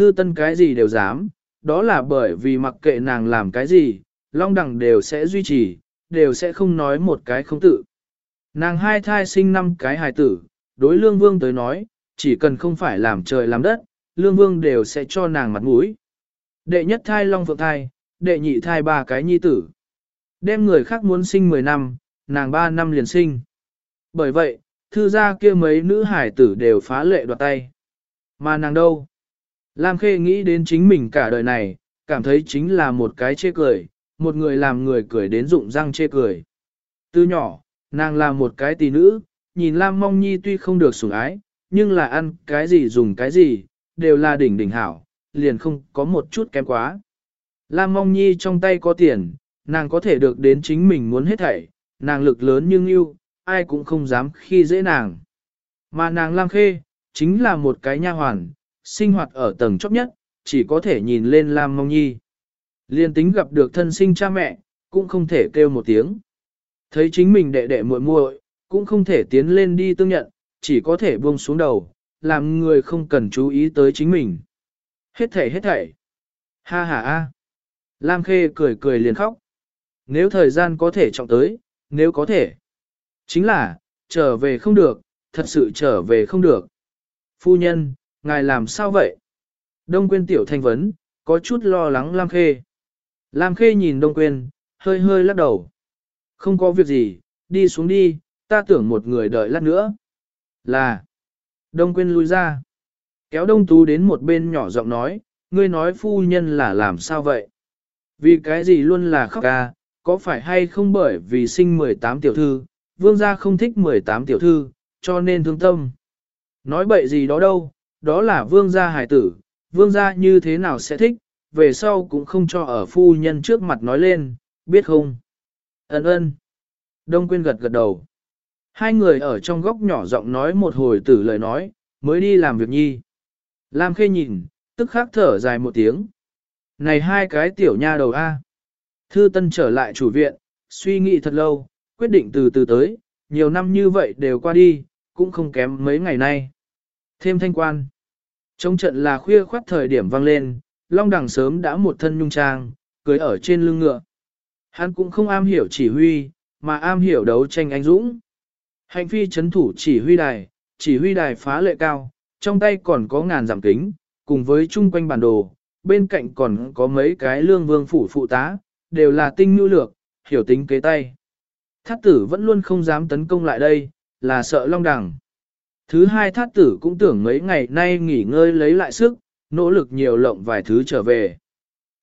Thư tân cái gì đều dám, đó là bởi vì mặc kệ nàng làm cái gì, long đẳng đều sẽ duy trì, đều sẽ không nói một cái không tự. Nàng hai thai sinh năm cái hài tử, đối lương vương tới nói, chỉ cần không phải làm trời làm đất, lương vương đều sẽ cho nàng mặt mũi. Đệ nhất thai long phượng thai, đệ nhị thai ba cái nhi tử. Đem người khác muốn sinh 10 năm, nàng 3 năm liền sinh. Bởi vậy, thư gia kia mấy nữ hải tử đều phá lệ đoạt tay. Mà nàng đâu? Lam Khê nghĩ đến chính mình cả đời này, cảm thấy chính là một cái chê cười, một người làm người cười đến rụng răng chê cười. Từ nhỏ, nàng là một cái tỷ nữ, nhìn Lam Mong Nhi tuy không được sủng ái, nhưng là ăn cái gì dùng cái gì, đều là đỉnh đỉnh hảo, liền không có một chút kém quá. Lam Mong Nhi trong tay có tiền, nàng có thể được đến chính mình muốn hết thảy, nàng lực lớn nhưng yêu, ai cũng không dám khi dễ nàng. Mà nàng Lam Khê, chính là một cái nha hoàn, sinh hoạt ở tầng chóp nhất, chỉ có thể nhìn lên Lam Mong Nhi. Liên tính gặp được thân sinh cha mẹ, cũng không thể kêu một tiếng. Thấy chính mình đệ đệ muội muội, cũng không thể tiến lên đi tương nhận, chỉ có thể buông xuống đầu, làm người không cần chú ý tới chính mình. Hết thảy hết thảy. Ha ha a. Lam Khê cười cười liền khóc. Nếu thời gian có thể trọng tới, nếu có thể. Chính là, trở về không được, thật sự trở về không được. Phu nhân, ngài làm sao vậy? Đông Quyên tiểu thanh vấn, có chút lo lắng Lam Khê. Lam Khê nhìn Đông Quyên, hơi hơi lắc đầu. Không có việc gì, đi xuống đi, ta tưởng một người đợi lát nữa. Là, Đông Quyên lui ra. Kéo Đông Tú đến một bên nhỏ giọng nói, ngươi nói phu nhân là làm sao vậy? Vì cái gì luôn là khóc ca, có phải hay không bởi vì sinh 18 tiểu thư, vương gia không thích 18 tiểu thư, cho nên thương tâm. Nói bậy gì đó đâu, đó là vương gia hài tử, vương gia như thế nào sẽ thích, về sau cũng không cho ở phu nhân trước mặt nói lên, biết không? Ấn ơn. Đông Quyên gật gật đầu. Hai người ở trong góc nhỏ giọng nói một hồi tử lời nói, mới đi làm việc nhi. Lam Khê nhìn, tức khắc thở dài một tiếng. Này hai cái tiểu nha đầu A. Thư Tân trở lại chủ viện, suy nghĩ thật lâu, quyết định từ từ tới, nhiều năm như vậy đều qua đi, cũng không kém mấy ngày nay. Thêm thanh quan. Trong trận là khuya khoát thời điểm vang lên, Long Đằng sớm đã một thân nhung trang, cưới ở trên lưng ngựa. Hắn cũng không am hiểu chỉ huy, mà am hiểu đấu tranh anh dũng. Hành phi chấn thủ chỉ huy đài, chỉ huy đài phá lệ cao, trong tay còn có ngàn giảm kính, cùng với chung quanh bản đồ, bên cạnh còn có mấy cái lương vương phủ phụ tá, đều là tinh nhu lược, hiểu tính kế tay. Thát tử vẫn luôn không dám tấn công lại đây, là sợ long đằng. Thứ hai thát tử cũng tưởng mấy ngày nay nghỉ ngơi lấy lại sức, nỗ lực nhiều lộng vài thứ trở về.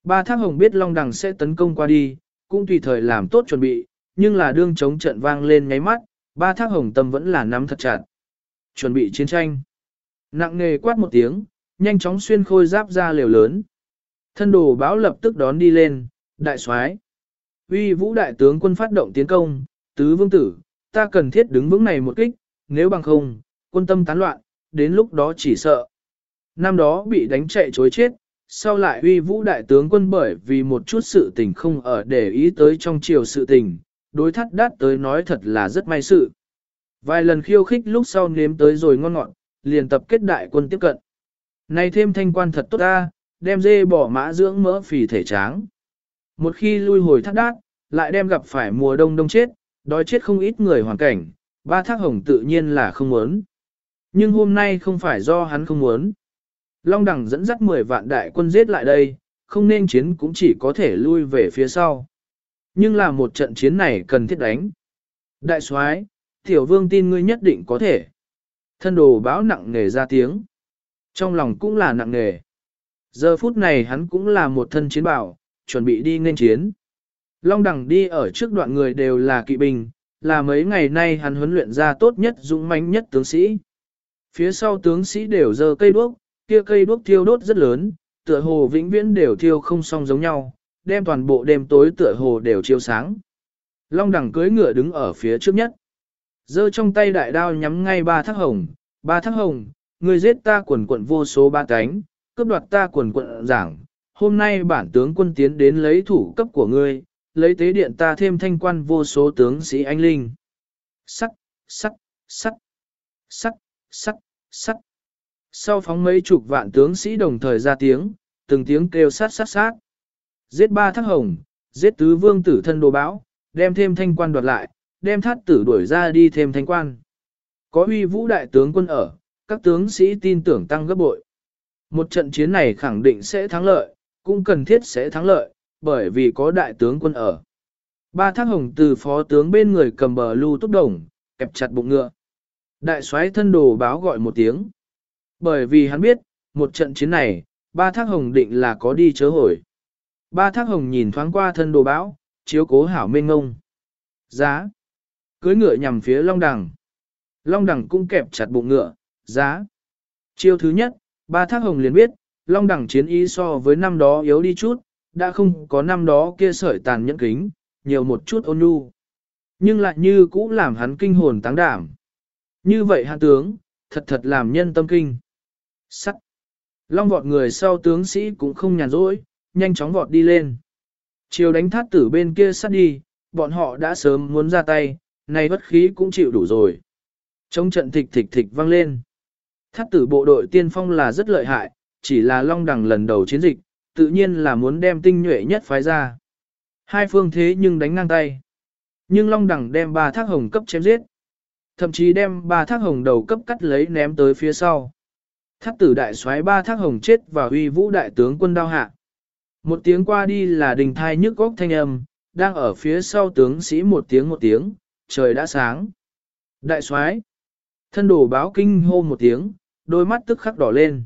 Ba thác hồng biết long đằng sẽ tấn công qua đi, cũng tùy thời làm tốt chuẩn bị, nhưng là đương chống trận vang lên ngáy mắt, ba thác hồng tâm vẫn là nắm thật chặt. Chuẩn bị chiến tranh. Nặng nghề quát một tiếng, nhanh chóng xuyên khôi giáp ra liều lớn. Thân đồ báo lập tức đón đi lên, đại soái Uy vũ đại tướng quân phát động tiến công, tứ vương tử, ta cần thiết đứng vững này một kích, nếu bằng không, quân tâm tán loạn, đến lúc đó chỉ sợ. Năm đó bị đánh chạy chối chết, sau lại uy vũ đại tướng quân bởi vì một chút sự tình không ở để ý tới trong chiều sự tình, đối thắt đát tới nói thật là rất may sự. Vài lần khiêu khích lúc sau nếm tới rồi ngon ngọt, liền tập kết đại quân tiếp cận. Này thêm thanh quan thật tốt ta, đem dê bỏ mã dưỡng mỡ phì thể tráng. Một khi lui hồi thắt đát, lại đem gặp phải mùa đông đông chết, đói chết không ít người hoàn cảnh, ba thác hồng tự nhiên là không muốn. Nhưng hôm nay không phải do hắn không muốn. Long đẳng dẫn dắt 10 vạn đại quân giết lại đây, không nên chiến cũng chỉ có thể lui về phía sau. Nhưng là một trận chiến này cần thiết đánh. Đại soái, tiểu vương tin ngươi nhất định có thể. Thân đồ báo nặng nề ra tiếng. Trong lòng cũng là nặng nề. Giờ phút này hắn cũng là một thân chiến bảo, chuẩn bị đi nên chiến. Long đẳng đi ở trước đoạn người đều là kỵ binh, là mấy ngày nay hắn huấn luyện ra tốt nhất dũng mãnh nhất tướng sĩ. Phía sau tướng sĩ đều giơ cây đuốc, kia cây đuốc thiêu đốt rất lớn, tựa hồ vĩnh viễn đều thiêu không song giống nhau, đem toàn bộ đêm tối tựa hồ đều chiếu sáng. Long đẳng cưỡi ngựa đứng ở phía trước nhất. giơ trong tay đại đao nhắm ngay ba thác hồng, ba thác hồng, người giết ta quần quận vô số ba cánh, cướp đoạt ta quần quận giảng, hôm nay bản tướng quân tiến đến lấy thủ cấp của ngươi, lấy tế điện ta thêm thanh quan vô số tướng sĩ anh linh. Sắc, sắc, sắc, sắc, sắc, sắt. Sau phóng mấy chục vạn tướng sĩ đồng thời ra tiếng, từng tiếng kêu sát sát sát. Giết ba thác hồng, giết tứ vương tử thân đồ báo, đem thêm thanh quan đoạt lại, đem thát tử đuổi ra đi thêm thanh quan. Có uy vũ đại tướng quân ở, các tướng sĩ tin tưởng tăng gấp bội. Một trận chiến này khẳng định sẽ thắng lợi, cũng cần thiết sẽ thắng lợi, bởi vì có đại tướng quân ở. Ba thác hồng từ phó tướng bên người cầm bờ lưu túc đồng, kẹp chặt bụng ngựa. Đại soái thân đồ báo gọi một tiếng. Bởi vì hắn biết, một trận chiến này, ba thác hồng định là có đi chớ hồi. Ba thác hồng nhìn thoáng qua thân đồ báo, chiếu cố hảo mênh ngông. Giá. Cưới ngựa nhằm phía long đằng. Long đằng cũng kẹp chặt bụng ngựa, giá. Chiêu thứ nhất, ba thác hồng liền biết, long đằng chiến ý so với năm đó yếu đi chút, đã không có năm đó kia sợi tàn nhẫn kính, nhiều một chút ôn nhu. Nhưng lại như cũ làm hắn kinh hồn táng đảm. Như vậy hạ tướng, thật thật làm nhân tâm kinh. Sắt. Long vọt người sau tướng sĩ cũng không nhàn rỗi, nhanh chóng vọt đi lên. Chiều đánh thát tử bên kia sắt đi, bọn họ đã sớm muốn ra tay, nay bất khí cũng chịu đủ rồi. Trong trận thịch thịch thịch vang lên. Thát tử bộ đội tiên phong là rất lợi hại, chỉ là long đằng lần đầu chiến dịch, tự nhiên là muốn đem tinh nhuệ nhất phái ra. Hai phương thế nhưng đánh ngang tay. Nhưng long đằng đem ba thác hồng cấp chém giết. Thậm chí đem ba thác hồng đầu cấp cắt lấy ném tới phía sau. Thác tử đại soái ba thác hồng chết và huy vũ đại tướng quân đao hạ. Một tiếng qua đi là đình thai nhức góc thanh âm, đang ở phía sau tướng sĩ một tiếng một tiếng, trời đã sáng. Đại soái thân đổ báo kinh hô một tiếng, đôi mắt tức khắc đỏ lên.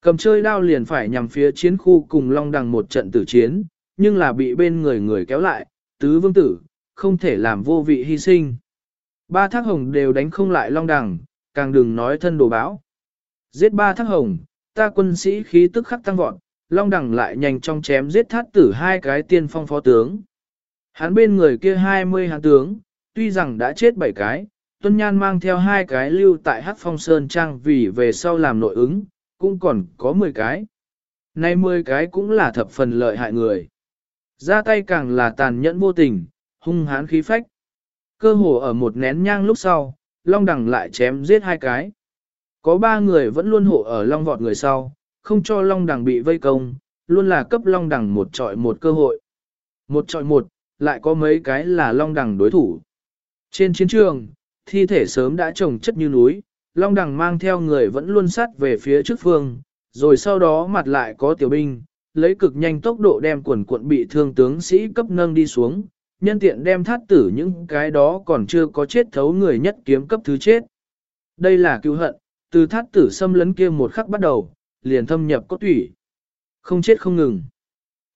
Cầm chơi đao liền phải nhằm phía chiến khu cùng long đằng một trận tử chiến, nhưng là bị bên người người kéo lại, tứ vương tử, không thể làm vô vị hy sinh. Ba thác hồng đều đánh không lại long đằng, càng đừng nói thân đồ báo. Giết ba thác hồng, ta quân sĩ khí tức khắc tăng vọt, long đằng lại nhanh trong chém giết thát tử hai cái tiên phong phó tướng. Hắn bên người kia hai mươi hán tướng, tuy rằng đã chết bảy cái, Tuân Nhan mang theo hai cái lưu tại Hắc Phong Sơn Trang vì về sau làm nội ứng, cũng còn có 10 cái. Nay 10 cái cũng là thập phần lợi hại người. Ra tay càng là tàn nhẫn vô tình, hung hãn khí phách. Cơ hồ ở một nén nhang lúc sau, Long Đằng lại chém giết hai cái. Có ba người vẫn luôn hộ ở Long vọt người sau, không cho Long Đằng bị vây công, luôn là cấp Long Đằng một trọi một cơ hội. Một trọi một, lại có mấy cái là Long Đằng đối thủ. Trên chiến trường, thi thể sớm đã trồng chất như núi, Long Đằng mang theo người vẫn luôn sát về phía trước phương, rồi sau đó mặt lại có tiểu binh, lấy cực nhanh tốc độ đem quần cuộn bị thương tướng sĩ cấp nâng đi xuống, nhân tiện đem thát tử những cái đó còn chưa có chết thấu người nhất kiếm cấp thứ chết. Đây là cứu hận, từ thát tử xâm lấn kia một khắc bắt đầu, liền thâm nhập cốt tủy. Không chết không ngừng.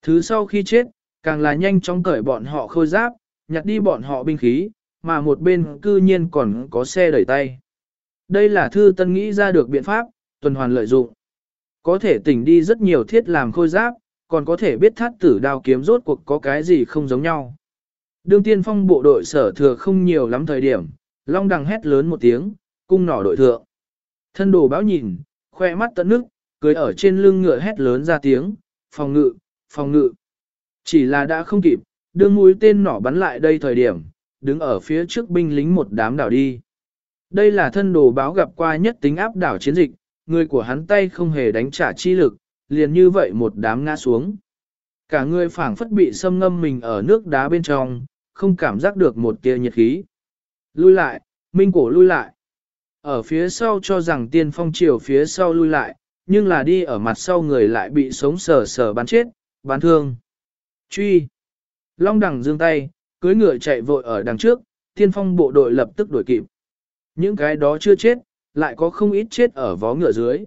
Thứ sau khi chết, càng là nhanh chóng cởi bọn họ khôi giáp, nhặt đi bọn họ binh khí, mà một bên cư nhiên còn có xe đẩy tay. Đây là thư tân nghĩ ra được biện pháp, tuần hoàn lợi dụng. Có thể tỉnh đi rất nhiều thiết làm khôi giáp, còn có thể biết thắt tử đao kiếm rốt cuộc có cái gì không giống nhau. Đương tiên phong bộ đội sở thừa không nhiều lắm thời điểm, long đằng hét lớn một tiếng, cung nỏ đội thượng. Thân đồ báo nhìn, khoe mắt tận nước, cưới ở trên lưng ngựa hét lớn ra tiếng, phòng ngự, phòng ngự. Chỉ là đã không kịp, đương mũi tên nỏ bắn lại đây thời điểm, đứng ở phía trước binh lính một đám đảo đi. Đây là thân đồ báo gặp qua nhất tính áp đảo chiến dịch, người của hắn tay không hề đánh trả chi lực, liền như vậy một đám ngã xuống. Cả người phảng phất bị xâm ngâm mình ở nước đá bên trong, không cảm giác được một tia nhiệt khí. Lui lại, minh cổ lui lại. Ở phía sau cho rằng tiên phong chiều phía sau lui lại, nhưng là đi ở mặt sau người lại bị sống sờ sờ bắn chết, bắn thương. Truy. Long đằng dương tay, cưới ngựa chạy vội ở đằng trước, tiên phong bộ đội lập tức đuổi kịp. Những cái đó chưa chết, lại có không ít chết ở vó ngựa dưới.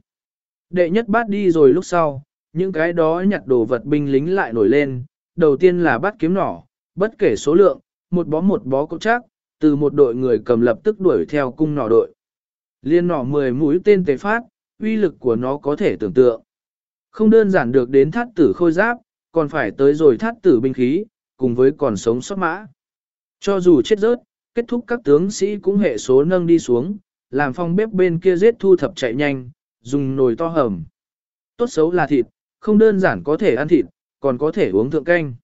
Đệ nhất bát đi rồi lúc sau, những cái đó nhặt đồ vật binh lính lại nổi lên, đầu tiên là bắt kiếm nỏ, bất kể số lượng, một bó một bó cốc chắc, từ một đội người cầm lập tức đuổi theo cung nỏ đội. Liên nỏ 10 mũi tên tế phát, uy lực của nó có thể tưởng tượng. Không đơn giản được đến thắt tử khôi giáp, còn phải tới rồi thắt tử binh khí, cùng với còn sống sót mã. Cho dù chết rớt, kết thúc các tướng sĩ cũng hệ số nâng đi xuống, làm phong bếp bên kia giết thu thập chạy nhanh, dùng nồi to hầm. Tốt xấu là thịt, không đơn giản có thể ăn thịt, còn có thể uống thượng canh.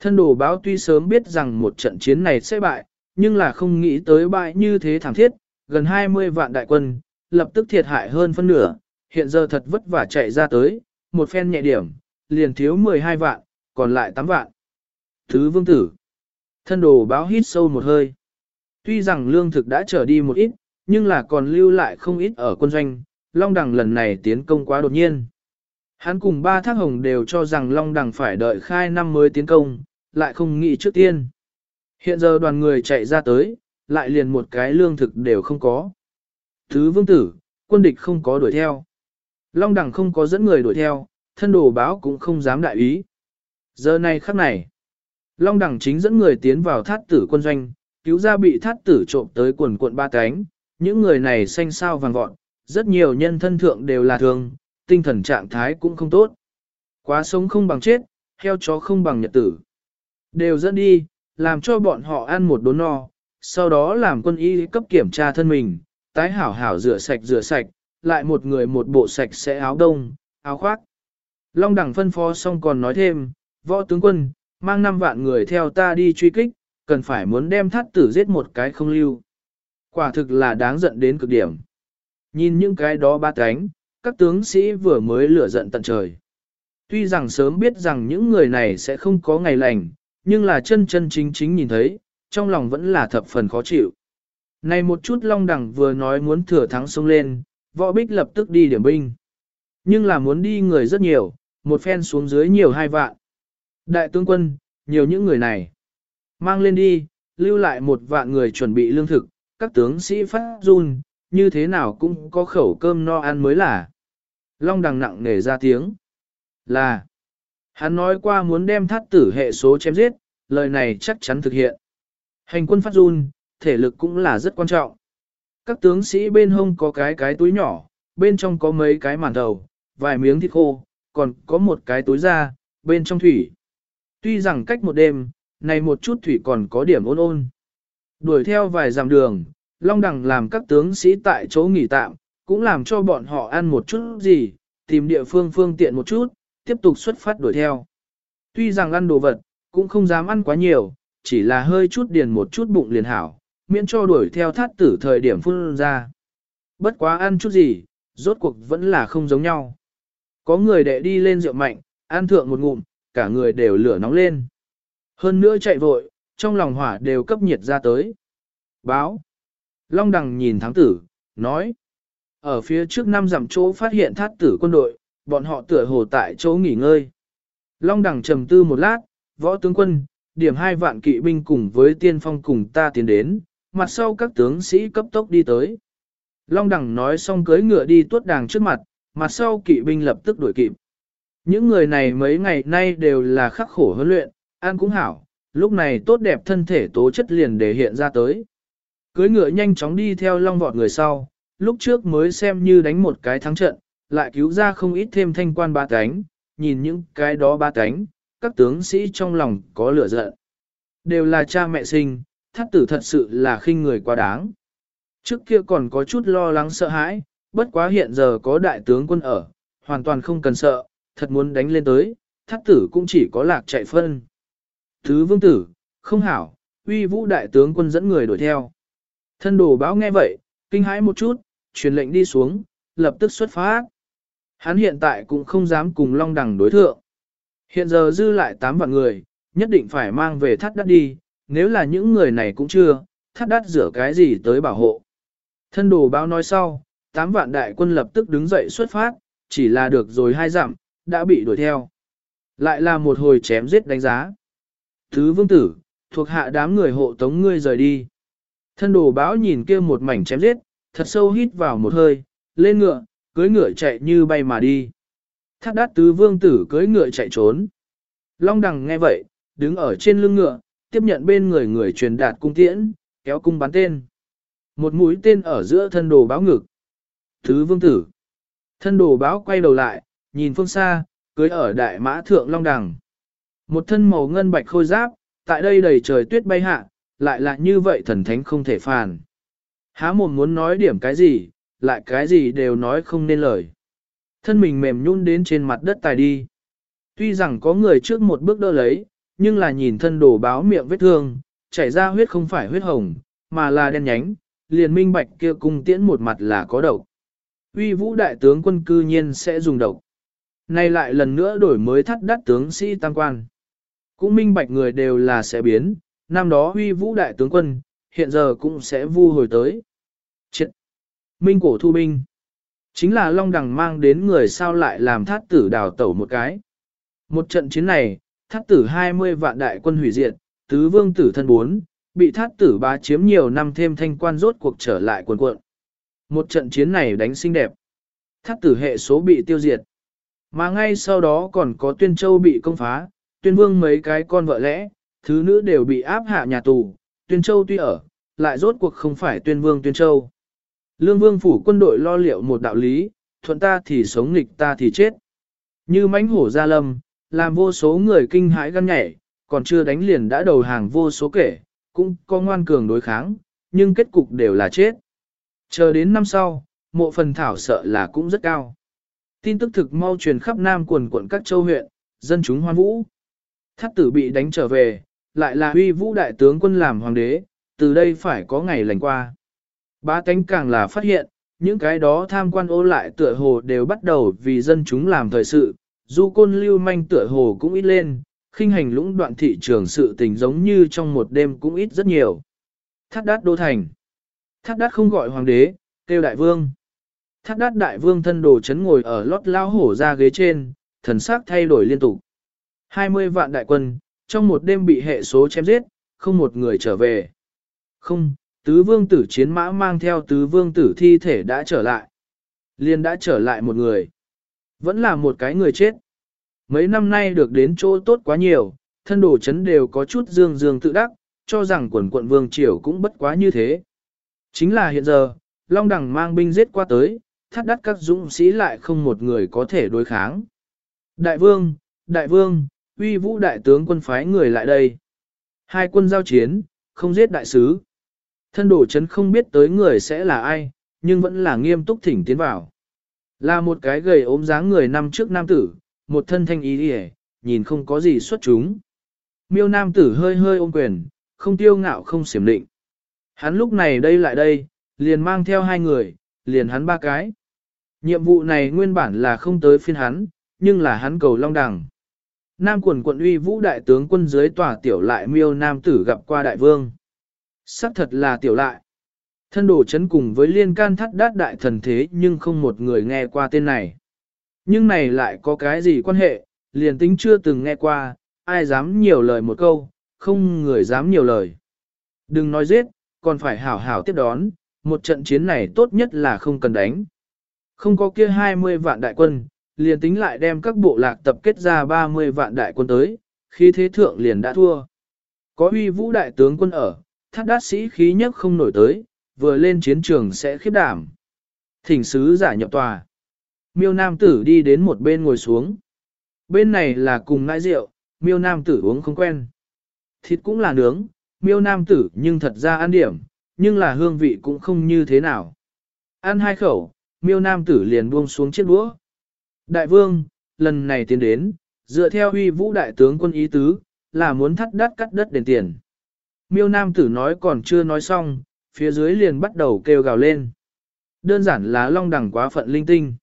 Thân đồ báo tuy sớm biết rằng một trận chiến này sẽ bại, nhưng là không nghĩ tới bại như thế thảm thiết, gần 20 vạn đại quân, lập tức thiệt hại hơn phân nửa, hiện giờ thật vất vả chạy ra tới, một phen nhẹ điểm, liền thiếu 12 vạn, còn lại 8 vạn. Thứ vương tử. Thân đồ báo hít sâu một hơi. Tuy rằng lương thực đã trở đi một ít, nhưng là còn lưu lại không ít ở quân doanh, Long Đằng lần này tiến công quá đột nhiên. Hắn cùng ba thác hồng đều cho rằng Long Đằng phải đợi khai năm mới tiến công, lại không nghĩ trước tiên. Hiện giờ đoàn người chạy ra tới, lại liền một cái lương thực đều không có. Thứ vương tử, quân địch không có đuổi theo. Long đẳng không có dẫn người đuổi theo, thân đồ báo cũng không dám đại ý. Giờ này khắc này, Long đẳng chính dẫn người tiến vào thát tử quân doanh, cứu ra bị thát tử trộm tới quần cuộn ba cánh, những người này xanh sao vàng vọt, rất nhiều nhân thân thượng đều là thường, tinh thần trạng thái cũng không tốt. Quá sống không bằng chết, heo chó không bằng nhật tử. Đều dẫn đi, làm cho bọn họ ăn một đốn no, sau đó làm quân y cấp kiểm tra thân mình, tái hảo hảo rửa sạch rửa sạch, lại một người một bộ sạch sẽ áo đông, áo khoác. Long đẳng phân phó xong còn nói thêm, võ tướng quân, mang 5 vạn người theo ta đi truy kích, cần phải muốn đem thắt tử giết một cái không lưu. Quả thực là đáng giận đến cực điểm. Nhìn những cái đó ba cánh, các tướng sĩ vừa mới lửa giận tận trời. Tuy rằng sớm biết rằng những người này sẽ không có ngày lành, nhưng là chân chân chính chính nhìn thấy, trong lòng vẫn là thập phần khó chịu. Này một chút long Đằng vừa nói muốn thừa thắng xông lên, võ bích lập tức đi điểm binh. Nhưng là muốn đi người rất nhiều, một phen xuống dưới nhiều hai vạn. Đại tướng quân, nhiều những người này. Mang lên đi, lưu lại một vạn người chuẩn bị lương thực, các tướng sĩ phát run, như thế nào cũng có khẩu cơm no ăn mới là. Long đằng nặng nề ra tiếng. Là. Hắn nói qua muốn đem thắt tử hệ số chém giết, lời này chắc chắn thực hiện. Hành quân phát run, thể lực cũng là rất quan trọng. Các tướng sĩ bên hông có cái cái túi nhỏ, bên trong có mấy cái màn đầu, vài miếng thịt khô, còn có một cái túi da, bên trong thủy. Tuy rằng cách một đêm, này một chút thủy còn có điểm ôn ôn. Đuổi theo vài dặm đường, Long Đằng làm các tướng sĩ tại chỗ nghỉ tạm, cũng làm cho bọn họ ăn một chút gì, tìm địa phương phương tiện một chút, tiếp tục xuất phát đuổi theo. Tuy rằng ăn đồ vật, cũng không dám ăn quá nhiều, chỉ là hơi chút điền một chút bụng liền hảo, miễn cho đuổi theo thát tử thời điểm phun ra. Bất quá ăn chút gì, rốt cuộc vẫn là không giống nhau. Có người đệ đi lên rượu mạnh, ăn thượng một ngụm, cả người đều lửa nóng lên. Hơn nữa chạy vội, trong lòng hỏa đều cấp nhiệt ra tới. Báo. Long đằng nhìn thắng tử, nói. Ở phía trước năm dặm chỗ phát hiện thát tử quân đội, bọn họ tựa hồ tại chỗ nghỉ ngơi. Long đằng trầm tư một lát, võ tướng quân, điểm hai vạn kỵ binh cùng với tiên phong cùng ta tiến đến, mặt sau các tướng sĩ cấp tốc đi tới. Long đằng nói xong cưới ngựa đi tuốt đàng trước mặt, mặt sau kỵ binh lập tức đuổi kịp. Những người này mấy ngày nay đều là khắc khổ huấn luyện, ăn cũng hảo, lúc này tốt đẹp thân thể tố chất liền để hiện ra tới. Cưới ngựa nhanh chóng đi theo long vọt người sau, lúc trước mới xem như đánh một cái thắng trận, lại cứu ra không ít thêm thanh quan ba cánh, nhìn những cái đó ba cánh, các tướng sĩ trong lòng có lửa giận. Đều là cha mẹ sinh, thắt tử thật sự là khinh người quá đáng. Trước kia còn có chút lo lắng sợ hãi, bất quá hiện giờ có đại tướng quân ở, hoàn toàn không cần sợ, thật muốn đánh lên tới, thắt tử cũng chỉ có lạc chạy phân. Thứ vương tử, không hảo, uy vũ đại tướng quân dẫn người đuổi theo. Thân đồ báo nghe vậy, kinh hãi một chút, truyền lệnh đi xuống, lập tức xuất phát. Hắn hiện tại cũng không dám cùng Long Đằng đối thượng. Hiện giờ dư lại 8 vạn người, nhất định phải mang về thắt đắt đi, nếu là những người này cũng chưa, thắt đắt rửa cái gì tới bảo hộ. Thân đồ báo nói sau, 8 vạn đại quân lập tức đứng dậy xuất phát, chỉ là được rồi hai dặm, đã bị đuổi theo. Lại là một hồi chém giết đánh giá. Thứ vương tử, thuộc hạ đám người hộ tống ngươi rời đi. Thân đồ báo nhìn kia một mảnh chém giết, thật sâu hít vào một hơi, lên ngựa, cưới ngựa chạy như bay mà đi. Thác đát tứ vương tử cưới ngựa chạy trốn. Long đằng nghe vậy, đứng ở trên lưng ngựa, tiếp nhận bên người người truyền đạt cung tiễn, kéo cung bắn tên. Một mũi tên ở giữa thân đồ báo ngực. Thứ vương tử. Thân đồ báo quay đầu lại, nhìn phương xa, cưới ở đại mã thượng long đằng. Một thân màu ngân bạch khôi giáp, tại đây đầy trời tuyết bay hạ, lại là như vậy thần thánh không thể phàn. Há mồm muốn nói điểm cái gì, lại cái gì đều nói không nên lời. Thân mình mềm nhún đến trên mặt đất tài đi. Tuy rằng có người trước một bước đỡ lấy, nhưng là nhìn thân đồ báo miệng vết thương, chảy ra huyết không phải huyết hồng, mà là đen nhánh, liền minh bạch kia cung tiễn một mặt là có độc. Uy vũ đại tướng quân cư nhiên sẽ dùng độc. Nay lại lần nữa đổi mới thắt đắt tướng sĩ tăng quan. Cũng minh bạch người đều là sẽ biến, năm đó huy vũ đại tướng quân, hiện giờ cũng sẽ vu hồi tới. Minh cổ thu binh. Chính là Long Đằng mang đến người sao lại làm thát tử đào tẩu một cái. Một trận chiến này, thát tử 20 vạn đại quân hủy diệt, tứ vương tử thân bốn, bị thát tử bá chiếm nhiều năm thêm thanh quan rốt cuộc trở lại quần cuộn. Một trận chiến này đánh xinh đẹp. Thát tử hệ số bị tiêu diệt. Mà ngay sau đó còn có tuyên châu bị công phá, tuyên vương mấy cái con vợ lẽ, thứ nữ đều bị áp hạ nhà tù, tuyên châu tuy ở, lại rốt cuộc không phải tuyên vương tuyên châu. Lương vương phủ quân đội lo liệu một đạo lý, thuận ta thì sống nghịch ta thì chết. Như mãnh hổ ra lâm, làm vô số người kinh hãi gan nhảy, còn chưa đánh liền đã đầu hàng vô số kể, cũng có ngoan cường đối kháng, nhưng kết cục đều là chết. Chờ đến năm sau, mộ phần thảo sợ là cũng rất cao. Tin tức thực mau truyền khắp Nam quần quận các châu huyện, dân chúng hoan vũ. Thắt tử bị đánh trở về, lại là huy vũ đại tướng quân làm hoàng đế, từ đây phải có ngày lành qua. Bá tánh càng là phát hiện, những cái đó tham quan ô lại tựa hồ đều bắt đầu vì dân chúng làm thời sự, du côn lưu manh tựa hồ cũng ít lên, khinh hành lũng đoạn thị trường sự tình giống như trong một đêm cũng ít rất nhiều. Thác đát đô thành. Thác đát không gọi hoàng đế, kêu đại vương. Thác đát đại vương thân đồ chấn ngồi ở lót lao hổ ra ghế trên, thần sắc thay đổi liên tục. 20 vạn đại quân, trong một đêm bị hệ số chém giết, không một người trở về. Không, tứ vương tử chiến mã mang theo tứ vương tử thi thể đã trở lại. Liên đã trở lại một người. Vẫn là một cái người chết. Mấy năm nay được đến chỗ tốt quá nhiều, thân đồ chấn đều có chút dương dương tự đắc, cho rằng quần quận vương triều cũng bất quá như thế. Chính là hiện giờ, Long Đằng mang binh giết qua tới, thắt đắt các dũng sĩ lại không một người có thể đối kháng. Đại vương, đại vương, uy vũ đại tướng quân phái người lại đây. Hai quân giao chiến, không giết đại sứ. Thân đổ chấn không biết tới người sẽ là ai, nhưng vẫn là nghiêm túc thỉnh tiến vào. Là một cái gầy ốm dáng người năm trước nam tử, một thân thanh ý đi nhìn không có gì xuất chúng. Miêu nam tử hơi hơi ôm quyền, không tiêu ngạo không xiểm định. Hắn lúc này đây lại đây, liền mang theo hai người, liền hắn ba cái. Nhiệm vụ này nguyên bản là không tới phiên hắn, nhưng là hắn cầu long đằng. Nam quần quận uy vũ đại tướng quân dưới tòa tiểu lại miêu nam tử gặp qua đại vương xác thật là tiểu lại. Thân đồ chấn cùng với liên can thắt đát đại thần thế nhưng không một người nghe qua tên này. Nhưng này lại có cái gì quan hệ, liền tính chưa từng nghe qua, ai dám nhiều lời một câu, không người dám nhiều lời. Đừng nói giết, còn phải hảo hảo tiếp đón, một trận chiến này tốt nhất là không cần đánh. Không có kia 20 vạn đại quân, liền tính lại đem các bộ lạc tập kết ra 30 vạn đại quân tới, khi thế thượng liền đã thua. Có uy vũ đại tướng quân ở, thắt đát sĩ khí nhất không nổi tới, vừa lên chiến trường sẽ khiếp đảm. Thỉnh sứ giả nhập tòa. Miêu nam tử đi đến một bên ngồi xuống. Bên này là cùng nãi rượu, miêu nam tử uống không quen. Thịt cũng là nướng, miêu nam tử nhưng thật ra ăn điểm, nhưng là hương vị cũng không như thế nào. Ăn hai khẩu, miêu nam tử liền buông xuống chiếc đũa. Đại vương, lần này tiến đến, dựa theo huy vũ đại tướng quân ý tứ, là muốn thắt đắt cắt đất đền tiền. Miêu nam tử nói còn chưa nói xong, phía dưới liền bắt đầu kêu gào lên. Đơn giản là long đẳng quá phận linh tinh.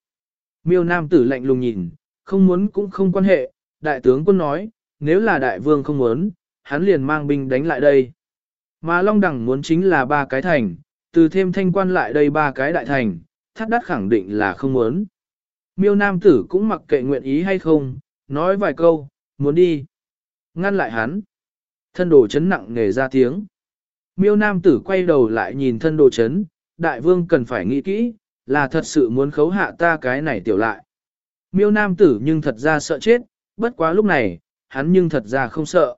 Miêu nam tử lạnh lùng nhìn, không muốn cũng không quan hệ, đại tướng quân nói, nếu là đại vương không muốn, hắn liền mang binh đánh lại đây. Mà long đẳng muốn chính là ba cái thành, từ thêm thanh quan lại đây ba cái đại thành, thắt đắt khẳng định là không muốn. Miêu nam tử cũng mặc kệ nguyện ý hay không, nói vài câu, muốn đi. Ngăn lại hắn. Thân đồ chấn nặng nghề ra tiếng. Miêu nam tử quay đầu lại nhìn thân đồ chấn, đại vương cần phải nghĩ kỹ, là thật sự muốn khấu hạ ta cái này tiểu lại. Miêu nam tử nhưng thật ra sợ chết, bất quá lúc này, hắn nhưng thật ra không sợ.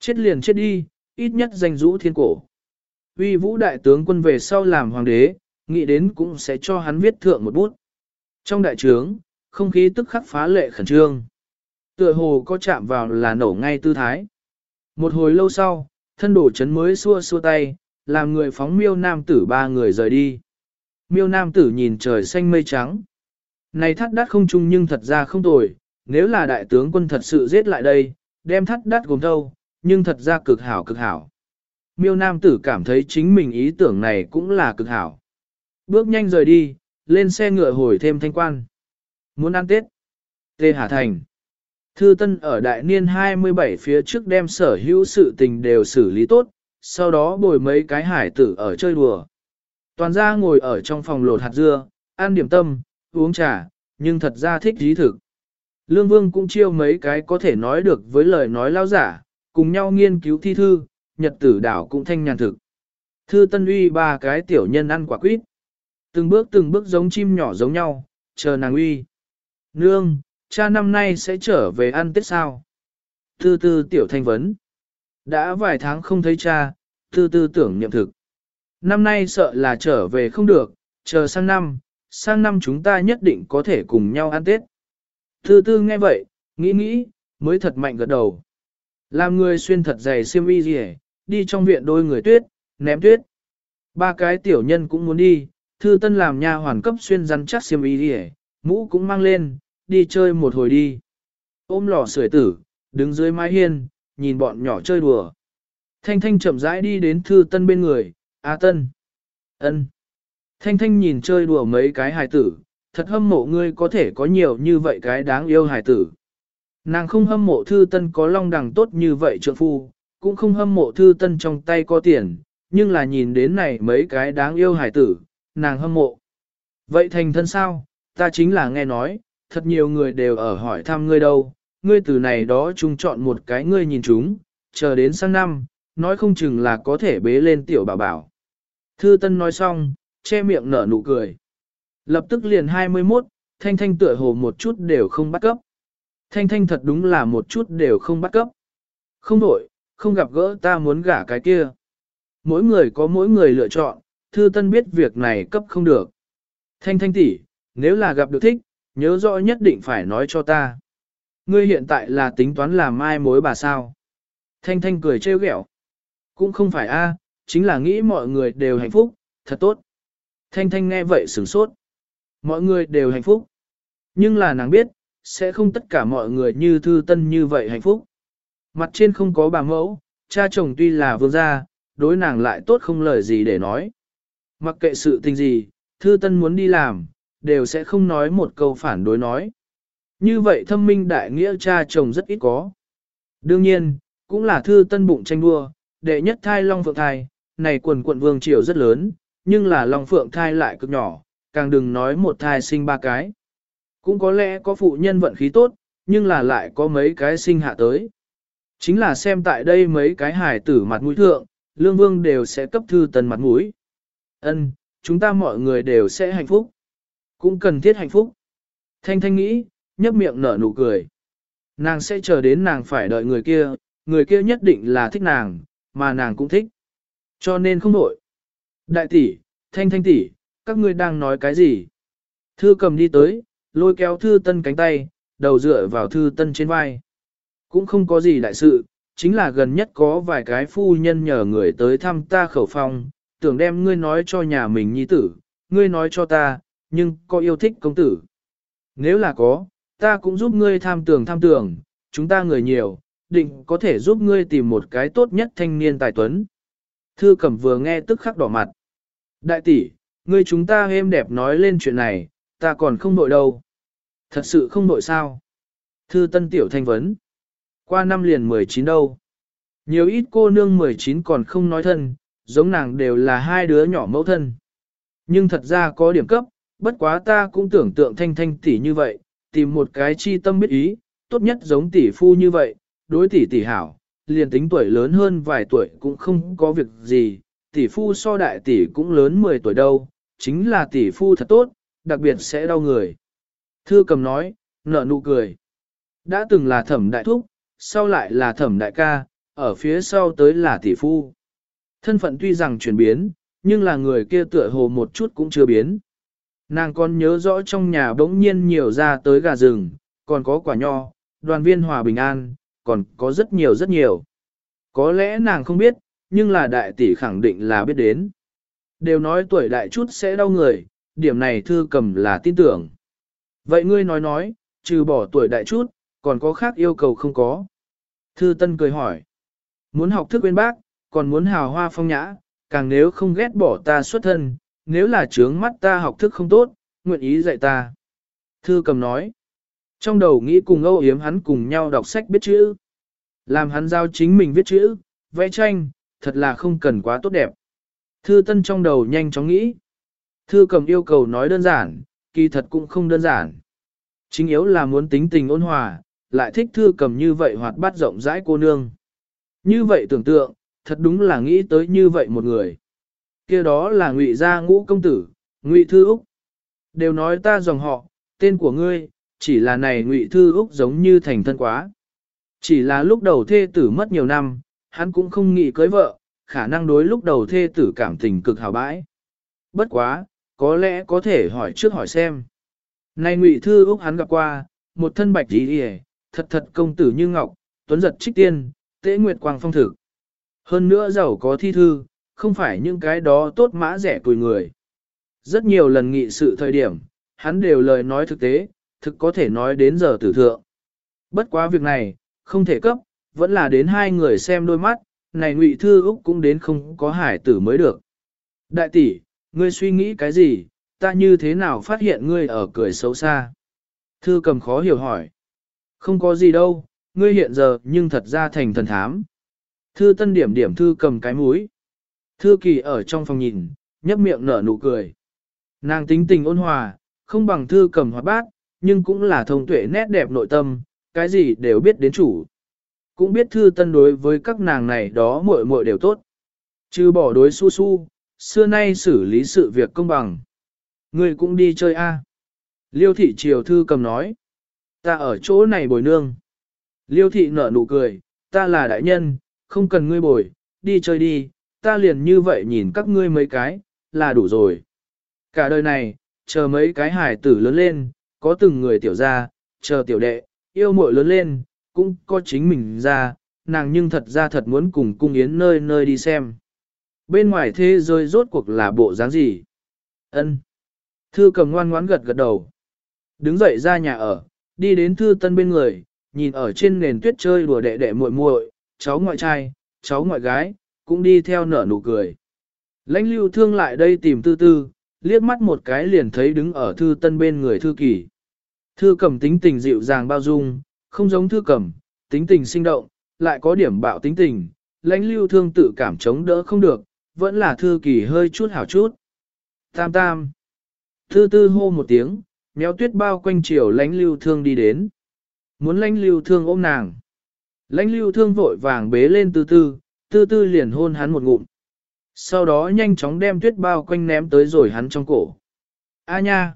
Chết liền chết đi, ít nhất danh rũ thiên cổ. Uy vũ đại tướng quân về sau làm hoàng đế, nghĩ đến cũng sẽ cho hắn viết thượng một bút. Trong đại trướng, không khí tức khắc phá lệ khẩn trương. Tựa hồ có chạm vào là nổ ngay tư thái. Một hồi lâu sau, thân đổ chấn mới xua xua tay, làm người phóng miêu nam tử ba người rời đi. Miêu nam tử nhìn trời xanh mây trắng. Này thắt đắt không chung nhưng thật ra không tồi, nếu là đại tướng quân thật sự giết lại đây, đem thắt đắt gồm thâu, nhưng thật ra cực hảo cực hảo. Miêu nam tử cảm thấy chính mình ý tưởng này cũng là cực hảo. Bước nhanh rời đi, lên xe ngựa hồi thêm thanh quan. Muốn ăn Tết. Tê Hà Thành. Thư Tân ở đại niên 27 phía trước đem sở hữu sự tình đều xử lý tốt, sau đó bồi mấy cái hải tử ở chơi đùa. Toàn gia ngồi ở trong phòng lột hạt dưa, ăn điểm tâm, uống trà, nhưng thật ra thích trí thực. Lương Vương cũng chiêu mấy cái có thể nói được với lời nói lao giả, cùng nhau nghiên cứu thi thư, nhật tử đảo cũng thanh nhàn thực. Thư Tân uy ba cái tiểu nhân ăn quả quýt. Từng bước từng bước giống chim nhỏ giống nhau, chờ nàng uy. Nương, cha năm nay sẽ trở về ăn Tết sao? Tư tư tiểu thanh vấn. Đã vài tháng không thấy cha, tư tư tưởng niệm thực. Năm nay sợ là trở về không được, chờ sang năm, sang năm chúng ta nhất định có thể cùng nhau ăn Tết. Tư tư nghe vậy, nghĩ nghĩ, mới thật mạnh gật đầu. Làm người xuyên thật dày xiêm y gì đi trong viện đôi người tuyết, ném tuyết. Ba cái tiểu nhân cũng muốn đi, thư tân làm nha hoàn cấp xuyên rắn chắc xiêm y gì mũ cũng mang lên, đi chơi một hồi đi. Ôm lò sưởi tử, đứng dưới mái hiên, nhìn bọn nhỏ chơi đùa. Thanh Thanh chậm rãi đi đến Thư Tân bên người, "A Tân." "Ân." Thanh Thanh nhìn chơi đùa mấy cái hài tử, thật hâm mộ ngươi có thể có nhiều như vậy cái đáng yêu hài tử. Nàng không hâm mộ Thư Tân có long đẳng tốt như vậy trượng phu, cũng không hâm mộ Thư Tân trong tay có tiền, nhưng là nhìn đến này mấy cái đáng yêu hài tử, nàng hâm mộ. Vậy thành thân sao? Ta chính là nghe nói, thật nhiều người đều ở hỏi thăm ngươi đâu, ngươi từ này đó chung chọn một cái ngươi nhìn chúng, chờ đến sang năm, nói không chừng là có thể bế lên tiểu bảo bảo. Thư Tân nói xong, che miệng nở nụ cười. Lập tức liền 21, Thanh Thanh tựa hồ một chút đều không bắt cấp. Thanh Thanh thật đúng là một chút đều không bắt cấp. Không đổi, không gặp gỡ ta muốn gả cái kia. Mỗi người có mỗi người lựa chọn, Thư Tân biết việc này cấp không được. Thanh Thanh tỷ, nếu là gặp được thích, nhớ rõ nhất định phải nói cho ta. Ngươi hiện tại là tính toán làm mai mối bà sao. Thanh Thanh cười trêu ghẹo. Cũng không phải a, chính là nghĩ mọi người đều hạnh phúc, thật tốt. Thanh Thanh nghe vậy sửng sốt. Mọi người đều hạnh phúc. Nhưng là nàng biết, sẽ không tất cả mọi người như thư tân như vậy hạnh phúc. Mặt trên không có bà mẫu, cha chồng tuy là vương gia, đối nàng lại tốt không lời gì để nói. Mặc kệ sự tình gì, thư tân muốn đi làm, đều sẽ không nói một câu phản đối nói. Như vậy thâm minh đại nghĩa cha chồng rất ít có. Đương nhiên, cũng là thư tân bụng tranh đua, đệ nhất thai Long Phượng thai, này quần quận vương triều rất lớn, nhưng là Long Phượng thai lại cực nhỏ, càng đừng nói một thai sinh ba cái. Cũng có lẽ có phụ nhân vận khí tốt, nhưng là lại có mấy cái sinh hạ tới. Chính là xem tại đây mấy cái hài tử mặt mũi thượng, lương vương đều sẽ cấp thư tân mặt mũi. Ân, chúng ta mọi người đều sẽ hạnh phúc. Cũng cần thiết hạnh phúc. Thanh thanh nghĩ, nhấp miệng nở nụ cười. Nàng sẽ chờ đến nàng phải đợi người kia, người kia nhất định là thích nàng, mà nàng cũng thích. Cho nên không nổi. Đại tỷ, thanh thanh tỷ, các ngươi đang nói cái gì? Thư cầm đi tới, lôi kéo thư tân cánh tay, đầu dựa vào thư tân trên vai. Cũng không có gì đại sự, chính là gần nhất có vài cái phu nhân nhờ người tới thăm ta khẩu phong, tưởng đem ngươi nói cho nhà mình nhi tử, ngươi nói cho ta, nhưng có yêu thích công tử. Nếu là có, ta cũng giúp ngươi tham tưởng tham tưởng, chúng ta người nhiều, định có thể giúp ngươi tìm một cái tốt nhất thanh niên tài tuấn. Thư cẩm vừa nghe tức khắc đỏ mặt. Đại tỷ, ngươi chúng ta êm đẹp nói lên chuyện này, ta còn không nội đâu. Thật sự không nội sao. Thư tân tiểu thanh vấn. Qua năm liền 19 đâu. Nhiều ít cô nương 19 còn không nói thân, giống nàng đều là hai đứa nhỏ mẫu thân. Nhưng thật ra có điểm cấp, bất quá ta cũng tưởng tượng thanh thanh tỷ như vậy, tìm một cái chi tâm biết ý, tốt nhất giống tỷ phu như vậy, đối tỷ tỷ hảo, liền tính tuổi lớn hơn vài tuổi cũng không có việc gì, tỷ phu so đại tỷ cũng lớn 10 tuổi đâu, chính là tỷ phu thật tốt, đặc biệt sẽ đau người. Thư cầm nói, nở nụ cười. Đã từng là thẩm đại thúc, sau lại là thẩm đại ca, ở phía sau tới là tỷ phu. Thân phận tuy rằng chuyển biến, nhưng là người kia tựa hồ một chút cũng chưa biến. Nàng còn nhớ rõ trong nhà bỗng nhiên nhiều ra tới gà rừng, còn có quả nho, đoàn viên hòa bình an, còn có rất nhiều rất nhiều. Có lẽ nàng không biết, nhưng là đại tỷ khẳng định là biết đến. Đều nói tuổi đại chút sẽ đau người, điểm này thư cầm là tin tưởng. Vậy ngươi nói nói, trừ bỏ tuổi đại chút, còn có khác yêu cầu không có. Thư Tân cười hỏi. Muốn học thức bên bác, còn muốn hào hoa phong nhã, càng nếu không ghét bỏ ta xuất thân, nếu là trướng mắt ta học thức không tốt, nguyện ý dạy ta. Thư cầm nói, trong đầu nghĩ cùng âu yếm hắn cùng nhau đọc sách biết chữ. Làm hắn giao chính mình viết chữ, vẽ tranh, thật là không cần quá tốt đẹp. Thư tân trong đầu nhanh chóng nghĩ. Thư cầm yêu cầu nói đơn giản, kỳ thật cũng không đơn giản. Chính yếu là muốn tính tình ôn hòa, lại thích thư cầm như vậy hoạt bát rộng rãi cô nương. Như vậy tưởng tượng, thật đúng là nghĩ tới như vậy một người kia đó là ngụy gia ngũ công tử, ngụy thư Úc. Đều nói ta dòng họ, tên của ngươi, chỉ là này ngụy thư Úc giống như thành thân quá. Chỉ là lúc đầu thê tử mất nhiều năm, hắn cũng không nghĩ cưới vợ, khả năng đối lúc đầu thê tử cảm tình cực hào bãi. Bất quá, có lẽ có thể hỏi trước hỏi xem. Này ngụy thư Úc hắn gặp qua, một thân bạch đi đi thật thật công tử như ngọc, tuấn giật trích tiên, tế nguyệt quang phong thực. Hơn nữa giàu có thi thư, không phải những cái đó tốt mã rẻ tuổi người. Rất nhiều lần nghị sự thời điểm, hắn đều lời nói thực tế, thực có thể nói đến giờ tử thượng. Bất quá việc này, không thể cấp, vẫn là đến hai người xem đôi mắt, này ngụy thư Úc cũng đến không có hải tử mới được. Đại tỷ, ngươi suy nghĩ cái gì, ta như thế nào phát hiện ngươi ở cười xấu xa? Thư cầm khó hiểu hỏi. Không có gì đâu, ngươi hiện giờ nhưng thật ra thành thần thám. Thư tân điểm điểm thư cầm cái mũi. Thư kỳ ở trong phòng nhìn, nhấp miệng nở nụ cười. Nàng tính tình ôn hòa, không bằng thư cầm hoạt bát, nhưng cũng là thông tuệ nét đẹp nội tâm, cái gì đều biết đến chủ. Cũng biết thư tân đối với các nàng này đó muội muội đều tốt. Chứ bỏ đối su su, xưa nay xử lý sự việc công bằng. Người cũng đi chơi a Liêu thị triều thư cầm nói. Ta ở chỗ này bồi nương. Liêu thị nở nụ cười, ta là đại nhân, không cần ngươi bồi, đi chơi đi, ta liền như vậy nhìn các ngươi mấy cái, là đủ rồi. Cả đời này, chờ mấy cái hải tử lớn lên, có từng người tiểu gia, chờ tiểu đệ, yêu muội lớn lên, cũng có chính mình ra, nàng nhưng thật ra thật muốn cùng cung yến nơi nơi đi xem. Bên ngoài thế giới rốt cuộc là bộ dáng gì? Ân. Thư cầm ngoan ngoãn gật gật đầu. Đứng dậy ra nhà ở, đi đến thư tân bên người, nhìn ở trên nền tuyết chơi đùa đệ đệ muội muội, cháu ngoại trai, cháu ngoại gái, cũng đi theo nở nụ cười. Lãnh lưu thương lại đây tìm tư tư, liếc mắt một cái liền thấy đứng ở thư tân bên người thư kỳ. Thư cầm tính tình dịu dàng bao dung, không giống thư cầm, tính tình sinh động, lại có điểm bạo tính tình, lãnh lưu thương tự cảm chống đỡ không được, vẫn là thư kỳ hơi chút hảo chút. Tam tam. Thư tư hô một tiếng, méo tuyết bao quanh chiều lãnh lưu thương đi đến. Muốn lãnh lưu thương ôm nàng. Lãnh lưu thương vội vàng bế lên tư tư, tư tư liền hôn hắn một ngụm. Sau đó nhanh chóng đem tuyết bao quanh ném tới rồi hắn trong cổ. A nha!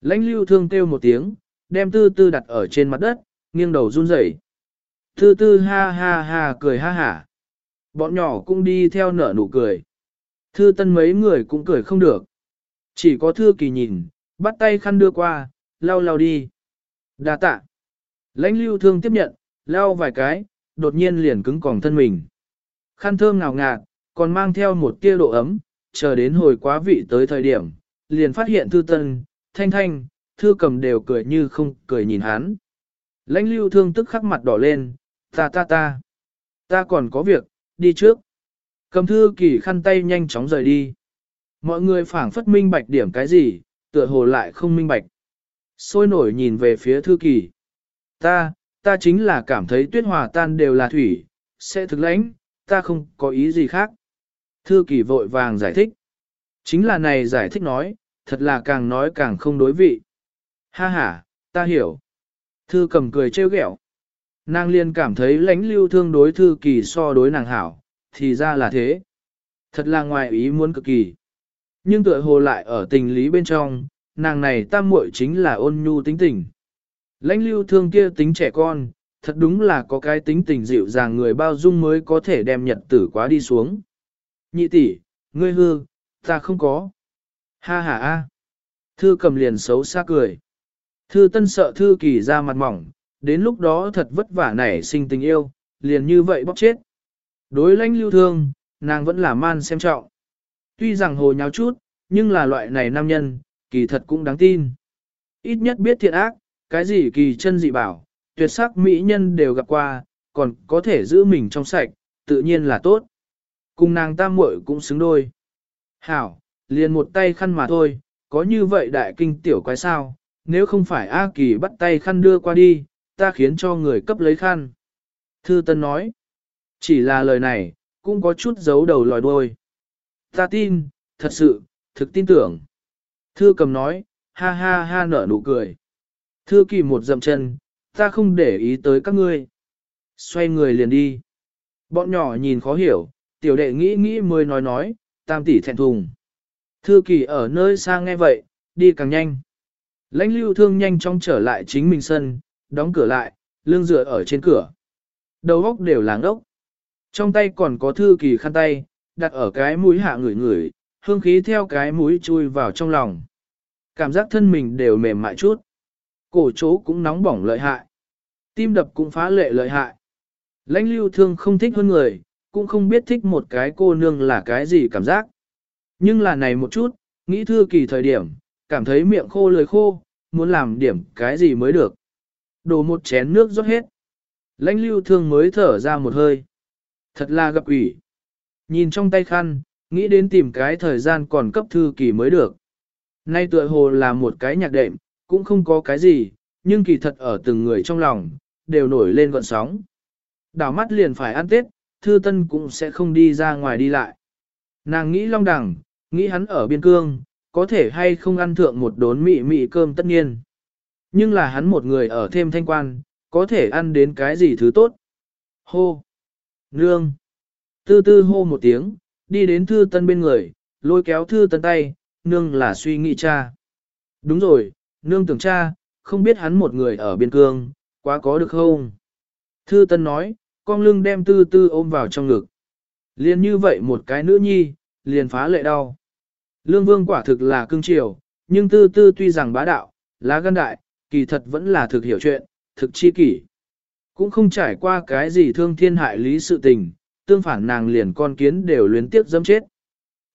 Lãnh lưu thương kêu một tiếng, đem tư tư đặt ở trên mặt đất, nghiêng đầu run rẩy. Tư tư ha ha ha cười ha hả. Bọn nhỏ cũng đi theo nở nụ cười. Thư tân mấy người cũng cười không được. Chỉ có thư kỳ nhìn, bắt tay khăn đưa qua, lau lau đi. đa tạ. Lãnh lưu thương tiếp nhận, lau vài cái, đột nhiên liền cứng còng thân mình. Khăn thơm ngào ngạt, còn mang theo một tia độ ấm, chờ đến hồi quá vị tới thời điểm, liền phát hiện thư tân, thanh thanh, thư cầm đều cười như không cười nhìn hắn. Lãnh lưu thương tức khắc mặt đỏ lên, ta ta ta, ta còn có việc, đi trước. Cầm thư kỳ khăn tay nhanh chóng rời đi. Mọi người phảng phất minh bạch điểm cái gì, tựa hồ lại không minh bạch. Sôi nổi nhìn về phía thư kỳ. Ta, ta chính là cảm thấy tuyết hòa tan đều là thủy, sẽ thực lãnh, ta không có ý gì khác. Thư kỳ vội vàng giải thích. Chính là này giải thích nói, thật là càng nói càng không đối vị. Ha ha, ta hiểu. Thư cầm cười trêu ghẹo. Nàng liền cảm thấy lãnh lưu thương đối thư kỳ so đối nàng hảo, thì ra là thế. Thật là ngoài ý muốn cực kỳ. Nhưng tựa hồ lại ở tình lý bên trong, nàng này tam muội chính là ôn nhu tính tình. Lãnh lưu thương kia tính trẻ con, thật đúng là có cái tính tình dịu dàng người bao dung mới có thể đem nhật tử quá đi xuống. Nhị tỷ, ngươi hư, ta không có. Ha ha a. Thư cầm liền xấu xa cười. Thư tân sợ thư kỳ ra mặt mỏng, đến lúc đó thật vất vả nảy sinh tình yêu, liền như vậy bóc chết. Đối lãnh lưu thương, nàng vẫn là man xem trọng. Tuy rằng hồ nháo chút, nhưng là loại này nam nhân, kỳ thật cũng đáng tin. Ít nhất biết thiện ác, cái gì kỳ chân dị bảo, tuyệt sắc mỹ nhân đều gặp qua, còn có thể giữ mình trong sạch, tự nhiên là tốt. Cùng nàng tam muội cũng xứng đôi. Hảo, liền một tay khăn mà thôi, có như vậy đại kinh tiểu quái sao, nếu không phải A Kỳ bắt tay khăn đưa qua đi, ta khiến cho người cấp lấy khăn. Thư Tân nói, chỉ là lời này, cũng có chút giấu đầu lòi đuôi. Ta tin, thật sự, thực tin tưởng. Thư cầm nói, ha ha ha nở nụ cười. Thư kỳ một dậm chân, ta không để ý tới các ngươi. Xoay người liền đi. Bọn nhỏ nhìn khó hiểu, tiểu đệ nghĩ nghĩ mới nói nói, tam tỷ thẹn thùng. Thư kỳ ở nơi xa nghe vậy, đi càng nhanh. Lãnh lưu thương nhanh chóng trở lại chính mình sân, đóng cửa lại, lưng dựa ở trên cửa. Đầu góc đều láng ốc. Trong tay còn có thư kỳ khăn tay, đặt ở cái mũi hạ ngửi ngửi, hương khí theo cái mũi chui vào trong lòng. Cảm giác thân mình đều mềm mại chút. Cổ chỗ cũng nóng bỏng lợi hại. Tim đập cũng phá lệ lợi hại. Lãnh lưu thương không thích hơn người, cũng không biết thích một cái cô nương là cái gì cảm giác. Nhưng là này một chút, nghĩ thư kỳ thời điểm, cảm thấy miệng khô lưỡi khô, muốn làm điểm cái gì mới được. Đổ một chén nước rót hết. Lãnh lưu thương mới thở ra một hơi. Thật là gặp ủy. Nhìn trong tay khăn, nghĩ đến tìm cái thời gian còn cấp thư kỳ mới được. Nay tựa hồ là một cái nhạc đệm, cũng không có cái gì, nhưng kỳ thật ở từng người trong lòng, đều nổi lên gọn sóng. Đảo mắt liền phải ăn Tết, thư tân cũng sẽ không đi ra ngoài đi lại. Nàng nghĩ long đẳng, nghĩ hắn ở biên cương, có thể hay không ăn thượng một đốn mị mị cơm tất nhiên. Nhưng là hắn một người ở thêm thanh quan, có thể ăn đến cái gì thứ tốt. Hô! Nương! Tư tư hô một tiếng, đi đến thư tân bên người, lôi kéo thư tân tay, nương là suy nghĩ cha. Đúng rồi, nương tưởng cha, không biết hắn một người ở biên cương, quá có được không? Thư tân nói, con lưng đem tư tư ôm vào trong ngực. Liền như vậy một cái nữ nhi, liền phá lệ đau. Lương vương quả thực là cưng chiều, nhưng tư tư tuy rằng bá đạo, lá gan đại, kỳ thật vẫn là thực hiểu chuyện, thực chi kỷ. Cũng không trải qua cái gì thương thiên hại lý sự tình, tương phản nàng liền con kiến đều luyến tiếc dẫm chết.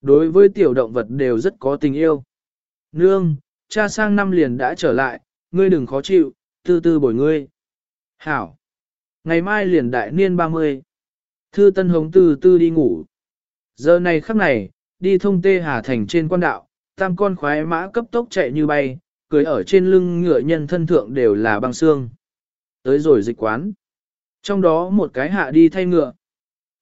Đối với tiểu động vật đều rất có tình yêu. Nương, cha sang năm liền đã trở lại, ngươi đừng khó chịu, tư tư bồi ngươi. Hảo. Ngày mai liền đại niên 30. Thư Tân Hồng từ từ đi ngủ. Giờ này khắc này, đi thông tê hà thành trên quan đạo, tam con khoái mã cấp tốc chạy như bay, cưới ở trên lưng ngựa nhân thân thượng đều là băng xương. Tới rồi dịch quán. Trong đó một cái hạ đi thay ngựa.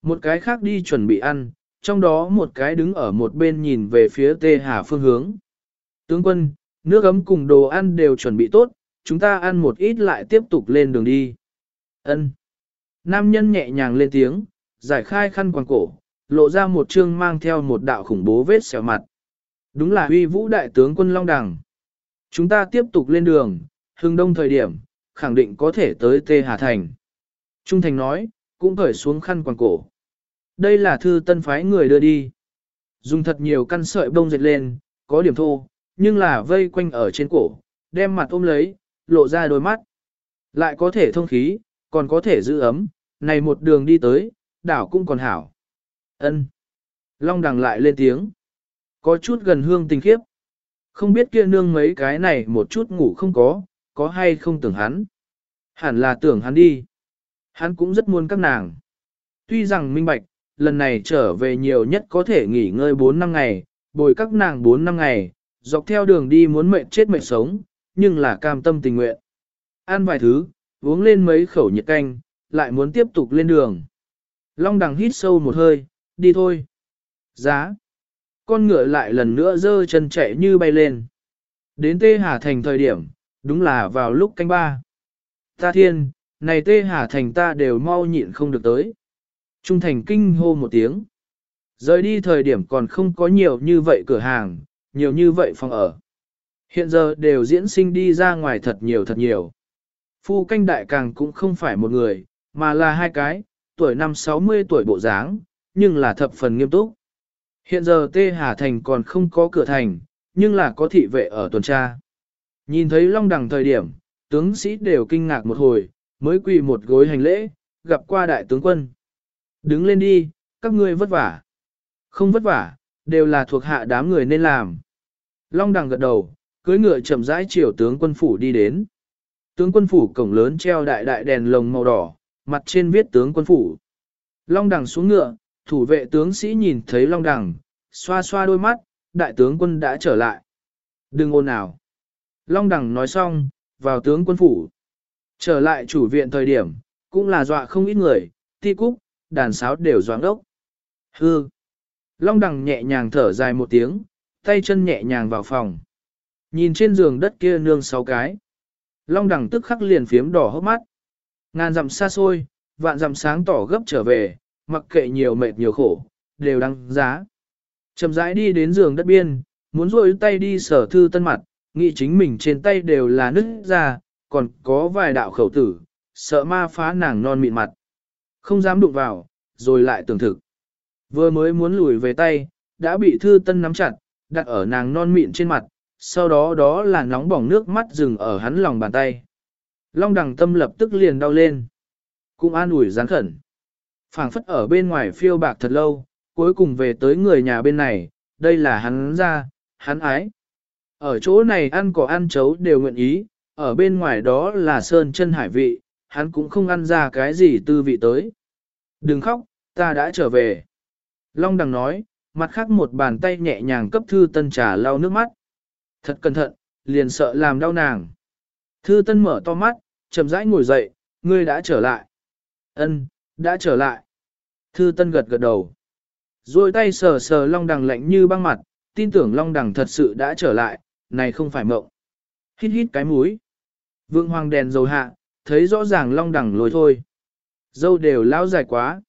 Một cái khác đi chuẩn bị ăn, trong đó một cái đứng ở một bên nhìn về phía tê hà phương hướng. Tướng quân, nước ấm cùng đồ ăn đều chuẩn bị tốt, chúng ta ăn một ít lại tiếp tục lên đường đi. Ân. Nam nhân nhẹ nhàng lên tiếng, giải khai khăn quàng cổ, lộ ra một trương mang theo một đạo khủng bố vết xẻo mặt. Đúng là uy vũ đại tướng quân Long Đằng. Chúng ta tiếp tục lên đường, hưng đông thời điểm, khẳng định có thể tới Tê Hà Thành. Trung Thành nói, cũng cởi xuống khăn quàng cổ. Đây là thư tân phái người đưa đi. Dùng thật nhiều căn sợi bông dệt lên, có điểm thô, nhưng là vây quanh ở trên cổ, đem mặt ôm lấy, lộ ra đôi mắt. Lại có thể thông khí, còn có thể giữ ấm, này một đường đi tới, đảo cũng còn hảo. ân Long đằng lại lên tiếng. Có chút gần hương tình khiếp. Không biết kia nương mấy cái này một chút ngủ không có, có hay không tưởng hắn. Hẳn là tưởng hắn đi. Hắn cũng rất muốn các nàng. Tuy rằng minh bạch, lần này trở về nhiều nhất có thể nghỉ ngơi 4 năm ngày, bồi các nàng 4 năm ngày, dọc theo đường đi muốn mệnh chết mệnh sống, nhưng là cam tâm tình nguyện. Ăn vài thứ, uống lên mấy khẩu nhiệt canh, lại muốn tiếp tục lên đường. Long đằng hít sâu một hơi, đi thôi. Giá. Con ngựa lại lần nữa dơ chân chạy như bay lên. Đến Tê Hà Thành thời điểm, đúng là vào lúc canh ba. Ta thiên, này Tê Hà Thành ta đều mau nhịn không được tới. Trung Thành kinh hô một tiếng. Rời đi thời điểm còn không có nhiều như vậy cửa hàng, nhiều như vậy phòng ở. Hiện giờ đều diễn sinh đi ra ngoài thật nhiều thật nhiều. Phu canh đại càng cũng không phải một người, mà là hai cái, tuổi năm 60 tuổi bộ dáng, nhưng là thập phần nghiêm túc. Hiện giờ Tê Hà Thành còn không có cửa thành, nhưng là có thị vệ ở tuần tra. Nhìn thấy Long Đằng thời điểm, tướng sĩ đều kinh ngạc một hồi, mới quỳ một gối hành lễ, gặp qua đại tướng quân. Đứng lên đi, các ngươi vất vả. Không vất vả, đều là thuộc hạ đám người nên làm. Long Đằng gật đầu, cưới ngựa chậm rãi chiều tướng quân phủ đi đến. Tướng quân phủ cổng lớn treo đại đại đèn lồng màu đỏ, mặt trên viết tướng quân phủ. Long đằng xuống ngựa, thủ vệ tướng sĩ nhìn thấy long đằng, xoa xoa đôi mắt, đại tướng quân đã trở lại. Đừng ồn ào. Long đẳng nói xong, vào tướng quân phủ. Trở lại chủ viện thời điểm, cũng là dọa không ít người, ti cúc, đàn sáo đều doáng ốc. Hư. Long đằng nhẹ nhàng thở dài một tiếng, tay chân nhẹ nhàng vào phòng. Nhìn trên giường đất kia nương sáu cái. Long đẳng tức khắc liền phiếm đỏ hốc mắt. Ngàn dặm xa xôi, vạn dặm sáng tỏ gấp trở về, mặc kệ nhiều mệt nhiều khổ, đều đăng giá. Chậm rãi đi đến giường đất biên, muốn rôi tay đi sở thư tân mặt, nghĩ chính mình trên tay đều là nứt ra, còn có vài đạo khẩu tử, sợ ma phá nàng non mịn mặt. Không dám đụng vào, rồi lại tưởng thực. Vừa mới muốn lùi về tay, đã bị thư tân nắm chặt, đặt ở nàng non mịn trên mặt, sau đó đó là nóng bỏng nước mắt dừng ở hắn lòng bàn tay. Long đằng tâm lập tức liền đau lên. Cũng an ủi gián khẩn. phảng phất ở bên ngoài phiêu bạc thật lâu, cuối cùng về tới người nhà bên này, đây là hắn ra, hắn ái. Ở chỗ này ăn cỏ ăn chấu đều nguyện ý, ở bên ngoài đó là sơn chân hải vị, hắn cũng không ăn ra cái gì tư vị tới. Đừng khóc, ta đã trở về. Long đằng nói, mặt khác một bàn tay nhẹ nhàng cấp thư tân trà lau nước mắt. Thật cẩn thận, liền sợ làm đau nàng. Thư tân mở to mắt, chậm rãi ngồi dậy, ngươi đã trở lại. Ân, đã trở lại. Thư tân gật gật đầu. Rồi tay sờ sờ long đằng lạnh như băng mặt, tin tưởng long đằng thật sự đã trở lại, này không phải mộng. Hít hít cái mũi. Vương hoàng đèn dầu hạ, thấy rõ ràng long đằng lôi thôi. Dâu đều lao dài quá.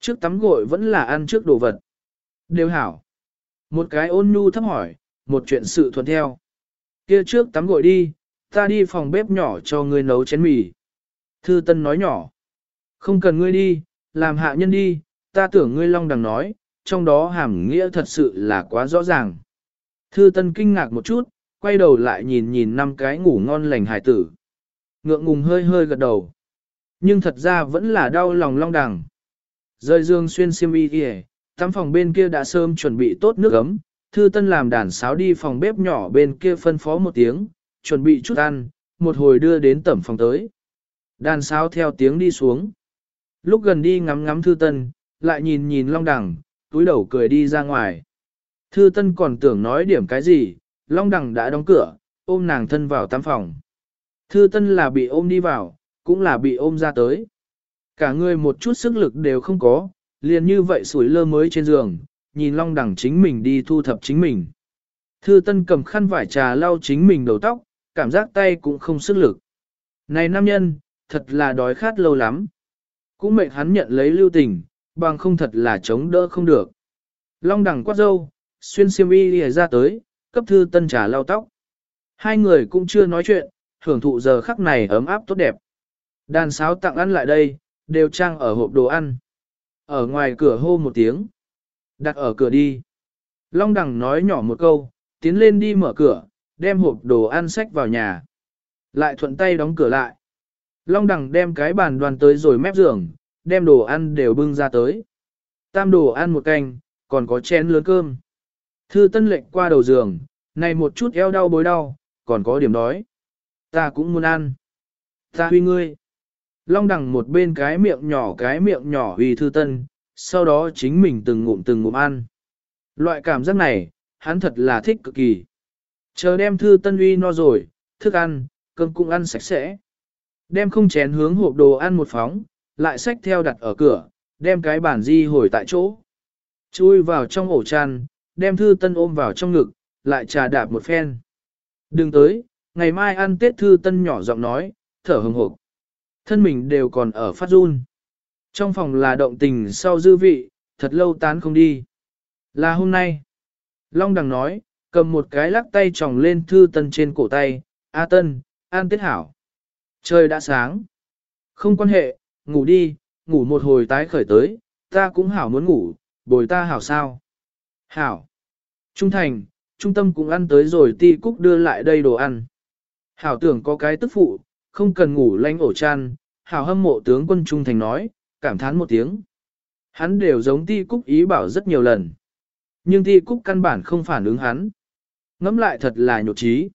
Trước tắm gội vẫn là ăn trước đồ vật. Đều hảo. Một cái ôn nhu thấp hỏi, một chuyện sự thuận theo. Kia trước tắm gội đi, ta đi phòng bếp nhỏ cho ngươi nấu chén mì. Thư Tân nói nhỏ. Không cần ngươi đi, làm hạ nhân đi, ta tưởng ngươi long đằng nói, trong đó hàm nghĩa thật sự là quá rõ ràng. Thư Tân kinh ngạc một chút, quay đầu lại nhìn nhìn năm cái ngủ ngon lành hải tử. Ngượng ngùng hơi hơi gật đầu. Nhưng thật ra vẫn là đau lòng long đằng. Rơi dương xuyên xiêm y kìa, tắm phòng bên kia đã sớm chuẩn bị tốt nước ấm, thư tân làm đàn sáo đi phòng bếp nhỏ bên kia phân phó một tiếng, chuẩn bị chút ăn, một hồi đưa đến tẩm phòng tới. Đàn sáo theo tiếng đi xuống. Lúc gần đi ngắm ngắm thư tân, lại nhìn nhìn long đằng, túi đầu cười đi ra ngoài. Thư tân còn tưởng nói điểm cái gì, long đằng đã đóng cửa, ôm nàng thân vào tắm phòng. Thư tân là bị ôm đi vào, cũng là bị ôm ra tới. Cả người một chút sức lực đều không có, liền như vậy sủi lơ mới trên giường, nhìn long đẳng chính mình đi thu thập chính mình. Thư tân cầm khăn vải trà lau chính mình đầu tóc, cảm giác tay cũng không sức lực. Này nam nhân, thật là đói khát lâu lắm. Cũng mệt hắn nhận lấy lưu tình, bằng không thật là chống đỡ không được. Long đẳng quát dâu, xuyên xiêm y lìa ra tới, cấp thư tân trà lau tóc. Hai người cũng chưa nói chuyện, hưởng thụ giờ khắc này ấm áp tốt đẹp. Đàn sáo tặng ăn lại đây, đều trang ở hộp đồ ăn. Ở ngoài cửa hô một tiếng. Đặt ở cửa đi. Long đằng nói nhỏ một câu, tiến lên đi mở cửa, đem hộp đồ ăn sách vào nhà. Lại thuận tay đóng cửa lại. Long đằng đem cái bàn đoàn tới rồi mép giường, đem đồ ăn đều bưng ra tới. Tam đồ ăn một canh, còn có chén lớn cơm. Thư tân lệnh qua đầu giường, này một chút eo đau bối đau, còn có điểm đói. Ta cũng muốn ăn. Ta huy ngươi. Long đằng một bên cái miệng nhỏ cái miệng nhỏ vì thư tân, sau đó chính mình từng ngụm từng ngụm ăn. Loại cảm giác này, hắn thật là thích cực kỳ. Chờ đem thư tân uy no rồi, thức ăn, cơm cũng ăn sạch sẽ. Đem không chén hướng hộp đồ ăn một phóng, lại xách theo đặt ở cửa, đem cái bản di hồi tại chỗ. Chui vào trong ổ chăn, đem thư tân ôm vào trong ngực, lại trà đạp một phen. Đừng tới, ngày mai ăn tết thư tân nhỏ giọng nói, thở hừng hộp. Thân mình đều còn ở phát run. Trong phòng là động tình sau dư vị, thật lâu tán không đi. Là hôm nay. Long đằng nói, cầm một cái lắc tay tròng lên thư tân trên cổ tay, A tân, an tiết hảo. Trời đã sáng. Không quan hệ, ngủ đi, ngủ một hồi tái khởi tới, ta cũng hảo muốn ngủ, bồi ta hảo sao. Hảo. Trung thành, trung tâm cũng ăn tới rồi ti cúc đưa lại đây đồ ăn. Hảo tưởng có cái tức phụ, không cần ngủ lanh ổ chăn, hảo hâm mộ tướng quân trung thành nói, cảm thán một tiếng. Hắn đều giống ti cúc ý bảo rất nhiều lần. Nhưng ti cúc căn bản không phản ứng hắn. Ngắm lại thật là nhột trí.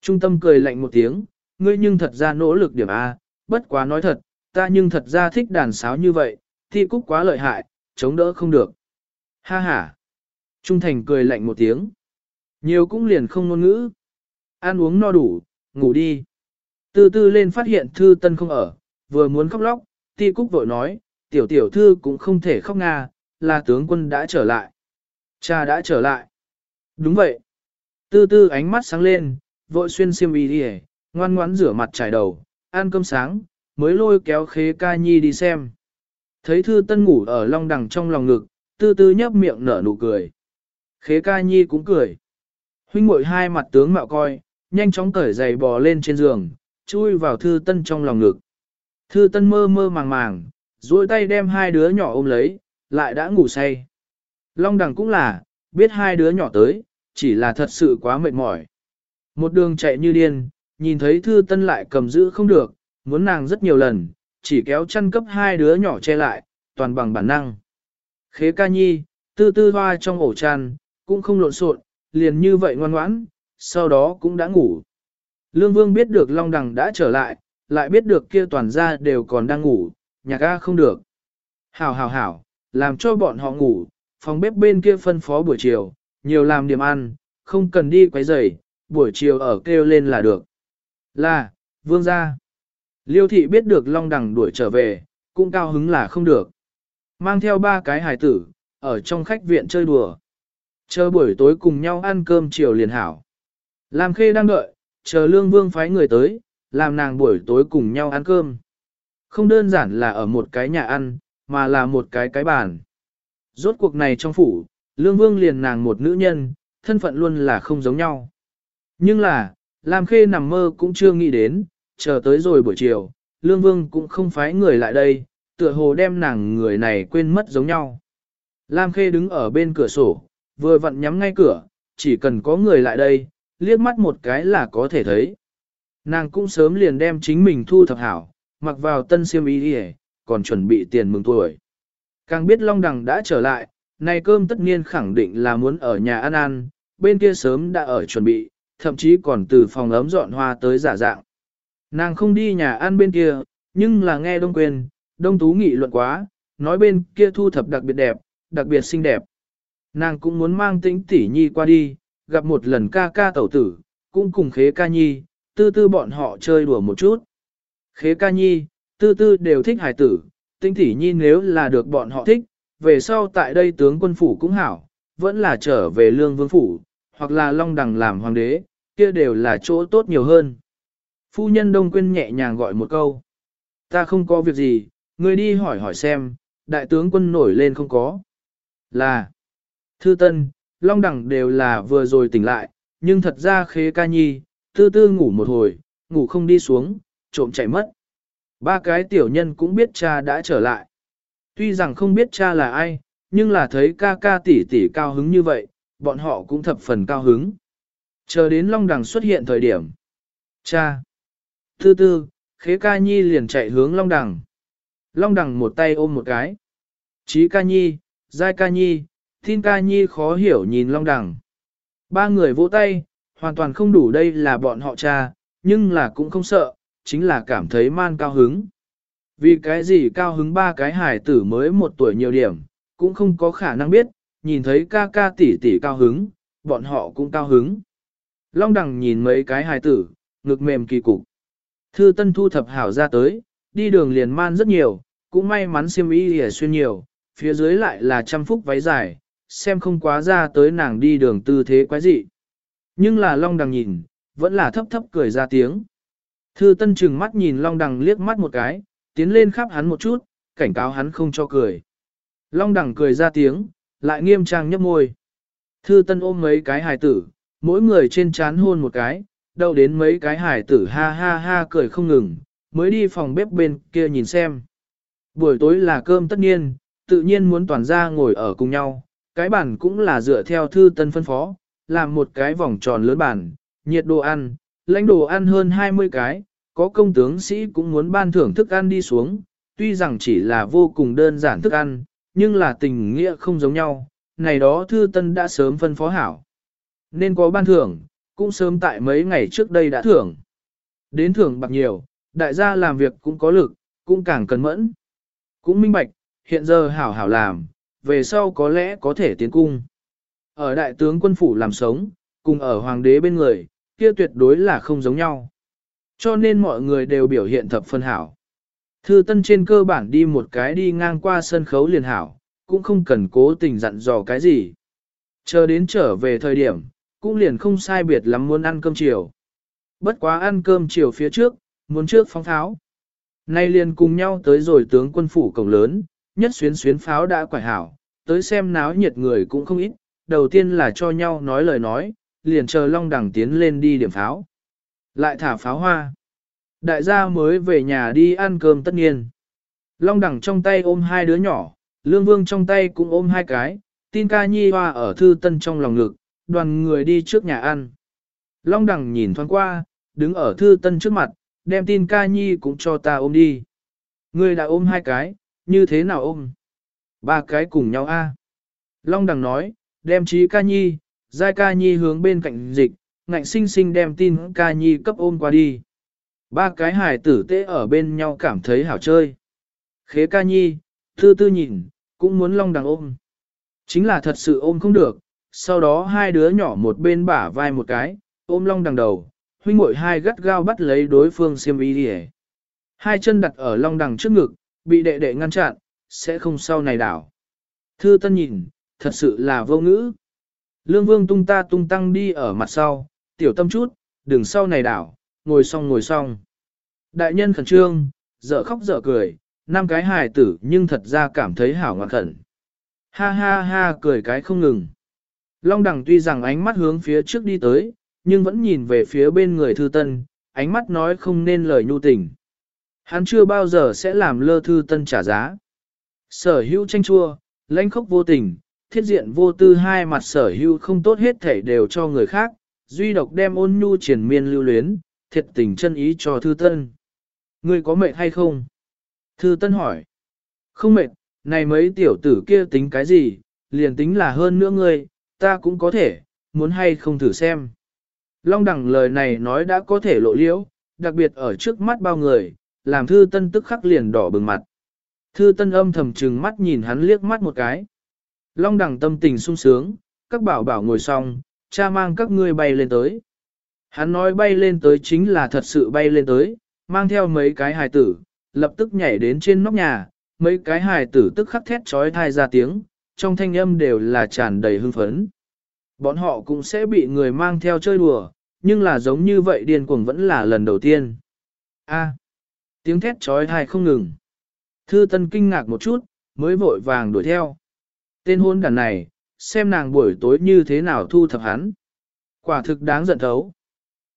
Trung tâm cười lạnh một tiếng, ngươi nhưng thật ra nỗ lực điểm A, bất quá nói thật, ta nhưng thật ra thích đàn sáo như vậy, ti cúc quá lợi hại, chống đỡ không được. Ha ha. Trung thành cười lạnh một tiếng. Nhiều cũng liền không ngôn ngữ. Ăn uống no đủ, ngủ đi. Từ từ lên phát hiện thư tân không ở, vừa muốn khóc lóc, ti cúc vội nói, tiểu tiểu thư cũng không thể khóc nga, là tướng quân đã trở lại. Cha đã trở lại. Đúng vậy. Tư tư ánh mắt sáng lên, vội xuyên xiêm y đi ngoan ngoãn rửa mặt trải đầu, ăn cơm sáng, mới lôi kéo khế ca nhi đi xem. Thấy thư tân ngủ ở long đằng trong lòng ngực, tư tư nhấp miệng nở nụ cười. Khế ca nhi cũng cười. Huynh muội hai mặt tướng mạo coi, nhanh chóng cởi giày bò lên trên giường, chui vào thư tân trong lòng ngực. Thư tân mơ mơ màng màng, duỗi tay đem hai đứa nhỏ ôm lấy, lại đã ngủ say. Long đằng cũng là, biết hai đứa nhỏ tới, chỉ là thật sự quá mệt mỏi. Một đường chạy như điên, nhìn thấy thư tân lại cầm giữ không được, muốn nàng rất nhiều lần, chỉ kéo chăn cấp hai đứa nhỏ che lại, toàn bằng bản năng. Khế ca nhi, tư tư hoa trong ổ chăn, cũng không lộn xộn, liền như vậy ngoan ngoãn, sau đó cũng đã ngủ. Lương Vương biết được Long Đằng đã trở lại, lại biết được kia toàn gia đều còn đang ngủ, nhà ga không được. Hảo hảo hảo, làm cho bọn họ ngủ, phòng bếp bên kia phân phó buổi chiều, nhiều làm điểm ăn, không cần đi quấy rầy, buổi chiều ở kêu lên là được. Là, Vương gia. Liêu thị biết được Long Đằng đuổi trở về, cũng cao hứng là không được. Mang theo ba cái hài tử, ở trong khách viện chơi đùa. Chờ buổi tối cùng nhau ăn cơm chiều liền hảo. Làm khê đang đợi, chờ lương vương phái người tới, làm nàng buổi tối cùng nhau ăn cơm. Không đơn giản là ở một cái nhà ăn, mà là một cái cái bàn. Rốt cuộc này trong phủ, lương vương liền nàng một nữ nhân, thân phận luôn là không giống nhau. Nhưng là, làm khê nằm mơ cũng chưa nghĩ đến, chờ tới rồi buổi chiều, lương vương cũng không phái người lại đây, tựa hồ đem nàng người này quên mất giống nhau. Lam khê đứng ở bên cửa sổ, vừa vặn nhắm ngay cửa, chỉ cần có người lại đây, liếc mắt một cái là có thể thấy. Nàng cũng sớm liền đem chính mình thu thập hảo, mặc vào tân siêm y đi còn chuẩn bị tiền mừng tuổi. Càng biết Long Đằng đã trở lại, này cơm tất nhiên khẳng định là muốn ở nhà ăn ăn, bên kia sớm đã ở chuẩn bị, thậm chí còn từ phòng ấm dọn hoa tới giả dạng. Nàng không đi nhà ăn bên kia, nhưng là nghe Đông Quyền, Đông Tú nghị luận quá, nói bên kia thu thập đặc biệt đẹp, đặc biệt xinh đẹp. Nàng cũng muốn mang tĩnh tỷ nhi qua đi, gặp một lần ca ca tẩu tử, cũng cùng khế ca nhi, tư tư bọn họ chơi đùa một chút. Khế ca nhi, tư tư đều thích hài tử, Tinh tỷ nhi nếu là được bọn họ thích, về sau tại đây tướng quân phủ cũng hảo, vẫn là trở về lương vương phủ, hoặc là long đằng làm hoàng đế, kia đều là chỗ tốt nhiều hơn. Phu nhân Đông Quyên nhẹ nhàng gọi một câu. Ta không có việc gì, ngươi đi hỏi hỏi xem, đại tướng quân nổi lên không có. Là, thư tân, long đẳng đều là vừa rồi tỉnh lại, nhưng thật ra khế ca nhi, tư tư ngủ một hồi, ngủ không đi xuống, trộm chạy mất. Ba cái tiểu nhân cũng biết cha đã trở lại. Tuy rằng không biết cha là ai, nhưng là thấy ca ca tỷ tỷ cao hứng như vậy, bọn họ cũng thập phần cao hứng. Chờ đến Long Đằng xuất hiện thời điểm. Cha! Tư tư, khế ca nhi liền chạy hướng Long Đằng. Long Đằng một tay ôm một cái. Chí ca nhi, giai ca nhi, tin ca nhi khó hiểu nhìn Long Đằng. Ba người vỗ tay, hoàn toàn không đủ đây là bọn họ cha, nhưng là cũng không sợ, chính là cảm thấy man cao hứng. Vì cái gì cao hứng ba cái hải tử mới một tuổi nhiều điểm, cũng không có khả năng biết, nhìn thấy ca ca tỷ tỷ cao hứng, bọn họ cũng cao hứng. Long đằng nhìn mấy cái hài tử, ngực mềm kỳ cục. Thư tân thu thập hảo ra tới, đi đường liền man rất nhiều, cũng may mắn xiêm y hề xuyên nhiều, phía dưới lại là trăm phúc váy dài, xem không quá ra tới nàng đi đường tư thế quái dị. Nhưng là long đằng nhìn, vẫn là thấp thấp cười ra tiếng. Thư tân chừng mắt nhìn long đằng liếc mắt một cái, tiến lên khắp hắn một chút, cảnh cáo hắn không cho cười. Long đằng cười ra tiếng, lại nghiêm trang nhấp môi. Thư tân ôm mấy cái hài tử, mỗi người trên chán hôn một cái, đâu đến mấy cái hài tử ha ha ha cười không ngừng, mới đi phòng bếp bên kia nhìn xem. Buổi tối là cơm tất nhiên, tự nhiên muốn toàn ra ngồi ở cùng nhau, cái bàn cũng là dựa theo thư tân phân phó, làm một cái vòng tròn lớn bàn, nhiệt đồ ăn, lãnh đồ ăn hơn 20 cái, có công tướng sĩ cũng muốn ban thưởng thức ăn đi xuống, tuy rằng chỉ là vô cùng đơn giản thức ăn, nhưng là tình nghĩa không giống nhau, này đó thư tân đã sớm phân phó hảo. Nên có ban thưởng, cũng sớm tại mấy ngày trước đây đã thưởng. Đến thưởng bạc nhiều, đại gia làm việc cũng có lực, cũng càng cẩn mẫn. Cũng minh bạch, hiện giờ hảo hảo làm, về sau có lẽ có thể tiến cung. Ở đại tướng quân phủ làm sống, cùng ở hoàng đế bên người, kia tuyệt đối là không giống nhau. Cho nên mọi người đều biểu hiện thập phân hảo. Thư tân trên cơ bản đi một cái đi ngang qua sân khấu liền hảo, cũng không cần cố tình dặn dò cái gì. Chờ đến trở về thời điểm, cũng liền không sai biệt lắm muốn ăn cơm chiều. Bất quá ăn cơm chiều phía trước, muốn trước phóng pháo. Nay liền cùng nhau tới rồi tướng quân phủ cổng lớn, nhất xuyến xuyến pháo đã quải hảo, tới xem náo nhiệt người cũng không ít, đầu tiên là cho nhau nói lời nói, liền chờ Long Đằng tiến lên đi điểm pháo. Lại thả pháo hoa. Đại gia mới về nhà đi ăn cơm tất nhiên. Long Đằng trong tay ôm hai đứa nhỏ, Lương Vương trong tay cũng ôm hai cái, tin ca nhi hoa ở thư tân trong lòng ngực, đoàn người đi trước nhà ăn. Long Đằng nhìn thoáng qua, đứng ở thư tân trước mặt, đem tin ca nhi cũng cho ta ôm đi. Ngươi đã ôm hai cái, như thế nào ôm? Ba cái cùng nhau a. Long Đằng nói, đem trí ca nhi, giai ca nhi hướng bên cạnh dịch, ngạnh sinh sinh đem tin ca nhi cấp ôm qua đi. Ba cái hải tử tế ở bên nhau cảm thấy hảo chơi. Khế ca nhi, tư tư nhìn, cũng muốn long đằng ôm. Chính là thật sự ôm không được, sau đó hai đứa nhỏ một bên bả vai một cái, ôm long đằng đầu, huynh muội hai gắt gao bắt lấy đối phương xiêm y đi Hai chân đặt ở long đằng trước ngực, bị đệ đệ ngăn chặn, sẽ không sau này đảo. Thư tân nhìn, thật sự là vô ngữ. Lương vương tung ta tung tăng đi ở mặt sau, tiểu tâm chút, đừng sau này đảo, ngồi xong ngồi xong. Đại nhân khẩn trương, dở khóc dở cười, năm cái hài tử nhưng thật ra cảm thấy hảo ngoạn khẩn. Ha ha ha cười cái không ngừng. Long đẳng tuy rằng ánh mắt hướng phía trước đi tới, nhưng vẫn nhìn về phía bên người thư tân, ánh mắt nói không nên lời nhu tình. Hắn chưa bao giờ sẽ làm lơ thư tân trả giá. Sở hữu tranh chua, lãnh khốc vô tình, thiết diện vô tư hai mặt sở hữu không tốt hết thể đều cho người khác, duy độc đem ôn nhu triển miên lưu luyến, thiệt tình chân ý cho thư tân. Ngươi có mệt hay không? Thư tân hỏi. Không mệt, này mấy tiểu tử kia tính cái gì, liền tính là hơn nữa ngươi, ta cũng có thể, muốn hay không thử xem. Long đẳng lời này nói đã có thể lộ liễu, đặc biệt ở trước mắt bao người, làm thư tân tức khắc liền đỏ bừng mặt. Thư tân âm thầm trừng mắt nhìn hắn liếc mắt một cái. Long đẳng tâm tình sung sướng, các bảo bảo ngồi xong, cha mang các ngươi bay lên tới. Hắn nói bay lên tới chính là thật sự bay lên tới, mang theo mấy cái hài tử, lập tức nhảy đến trên nóc nhà, mấy cái hài tử tức khắc thét trói thai ra tiếng, trong thanh âm đều là tràn đầy hưng phấn. Bọn họ cũng sẽ bị người mang theo chơi đùa, nhưng là giống như vậy điên cuồng vẫn là lần đầu tiên. A, tiếng thét trói thai không ngừng. Thư Tân kinh ngạc một chút, mới vội vàng đuổi theo. Tên hôn đàn này, xem nàng buổi tối như thế nào thu thập hắn. Quả thực đáng giận thấu.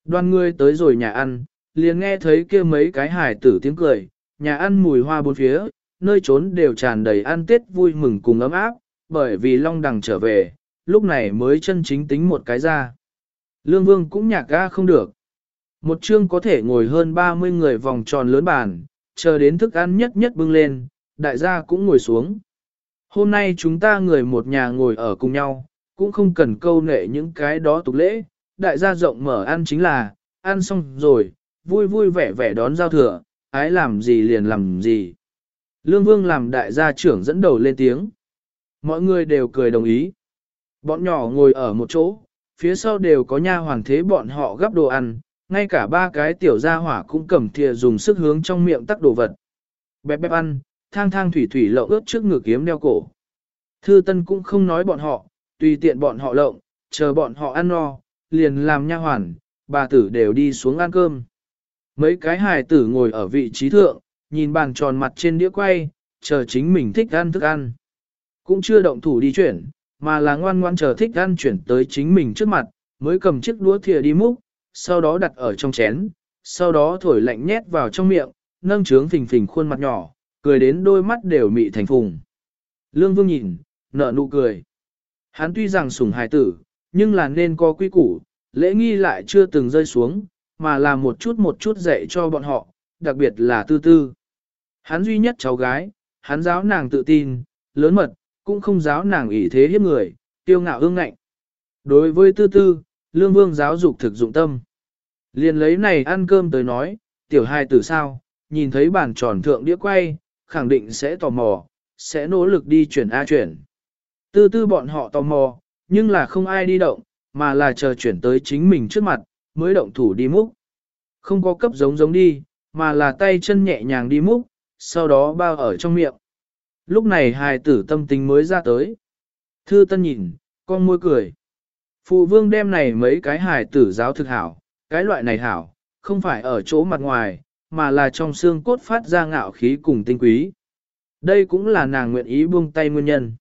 Đoàn người tới rồi nhà ăn, liền nghe thấy kia mấy cái hài tử tiếng cười, nhà ăn mùi hoa bốn phía, nơi trốn đều tràn đầy ăn tết vui mừng cùng ấm áp, bởi vì Long Đằng trở về, lúc này mới chân chính tính một cái ra. Lương Vương cũng nhạc ga không được. Một chương có thể ngồi hơn 30 người vòng tròn lớn bàn, chờ đến thức ăn nhất nhất bưng lên, đại gia cũng ngồi xuống. Hôm nay chúng ta người một nhà ngồi ở cùng nhau, cũng không cần câu nệ những cái đó tục lễ, đại gia rộng mở ăn chính là, ăn xong rồi, vui vui vẻ vẻ đón giao thừa, ái làm gì liền làm gì. Lương Vương làm đại gia trưởng dẫn đầu lên tiếng. Mọi người đều cười đồng ý. Bọn nhỏ ngồi ở một chỗ, phía sau đều có nha hoàng thế bọn họ gắp đồ ăn, ngay cả ba cái tiểu gia hỏa cũng cầm thìa dùng sức hướng trong miệng tắc đồ vật. Bẹp bẹp ăn, thang thang thủy thủy lậu ướt trước ngực kiếm đeo cổ. Thư Tân cũng không nói bọn họ, tùy tiện bọn họ lộng, chờ bọn họ ăn no, liền làm nha hoàn, bà tử đều đi xuống ăn cơm. Mấy cái hài tử ngồi ở vị trí thượng, nhìn bàn tròn mặt trên đĩa quay, chờ chính mình thích ăn thức ăn. Cũng chưa động thủ đi chuyển, mà là ngoan ngoan chờ thích ăn chuyển tới chính mình trước mặt, mới cầm chiếc đũa thìa đi múc, sau đó đặt ở trong chén, sau đó thổi lạnh nhét vào trong miệng, nâng trướng phình phình khuôn mặt nhỏ, cười đến đôi mắt đều mị thành phùng. Lương Vương nhìn, nở nụ cười. Hắn tuy rằng sủng hài tử, nhưng là nên có quy củ, lễ nghi lại chưa từng rơi xuống, mà là một chút một chút dạy cho bọn họ, đặc biệt là tư tư. Hắn duy nhất cháu gái, hắn giáo nàng tự tin, lớn mật, cũng không giáo nàng ỷ thế hiếp người, tiêu ngạo ương ngạnh. Đối với tư tư, lương vương giáo dục thực dụng tâm. Liền lấy này ăn cơm tới nói, tiểu hai tử sao, nhìn thấy bàn tròn thượng đĩa quay, khẳng định sẽ tò mò, sẽ nỗ lực đi chuyển A chuyển. Tư tư bọn họ tò mò, nhưng là không ai đi động, mà là chờ chuyển tới chính mình trước mặt, mới động thủ đi múc. Không có cấp giống giống đi, mà là tay chân nhẹ nhàng đi múc, sau đó bao ở trong miệng. Lúc này hài tử tâm tình mới ra tới. Thư tân nhìn, con môi cười. Phụ vương đem này mấy cái hài tử giáo thực hảo, cái loại này hảo, không phải ở chỗ mặt ngoài, mà là trong xương cốt phát ra ngạo khí cùng tinh quý. Đây cũng là nàng nguyện ý buông tay nguyên nhân.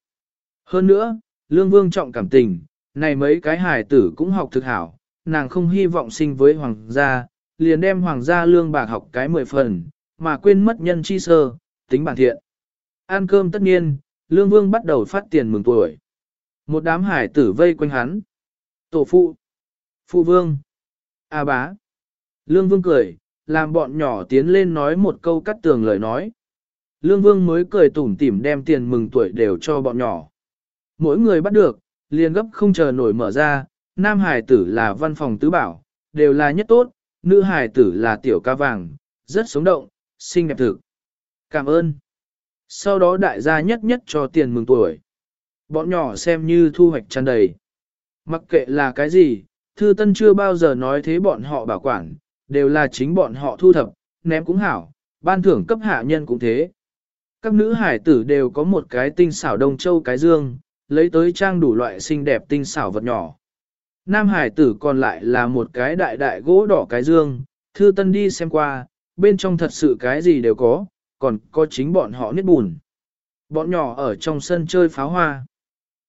Hơn nữa, Lương Vương trọng cảm tình, này mấy cái hài tử cũng học thực hảo, nàng không hy vọng sinh với hoàng gia, liền đem hoàng gia lương bạc học cái mười phần, mà quên mất nhân chi sơ, tính bản thiện. Ăn cơm tất nhiên, Lương Vương bắt đầu phát tiền mừng tuổi. Một đám hải tử vây quanh hắn. Tổ phụ, phụ vương, a bá. Lương Vương cười, làm bọn nhỏ tiến lên nói một câu cắt tường lời nói. Lương Vương mới cười tủm tỉm đem tiền mừng tuổi đều cho bọn nhỏ. Mỗi người bắt được, liền gấp không chờ nổi mở ra, nam hải tử là văn phòng tứ bảo, đều là nhất tốt, nữ hải tử là tiểu ca vàng, rất sống động, xinh đẹp thực. Cảm ơn. Sau đó đại gia nhất nhất cho tiền mừng tuổi. Bọn nhỏ xem như thu hoạch tràn đầy. Mặc kệ là cái gì, thư tân chưa bao giờ nói thế bọn họ bảo quản, đều là chính bọn họ thu thập, ném cũng hảo, ban thưởng cấp hạ nhân cũng thế. Các nữ hải tử đều có một cái tinh xảo đông châu cái dương, lấy tới trang đủ loại xinh đẹp tinh xảo vật nhỏ. Nam hải tử còn lại là một cái đại đại gỗ đỏ cái dương, thư tân đi xem qua, bên trong thật sự cái gì đều có, còn có chính bọn họ niết bùn. Bọn nhỏ ở trong sân chơi pháo hoa.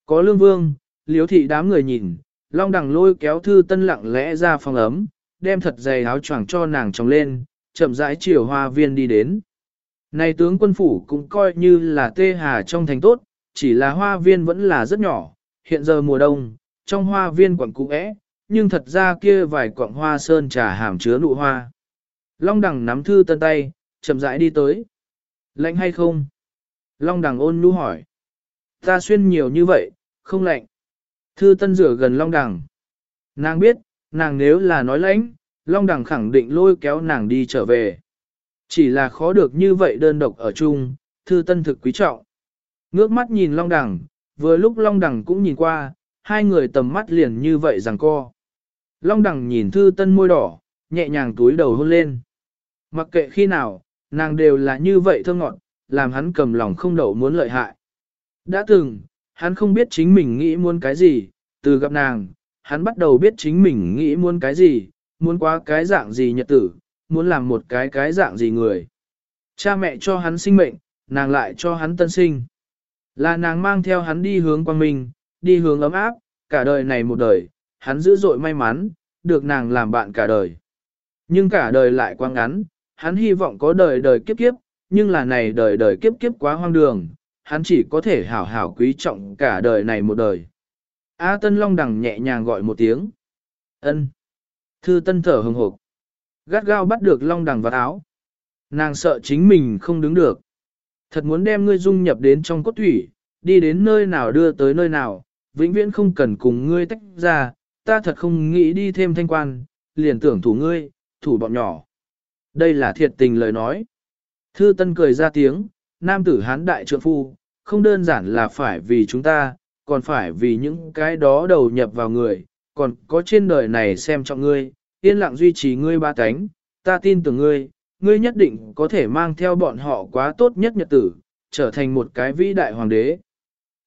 Có lương vương, liếu thị đám người nhìn, long đằng lôi kéo thư tân lặng lẽ ra phòng ấm, đem thật dày áo choàng cho nàng trồng lên, chậm rãi chiều hoa viên đi đến. Này tướng quân phủ cũng coi như là tê hà trong thành tốt, chỉ là hoa viên vẫn là rất nhỏ, hiện giờ mùa đông, trong hoa viên quặng cũ ẽ, nhưng thật ra kia vài quặng hoa sơn trà hàm chứa nụ hoa. Long đằng nắm thư tân tay, chậm rãi đi tới. Lạnh hay không? Long đằng ôn nhu hỏi. Ta xuyên nhiều như vậy, không lạnh. Thư tân rửa gần long đằng. Nàng biết, nàng nếu là nói lãnh, long đằng khẳng định lôi kéo nàng đi trở về. Chỉ là khó được như vậy đơn độc ở chung, thư tân thực quý trọng. Ngước mắt nhìn long đằng, vừa lúc long đằng cũng nhìn qua, hai người tầm mắt liền như vậy rằng co. Long đằng nhìn thư tân môi đỏ, nhẹ nhàng túi đầu hôn lên. Mặc kệ khi nào, nàng đều là như vậy thơ ngọn, làm hắn cầm lòng không đậu muốn lợi hại. Đã từng, hắn không biết chính mình nghĩ muốn cái gì, từ gặp nàng, hắn bắt đầu biết chính mình nghĩ muốn cái gì, muốn qua cái dạng gì nhật tử, muốn làm một cái cái dạng gì người. Cha mẹ cho hắn sinh mệnh, nàng lại cho hắn tân sinh. Là nàng mang theo hắn đi hướng quang minh, đi hướng ấm áp, cả đời này một đời, hắn dữ dội may mắn, được nàng làm bạn cả đời. Nhưng cả đời lại quá ngắn, hắn hy vọng có đời đời kiếp kiếp, nhưng là này đời đời kiếp kiếp quá hoang đường, hắn chỉ có thể hảo hảo quý trọng cả đời này một đời. A Tân Long đằng nhẹ nhàng gọi một tiếng. ân Thư Tân thở hừng hộp. Gắt gao bắt được Long đằng vào áo. Nàng sợ chính mình không đứng được. Thật muốn đem ngươi dung nhập đến trong cốt thủy, đi đến nơi nào đưa tới nơi nào, vĩnh viễn không cần cùng ngươi tách ra, ta thật không nghĩ đi thêm thanh quan, liền tưởng thủ ngươi, thủ bọn nhỏ. Đây là thiệt tình lời nói. Thư Tân cười ra tiếng, nam tử hán đại trượng phu, không đơn giản là phải vì chúng ta, còn phải vì những cái đó đầu nhập vào người, còn có trên đời này xem trọng ngươi, yên lặng duy trì ngươi ba cánh, ta tin tưởng ngươi, ngươi nhất định có thể mang theo bọn họ quá tốt nhất nhật tử, trở thành một cái vĩ đại hoàng đế.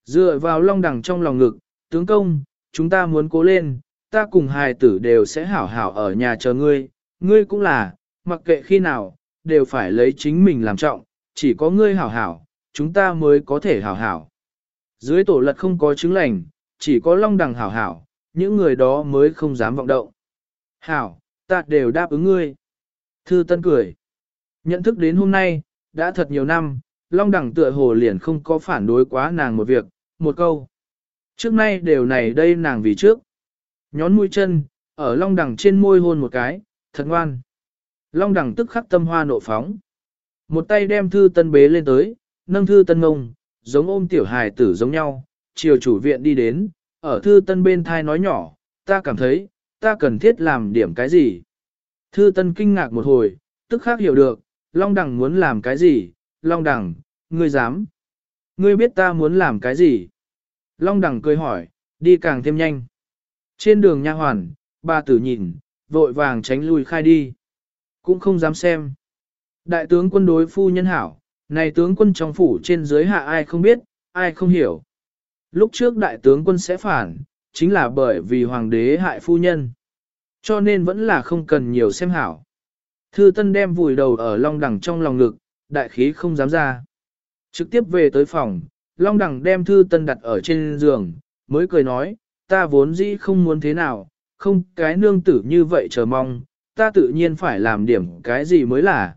Dựa vào long đằng trong lòng ngực, tướng công, chúng ta muốn cố lên, ta cùng hài tử đều sẽ hảo hảo ở nhà chờ ngươi, ngươi cũng là, mặc kệ khi nào, đều phải lấy chính mình làm trọng, chỉ có ngươi hảo hảo, chúng ta mới có thể hảo hảo. Dưới tổ lật không có chứng lành, chỉ có long đằng hảo hảo, những người đó mới không dám vọng động. Hảo, ta đều đáp ứng ngươi. Thư Tân cười. Nhận thức đến hôm nay, đã thật nhiều năm, long đằng tựa hồ liền không có phản đối quá nàng một việc, một câu. Trước nay đều này đây nàng vì trước. Nhón mũi chân, ở long đằng trên môi hôn một cái, thật ngoan. Long đằng tức khắc tâm hoa nộ phóng. Một tay đem thư tân bế lên tới, nâng thư tân ngông, giống ôm tiểu hài tử giống nhau, chiều chủ viện đi đến, ở thư tân bên thai nói nhỏ, ta cảm thấy, ta cần thiết làm điểm cái gì. Thư tân kinh ngạc một hồi, tức khắc hiểu được, Long Đằng muốn làm cái gì, Long Đằng, ngươi dám. Ngươi biết ta muốn làm cái gì? Long Đằng cười hỏi, đi càng thêm nhanh. Trên đường nha hoàn, bà tử nhìn, vội vàng tránh lui khai đi. Cũng không dám xem. Đại tướng quân đối phu nhân hảo, này tướng quân trong phủ trên dưới hạ ai không biết, ai không hiểu. Lúc trước đại tướng quân sẽ phản, chính là bởi vì hoàng đế hại phu nhân. Cho nên vẫn là không cần nhiều xem hảo. Thư Tân đem vùi đầu ở Long Đằng trong lòng ngực, đại khí không dám ra. Trực tiếp về tới phòng, Long Đằng đem Thư Tân đặt ở trên giường, mới cười nói, ta vốn dĩ không muốn thế nào, không cái nương tử như vậy chờ mong, ta tự nhiên phải làm điểm cái gì mới là.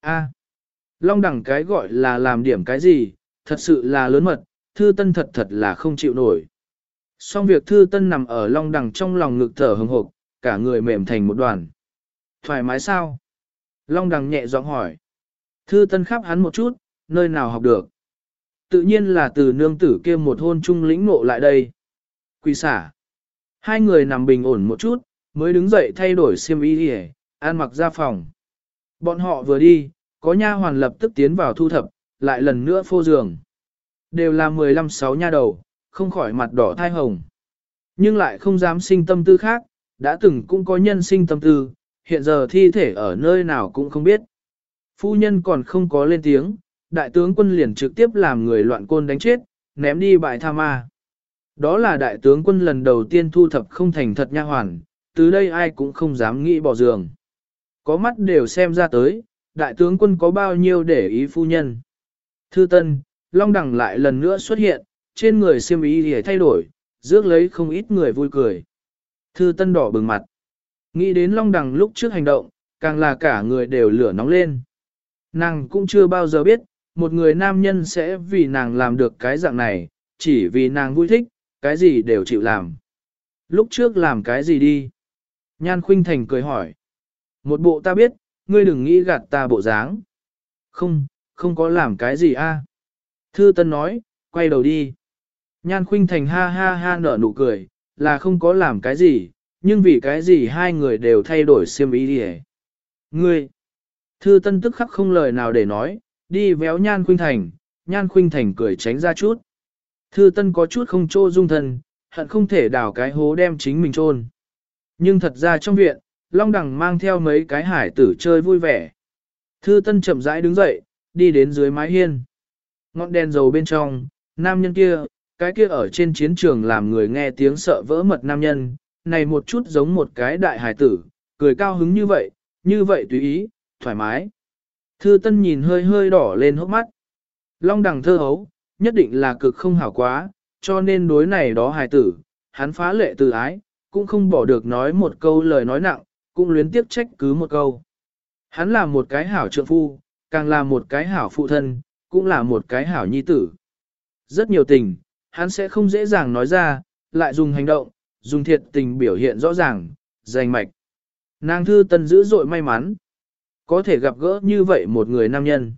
A. Long Đằng cái gọi là làm điểm cái gì, thật sự là lớn mật, Thư Tân thật thật là không chịu nổi. Xong việc Thư Tân nằm ở Long Đằng trong lòng ngực thở hừng hộp, cả người mềm thành một đoàn. Thoải mái sao? Long đằng nhẹ giọng hỏi. Thư tân khắp hắn một chút, nơi nào học được. Tự nhiên là từ nương tử kia một hôn trung lĩnh ngộ lại đây. Quỳ xả. Hai người nằm bình ổn một chút, mới đứng dậy thay đổi xiêm y đi an mặc ra phòng. Bọn họ vừa đi, có nha hoàn lập tức tiến vào thu thập, lại lần nữa phô giường. Đều là 15-6 nha đầu, không khỏi mặt đỏ thai hồng. Nhưng lại không dám sinh tâm tư khác, đã từng cũng có nhân sinh tâm tư, hiện giờ thi thể ở nơi nào cũng không biết. Phu nhân còn không có lên tiếng, đại tướng quân liền trực tiếp làm người loạn côn đánh chết, ném đi bại tha ma. Đó là đại tướng quân lần đầu tiên thu thập không thành thật nha hoàn, từ đây ai cũng không dám nghĩ bỏ giường. Có mắt đều xem ra tới, đại tướng quân có bao nhiêu để ý phu nhân. Thư Tân, Long Đằng lại lần nữa xuất hiện, trên người xiêm y để thay đổi, rước lấy không ít người vui cười. Thư Tân đỏ bừng mặt. Nghĩ đến Long Đằng lúc trước hành động, càng là cả người đều lửa nóng lên. Nàng cũng chưa bao giờ biết, một người nam nhân sẽ vì nàng làm được cái dạng này, chỉ vì nàng vui thích, cái gì đều chịu làm. Lúc trước làm cái gì đi? Nhan Khuynh Thành cười hỏi. Một bộ ta biết, ngươi đừng nghĩ gạt ta bộ dáng. Không, không có làm cái gì a. Thư Tân nói, quay đầu đi. Nhan Khuynh Thành ha ha ha nở nụ cười, là không có làm cái gì, nhưng vì cái gì hai người đều thay đổi xiêm ý đi Ngươi, thư tân tức khắc không lời nào để nói, đi véo nhan khuynh thành, nhan khuynh thành cười tránh ra chút. Thư tân có chút không trô dung thân, hận không thể đào cái hố đem chính mình trôn. Nhưng thật ra trong viện, Long Đằng mang theo mấy cái hải tử chơi vui vẻ. Thư tân chậm rãi đứng dậy, đi đến dưới mái hiên. Ngọn đèn dầu bên trong, nam nhân kia, cái kia ở trên chiến trường làm người nghe tiếng sợ vỡ mật nam nhân, này một chút giống một cái đại hải tử, cười cao hứng như vậy, như vậy tùy ý, thoải mái. Thư Tân nhìn hơi hơi đỏ lên hốc mắt. Long đằng thơ hấu, nhất định là cực không hảo quá, cho nên đối này đó hài tử, hắn phá lệ từ ái, cũng không bỏ được nói một câu lời nói nặng, cũng luyến tiếc trách cứ một câu. Hắn là một cái hảo trượng phu, càng là một cái hảo phụ thân, cũng là một cái hảo nhi tử. Rất nhiều tình, hắn sẽ không dễ dàng nói ra, lại dùng hành động, dùng thiệt tình biểu hiện rõ ràng, danh mạch. Nàng thư tân dữ dội may mắn, có thể gặp gỡ như vậy một người nam nhân.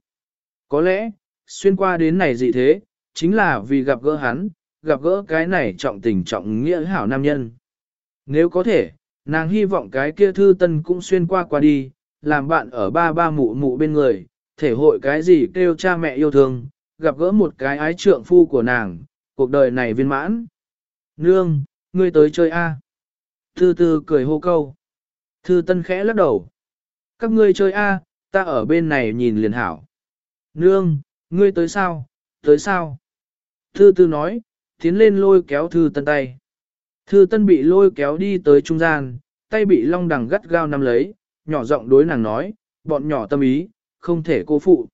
Có lẽ, xuyên qua đến này gì thế, chính là vì gặp gỡ hắn, gặp gỡ cái này trọng tình trọng nghĩa hảo nam nhân. Nếu có thể, nàng hy vọng cái kia thư tân cũng xuyên qua qua đi, làm bạn ở ba ba mụ mụ bên người, thể hội cái gì kêu cha mẹ yêu thương, gặp gỡ một cái ái trượng phu của nàng, cuộc đời này viên mãn. Nương, ngươi tới chơi a? Thư tư cười hô câu. Thư tân khẽ lắc đầu. Các ngươi chơi a, ta ở bên này nhìn liền hảo. Nương, ngươi tới sao, tới sao? Thư tư nói, tiến lên lôi kéo thư tân tay. Thư tân bị lôi kéo đi tới trung gian, tay bị long đằng gắt gao nắm lấy, nhỏ giọng đối nàng nói, bọn nhỏ tâm ý, không thể cô phụ.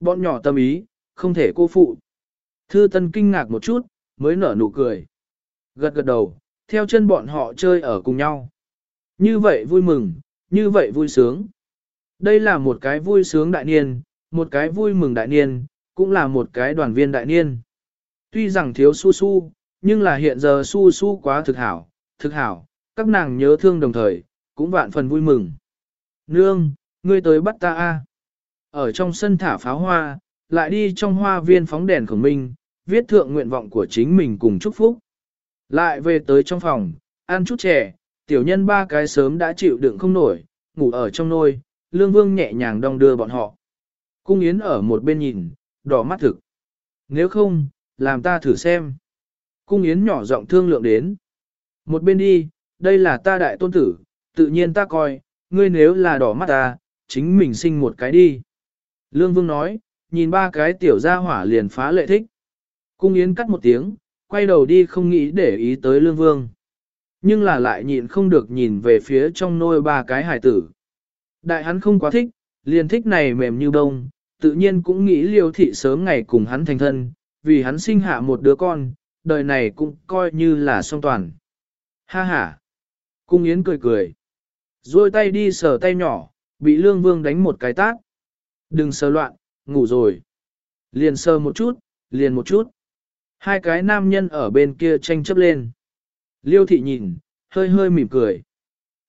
Bọn nhỏ tâm ý, không thể cô phụ. Thư tân kinh ngạc một chút, mới nở nụ cười. Gật gật đầu, theo chân bọn họ chơi ở cùng nhau. Như vậy vui mừng, như vậy vui sướng. Đây là một cái vui sướng đại niên, một cái vui mừng đại niên, cũng là một cái đoàn viên đại niên. Tuy rằng thiếu su su, nhưng là hiện giờ su su quá thực hảo, thực hảo, các nàng nhớ thương đồng thời, cũng vạn phần vui mừng. Nương, ngươi tới bắt ta a. Ở trong sân thả pháo hoa, lại đi trong hoa viên phóng đèn của mình, viết thượng nguyện vọng của chính mình cùng chúc phúc. Lại về tới trong phòng, ăn chút trẻ tiểu nhân ba cái sớm đã chịu đựng không nổi, ngủ ở trong nôi, lương vương nhẹ nhàng đong đưa bọn họ. Cung yến ở một bên nhìn, đỏ mắt thực. Nếu không, làm ta thử xem. Cung yến nhỏ giọng thương lượng đến. Một bên đi, đây là ta đại tôn tử, tự nhiên ta coi, ngươi nếu là đỏ mắt ta, chính mình sinh một cái đi. Lương Vương nói, nhìn ba cái tiểu gia hỏa liền phá lệ thích. Cung Yến cắt một tiếng, quay đầu đi không nghĩ để ý tới Lương Vương. Nhưng là lại nhịn không được nhìn về phía trong nôi ba cái hải tử. Đại hắn không quá thích, liền thích này mềm như bông, tự nhiên cũng nghĩ liêu thị sớm ngày cùng hắn thành thân, vì hắn sinh hạ một đứa con, đời này cũng coi như là song toàn. Ha ha! Cung Yến cười cười. Rồi tay đi sờ tay nhỏ, bị Lương Vương đánh một cái tát. Đừng sờ loạn, ngủ rồi. Liền sờ một chút, liền một chút. Hai cái nam nhân ở bên kia tranh chấp lên. Liêu thị nhìn, hơi hơi mỉm cười.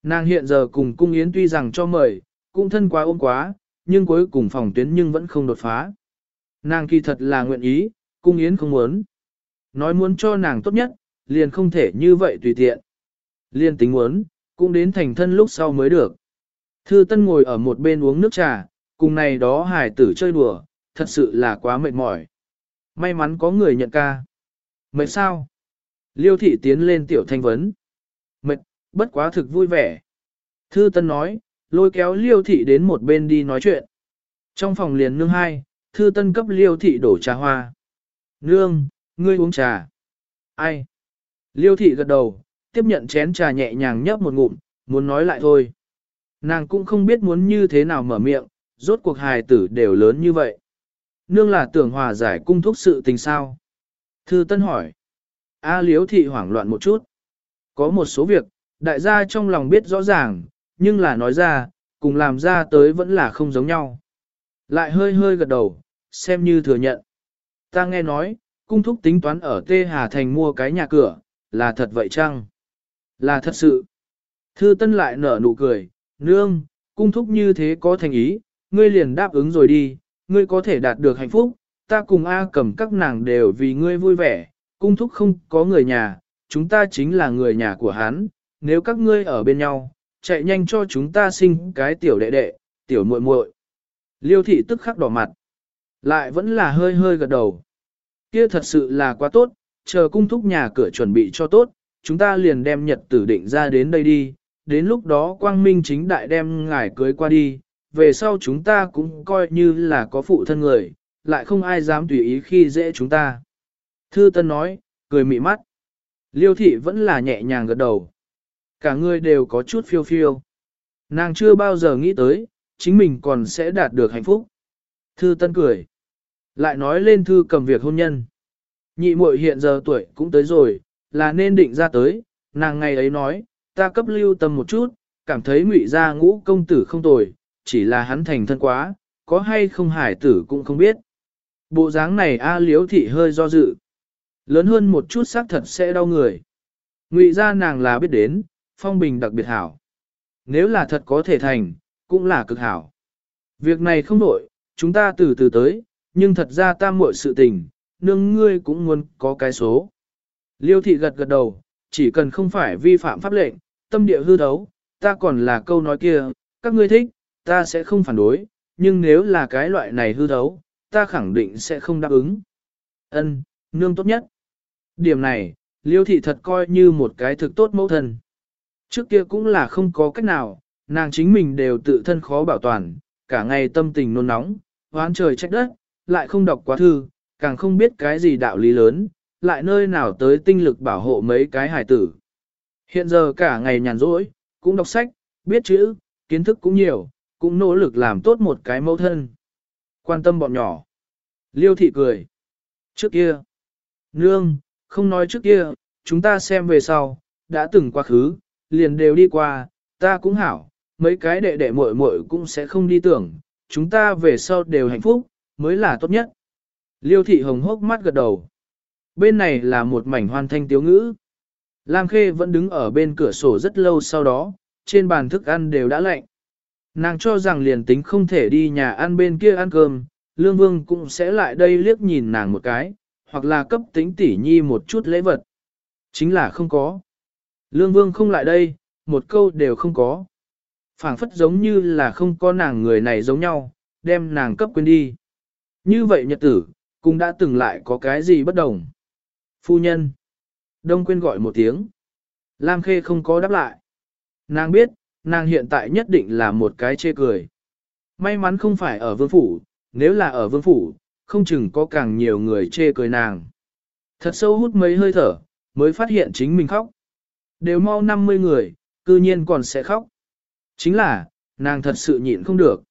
Nàng hiện giờ cùng cung yến tuy rằng cho mời, cũng thân quá ôm quá, nhưng cuối cùng phòng tuyến nhưng vẫn không đột phá. Nàng kỳ thật là nguyện ý, cung yến không muốn. Nói muốn cho nàng tốt nhất, liền không thể như vậy tùy tiện. Liên tính muốn, cũng đến thành thân lúc sau mới được. Thư Tân ngồi ở một bên uống nước trà, cùng này đó hài tử chơi đùa, thật sự là quá mệt mỏi. May mắn có người nhận ca. Mệt sao? Liêu thị tiến lên tiểu thanh vấn. Mệt, bất quá thực vui vẻ. Thư Tân nói, lôi kéo Liêu thị đến một bên đi nói chuyện. Trong phòng liền nương hai, Thư Tân cấp Liêu thị đổ trà hoa. Nương, ngươi uống trà. Ai? Liêu thị gật đầu, tiếp nhận chén trà nhẹ nhàng nhấp một ngụm, muốn nói lại thôi. Nàng cũng không biết muốn như thế nào mở miệng, rốt cuộc hài tử đều lớn như vậy. Nương là tưởng hòa giải cung thúc sự tình sao? Thư Tân hỏi. A Liếu thị hoảng loạn một chút. Có một số việc, đại gia trong lòng biết rõ ràng, nhưng là nói ra, cùng làm ra tới vẫn là không giống nhau. Lại hơi hơi gật đầu, xem như thừa nhận. Ta nghe nói, cung thúc tính toán ở Tê Hà Thành mua cái nhà cửa, là thật vậy chăng? Là thật sự. Thư Tân lại nở nụ cười, nương, cung thúc như thế có thành ý, ngươi liền đáp ứng rồi đi, ngươi có thể đạt được hạnh phúc, ta cùng A cầm các nàng đều vì ngươi vui vẻ, cung thúc không có người nhà, chúng ta chính là người nhà của hắn, nếu các ngươi ở bên nhau, chạy nhanh cho chúng ta sinh cái tiểu đệ đệ, tiểu muội muội. Liêu thị tức khắc đỏ mặt, lại vẫn là hơi hơi gật đầu. Kia thật sự là quá tốt, chờ cung thúc nhà cửa chuẩn bị cho tốt, chúng ta liền đem nhật tử định ra đến đây đi, đến lúc đó quang minh chính đại đem ngài cưới qua đi, về sau chúng ta cũng coi như là có phụ thân người, lại không ai dám tùy ý khi dễ chúng ta. Thư Tân nói, cười mị mắt. Liêu thị vẫn là nhẹ nhàng gật đầu. Cả người đều có chút phiêu phiêu. Nàng chưa bao giờ nghĩ tới, chính mình còn sẽ đạt được hạnh phúc. Thư Tân cười. Lại nói lên thư cầm việc hôn nhân. Nhị muội hiện giờ tuổi cũng tới rồi, là nên định ra tới, nàng ngày ấy nói, ta cấp lưu tâm một chút, cảm thấy ngụy gia ngũ công tử không tồi, chỉ là hắn thành thân quá, có hay không hải tử cũng không biết. Bộ dáng này A liếu thị hơi do dự. Lớn hơn một chút xác thật sẽ đau người. Ngụy gia nàng là biết đến, phong bình đặc biệt hảo. Nếu là thật có thể thành, cũng là cực hảo. Việc này không đổi, chúng ta từ từ tới, nhưng thật ra ta muội sự tình, nương ngươi cũng muốn có cái số. Liêu thị gật gật đầu, chỉ cần không phải vi phạm pháp lệnh, tâm địa hư thấu, ta còn là câu nói kia, các ngươi thích, ta sẽ không phản đối, nhưng nếu là cái loại này hư thấu, ta khẳng định sẽ không đáp ứng. Ân, nương tốt nhất. Điểm này, liêu thị thật coi như một cái thực tốt mẫu thân. Trước kia cũng là không có cách nào, nàng chính mình đều tự thân khó bảo toàn, cả ngày tâm tình nôn nóng, hoán trời trách đất, lại không đọc quá thư, càng không biết cái gì đạo lý lớn, lại nơi nào tới tinh lực bảo hộ mấy cái hải tử. Hiện giờ cả ngày nhàn rỗi, cũng đọc sách, biết chữ, kiến thức cũng nhiều, cũng nỗ lực làm tốt một cái mẫu thân. Quan tâm bọn nhỏ. Liêu thị cười. Trước kia. Nương, không nói trước kia, chúng ta xem về sau, đã từng quá khứ, liền đều đi qua, ta cũng hảo, mấy cái đệ đệ muội muội cũng sẽ không đi tưởng, chúng ta về sau đều hạnh phúc, mới là tốt nhất. Liêu thị hồng hốc mắt gật đầu. Bên này là một mảnh hoàn thanh tiếu ngữ. Lam Khê vẫn đứng ở bên cửa sổ rất lâu sau đó, trên bàn thức ăn đều đã lạnh. Nàng cho rằng liền tính không thể đi nhà ăn bên kia ăn cơm, Lương Vương cũng sẽ lại đây liếc nhìn nàng một cái, hoặc là cấp tính tỉ nhi một chút lễ vật. Chính là không có. Lương Vương không lại đây, một câu đều không có. phảng phất giống như là không có nàng người này giống nhau, đem nàng cấp quên đi. Như vậy nhật tử, cũng đã từng lại có cái gì bất đồng. Phu nhân. Đông Quyên gọi một tiếng. Lam Khê không có đáp lại. Nàng biết, nàng hiện tại nhất định là một cái chê cười. May mắn không phải ở vương phủ, nếu là ở vương phủ, không chừng có càng nhiều người chê cười nàng. Thật sâu hút mấy hơi thở, mới phát hiện chính mình khóc. Đều mau 50 người, cư nhiên còn sẽ khóc. Chính là, nàng thật sự nhịn không được.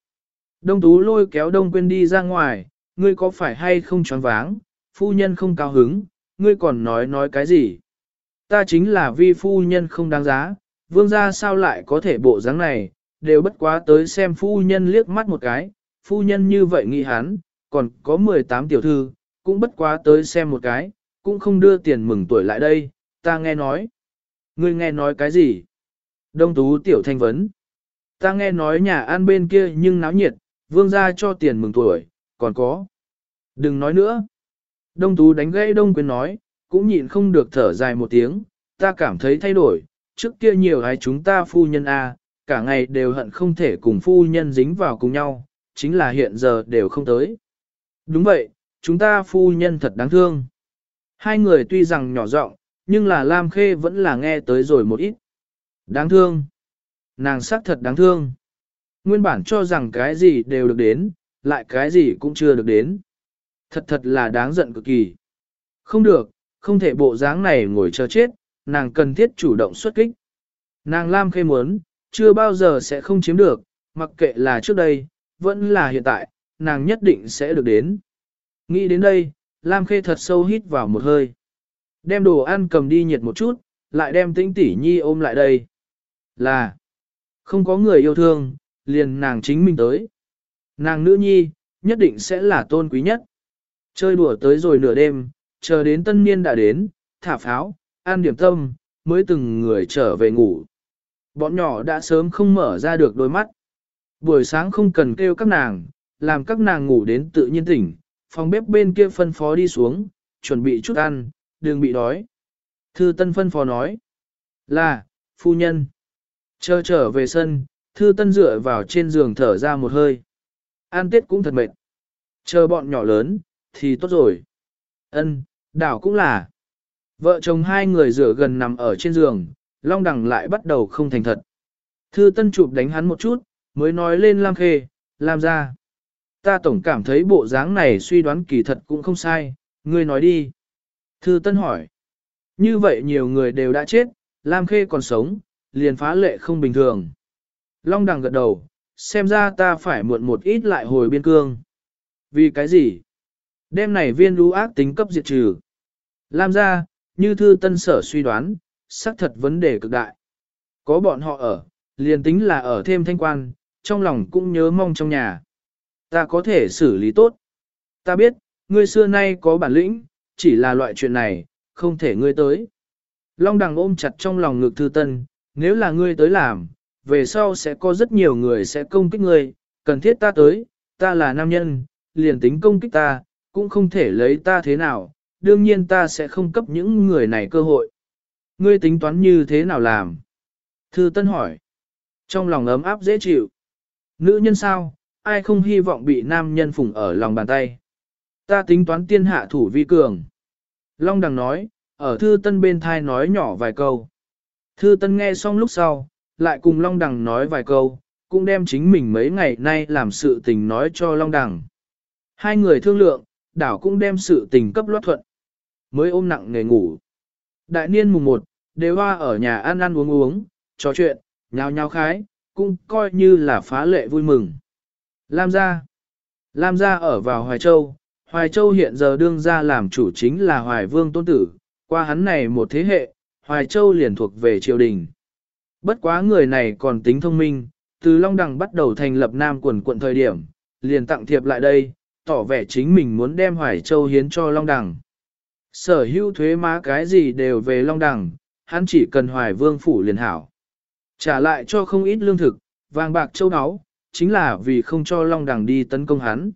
Đông Tú lôi kéo Đông Quyên đi ra ngoài, ngươi có phải hay không choáng váng, phu nhân không cao hứng, ngươi còn nói nói cái gì. Ta chính là vi phu nhân không đáng giá, vương gia sao lại có thể bộ dáng này, đều bất quá tới xem phu nhân liếc mắt một cái, phu nhân như vậy nghĩ hắn, còn có 18 tiểu thư, cũng bất quá tới xem một cái, cũng không đưa tiền mừng tuổi lại đây, ta nghe nói. Ngươi nghe nói cái gì? Đông tú tiểu thanh vấn. Ta nghe nói nhà an bên kia nhưng náo nhiệt, vương gia cho tiền mừng tuổi, còn có. Đừng nói nữa. Đông tú đánh gãy đông quyền nói, cũng nhịn không được thở dài một tiếng, ta cảm thấy thay đổi, trước kia nhiều ai chúng ta phu nhân A, cả ngày đều hận không thể cùng phu nhân dính vào cùng nhau, chính là hiện giờ đều không tới. Đúng vậy, chúng ta phu nhân thật đáng thương. Hai người tuy rằng nhỏ giọng, nhưng là Lam Khê vẫn là nghe tới rồi một ít. Đáng thương. Nàng sắc thật đáng thương. Nguyên bản cho rằng cái gì đều được đến, lại cái gì cũng chưa được đến. Thật thật là đáng giận cực kỳ. Không được, không thể bộ dáng này ngồi chờ chết, nàng cần thiết chủ động xuất kích. Nàng Lam Khê muốn, chưa bao giờ sẽ không chiếm được, mặc kệ là trước đây, vẫn là hiện tại, nàng nhất định sẽ được đến. Nghĩ đến đây, Lam Khê thật sâu hít vào một hơi. Đem đồ ăn cầm đi nhiệt một chút, lại đem tĩnh tỷ nhi ôm lại đây. Là, không có người yêu thương, liền nàng chính mình tới. Nàng nữ nhi, nhất định sẽ là tôn quý nhất. Chơi đùa tới rồi nửa đêm, chờ đến tân niên đã đến, thả pháo, an điểm tâm, mới từng người trở về ngủ. Bọn nhỏ đã sớm không mở ra được đôi mắt. Buổi sáng không cần kêu các nàng, làm các nàng ngủ đến tự nhiên tỉnh, phòng bếp bên kia phân phó đi xuống, chuẩn bị chút ăn, đừng bị đói. Thư Tân phân phó nói, là, phu nhân. Chờ trở về sân, Thư Tân dựa vào trên giường thở ra một hơi. An tết cũng thật mệt. Chờ bọn nhỏ lớn, thì tốt rồi. Ân, đảo cũng là. Vợ chồng hai người rửa gần nằm ở trên giường, Long Đằng lại bắt đầu không thành thật. Thư Tân chụp đánh hắn một chút, mới nói lên Lam Khê, làm ra. Ta tổng cảm thấy bộ dáng này suy đoán kỳ thật cũng không sai, ngươi nói đi. Thư Tân hỏi. Như vậy nhiều người đều đã chết, Lam Khê còn sống, liền phá lệ không bình thường. Long Đằng gật đầu, xem ra ta phải muộn một ít lại hồi biên cương. Vì cái gì? Đêm này viên lũ ác tính cấp diệt trừ. Lam ra, như thư tân sở suy đoán, xác thật vấn đề cực đại. Có bọn họ ở, liền tính là ở thêm thanh quan, trong lòng cũng nhớ mong trong nhà. Ta có thể xử lý tốt. Ta biết, ngươi xưa nay có bản lĩnh, chỉ là loại chuyện này, không thể ngươi tới. Long đằng ôm chặt trong lòng ngực thư tân, nếu là ngươi tới làm, về sau sẽ có rất nhiều người sẽ công kích ngươi, cần thiết ta tới, ta là nam nhân, liền tính công kích ta, cũng không thể lấy ta thế nào, đương nhiên ta sẽ không cấp những người này cơ hội. Ngươi tính toán như thế nào làm? Thư Tân hỏi. Trong lòng ấm áp dễ chịu. Nữ nhân sao, ai không hy vọng bị nam nhân phụng ở lòng bàn tay. Ta tính toán tiên hạ thủ vi cường. Long đằng nói, ở Thư Tân bên thai nói nhỏ vài câu. Thư Tân nghe xong lúc sau, lại cùng Long đằng nói vài câu, cũng đem chính mình mấy ngày nay làm sự tình nói cho Long đằng. Hai người thương lượng, đảo cũng đem sự tình cấp loát thuận. Mới ôm nặng nghề ngủ. Đại niên mùng 1, đều hoa ở nhà ăn ăn uống uống, trò chuyện, nhao nhao khái, cũng coi như là phá lệ vui mừng. Lam gia. Lam gia ở vào Hoài Châu. Hoài Châu hiện giờ đương gia làm chủ chính là Hoài Vương Tôn Tử. Qua hắn này một thế hệ, Hoài Châu liền thuộc về triều đình. Bất quá người này còn tính thông minh, từ Long Đằng bắt đầu thành lập Nam quần quận thời điểm, liền tặng thiệp lại đây, tỏ vẻ chính mình muốn đem Hoài Châu hiến cho Long Đằng. Sở hữu thuế má cái gì đều về Long Đằng, hắn chỉ cần Hoài Vương phủ liền hảo. Trả lại cho không ít lương thực, vàng bạc châu áo, chính là vì không cho Long Đằng đi tấn công hắn.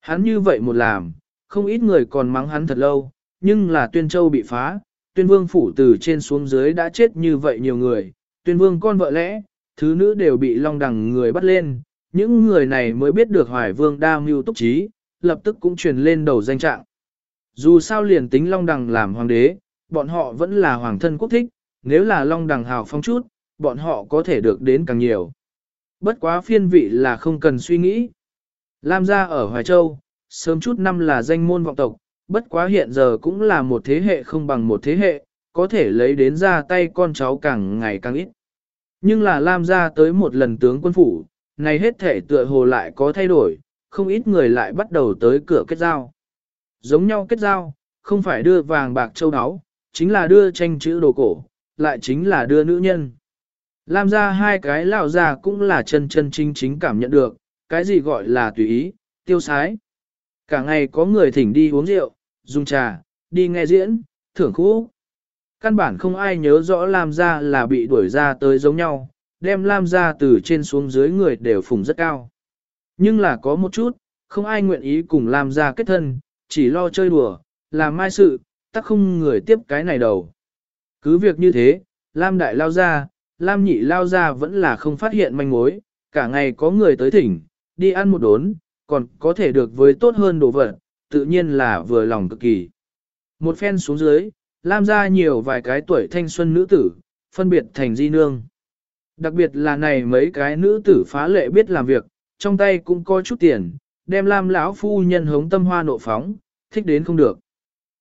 Hắn như vậy một làm, không ít người còn mắng hắn thật lâu, nhưng là Tuyên Châu bị phá, Tuyên Vương phủ từ trên xuống dưới đã chết như vậy nhiều người, Tuyên Vương con vợ lẽ, thứ nữ đều bị Long Đằng người bắt lên, những người này mới biết được Hoài Vương đa mưu túc trí, lập tức cũng truyền lên đầu danh trạng. Dù sao liền tính Long Đằng làm hoàng đế, bọn họ vẫn là hoàng thân quốc thích, nếu là long đằng hào phong chút, bọn họ có thể được đến càng nhiều. Bất quá phiên vị là không cần suy nghĩ. Lam gia ở Hoài Châu, sớm chút năm là danh môn vọng tộc, bất quá hiện giờ cũng là một thế hệ không bằng một thế hệ, có thể lấy đến ra tay con cháu càng ngày càng ít. Nhưng là Lam gia tới một lần tướng quân phủ, này hết thể tựa hồ lại có thay đổi, không ít người lại bắt đầu tới cửa kết giao. Giống nhau kết giao, không phải đưa vàng bạc châu áo, chính là đưa tranh chữ đồ cổ, lại chính là đưa nữ nhân. Lam gia hai cái lão già cũng là chân chân chính chính cảm nhận được, cái gì gọi là tùy ý, tiêu sái. Cả ngày có người thỉnh đi uống rượu, dùng trà, đi nghe diễn, thưởng khúc. Căn bản không ai nhớ rõ Lam gia là bị đuổi ra tới giống nhau, đem Lam gia từ trên xuống dưới người đều phùng rất cao. Nhưng là có một chút, không ai nguyện ý cùng Lam gia kết thân, chỉ lo chơi đùa, làm mai sự, tắc không người tiếp cái này đầu. Cứ việc như thế, Lam đại lao ra, Lam nhị lao ra vẫn là không phát hiện manh mối, cả ngày có người tới thỉnh, đi ăn một đốn, còn có thể được với tốt hơn đồ vật, tự nhiên là vừa lòng cực kỳ. Một phen xuống dưới, Lam ra nhiều vài cái tuổi thanh xuân nữ tử, phân biệt thành di nương. Đặc biệt là này mấy cái nữ tử phá lệ biết làm việc, trong tay cũng có chút tiền, đem Lam lão phu nhân hống tâm hoa nộ phóng, thích đến không được.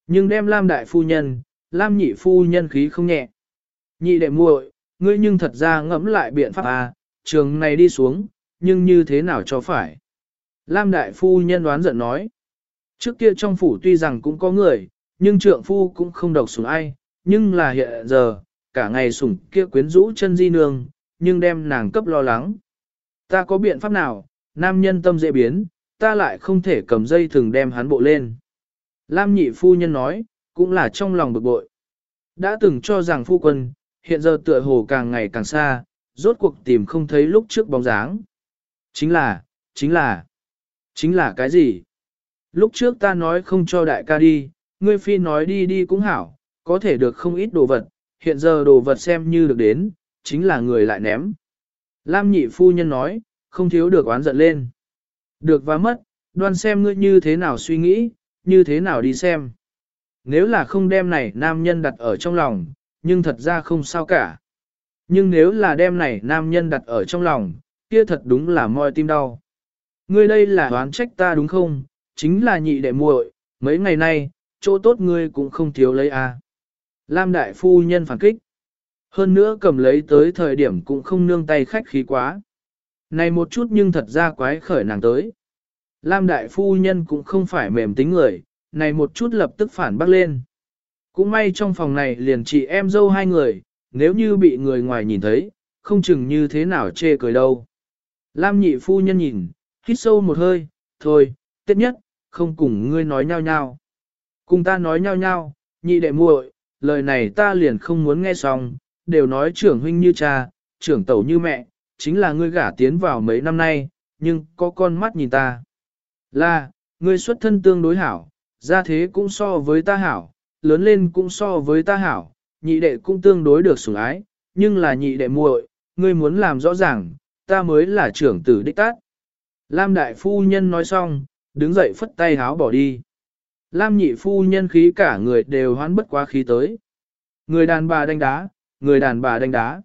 Nhưng đem Lam đại phu nhân, Lam nhị phu nhân khí không nhẹ. Nhị đệ muội, ngươi nhưng thật ra ngẫm lại biện pháp à, trường này đi xuống, nhưng như thế nào cho phải. Lam đại phu nhân đoán giận nói. Trước kia trong phủ tuy rằng cũng có người, nhưng trượng phu cũng không độc sủng ai, nhưng là hiện giờ, cả ngày sủng kia quyến rũ chân di nương, nhưng đem nàng cấp lo lắng. Ta có biện pháp nào, nam nhân tâm dễ biến, ta lại không thể cầm dây thường đem hắn bộ lên. Lam nhị phu nhân nói, cũng là trong lòng bực bội. Đã từng cho rằng phu quân, hiện giờ tựa hồ càng ngày càng xa, rốt cuộc tìm không thấy lúc trước bóng dáng. Chính là, chính là, chính là cái gì? Lúc trước ta nói không cho đại ca đi, ngươi phi nói đi đi cũng hảo, có thể được không ít đồ vật, hiện giờ đồ vật xem như được đến, chính là người lại ném. Lam nhị phu nhân nói, không thiếu được oán giận lên. Được và mất, đoan xem ngươi như thế nào suy nghĩ, như thế nào đi xem. Nếu là không đem này nam nhân đặt ở trong lòng, nhưng thật ra không sao cả. Nhưng nếu là đem này nam nhân đặt ở trong lòng, kia thật đúng là moi tim đau. Ngươi đây là đoán trách ta đúng không? Chính là nhị đệ muội, mấy ngày nay, chỗ tốt ngươi cũng không thiếu lấy a. À. Lam đại phu nhân phản kích. Hơn nữa cầm lấy tới thời điểm cũng không nương tay khách khí quá. Này một chút nhưng thật ra quái khởi nàng tới. Lam đại phu nhân cũng không phải mềm tính người, này một chút lập tức phản bác lên. Cũng may trong phòng này liền chị em dâu hai người, nếu như bị người ngoài nhìn thấy, không chừng như thế nào chê cười đâu. Lam nhị phu nhân nhìn, hít sâu một hơi, thôi, tiết nhất, không cùng ngươi nói nhau nhau. Cùng ta nói nhau nhau, nhị đệ muội, lời này ta liền không muốn nghe xong, đều nói trưởng huynh như cha, trưởng tẩu như mẹ, chính là ngươi gả tiến vào mấy năm nay, nhưng có con mắt nhìn ta. Là, ngươi xuất thân tương đối hảo, ra thế cũng so với ta hảo, lớn lên cũng so với ta hảo, nhị đệ cũng tương đối được sủng ái, nhưng là nhị đệ muội, ngươi muốn làm rõ ràng, ta mới là trưởng tử đích tát. Lam đại phu nhân nói xong, đứng dậy phất tay háo bỏ đi. Lam nhị phu nhân khí cả người đều hoán bất quá khí tới. Người đàn bà đánh đá, người đàn bà đánh đá.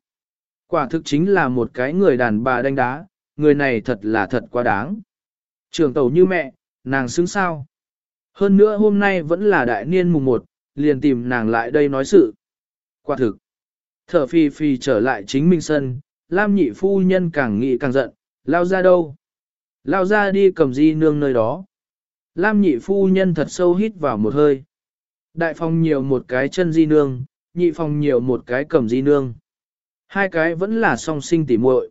Quả thực chính là một cái người đàn bà đánh đá, người này thật là thật quá đáng. Trường tẩu như mẹ, nàng xứng sao. Hơn nữa hôm nay vẫn là đại niên mùng một, liền tìm nàng lại đây nói sự. Quả thực, thở phì phì trở lại chính minh sân, Lam nhị phu nhân càng nghĩ càng giận, lao ra đâu? Lao ra đi cầm di nương nơi đó. Lam nhị phu nhân thật sâu hít vào một hơi. Đại phòng nhiều một cái chân di nương, nhị phòng nhiều một cái cầm di nương. Hai cái vẫn là song sinh tỉ muội.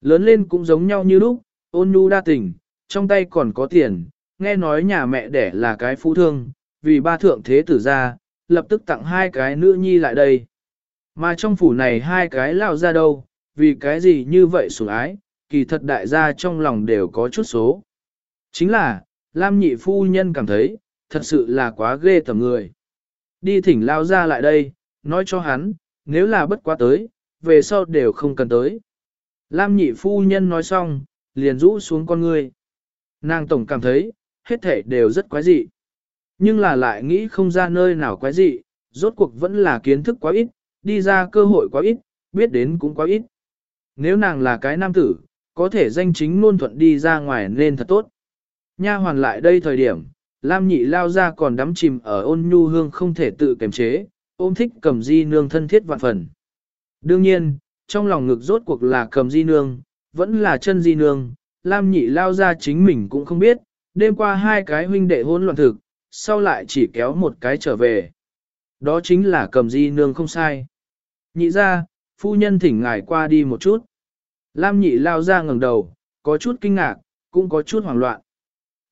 Lớn lên cũng giống nhau như lúc, ôn nhu đa tình, trong tay còn có tiền, nghe nói nhà mẹ đẻ là cái phú thương, vì ba thượng thế tử ra, lập tức tặng hai cái nữ nhi lại đây. Mà trong phủ này hai cái lao ra đâu, vì cái gì như vậy sủng ái, kỳ thật đại gia trong lòng đều có chút số. Chính là, Lam nhị phu nhân cảm thấy, thật sự là quá ghê tầm người. Đi thỉnh lao ra lại đây, nói cho hắn, nếu là bất quá tới, về sau đều không cần tới. Lam nhị phu nhân nói xong, liền rũ xuống con người. Nàng tổng cảm thấy, hết thể đều rất quái dị. Nhưng là lại nghĩ không ra nơi nào quái dị, rốt cuộc vẫn là kiến thức quá ít, đi ra cơ hội quá ít, biết đến cũng quá ít. Nếu nàng là cái nam tử, có thể danh chính luôn thuận đi ra ngoài nên thật tốt. Nha hoàn lại đây thời điểm, Lam nhị lao ra còn đắm chìm ở ôn nhu hương không thể tự kiềm chế, ôm thích cầm di nương thân thiết vạn phần. Đương nhiên, trong lòng ngực rốt cuộc là cầm di nương, vẫn là chân di nương, Lam nhị lao ra chính mình cũng không biết, đêm qua hai cái huynh đệ hôn loạn thực, sau lại chỉ kéo một cái trở về. Đó chính là cầm di nương không sai. Nhị ra, phu nhân thỉnh ngài qua đi một chút. Lam nhị lao ra ngẩng đầu, có chút kinh ngạc, cũng có chút hoảng loạn.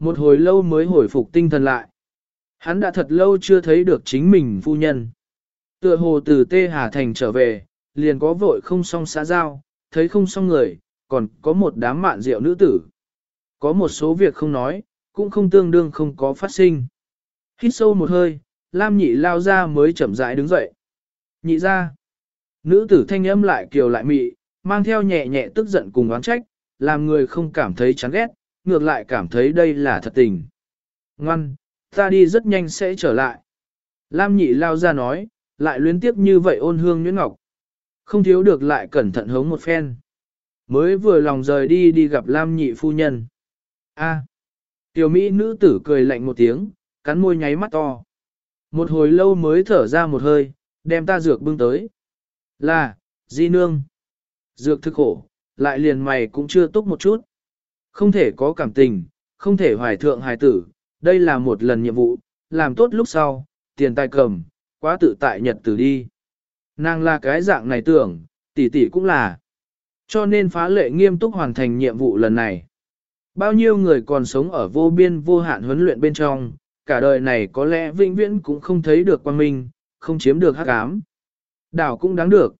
Một hồi lâu mới hồi phục tinh thần lại. Hắn đã thật lâu chưa thấy được chính mình phu nhân. Tựa hồ từ Tê Hà Thành trở về, liền có vội không xong xã giao, thấy không xong người, còn có một đám mạn rượu nữ tử. Có một số việc không nói, cũng không tương đương không có phát sinh. Hít sâu một hơi, Lam nhị lao ra mới chậm rãi đứng dậy. Nhị ra. Nữ tử thanh âm lại kiều lại mị, mang theo nhẹ nhẹ tức giận cùng oán trách, làm người không cảm thấy chán ghét, ngược lại cảm thấy đây là thật tình. Ngoan, ta đi rất nhanh sẽ trở lại. Lam nhị lao ra nói, lại luyến tiếp như vậy ôn hương nhuyễn ngọc. Không thiếu được lại cẩn thận hống một phen. Mới vừa lòng rời đi đi gặp Lam nhị phu nhân. A. tiểu Mỹ nữ tử cười lạnh một tiếng, cắn môi nháy mắt to. Một hồi lâu mới thở ra một hơi, đem ta dược bưng tới. Là, di nương. Dược thức khổ, lại liền mày cũng chưa túc một chút. Không thể có cảm tình, không thể hoài thượng hài tử, đây là một lần nhiệm vụ, làm tốt lúc sau, tiền tài cầm, quá tự tại nhật tử đi. Nàng là cái dạng này tưởng, tỷ tỷ cũng là. Cho nên phá lệ nghiêm túc hoàn thành nhiệm vụ lần này. Bao nhiêu người còn sống ở vô biên vô hạn huấn luyện bên trong, cả đời này có lẽ vĩnh viễn cũng không thấy được quan minh, không chiếm được hắc ám. Đảo cũng đáng được.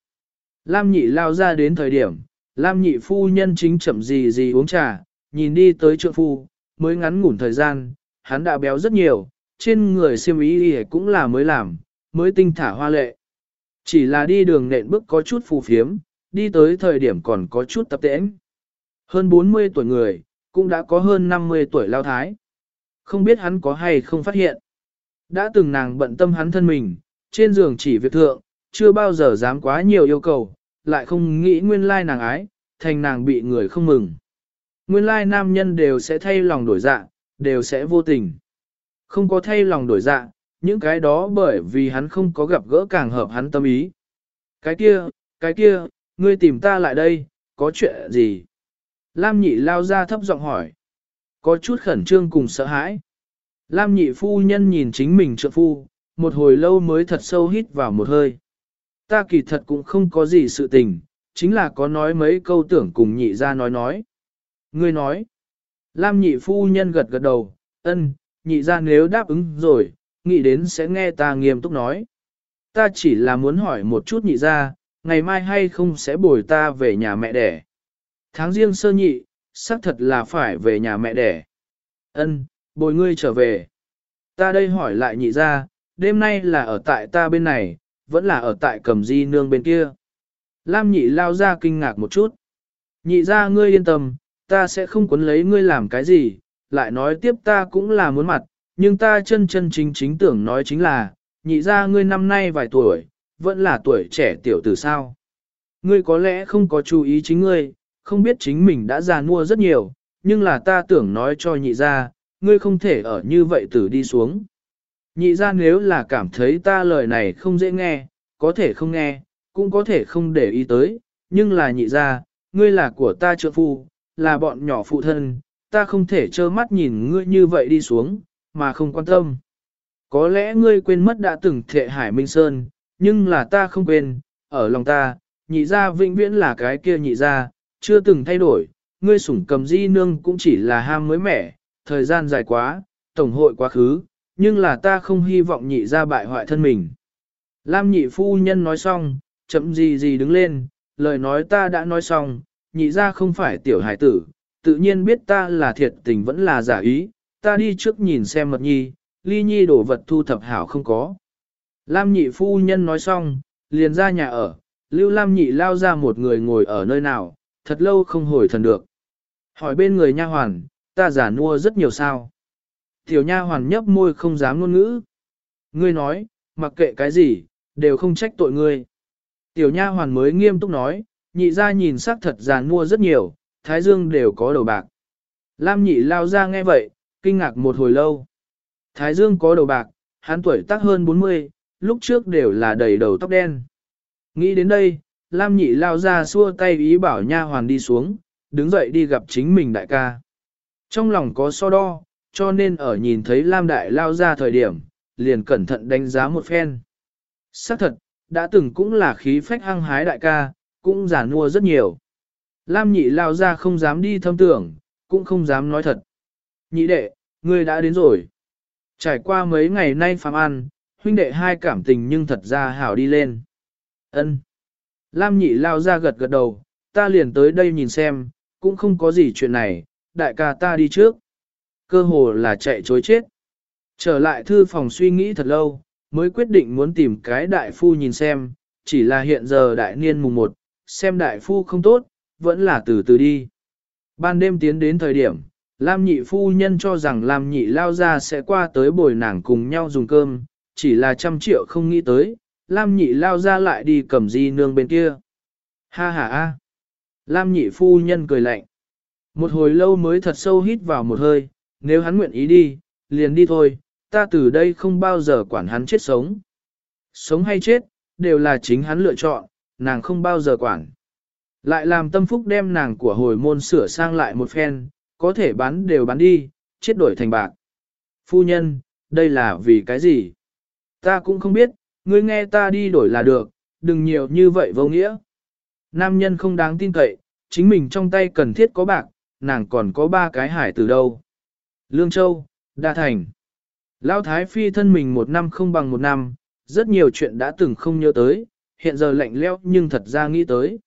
Lam nhị lao ra đến thời điểm, Lam nhị phu nhân chính chậm gì gì uống trà, nhìn đi tới trượng phu, mới ngắn ngủn thời gian, hắn đã béo rất nhiều, trên người siêm ý cũng là mới làm, mới tinh thả hoa lệ. Chỉ là đi đường nện bước có chút phù phiếm, đi tới thời điểm còn có chút tập tễnh. Hơn 40 tuổi người, cũng đã có hơn 50 tuổi lao thái. Không biết hắn có hay không phát hiện. Đã từng nàng bận tâm hắn thân mình, trên giường chỉ việc thượng, chưa bao giờ dám quá nhiều yêu cầu, lại không nghĩ nguyên lai nàng ái, thành nàng bị người không mừng. Nguyên lai nam nhân đều sẽ thay lòng đổi dạ, đều sẽ vô tình. Không có thay lòng đổi dạ, những cái đó bởi vì hắn không có gặp gỡ càng hợp hắn tâm ý. Cái kia, cái kia, ngươi tìm ta lại đây, có chuyện gì? Lam nhị lao ra thấp giọng hỏi. Có chút khẩn trương cùng sợ hãi. Lam nhị phu nhân nhìn chính mình trợ phu, một hồi lâu mới thật sâu hít vào một hơi. Ta kỳ thật cũng không có gì sự tình, chính là có nói mấy câu tưởng cùng nhị ra nói nói. Ngươi nói, Lam nhị phu nhân gật gật đầu, ân, nhị ra nếu đáp ứng rồi, nghĩ đến sẽ nghe ta nghiêm túc nói. Ta chỉ là muốn hỏi một chút nhị ra, ngày mai hay không sẽ bồi ta về nhà mẹ đẻ. Tháng riêng sơ nhị, xác thật là phải về nhà mẹ đẻ. Ân, bồi ngươi trở về. Ta đây hỏi lại nhị ra, đêm nay là ở tại ta bên này, vẫn là ở tại cầm di nương bên kia. Lam nhị lao ra kinh ngạc một chút. Nhị ra ngươi yên tâm, ta sẽ không quấn lấy ngươi làm cái gì, lại nói tiếp ta cũng là muốn mặt, nhưng ta chân chân chính chính tưởng nói chính là, nhị ra ngươi năm nay vài tuổi, vẫn là tuổi trẻ tiểu tử sao. Ngươi có lẽ không có chú ý chính ngươi, không biết chính mình đã già mua rất nhiều, nhưng là ta tưởng nói cho nhị ra, ngươi không thể ở như vậy tử đi xuống. Nhị ra nếu là cảm thấy ta lời này không dễ nghe, có thể không nghe, cũng có thể không để ý tới, nhưng là nhị ra, ngươi là của ta trợ phu, là bọn nhỏ phụ thân, ta không thể trơ mắt nhìn ngươi như vậy đi xuống, mà không quan tâm. Có lẽ ngươi quên mất đã từng thệ Hải Minh Sơn, nhưng là ta không quên, ở lòng ta, nhị ra vĩnh viễn là cái kia nhị ra, chưa từng thay đổi, ngươi sủng cầm di nương cũng chỉ là ham mới mẻ, thời gian dài quá, tổng hội quá khứ, nhưng là ta không hy vọng nhị ra bại hoại thân mình. Lam nhị phu nhân nói xong, chậm gì gì đứng lên, lời nói ta đã nói xong, nhị ra không phải tiểu hải tử, tự nhiên biết ta là thiệt tình vẫn là giả ý, ta đi trước nhìn xem mật nhi, ly nhi đổ vật thu thập hảo không có. Lam nhị phu nhân nói xong, liền ra nhà ở, lưu Lam nhị lao ra một người ngồi ở nơi nào, thật lâu không hồi thần được. Hỏi bên người nha hoàn, ta giả mua rất nhiều sao. Tiểu nha hoàn nhấp môi không dám ngôn ngữ. Ngươi nói, mặc kệ cái gì, đều không trách tội ngươi. Tiểu nha hoàn mới nghiêm túc nói, nhị ra nhìn sắc thật giàn mua rất nhiều, thái dương đều có đầu bạc. Lam nhị lao ra nghe vậy, kinh ngạc một hồi lâu. Thái dương có đầu bạc, hắn tuổi tác hơn 40, lúc trước đều là đầy đầu tóc đen. Nghĩ đến đây, Lam nhị lao ra xua tay ý bảo nha hoàn đi xuống, đứng dậy đi gặp chính mình đại ca. Trong lòng có so đo, cho nên ở nhìn thấy Lam đại lao ra thời điểm, liền cẩn thận đánh giá một phen. Xác thật, đã từng cũng là khí phách hăng hái đại ca, cũng giả nua rất nhiều. Lam nhị lao ra không dám đi thâm tưởng, cũng không dám nói thật. Nhị đệ, ngươi đã đến rồi. Trải qua mấy ngày nay phàm ăn, huynh đệ hai cảm tình nhưng thật ra hảo đi lên. Ân. Lam nhị lao ra gật gật đầu, ta liền tới đây nhìn xem, cũng không có gì chuyện này, đại ca ta đi trước. Cơ hồ là chạy chối chết. Trở lại thư phòng suy nghĩ thật lâu, mới quyết định muốn tìm cái đại phu nhìn xem, chỉ là hiện giờ đại niên mùng 1, xem đại phu không tốt, vẫn là từ từ đi. Ban đêm tiến đến thời điểm, Lam nhị phu nhân cho rằng Lam nhị lao ra sẽ qua tới bồi nàng cùng nhau dùng cơm, chỉ là trăm triệu không nghĩ tới, Lam nhị lao ra lại đi cầm di nương bên kia. Ha ha ha. Lam nhị phu nhân cười lạnh. Một hồi lâu mới thật sâu hít vào một hơi, nếu hắn nguyện ý đi, liền đi thôi, ta từ đây không bao giờ quản hắn chết sống. Sống hay chết, đều là chính hắn lựa chọn, nàng không bao giờ quản. Lại làm tâm phúc đem nàng của hồi môn sửa sang lại một phen, có thể bán đều bán đi, chết đổi thành bạc. Phu nhân, đây là vì cái gì? Ta cũng không biết, ngươi nghe ta đi đổi là được, đừng nhiều như vậy vô nghĩa. Nam nhân không đáng tin cậy, chính mình trong tay cần thiết có bạc, nàng còn có ba cái hải từ đâu. Lương Châu, Đa Thành. Lão Thái Phi thân mình một năm không bằng một năm, rất nhiều chuyện đã từng không nhớ tới, hiện giờ lạnh lẽo nhưng thật ra nghĩ tới.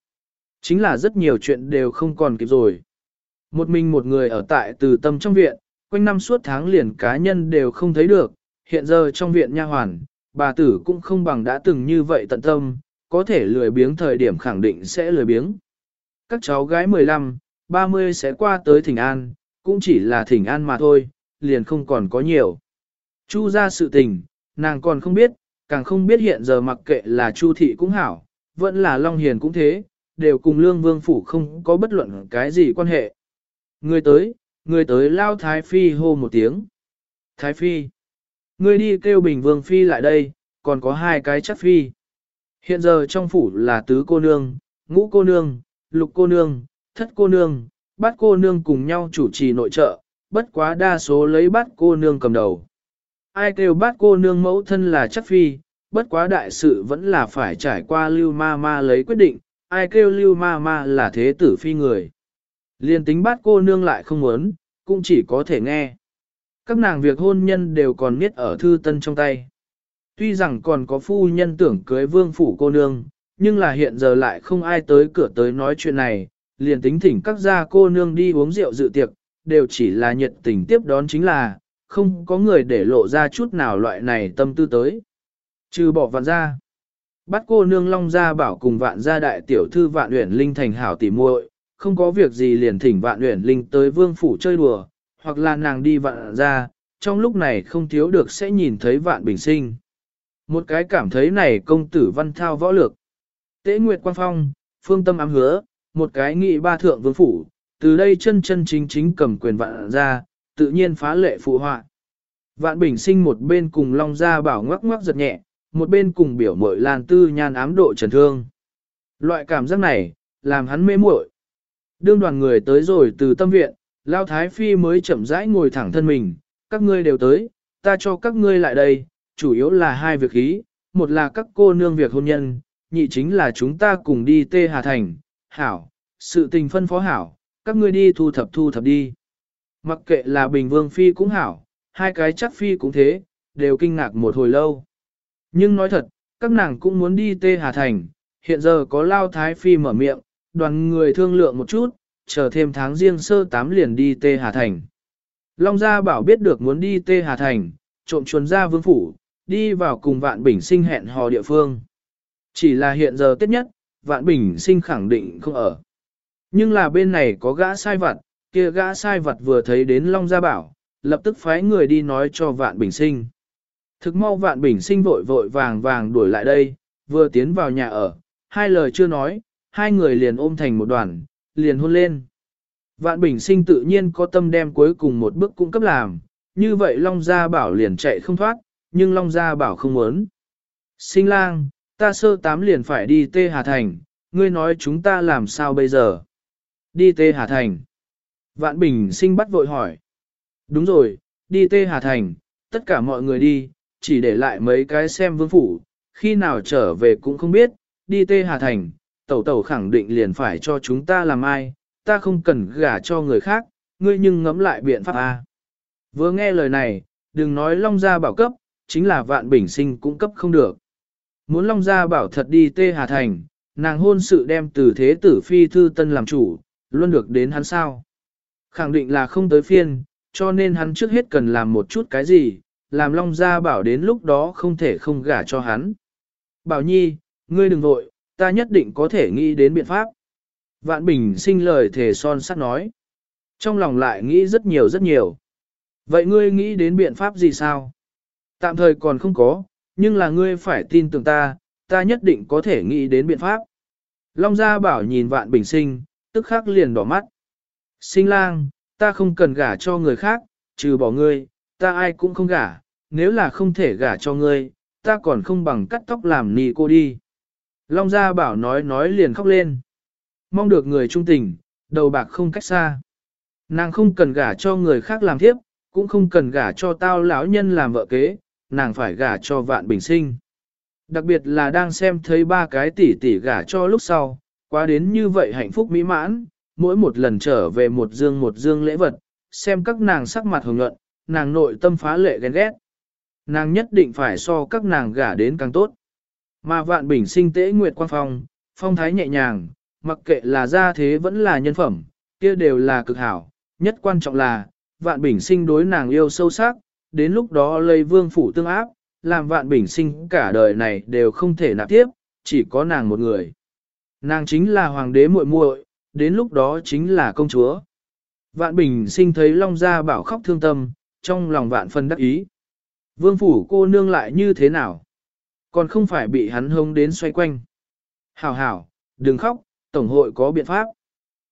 Chính là rất nhiều chuyện đều không còn kịp rồi. Một mình một người ở tại từ tâm trong viện, quanh năm suốt tháng liền cá nhân đều không thấy được, hiện giờ trong viện nha hoàn, bà tử cũng không bằng đã từng như vậy tận tâm, có thể lười biếng thời điểm khẳng định sẽ lười biếng. Các cháu gái 15, 30 sẽ qua tới thỉnh an, cũng chỉ là thỉnh an mà thôi, liền không còn có nhiều. Chu ra sự tình, nàng còn không biết, càng không biết hiện giờ mặc kệ là Chu thị cũng hảo, vẫn là Long Hiền cũng thế, đều cùng Lương Vương Phủ không có bất luận cái gì quan hệ. Người tới, người tới lao Thái Phi hô một tiếng. Thái Phi, người đi kêu Bình Vương Phi lại đây, còn có hai cái chắc Phi. Hiện giờ trong phủ là tứ cô nương, ngũ cô nương, lục cô nương, thất cô nương, bát cô nương cùng nhau chủ trì nội trợ, bất quá đa số lấy bát cô nương cầm đầu. Ai kêu bát cô nương mẫu thân là chắc phi, bất quá đại sự vẫn là phải trải qua lưu ma ma lấy quyết định, ai kêu lưu ma ma là thế tử phi người. Liên tính bát cô nương lại không muốn, cũng chỉ có thể nghe. Các nàng việc hôn nhân đều còn miết ở thư tân trong tay. Tuy rằng còn có phu nhân tưởng cưới vương phủ cô nương, nhưng là hiện giờ lại không ai tới cửa tới nói chuyện này, liền tính thỉnh các gia cô nương đi uống rượu dự tiệc, đều chỉ là nhiệt tình tiếp đón chính là, không có người để lộ ra chút nào loại này tâm tư tới. Trừ bỏ vạn ra. Bắt cô nương long ra bảo cùng vạn gia đại tiểu thư vạn uyển linh thành hảo tỉ muội, không có việc gì liền thỉnh vạn uyển linh tới vương phủ chơi đùa, hoặc là nàng đi vạn ra, trong lúc này không thiếu được sẽ nhìn thấy vạn bình sinh. Một cái cảm thấy này công tử văn thao võ lược. Tế Nguyệt Quang Phong, phương tâm ám hứa, một cái nghị ba thượng vương phủ, từ đây chân chân chính chính cầm quyền vạn ra, tự nhiên phá lệ phụ họa. Vạn bình sinh một bên cùng long ra bảo ngoắc ngoắc giật nhẹ, một bên cùng biểu mội lan tư nhan ám độ trần thương. Loại cảm giác này, làm hắn mê muội. Đương đoàn người tới rồi từ tâm viện, Lao Thái Phi mới chậm rãi ngồi thẳng thân mình, các ngươi đều tới, ta cho các ngươi lại đây, chủ yếu là hai việc ý, một là các cô nương việc hôn nhân, nhị chính là chúng ta cùng đi tê Hà Thành, hảo, sự tình phân phó hảo, các ngươi đi thu thập thu thập đi. Mặc kệ là Bình Vương Phi cũng hảo, hai cái chắc Phi cũng thế, đều kinh ngạc một hồi lâu. Nhưng nói thật, các nàng cũng muốn đi tê Hà Thành, hiện giờ có Lao Thái Phi mở miệng, đoàn người thương lượng một chút, chờ thêm tháng riêng sơ tám liền đi tê Hà Thành. Long Gia bảo biết được muốn đi tê Hà Thành, trộm chuồn ra vương phủ, đi vào cùng vạn bình sinh hẹn hò địa phương. Chỉ là hiện giờ tiết nhất, vạn bình sinh khẳng định không ở. Nhưng là bên này có gã sai vặt, kia gã sai vật vừa thấy đến Long Gia Bảo, lập tức phái người đi nói cho vạn bình sinh. Thực mau vạn bình sinh vội vội vàng vàng đuổi lại đây, vừa tiến vào nhà ở, Hai lời chưa nói, hai người liền ôm thành một đoàn, liền hôn lên. Vạn Bình sinh tự nhiên có tâm đem cuối cùng một bước cung cấp làm, như vậy Long Gia Bảo liền chạy không thoát, nhưng Long Gia Bảo không muốn. Sinh lang, ta sơ tám liền phải đi Tê Hà Thành, ngươi nói chúng ta làm sao bây giờ? Đi Tê Hà Thành. Vạn Bình sinh bắt vội hỏi. Đúng rồi, đi Tê Hà Thành, tất cả mọi người đi, chỉ để lại mấy cái xem vương phủ, khi nào trở về cũng không biết, đi Tê Hà Thành, tẩu tẩu khẳng định liền phải cho chúng ta làm ai, ta không cần gả cho người khác, ngươi nhưng ngẫm lại biện pháp A. Vừa nghe lời này, đừng nói Long Gia bảo cấp, chính là vạn bình sinh cũng cấp không được. Muốn Long Gia bảo thật đi Tê Hà Thành, nàng hôn sự đem từ thế tử phi thư tân làm chủ, luôn được đến hắn sao. Khẳng định là không tới phiên, cho nên hắn trước hết cần làm một chút cái gì, làm Long Gia bảo đến lúc đó không thể không gả cho hắn. Bảo Nhi, ngươi đừng vội, ta nhất định có thể nghĩ đến biện pháp. Vạn Bình sinh lời thề son sắt nói. Trong lòng lại nghĩ rất nhiều rất nhiều. Vậy ngươi nghĩ đến biện pháp gì sao? Tạm thời còn không có, nhưng là ngươi phải tin tưởng ta, ta nhất định có thể nghĩ đến biện pháp. Long Gia bảo nhìn Vạn Bình sinh, tức khắc liền đỏ mắt. Sinh lang, ta không cần gả cho người khác, trừ bỏ ngươi, ta ai cũng không gả, nếu là không thể gả cho ngươi, ta còn không bằng cắt tóc làm nì cô đi. Long Gia bảo nói nói liền khóc lên. Mong được người trung tình, đầu bạc không cách xa. Nàng không cần gả cho người khác làm thiếp, cũng không cần gả cho tao lão nhân làm vợ kế, nàng phải gả cho vạn bình sinh. Đặc biệt là đang xem thấy ba cái tỷ tỷ gả cho lúc sau, quá đến như vậy hạnh phúc mỹ mãn, mỗi một lần trở về một dương một dương lễ vật, xem các nàng sắc mặt hồng nhuận, nàng nội tâm phá lệ ghen ghét. Nàng nhất định phải so các nàng gả đến càng tốt. Mà vạn bình sinh tế nguyệt quang phong, phong thái nhẹ nhàng, mặc kệ là gia thế vẫn là nhân phẩm, kia đều là cực hảo. Nhất quan trọng là, vạn bình sinh đối nàng yêu sâu sắc, đến lúc đó lây vương phủ tương áp, làm vạn bình sinh cả đời này đều không thể nạp tiếp, chỉ có nàng một người. Nàng chính là hoàng đế muội muội, đến lúc đó chính là công chúa. Vạn bình sinh thấy Long Gia bảo khóc thương tâm, trong lòng vạn phân đắc ý. Vương phủ cô nương lại như thế nào? Còn không phải bị hắn hông đến xoay quanh. Hảo hảo, đừng khóc, Tổng hội có biện pháp.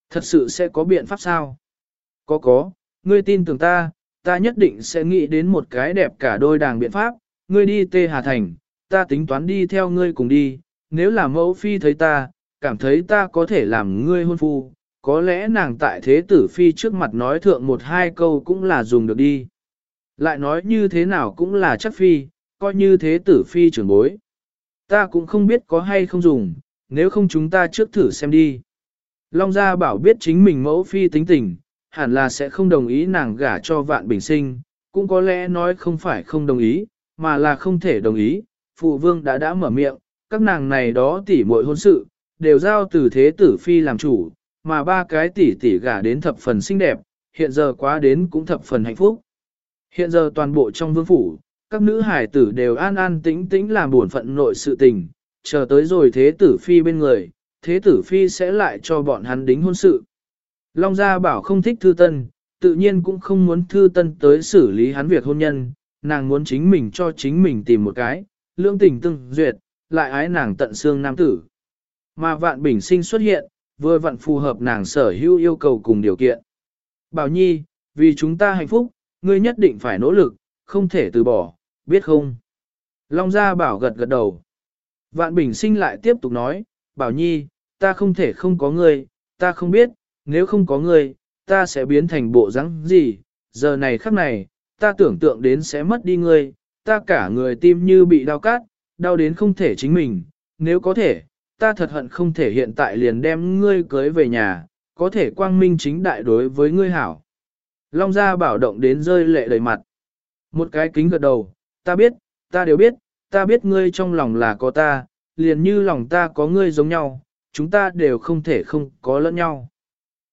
Thật sự sẽ có biện pháp sao? Có có, ngươi tin tưởng ta, ta nhất định sẽ nghĩ đến một cái đẹp cả đôi đàng biện pháp. Ngươi đi Tê Hà Thành, ta tính toán đi theo ngươi cùng đi. Nếu là mẫu phi thấy ta, cảm thấy ta có thể làm ngươi hôn phu, có lẽ nàng tại thế tử phi trước mặt nói thượng một hai câu cũng là dùng được đi. Lại nói như thế nào cũng là chắc phi, coi như thế tử phi trưởng bối. Ta cũng không biết có hay không dùng, nếu không chúng ta trước thử xem đi. Long Gia bảo biết chính mình mẫu phi tính tình, hẳn là sẽ không đồng ý nàng gả cho vạn bình sinh, cũng có lẽ nói không phải không đồng ý, mà là không thể đồng ý. Phụ vương đã đã mở miệng, các nàng này đó tỷ muội hôn sự, đều giao từ thế tử phi làm chủ, mà ba cái tỷ tỷ gả đến thập phần xinh đẹp, hiện giờ quá đến cũng thập phần hạnh phúc. Hiện giờ toàn bộ trong vương phủ, các nữ hải tử đều an an tĩnh tĩnh làm buồn phận nội sự tình, chờ tới rồi thế tử phi bên người, thế tử phi sẽ lại cho bọn hắn đính hôn sự. Long Gia bảo không thích thư tân, tự nhiên cũng không muốn thư tân tới xử lý hắn việc hôn nhân, nàng muốn chính mình cho chính mình tìm một cái, lương tình từng duyệt, lại ái nàng tận xương nam tử. Mà vạn bình sinh xuất hiện, vừa vặn phù hợp nàng sở hữu yêu cầu cùng điều kiện. Bảo Nhi, vì chúng ta hạnh phúc, ngươi nhất định phải nỗ lực, không thể từ bỏ, biết không? Long Gia bảo gật gật đầu. Vạn Bình sinh lại tiếp tục nói, Bảo Nhi, ta không thể không có ngươi, ta không biết, nếu không có ngươi, ta sẽ biến thành bộ rắn gì, giờ này khắc này, ta tưởng tượng đến sẽ mất đi ngươi, ta cả người tim như bị đau cát, đau đến không thể chính mình, nếu có thể, ta thật hận không thể hiện tại liền đem ngươi cưới về nhà, có thể quang minh chính đại đối với ngươi hảo. Long gia bảo động đến rơi lệ đầy mặt. Một cái kính gật đầu, ta biết, ta đều biết, ta biết ngươi trong lòng là có ta, liền như lòng ta có ngươi giống nhau, chúng ta đều không thể không có lẫn nhau.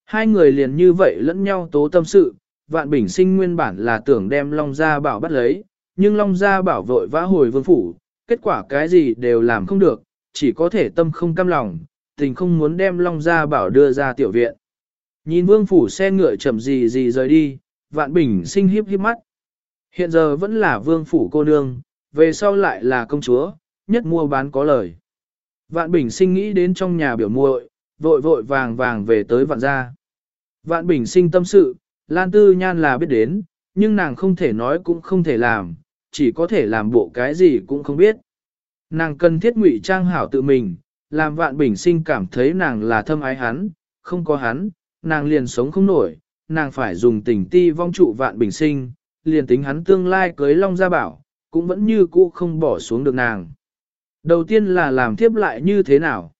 Hai người liền như vậy lẫn nhau tố tâm sự, vạn bình sinh nguyên bản là tưởng đem Long Gia Bảo bắt lấy, nhưng Long Gia Bảo vội vã hồi vương phủ, kết quả cái gì đều làm không được, chỉ có thể tâm không cam lòng, tình không muốn đem Long Gia Bảo đưa ra tiểu viện. Nhìn vương phủ xe ngựa chậm gì gì rời đi, vạn bình sinh hiếp hiếp mắt. Hiện giờ vẫn là vương phủ cô nương, về sau lại là công chúa, nhất mua bán có lời. Vạn Bình sinh nghĩ đến trong nhà biểu muội, vội vội vàng vàng về tới vạn gia. Vạn Bình sinh tâm sự, Lan Tư Nhan là biết đến, nhưng nàng không thể nói cũng không thể làm, chỉ có thể làm bộ cái gì cũng không biết. Nàng cần thiết ngụy trang hảo tự mình, làm Vạn Bình sinh cảm thấy nàng là thâm ái hắn, không có hắn, nàng liền sống không nổi, nàng phải dùng tình ti vong trụ Vạn Bình sinh, liền tính hắn tương lai cưới Long Gia Bảo, cũng vẫn như cũ không bỏ xuống được nàng. Đầu tiên là làm tiếp lại như thế nào?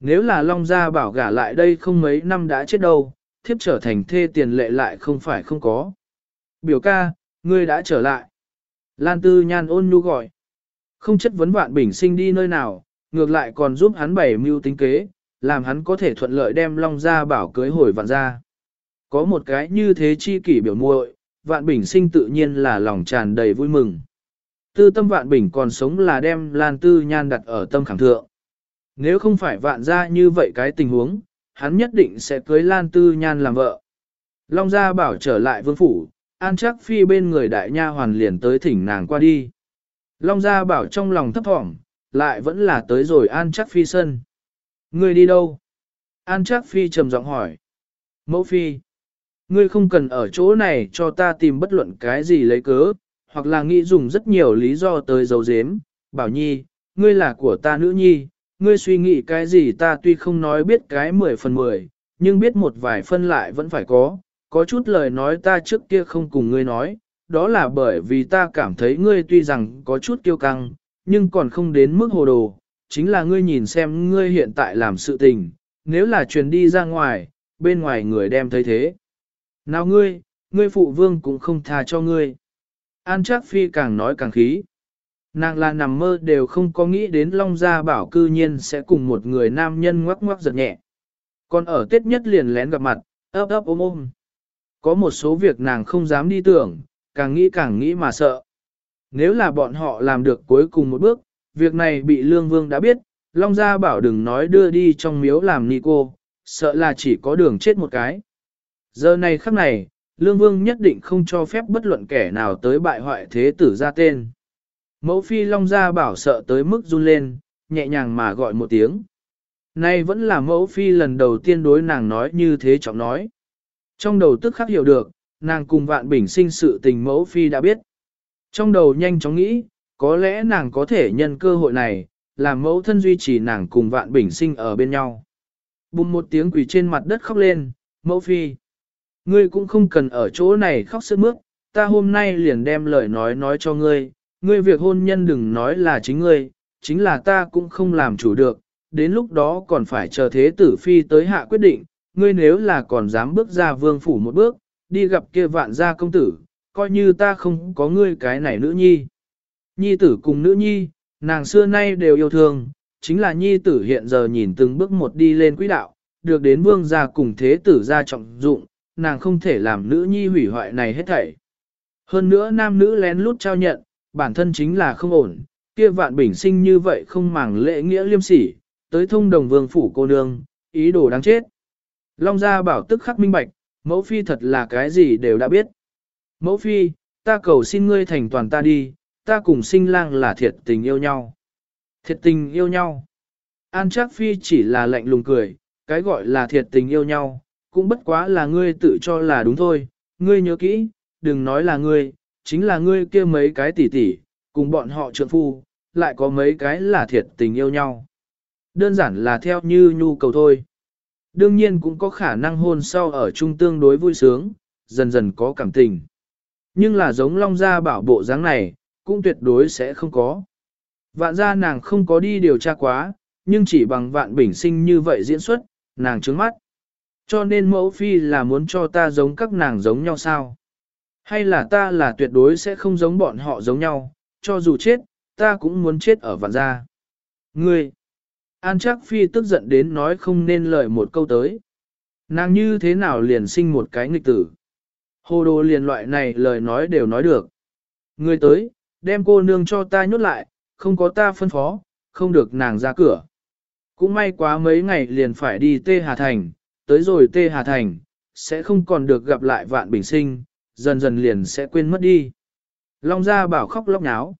Nếu là Long Gia Bảo gả lại đây không mấy năm đã chết đâu, thiếp trở thành thê tiền lệ lại không phải không có. Biểu ca, ngươi đã trở lại. Lan Tư Nhan ôn nhu gọi. Không chất vấn vạn bình sinh đi nơi nào, ngược lại còn giúp hắn bày mưu tính kế, làm hắn có thể thuận lợi đem Long Gia Bảo cưới hồi vạn ra. Có một cái như thế chi kỷ biểu muội, vạn bình sinh tự nhiên là lòng tràn đầy vui mừng. Tư tâm vạn bình còn sống là đem Lan Tư Nhan đặt ở tâm khẳng thượng. Nếu không phải vạn ra như vậy cái tình huống, hắn nhất định sẽ cưới Lan Tư Nhan làm vợ. Long Gia bảo trở lại vương phủ, An chắc phi bên người đại nha hoàn liền tới thỉnh nàng qua đi. Long Gia bảo trong lòng thấp thỏm, lại vẫn là tới rồi An chắc phi sân. Ngươi đi đâu? An chắc phi trầm giọng hỏi. Mẫu phi. Ngươi không cần ở chỗ này cho ta tìm bất luận cái gì lấy cớ, hoặc là nghĩ dùng rất nhiều lý do tới giấu giếm. Bảo nhi, ngươi là của ta nữ nhi, ngươi suy nghĩ cái gì ta tuy không nói biết cái 10 phần 10, nhưng biết một vài phân lại vẫn phải có, có chút lời nói ta trước kia không cùng ngươi nói, đó là bởi vì ta cảm thấy ngươi tuy rằng có chút kiêu căng, nhưng còn không đến mức hồ đồ, chính là ngươi nhìn xem ngươi hiện tại làm sự tình, nếu là truyền đi ra ngoài, bên ngoài người đem thấy thế. Nào ngươi, ngươi phụ vương cũng không tha cho ngươi. An Trác Phi càng nói càng khí. Nàng là nằm mơ đều không có nghĩ đến Long Gia Bảo cư nhiên sẽ cùng một người nam nhân ngoắc ngoắc giật nhẹ. Còn ở Tết nhất liền lén gặp mặt, ấp ấp ôm ôm. Có một số việc nàng không dám đi tưởng, càng nghĩ càng nghĩ mà sợ. Nếu là bọn họ làm được cuối cùng một bước, việc này bị Lương Vương đã biết, Long Gia Bảo đừng nói đưa đi trong miếu làm ni cô, sợ là chỉ có đường chết một cái. Giờ này khắc này, Lương Vương nhất định không cho phép bất luận kẻ nào tới bại hoại thế tử ra tên. Mẫu phi long gia bảo sợ tới mức run lên, nhẹ nhàng mà gọi một tiếng. Nay vẫn là mẫu phi lần đầu tiên đối nàng nói như thế trọng nói. Trong đầu tức khắc hiểu được, nàng cùng vạn bình sinh sự tình mẫu phi đã biết. Trong đầu nhanh chóng nghĩ, có lẽ nàng có thể nhân cơ hội này, làm mẫu thân duy trì nàng cùng vạn bình sinh ở bên nhau. Bùm một tiếng quỳ trên mặt đất khóc lên, mẫu phi. Ngươi cũng không cần ở chỗ này khóc sức mướt, ta hôm nay liền đem lời nói nói cho ngươi, ngươi việc hôn nhân đừng nói là chính ngươi, chính là ta cũng không làm chủ được, đến lúc đó còn phải chờ thế tử phi tới hạ quyết định, ngươi nếu là còn dám bước ra vương phủ một bước, đi gặp kia vạn gia công tử, coi như ta không có ngươi cái này nữ nhi. Nhi tử cùng nữ nhi, nàng xưa nay đều yêu thương, chính là nhi tử hiện giờ nhìn từng bước một đi lên quỹ đạo, được đến vương gia cùng thế tử gia trọng dụng, nàng không thể làm nữ nhi hủy hoại này hết thảy. Hơn nữa nam nữ lén lút trao nhận, bản thân chính là không ổn, kia vạn bình sinh như vậy không màng lễ nghĩa liêm sỉ, tới thông đồng vương phủ cô nương, ý đồ đáng chết. Long gia bảo tức khắc minh bạch, mẫu phi thật là cái gì đều đã biết. Mẫu phi, ta cầu xin ngươi thành toàn ta đi, ta cùng sinh lang là thiệt tình yêu nhau. Thiệt tình yêu nhau. An Trác Phi chỉ là lạnh lùng cười, cái gọi là thiệt tình yêu nhau, cũng bất quá là ngươi tự cho là đúng thôi, ngươi nhớ kỹ, đừng nói là ngươi, chính là ngươi kia mấy cái tỷ tỷ, cùng bọn họ trượng phu, lại có mấy cái là thiệt tình yêu nhau. Đơn giản là theo như nhu cầu thôi. Đương nhiên cũng có khả năng hôn sau ở chung tương đối vui sướng, dần dần có cảm tình. Nhưng là giống Long Gia bảo bộ dáng này, cũng tuyệt đối sẽ không có. Vạn gia nàng không có đi điều tra quá, nhưng chỉ bằng vạn bình sinh như vậy diễn xuất, nàng trướng mắt. Cho nên mẫu phi là muốn cho ta giống các nàng giống nhau sao? Hay là ta là tuyệt đối sẽ không giống bọn họ giống nhau, cho dù chết, ta cũng muốn chết ở vạn gia. Ngươi! An chắc phi tức giận đến nói không nên lời một câu tới. Nàng như thế nào liền sinh một cái nghịch tử. Hồ đồ liền loại này lời nói đều nói được. Người tới, đem cô nương cho ta nhốt lại, không có ta phân phó, không được nàng ra cửa. Cũng may quá mấy ngày liền phải đi Tê Hà Thành, tới rồi Tê Hà Thành, sẽ không còn được gặp lại vạn bình sinh, dần dần liền sẽ quên mất đi. Long Gia Bảo khóc lóc nháo,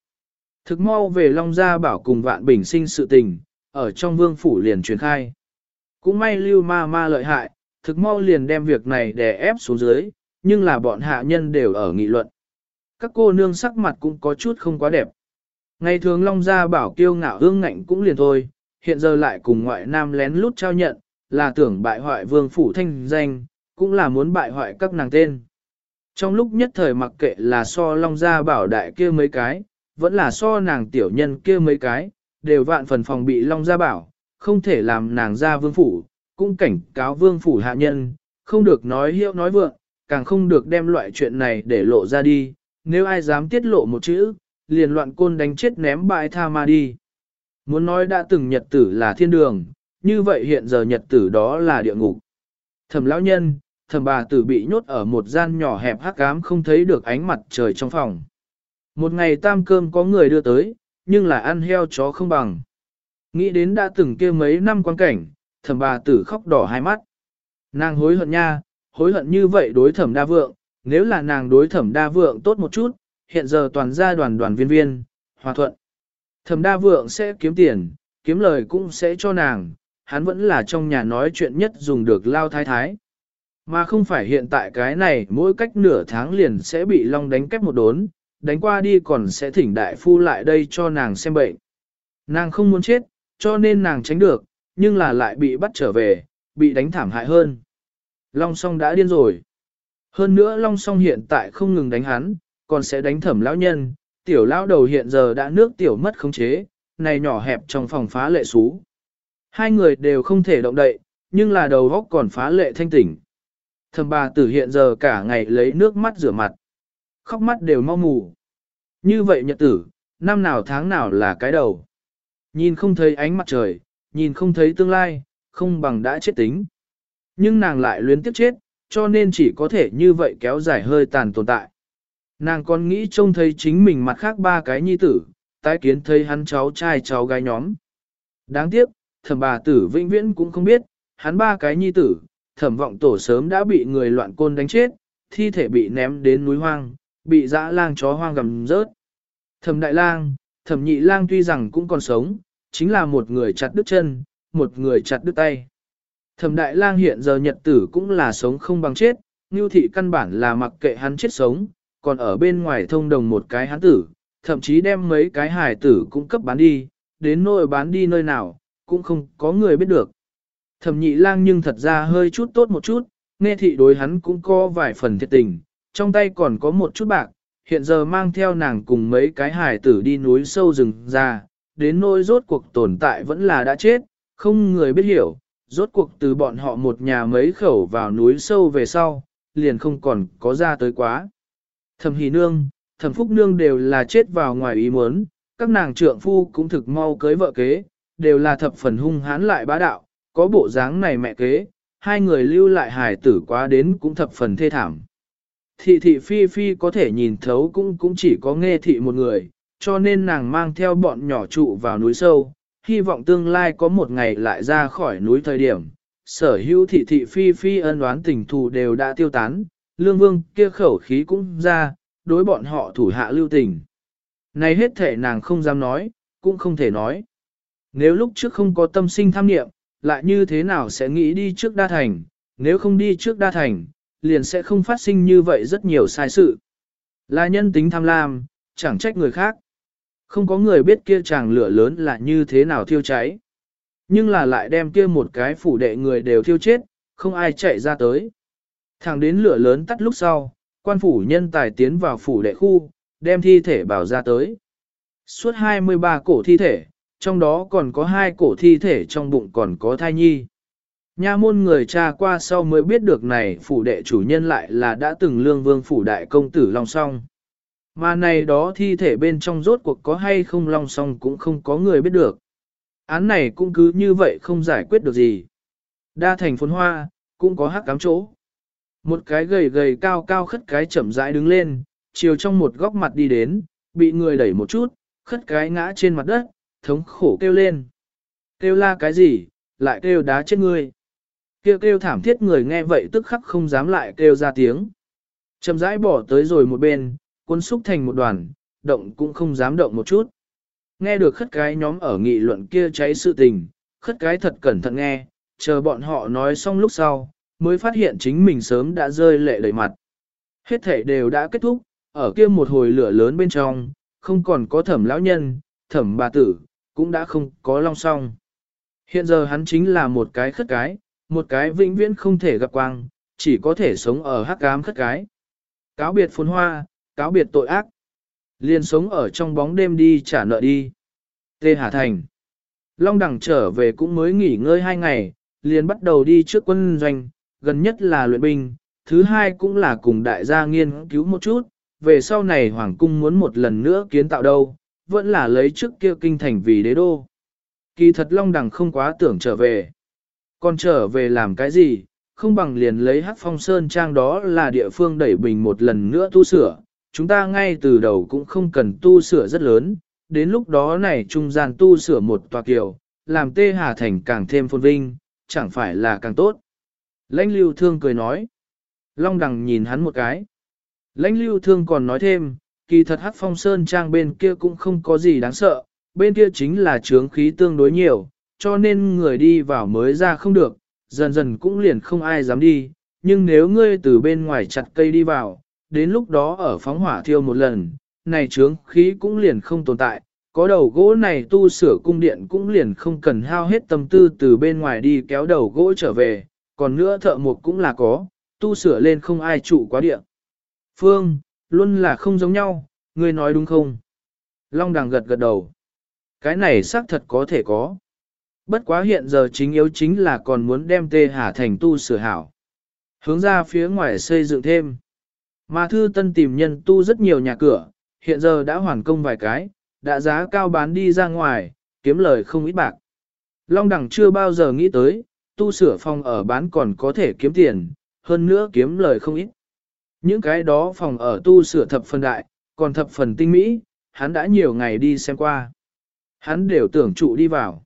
Thực mau về Long Gia Bảo cùng vạn bình sinh sự tình, ở trong vương phủ liền truyền khai. Cũng may lưu ma ma lợi hại, thực mau liền đem việc này đè ép xuống dưới, nhưng là bọn hạ nhân đều ở nghị luận. Các cô nương sắc mặt cũng có chút không quá đẹp. Ngày thường Long Gia bảo kiêu ngạo ương ngạnh cũng liền thôi, hiện giờ lại cùng ngoại nam lén lút trao nhận, là tưởng bại hoại vương phủ thanh danh, cũng là muốn bại hoại các nàng tên. Trong lúc nhất thời mặc kệ là so Long Gia bảo đại kia mấy cái, vẫn là so nàng tiểu nhân kia mấy cái, đều vạn phần phòng bị Long Gia bảo, không thể làm nàng ra vương phủ, cũng cảnh cáo vương phủ hạ nhân, không được nói hiệu nói vượng, càng không được đem loại chuyện này để lộ ra đi, nếu ai dám tiết lộ một chữ, liền loạn côn đánh chết ném bại tha ma đi. Muốn nói đã từng nhật tử là thiên đường, như vậy hiện giờ nhật tử đó là địa ngục. Thẩm lão nhân, thẩm bà tử bị nhốt ở một gian nhỏ hẹp hắc ám không thấy được ánh mặt trời trong phòng. Một ngày tam cơm có người đưa tới, nhưng là ăn heo chó không bằng. Nghĩ đến đã từng kia mấy năm quan cảnh, thẩm bà tử khóc đỏ hai mắt. Nàng hối hận nha, hối hận như vậy đối thẩm đa vượng, nếu là nàng đối thẩm đa vượng tốt một chút, hiện giờ toàn gia đoàn đoàn viên viên, hòa thuận. Thẩm đa vượng sẽ kiếm tiền, kiếm lời cũng sẽ cho nàng, hắn vẫn là trong nhà nói chuyện nhất dùng được lao thái thái. Mà không phải hiện tại cái này mỗi cách nửa tháng liền sẽ bị long đánh kép một đốn, đánh qua đi còn sẽ thỉnh đại phu lại đây cho nàng xem bệnh. Nàng không muốn chết, cho nên nàng tránh được, nhưng là lại bị bắt trở về, bị đánh thảm hại hơn. Long song đã điên rồi. Hơn nữa Long song hiện tại không ngừng đánh hắn, còn sẽ đánh thẩm lão nhân, tiểu lão đầu hiện giờ đã nước tiểu mất khống chế, này nhỏ hẹp trong phòng phá lệ xú. Hai người đều không thể động đậy, nhưng là đầu góc còn phá lệ thanh tỉnh. Thẩm bà tử hiện giờ cả ngày lấy nước mắt rửa mặt. Khóc mắt đều mau mù. Như vậy nhật tử, năm nào tháng nào là cái đầu. Nhìn không thấy ánh mặt trời, nhìn không thấy tương lai, không bằng đã chết tính. Nhưng nàng lại luyến tiếp chết, cho nên chỉ có thể như vậy kéo dài hơi tàn tồn tại. Nàng còn nghĩ trông thấy chính mình mặt khác ba cái nhi tử, tái kiến thấy hắn cháu trai cháu gái nhóm. Đáng tiếc, thẩm bà tử vĩnh viễn cũng không biết, hắn ba cái nhi tử, thẩm vọng tổ sớm đã bị người loạn côn đánh chết, thi thể bị ném đến núi hoang, bị dã lang chó hoang gầm rớt. Thẩm đại lang, thẩm nhị lang tuy rằng cũng còn sống, chính là một người chặt đứt chân, một người chặt đứt tay. Thẩm đại lang hiện giờ nhật tử cũng là sống không bằng chết, Ngưu thị căn bản là mặc kệ hắn chết sống, còn ở bên ngoài thông đồng một cái hắn tử, thậm chí đem mấy cái hải tử cũng cấp bán đi, đến nơi bán đi nơi nào, cũng không có người biết được. Thẩm nhị lang nhưng thật ra hơi chút tốt một chút, nghe thị đối hắn cũng có vài phần thiệt tình, trong tay còn có một chút bạc, hiện giờ mang theo nàng cùng mấy cái hài tử đi núi sâu rừng ra, đến nỗi rốt cuộc tồn tại vẫn là đã chết, không người biết hiểu, rốt cuộc từ bọn họ một nhà mấy khẩu vào núi sâu về sau, liền không còn có ra tới quá. Thẩm hỷ nương, thẩm phúc nương đều là chết vào ngoài ý muốn, các nàng trượng phu cũng thực mau cưới vợ kế, đều là thập phần hung hãn lại bá đạo, có bộ dáng này mẹ kế, hai người lưu lại hài tử quá đến cũng thập phần thê thảm. Thị thị phi phi có thể nhìn thấu cũng cũng chỉ có nghe thị một người, cho nên nàng mang theo bọn nhỏ trụ vào núi sâu, hy vọng tương lai có một ngày lại ra khỏi núi thời điểm. Sở hữu thị thị phi phi ân oán tình thù đều đã tiêu tán, lương vương kia khẩu khí cũng ra, đối bọn họ thủ hạ lưu tình. Này hết thể nàng không dám nói, cũng không thể nói. Nếu lúc trước không có tâm sinh tham niệm, lại như thế nào sẽ nghĩ đi trước đa thành, nếu không đi trước đa thành, liền sẽ không phát sinh như vậy rất nhiều sai sự. Là nhân tính tham lam, chẳng trách người khác. Không có người biết kia chàng lửa lớn là như thế nào thiêu cháy. Nhưng là lại đem kia một cái phủ đệ người đều thiêu chết, không ai chạy ra tới. Thẳng đến lửa lớn tắt lúc sau, quan phủ nhân tài tiến vào phủ đệ khu, đem thi thể bảo ra tới. Suốt 23 cổ thi thể, trong đó còn có hai cổ thi thể trong bụng còn có thai nhi. Nha môn người cha qua sau mới biết được này phủ đệ chủ nhân lại là đã từng lương vương phủ đại công tử Long Song. Mà này đó thi thể bên trong rốt cuộc có hay không Long Song cũng không có người biết được. Án này cũng cứ như vậy không giải quyết được gì. Đa thành phồn hoa, cũng có hắc cám chỗ. Một cái gầy gầy cao cao khất cái chậm rãi đứng lên, chiều trong một góc mặt đi đến, bị người đẩy một chút, khất cái ngã trên mặt đất, thống khổ kêu lên. Kêu la cái gì, lại kêu đá chết ngươi. Kêu kêu thảm thiết người nghe vậy tức khắc không dám lại kêu ra tiếng. Chậm rãi bỏ tới rồi một bên, cuốn xúc thành một đoàn, động cũng không dám động một chút. nghe được khất cái nhóm ở nghị luận kia cháy sự tình, khất cái thật cẩn thận nghe, chờ bọn họ nói xong lúc sau, mới phát hiện chính mình sớm đã rơi lệ đầy mặt. Hết thể đều đã kết thúc, ở kia một hồi lửa lớn bên trong, không còn có thẩm lão nhân, thẩm bà tử, cũng đã không có long song. Hiện giờ hắn chính là một cái khất cái, một cái vĩnh viễn không thể gặp quang, chỉ có thể sống ở hắc ám khất cái. Cáo biệt phồn hoa, cáo biệt tội ác. Liền sống ở trong bóng đêm đi trả nợ đi. Tê Hà Thành. Long đẳng trở về cũng mới nghỉ ngơi hai ngày, liền bắt đầu đi trước quân doanh, gần nhất là luyện binh, thứ hai cũng là cùng đại gia nghiên cứu một chút, về sau này Hoàng cung muốn một lần nữa kiến tạo đâu, vẫn là lấy trước kia kinh thành vì đế đô. Kỳ thật Long Đằng không quá tưởng trở về. Còn trở về làm cái gì, không bằng liền lấy hắc phong sơn trang đó là địa phương đẩy bình một lần nữa tu sửa. Chúng ta ngay từ đầu cũng không cần tu sửa rất lớn, đến lúc đó này trung gian tu sửa một tòa kiều, làm tê hà thành càng thêm phồn vinh, chẳng phải là càng tốt. Lãnh lưu thương cười nói. Long đằng nhìn hắn một cái. Lãnh lưu thương còn nói thêm, kỳ thật hắc phong sơn trang bên kia cũng không có gì đáng sợ, bên kia chính là trướng khí tương đối nhiều, cho nên người đi vào mới ra không được, dần dần cũng liền không ai dám đi, nhưng nếu ngươi từ bên ngoài chặt cây đi vào, đến lúc đó ở phóng hỏa thiêu một lần, này trướng khí cũng liền không tồn tại, có đầu gỗ này tu sửa cung điện cũng liền không cần hao hết tâm tư từ bên ngoài đi kéo đầu gỗ trở về, còn nữa thợ mộc cũng là có, tu sửa lên không ai trụ quá địa. Phương, luôn là không giống nhau, ngươi nói đúng không? Long đằng gật gật đầu. Cái này xác thật có thể có. Bất quá hiện giờ chính yếu chính là còn muốn đem tê hà thành tu sửa hảo. Hướng ra phía ngoài xây dựng thêm. Mà thư tân tìm nhân tu rất nhiều nhà cửa, hiện giờ đã hoàn công vài cái, đã giá cao bán đi ra ngoài, kiếm lời không ít bạc. Long đẳng chưa bao giờ nghĩ tới, tu sửa phòng ở bán còn có thể kiếm tiền, hơn nữa kiếm lời không ít. Những cái đó phòng ở tu sửa thập phần đại, còn thập phần tinh mỹ, hắn đã nhiều ngày đi xem qua. Hắn đều tưởng trụ đi vào.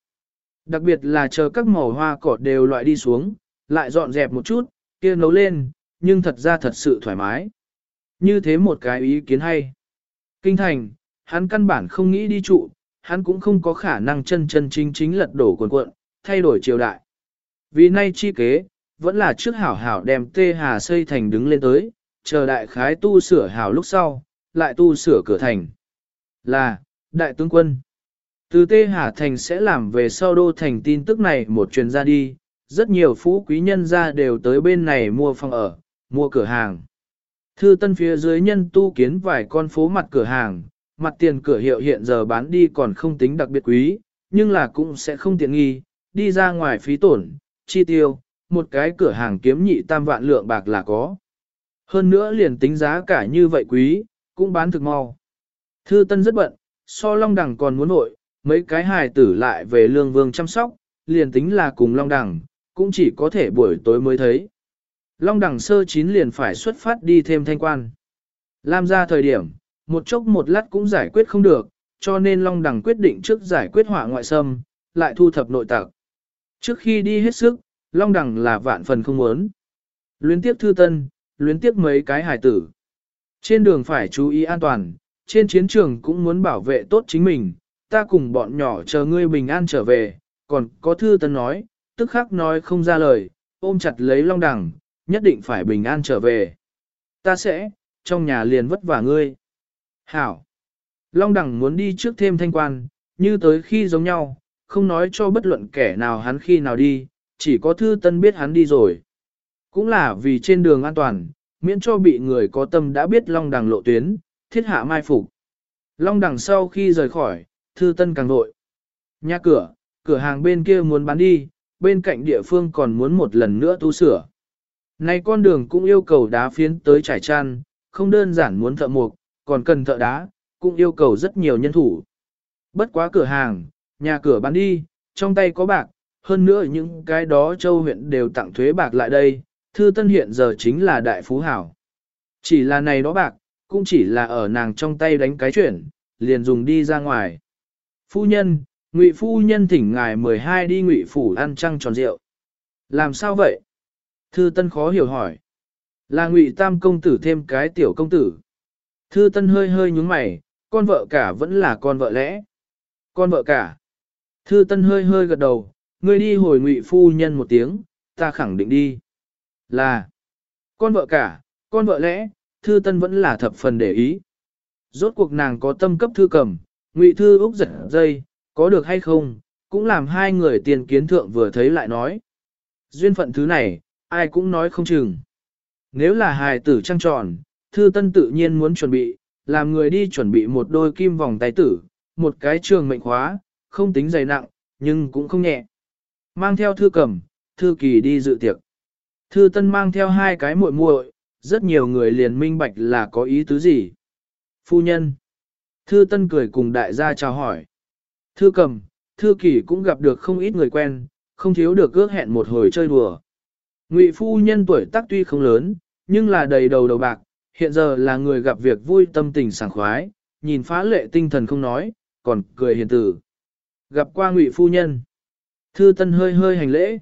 Đặc biệt là chờ các màu hoa cỏ đều loại đi xuống, lại dọn dẹp một chút, kia nấu lên, nhưng thật ra thật sự thoải mái. Như thế một cái ý kiến hay. Kinh thành, hắn căn bản không nghĩ đi trụ, hắn cũng không có khả năng chân chân chính chính lật đổ quần cuộn, thay đổi triều đại. Vì nay chi kế, vẫn là trước hảo hảo đem tê hà xây thành đứng lên tới, chờ đại khái tu sửa hảo lúc sau, lại tu sửa cửa thành. Là, đại tướng quân. Từ Tê Hà Thành sẽ làm về sau đô thành tin tức này một truyền ra đi, rất nhiều phú quý nhân ra đều tới bên này mua phòng ở, mua cửa hàng. Thư tân phía dưới nhân tu kiến vài con phố mặt cửa hàng, mặt tiền cửa hiệu hiện giờ bán đi còn không tính đặc biệt quý, nhưng là cũng sẽ không tiện nghi, đi ra ngoài phí tổn, chi tiêu, một cái cửa hàng kiếm nhị tam vạn lượng bạc là có. Hơn nữa liền tính giá cả như vậy quý, cũng bán thực mau. Thư Tân rất bận, so Long Đằng còn muốn nội, mấy cái hài tử lại về lương vương chăm sóc, liền tính là cùng Long Đằng, cũng chỉ có thể buổi tối mới thấy. Long Đằng sơ chín liền phải xuất phát đi thêm thanh quan. Lam ra thời điểm, một chốc một lát cũng giải quyết không được, cho nên Long Đằng quyết định trước giải quyết họa ngoại xâm, lại thu thập nội tặc. Trước khi đi hết sức, Long Đằng là vạn phần không muốn. Luyến tiếp thư tân, luyến tiếp mấy cái hài tử. Trên đường phải chú ý an toàn, trên chiến trường cũng muốn bảo vệ tốt chính mình, ta cùng bọn nhỏ chờ ngươi bình an trở về, còn có thư tân nói, tức khắc nói không ra lời, ôm chặt lấy long đằng, nhất định phải bình an trở về. Ta sẽ, trong nhà liền vất vả ngươi. Hảo. Long đằng muốn đi trước thêm thanh quan, như tới khi giống nhau, không nói cho bất luận kẻ nào hắn khi nào đi, chỉ có thư tân biết hắn đi rồi. Cũng là vì trên đường an toàn, miễn cho bị người có tâm đã biết long đằng lộ tuyến, thiết hạ mai phục. Long đằng sau khi rời khỏi, thư tân càng nội, Nhà cửa, cửa hàng bên kia muốn bán đi, bên cạnh địa phương còn muốn một lần nữa tu sửa. Này con đường cũng yêu cầu đá phiến tới trải chăn, không đơn giản muốn thợ mộc, còn cần thợ đá, cũng yêu cầu rất nhiều nhân thủ. Bất quá cửa hàng, nhà cửa bán đi, trong tay có bạc, hơn nữa những cái đó châu huyện đều tặng thuế bạc lại đây, thư tân hiện giờ chính là đại phú hảo. Chỉ là này đó bạc, cũng chỉ là ở nàng trong tay đánh cái chuyển, liền dùng đi ra ngoài. Phu nhân, ngụy phu nhân thỉnh ngài 12 đi ngụy phủ ăn trăng tròn rượu. Làm sao vậy? Thư Tân khó hiểu hỏi. Là ngụy tam công tử thêm cái tiểu công tử. Thư Tân hơi hơi nhúng mày, con vợ cả vẫn là con vợ lẽ. Con vợ cả. Thư Tân hơi hơi gật đầu, ngươi đi hồi ngụy phu nhân một tiếng, ta khẳng định đi. Là, con vợ cả, con vợ lẽ, Thư Tân vẫn là thập phần để ý. Rốt cuộc nàng có tâm cấp thư cầm, ngụy thư úc giật dây, có được hay không, cũng làm hai người tiền kiến thượng vừa thấy lại nói. Duyên phận thứ này, ai cũng nói không chừng. Nếu là hài tử trăng tròn, Thư Tân tự nhiên muốn chuẩn bị, làm người đi chuẩn bị một đôi kim vòng tay tử, một cái trường mệnh khóa, không tính dày nặng, nhưng cũng không nhẹ. Mang theo thư cầm, thư kỳ đi dự tiệc. Thư Tân mang theo hai cái muội muội, rất nhiều người liền minh bạch là có ý tứ gì. Phu nhân. Thư Tân cười cùng đại gia chào hỏi. Thư cầm, thư kỳ cũng gặp được không ít người quen, không thiếu được ước hẹn một hồi chơi đùa. Ngụy phu nhân tuổi tác tuy không lớn, nhưng là đầy đầu đầu bạc, hiện giờ là người gặp việc vui tâm tình sảng khoái, nhìn phá lệ tinh thần không nói, còn cười hiền tử. Gặp qua ngụy phu nhân. Thư Tân hơi hơi hành lễ.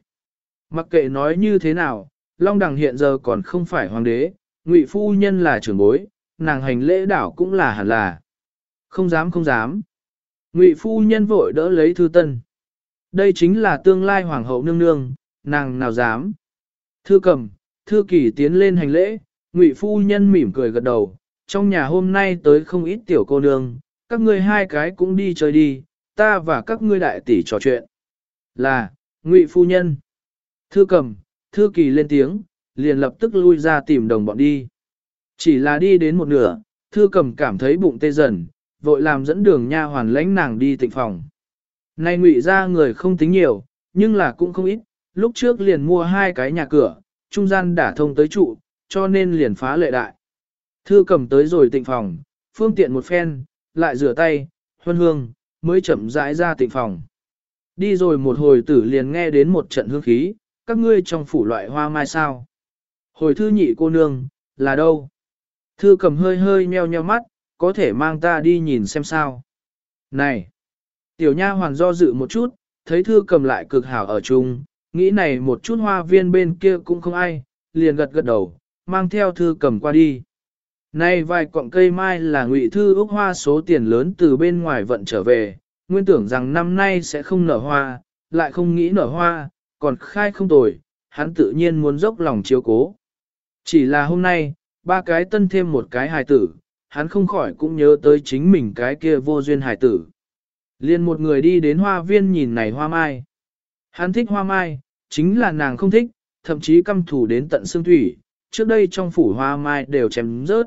Mặc kệ nói như thế nào, Long Đằng hiện giờ còn không phải hoàng đế, ngụy phu nhân là trưởng bối, nàng hành lễ đảo cũng là hẳn là. Không dám không dám. Ngụy phu nhân vội đỡ lấy Thư Tân. Đây chính là tương lai hoàng hậu nương nương, nàng nào dám. Thư cầm, thư kỳ tiến lên hành lễ, ngụy phu nhân mỉm cười gật đầu, trong nhà hôm nay tới không ít tiểu cô nương, các ngươi hai cái cũng đi chơi đi, ta và các ngươi đại tỷ trò chuyện. Là, ngụy phu nhân. Thư cầm, thư kỳ lên tiếng, liền lập tức lui ra tìm đồng bọn đi. Chỉ là đi đến một nửa, thư cầm cảm thấy bụng tê dần, vội làm dẫn đường nha hoàn lãnh nàng đi tịnh phòng. Nay ngụy ra người không tính nhiều, nhưng là cũng không ít, lúc trước liền mua hai cái nhà cửa, trung gian đã thông tới trụ, cho nên liền phá lệ đại. Thư cầm tới rồi tịnh phòng, phương tiện một phen, lại rửa tay, huân hương, mới chậm rãi ra tịnh phòng. Đi rồi một hồi tử liền nghe đến một trận hương khí, các ngươi trong phủ loại hoa mai sao. Hồi thư nhị cô nương, là đâu? Thư cầm hơi hơi meo nheo mắt, có thể mang ta đi nhìn xem sao. Này! Tiểu nha hoàn do dự một chút, thấy thư cầm lại cực hảo ở chung, nghĩ này một chút hoa viên bên kia cũng không ai, liền gật gật đầu, mang theo thư cầm qua đi. Nay vài cọng cây mai là ngụy thư ước hoa số tiền lớn từ bên ngoài vận trở về, nguyên tưởng rằng năm nay sẽ không nở hoa, lại không nghĩ nở hoa, còn khai không tồi, hắn tự nhiên muốn dốc lòng chiếu cố. Chỉ là hôm nay, ba cái tân thêm một cái hài tử, hắn không khỏi cũng nhớ tới chính mình cái kia vô duyên hải tử. Liên một người đi đến hoa viên nhìn này hoa mai. Hắn thích hoa mai, chính là nàng không thích, thậm chí căm thủ đến tận xương thủy, trước đây trong phủ hoa mai đều chém rớt.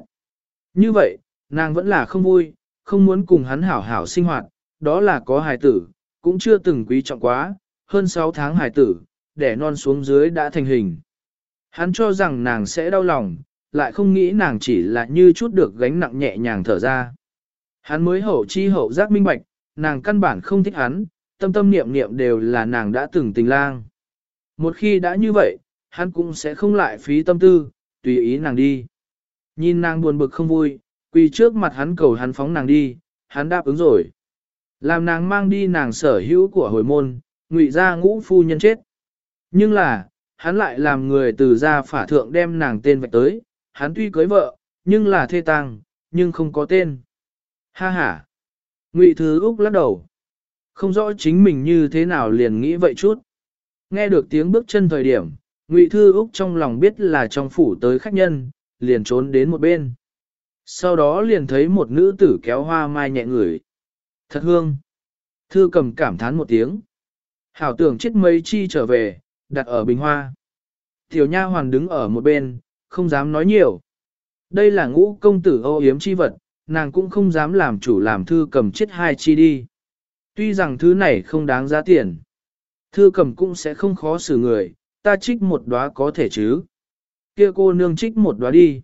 Như vậy, nàng vẫn là không vui, không muốn cùng hắn hảo hảo sinh hoạt, đó là có hài tử, cũng chưa từng quý trọng quá, hơn 6 tháng hài tử, đẻ non xuống dưới đã thành hình. Hắn cho rằng nàng sẽ đau lòng, lại không nghĩ nàng chỉ là như chút được gánh nặng nhẹ nhàng thở ra. Hắn mới hậu chi hậu giác minh bạch, nàng căn bản không thích hắn, tâm tâm niệm niệm đều là nàng đã từng tình lang. Một khi đã như vậy, hắn cũng sẽ không lại phí tâm tư, tùy ý nàng đi. Nhìn nàng buồn bực không vui, quỳ trước mặt hắn cầu hắn phóng nàng đi, hắn đáp ứng rồi. Làm nàng mang đi nàng sở hữu của hồi môn, ngụy ra ngũ phu nhân chết. Nhưng là, hắn lại làm người từ gia phả thượng đem nàng tên vạch tới, hắn tuy cưới vợ, nhưng là thê tang, nhưng không có tên. Ha ha! Ngụy Thứ Úc lắc đầu. Không rõ chính mình như thế nào liền nghĩ vậy chút. Nghe được tiếng bước chân thời điểm, Ngụy Thư Úc trong lòng biết là trong phủ tới khách nhân, liền trốn đến một bên. Sau đó liền thấy một nữ tử kéo hoa mai nhẹ ngửi. Thật hương. Thư cầm cảm thán một tiếng. Hảo tưởng chết mấy chi trở về, đặt ở bình hoa. Tiểu nha hoàn đứng ở một bên, không dám nói nhiều. Đây là ngũ công tử ô yếm chi vật, nàng cũng không dám làm chủ làm thư cầm chết hai chi đi. Tuy rằng thứ này không đáng giá tiền. Thư cầm cũng sẽ không khó xử người, ta trích một đóa có thể chứ. Kia cô nương trích một đóa đi.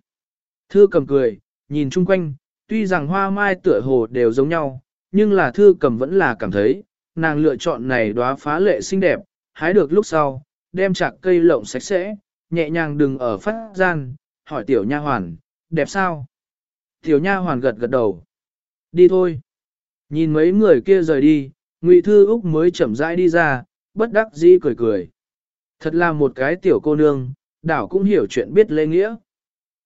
Thư cầm cười, nhìn chung quanh, tuy rằng hoa mai tựa hồ đều giống nhau, nhưng là thư cầm vẫn là cảm thấy, nàng lựa chọn này đóa phá lệ xinh đẹp, hái được lúc sau, đem chạc cây lộng sạch sẽ, nhẹ nhàng đừng ở phát gian, hỏi tiểu nha hoàn, đẹp sao? Tiểu nha hoàn gật gật đầu. Đi thôi. Nhìn mấy người kia rời đi, Ngụy Thư Úc mới chậm rãi đi ra, bất đắc dĩ cười cười. Thật là một cái tiểu cô nương, đảo cũng hiểu chuyện biết lễ nghĩa.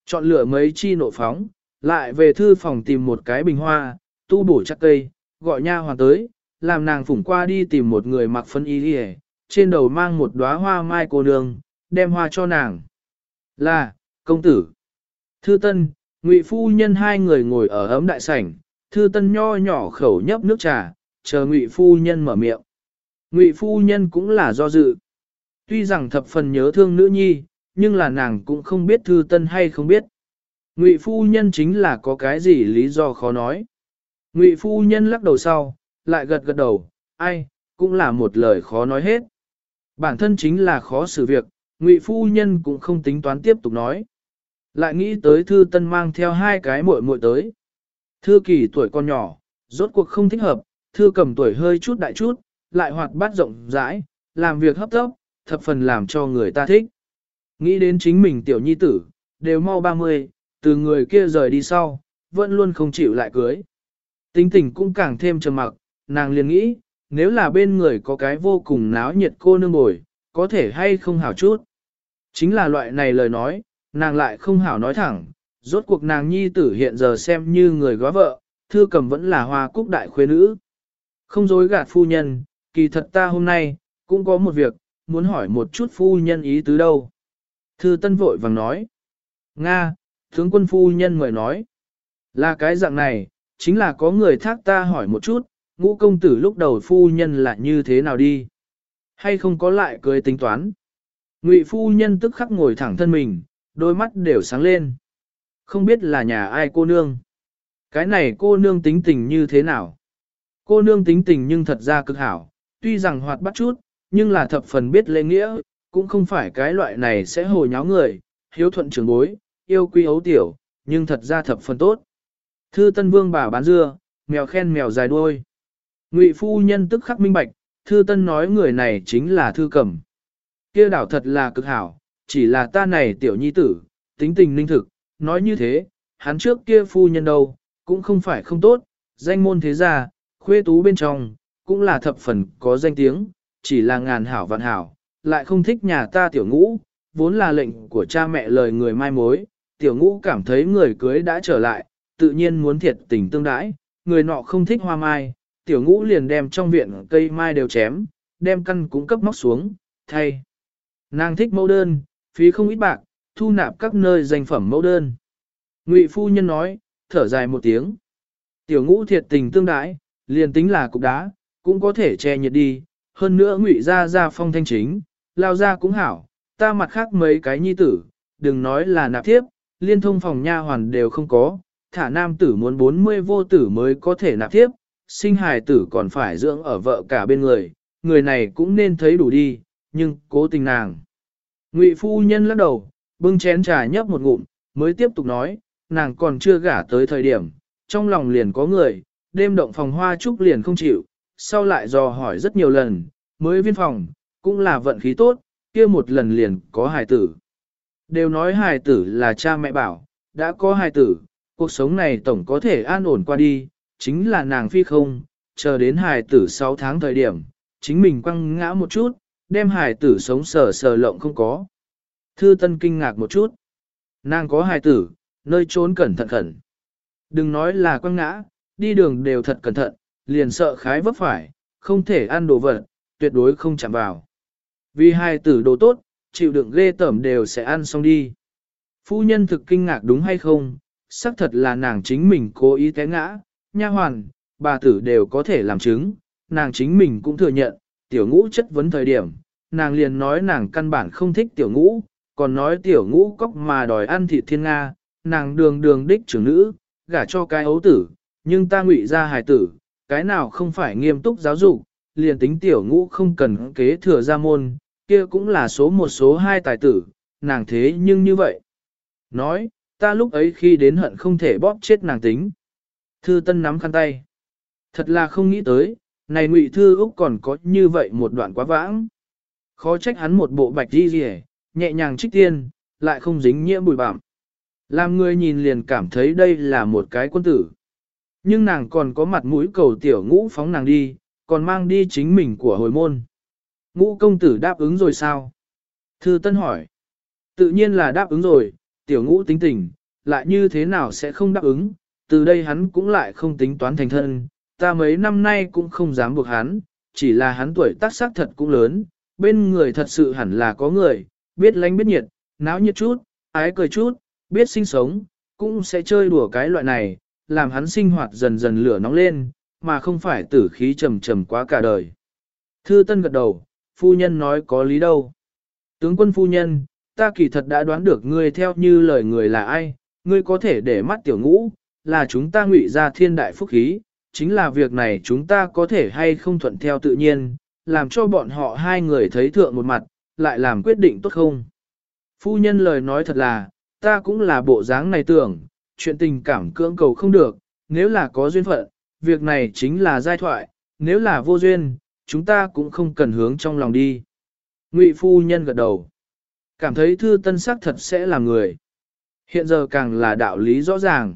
Chọn lựa mấy chi nộ phóng, lại về thư phòng tìm một cái bình hoa, tu bổ chắc cây, gọi nha hoàn tới, làm nàng phủng qua đi tìm một người mặc phân y đi trên đầu mang một đóa hoa mai cô nương, đem hoa cho nàng. Là, công tử. Thư Tân, Ngụy phu nhân hai người ngồi ở ấm đại sảnh, Thư Tân nho nhỏ khẩu nhấp nước trà, chờ Ngụy phu nhân mở miệng. Ngụy phu nhân cũng là do dự. Tuy rằng thập phần nhớ thương nữ nhi, nhưng là nàng cũng không biết Thư Tân hay không biết. Ngụy phu nhân chính là có cái gì lý do khó nói. Ngụy phu nhân lắc đầu sau, lại gật gật đầu, ai, cũng là một lời khó nói hết. Bản thân chính là khó xử việc, Ngụy phu nhân cũng không tính toán tiếp tục nói. Lại nghĩ tới thư tân mang theo hai cái muội muội tới. Thư kỳ tuổi còn nhỏ, rốt cuộc không thích hợp, thư cầm tuổi hơi chút đại chút, lại hoạt bát rộng rãi, làm việc hấp tấp, thập phần làm cho người ta thích. Nghĩ đến chính mình tiểu nhi tử, đều mau 30, từ người kia rời đi sau, vẫn luôn không chịu lại cưới. Tính tình cũng càng thêm trầm mặc, nàng liền nghĩ, nếu là bên người có cái vô cùng náo nhiệt cô nương ngồi, có thể hay không hảo chút. Chính là loại này lời nói, nàng lại không hảo nói thẳng, rốt cuộc nàng nhi tử hiện giờ xem như người góa vợ, thư cầm vẫn là hoa cúc đại khuê nữ. Không dối gạt phu nhân, kỳ thật ta hôm nay, cũng có một việc, muốn hỏi một chút phu nhân ý tứ đâu. Thư tân vội vàng nói. Nga, tướng quân phu nhân mời nói. Là cái dạng này, chính là có người thác ta hỏi một chút, ngũ công tử lúc đầu phu nhân là như thế nào đi? Hay không có lại cười tính toán? Ngụy phu nhân tức khắc ngồi thẳng thân mình, đôi mắt đều sáng lên. Không biết là nhà ai cô nương. Cái này cô nương tính tình như thế nào? Cô nương tính tình nhưng thật ra cực hảo, tuy rằng hoạt bắt chút, nhưng là thập phần biết lễ nghĩa, cũng không phải cái loại này sẽ hồ nháo người, hiếu thuận trường bối, yêu quý ấu tiểu, nhưng thật ra thập phần tốt. Thư Tân Vương bà bán dưa, mèo khen mèo dài đuôi. Ngụy phu nhân tức khắc minh bạch, Thư Tân nói người này chính là Thư Cẩm. Kia đảo thật là cực hảo, chỉ là ta này tiểu nhi tử, tính tình linh thực, nói như thế, hắn trước kia phu nhân đâu, cũng không phải không tốt, danh môn thế gia, khuê tú bên trong, cũng là thập phần có danh tiếng, chỉ là ngàn hảo vạn hảo, lại không thích nhà ta tiểu ngũ, vốn là lệnh của cha mẹ lời người mai mối, tiểu ngũ cảm thấy người cưới đã trở lại, tự nhiên muốn thiệt tình tương đãi, người nọ không thích hoa mai, tiểu ngũ liền đem trong viện cây mai đều chém, đem căn cũng cấp móc xuống, thay. Nàng thích mẫu đơn, phí không ít bạc, thu nạp các nơi danh phẩm mẫu đơn. Ngụy phu nhân nói, thở dài một tiếng. Tiểu ngũ thiệt tình tương đãi, liền tính là cục đá, cũng có thể che nhiệt đi, hơn nữa ngụy ra ra phong thanh chính, lao ra cũng hảo, ta mặt khác mấy cái nhi tử, đừng nói là nạp tiếp, liên thông phòng nha hoàn đều không có, thả nam tử muốn 40 vô tử mới có thể nạp tiếp, sinh hài tử còn phải dưỡng ở vợ cả bên người, người này cũng nên thấy đủ đi, nhưng cố tình nàng. Ngụy phu nhân lắc đầu, bưng chén trà nhấp một ngụm, mới tiếp tục nói, nàng còn chưa gả tới thời điểm, trong lòng liền có người, đêm động phòng hoa trúc liền không chịu, sau lại dò hỏi rất nhiều lần, mới viên phòng, cũng là vận khí tốt, kia một lần liền có hài tử. Đều nói hài tử là cha mẹ bảo, đã có hài tử, cuộc sống này tổng có thể an ổn qua đi, chính là nàng phi không, chờ đến hài tử 6 tháng thời điểm, chính mình quăng ngã một chút, đem hài tử sống sờ sờ lộng không có. Thư Tân kinh ngạc một chút. Nàng có hài tử, nơi trốn cẩn thận khẩn. Đừng nói là quăng ngã, đi đường đều thật cẩn thận, liền sợ khái vấp phải, không thể ăn đồ vật, tuyệt đối không chạm vào. Vì hài tử đồ tốt, chịu đựng ghê tởm đều sẽ ăn xong đi. Phu nhân thực kinh ngạc đúng hay không, xác thật là nàng chính mình cố ý té ngã, nha hoàn, bà tử đều có thể làm chứng, nàng chính mình cũng thừa nhận, tiểu ngũ chất vấn thời điểm, nàng liền nói nàng căn bản không thích tiểu ngũ, còn nói tiểu ngũ cóc mà đòi ăn thịt thiên Nga, nàng đường đường đích trưởng nữ, gả cho cái ấu tử, nhưng ta ngụy ra hài tử, cái nào không phải nghiêm túc giáo dục, liền tính tiểu ngũ không cần kế thừa gia môn, kia cũng là số một số hai tài tử, nàng thế nhưng như vậy. Nói, ta lúc ấy khi đến hận không thể bóp chết nàng tính. Thư Tân nắm khăn tay. Thật là không nghĩ tới, này Ngụy Thư Úc còn có như vậy một đoạn quá vãng. Khó trách hắn một bộ bạch đi rìa, nhẹ nhàng trích tiên, lại không dính nhiễm bụi bặm. Làm người nhìn liền cảm thấy đây là một cái quân tử. Nhưng nàng còn có mặt mũi cầu tiểu ngũ phóng nàng đi, còn mang đi chính mình của hồi môn. Ngũ công tử đáp ứng rồi sao? Thư Tân hỏi. Tự nhiên là đáp ứng rồi, tiểu ngũ tính tình, lại như thế nào sẽ không đáp ứng, từ đây hắn cũng lại không tính toán thành thân, ta mấy năm nay cũng không dám buộc hắn, chỉ là hắn tuổi tác xác thật cũng lớn, bên người thật sự hẳn là có người, biết lánh biết nhiệt, náo nhiệt chút, ái cười chút, biết sinh sống, cũng sẽ chơi đùa cái loại này, làm hắn sinh hoạt dần dần lửa nóng lên, mà không phải tử khí trầm trầm quá cả đời. Thư Tân gật đầu, phu nhân nói có lý đâu. Tướng quân phu nhân, ta kỳ thật đã đoán được ngươi theo như lời người là ai, ngươi có thể để mắt tiểu ngũ, là chúng ta ngụy ra thiên đại phúc khí, chính là việc này chúng ta có thể hay không thuận theo tự nhiên, làm cho bọn họ hai người thấy thượng một mặt, lại làm quyết định tốt không. Phu nhân lời nói thật là, ta cũng là bộ dáng này tưởng, chuyện tình cảm cưỡng cầu không được, nếu là có duyên phận, việc này chính là giai thoại, nếu là vô duyên, chúng ta cũng không cần hướng trong lòng đi. Ngụy phu nhân gật đầu. Cảm thấy thư tân sắc thật sẽ là người. Hiện giờ càng là đạo lý rõ ràng.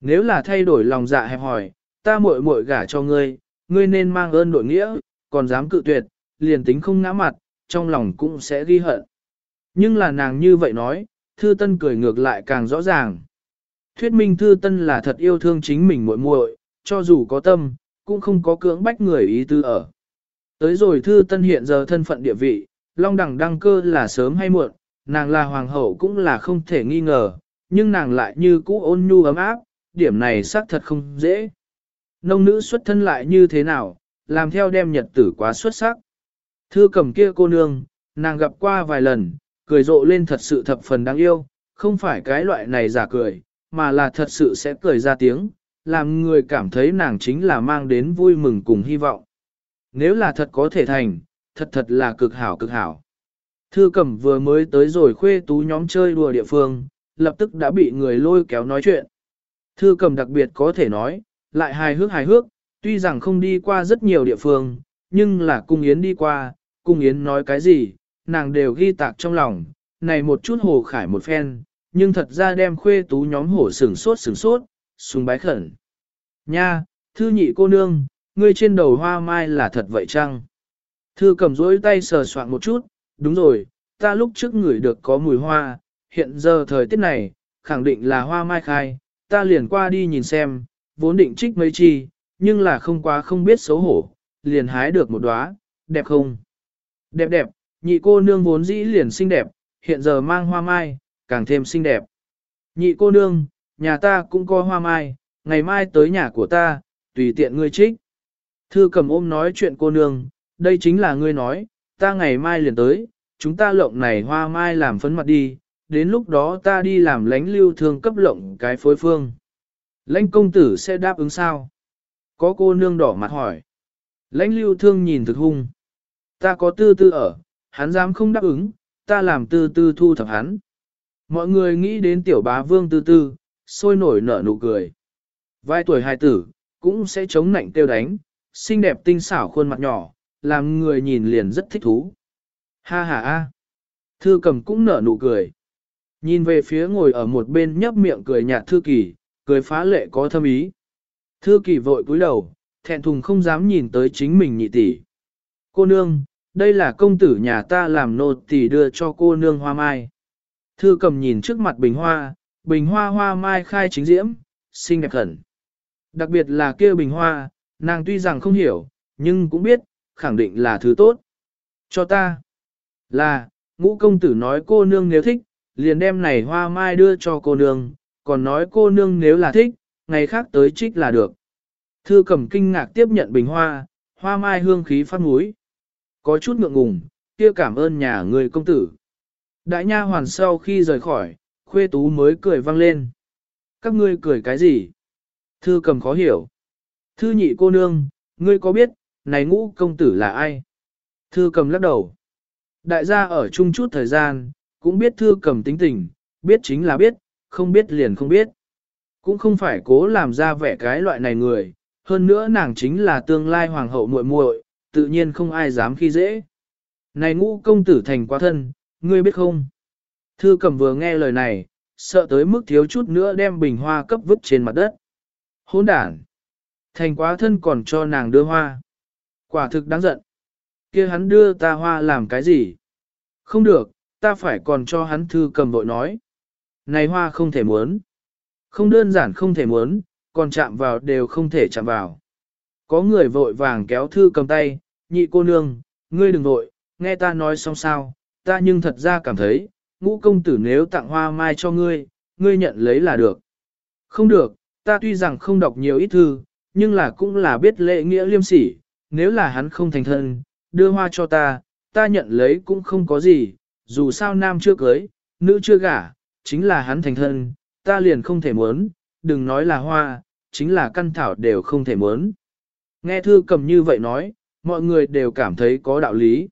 Nếu là thay đổi lòng dạ hẹp hỏi, ta muội muội gả cho ngươi, ngươi nên mang ơn đội nghĩa, còn dám cự tuyệt, liền tính không ngã mặt, trong lòng cũng sẽ ghi hận. Nhưng là nàng như vậy nói, thư tân cười ngược lại càng rõ ràng. Thuyết minh thư tân là thật yêu thương chính mình muội muội, cho dù có tâm, cũng không có cưỡng bách người ý tư ở. Tới rồi thư tân hiện giờ thân phận địa vị, long đẳng đăng cơ là sớm hay muộn, nàng là hoàng hậu cũng là không thể nghi ngờ, nhưng nàng lại như cũ ôn nhu ấm áp, điểm này xác thật không dễ. Nông nữ xuất thân lại như thế nào, làm theo đem nhật tử quá xuất sắc. Thư cầm kia cô nương, nàng gặp qua vài lần, cười rộ lên thật sự thập phần đáng yêu, không phải cái loại này giả cười, mà là thật sự sẽ cười ra tiếng, làm người cảm thấy nàng chính là mang đến vui mừng cùng hy vọng. Nếu là thật có thể thành, thật thật là cực hảo cực hảo. Thư cẩm vừa mới tới rồi khuê tú nhóm chơi đùa địa phương, lập tức đã bị người lôi kéo nói chuyện. Thư cẩm đặc biệt có thể nói, lại hài hước hài hước, tuy rằng không đi qua rất nhiều địa phương, nhưng là cung yến đi qua, cung yến nói cái gì, nàng đều ghi tạc trong lòng, này một chút hồ khải một phen, nhưng thật ra đem khuê tú nhóm hổ sừng sốt sừng sốt, sùng bái khẩn. Nha, thư nhị cô nương, ngươi trên đầu hoa mai là thật vậy chăng? Thư cầm rỗi tay sờ soạn một chút, đúng rồi, ta lúc trước ngửi được có mùi hoa, hiện giờ thời tiết này, khẳng định là hoa mai khai, ta liền qua đi nhìn xem, vốn định trích mấy chi, nhưng là không quá không biết xấu hổ, liền hái được một đóa, đẹp không? Đẹp đẹp, nhị cô nương vốn dĩ liền xinh đẹp, hiện giờ mang hoa mai, càng thêm xinh đẹp. Nhị cô nương, nhà ta cũng có hoa mai, ngày mai tới nhà của ta, tùy tiện ngươi trích. Thư cầm ôm nói chuyện cô nương, đây chính là ngươi nói, ta ngày mai liền tới, chúng ta lộng này hoa mai làm phấn mặt đi, đến lúc đó ta đi làm lánh lưu thương cấp lộng cái phối phương. Lãnh công tử sẽ đáp ứng sao? Có cô nương đỏ mặt hỏi. Lãnh lưu thương nhìn thực hung. Ta có tư tư ở, hắn dám không đáp ứng, ta làm tư tư thu thập hắn. Mọi người nghĩ đến tiểu bá vương tư tư, sôi nổi nở nụ cười. Vai tuổi hài tử, cũng sẽ chống nạnh tiêu đánh, xinh đẹp tinh xảo khuôn mặt nhỏ, làm người nhìn liền rất thích thú. Ha ha ha. Thư cầm cũng nở nụ cười. Nhìn về phía ngồi ở một bên nhấp miệng cười nhạt thư kỳ, cười phá lệ có thâm ý. Thư kỳ vội cúi đầu, thẹn thùng không dám nhìn tới chính mình nhị tỷ. Cô nương, đây là công tử nhà ta làm nô tỳ đưa cho cô nương hoa mai. Thư cầm nhìn trước mặt bình hoa, bình hoa hoa mai khai chính diễm, xinh đẹp khẩn. Đặc biệt là kia bình hoa, nàng tuy rằng không hiểu, nhưng cũng biết, khẳng định là thứ tốt. Cho ta. Là, ngũ công tử nói cô nương nếu thích, liền đem này hoa mai đưa cho cô nương, còn nói cô nương nếu là thích, ngày khác tới trích là được. Thư cầm kinh ngạc tiếp nhận bình hoa, hoa mai hương khí phát mũi. Có chút ngượng ngùng, kia cảm ơn nhà người công tử. Đại nha hoàn sau khi rời khỏi, khuê tú mới cười vang lên. Các ngươi cười cái gì? Thư cầm khó hiểu. Thư nhị cô nương, ngươi có biết, này ngũ công tử là ai? Thư cầm lắc đầu. Đại gia ở chung chút thời gian, cũng biết thư cầm tính tình, biết chính là biết, không biết liền không biết. Cũng không phải cố làm ra vẻ cái loại này người, hơn nữa nàng chính là tương lai hoàng hậu muội muội, tự nhiên không ai dám khi dễ. Này ngũ công tử thành quá thân, ngươi biết không? Thư cầm vừa nghe lời này, sợ tới mức thiếu chút nữa đem bình hoa cấp vứt trên mặt đất. Hỗn đản! Thành quá thân còn cho nàng đưa hoa. Quả thực đáng giận. kia hắn đưa ta hoa làm cái gì? Không được, ta phải còn cho hắn thư cầm vội nói. Này hoa không thể muốn. Không đơn giản không thể muốn, còn chạm vào đều không thể chạm vào. Có người vội vàng kéo thư cầm tay, nhị cô nương, ngươi đừng vội, nghe ta nói xong sao, ta nhưng thật ra cảm thấy, ngũ công tử nếu tặng hoa mai cho ngươi, ngươi nhận lấy là được. Không được, ta tuy rằng không đọc nhiều ít thư, nhưng là cũng là biết lễ nghĩa liêm sỉ, nếu là hắn không thành thân, đưa hoa cho ta, ta nhận lấy cũng không có gì, dù sao nam chưa cưới, nữ chưa gả, chính là hắn thành thân, ta liền không thể muốn, đừng nói là hoa, chính là căn thảo đều không thể muốn. Nghe thư cầm như vậy nói, mọi người đều cảm thấy có đạo lý.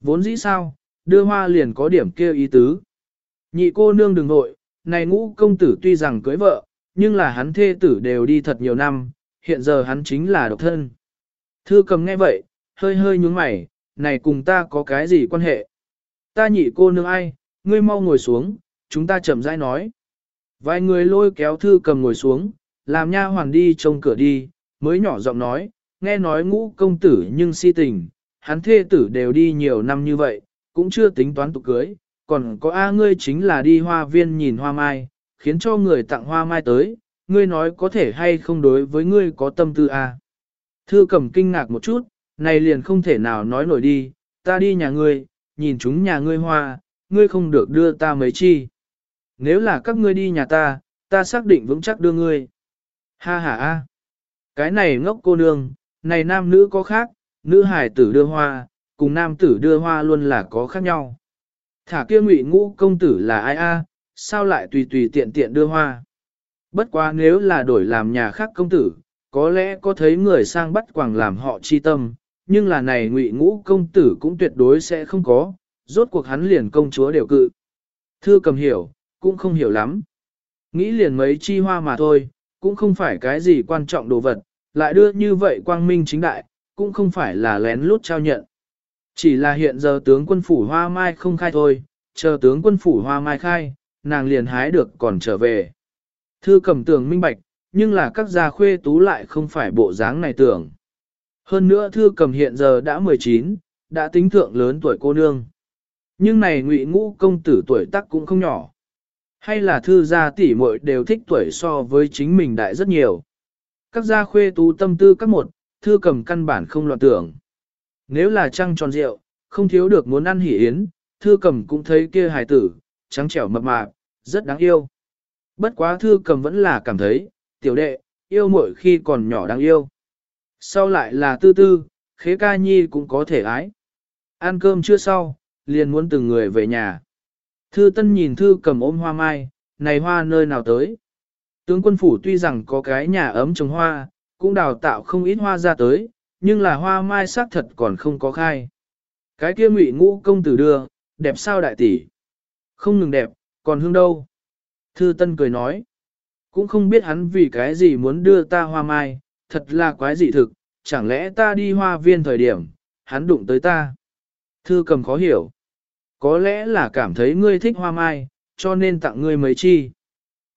Vốn dĩ sao, đưa hoa liền có điểm kêu ý tứ. Nhị cô nương đừng nội, này ngũ công tử tuy rằng cưới vợ, nhưng là hắn thê tử đều đi thật nhiều năm, hiện giờ hắn chính là độc thân. Thư cầm nghe vậy, hơi hơi nhúng mày, này cùng ta có cái gì quan hệ? Ta nhị cô nương ai, ngươi mau ngồi xuống, chúng ta chậm rãi nói. Vài người lôi kéo thư cầm ngồi xuống, làm nha hoàn đi trông cửa đi, mới nhỏ giọng nói, nghe nói ngũ công tử nhưng si tình, hắn thê tử đều đi nhiều năm như vậy, cũng chưa tính toán tục cưới, còn có A ngươi chính là đi hoa viên nhìn hoa mai, khiến cho người tặng hoa mai tới, ngươi nói có thể hay không đối với ngươi có tâm tư A. Thư cầm kinh ngạc một chút, này liền không thể nào nói nổi đi, ta đi nhà ngươi, nhìn chúng nhà ngươi hoa, ngươi không được đưa ta mấy chi. Nếu là các ngươi đi nhà ta, ta xác định vững chắc đưa ngươi. Ha ha a, cái này ngốc cô nương, này nam nữ có khác, nữ hải tử đưa hoa, cùng nam tử đưa hoa luôn là có khác nhau. Thả kia ngụy ngũ công tử là ai a, sao lại tùy tùy tiện tiện đưa hoa. Bất quá nếu là đổi làm nhà khác công tử, có lẽ có thấy người sang bắt quàng làm họ chi tâm, nhưng là này ngụy ngũ công tử cũng tuyệt đối sẽ không có, rốt cuộc hắn liền công chúa đều cự. thưa cầm hiểu, cũng không hiểu lắm. Nghĩ liền mấy chi hoa mà thôi, cũng không phải cái gì quan trọng đồ vật, lại đưa như vậy quang minh chính đại, cũng không phải là lén lút trao nhận. Chỉ là hiện giờ tướng quân phủ hoa mai không khai thôi, chờ tướng quân phủ hoa mai khai, nàng liền hái được còn trở về. Thư cầm tưởng minh bạch, nhưng là các gia khuê tú lại không phải bộ dáng này tưởng. Hơn nữa thư cầm hiện giờ đã 19, đã tính thượng lớn tuổi cô nương. Nhưng này ngụy ngũ công tử tuổi tác cũng không nhỏ. Hay là thư gia tỷ muội đều thích tuổi so với chính mình đại rất nhiều. Các gia khuê tú tâm tư các một, thư cầm căn bản không loạn tưởng. Nếu là trăng tròn rượu, không thiếu được muốn ăn hỉ yến, thư cầm cũng thấy kia hài tử, trắng trẻo mập mạp, rất đáng yêu. Bất quá thư cầm vẫn là cảm thấy, tiểu đệ, yêu muội khi còn nhỏ đáng yêu. Sau lại là tư tư, khế ca nhi cũng có thể ái. Ăn cơm chưa sau, liền muốn từng người về nhà. Thư tân nhìn thư cầm ôm hoa mai, này hoa nơi nào tới. Tướng quân phủ tuy rằng có cái nhà ấm trồng hoa, cũng đào tạo không ít hoa ra tới, nhưng là hoa mai xác thật còn không có khai. Cái kia ngụy ngũ công tử đưa, đẹp sao đại tỷ? Không ngừng đẹp, còn hương đâu? Thư Tân cười nói, cũng không biết hắn vì cái gì muốn đưa ta hoa mai, thật là quái dị thực, chẳng lẽ ta đi hoa viên thời điểm, hắn đụng tới ta. Thư cầm khó hiểu. Có lẽ là cảm thấy ngươi thích hoa mai, cho nên tặng ngươi mấy chi.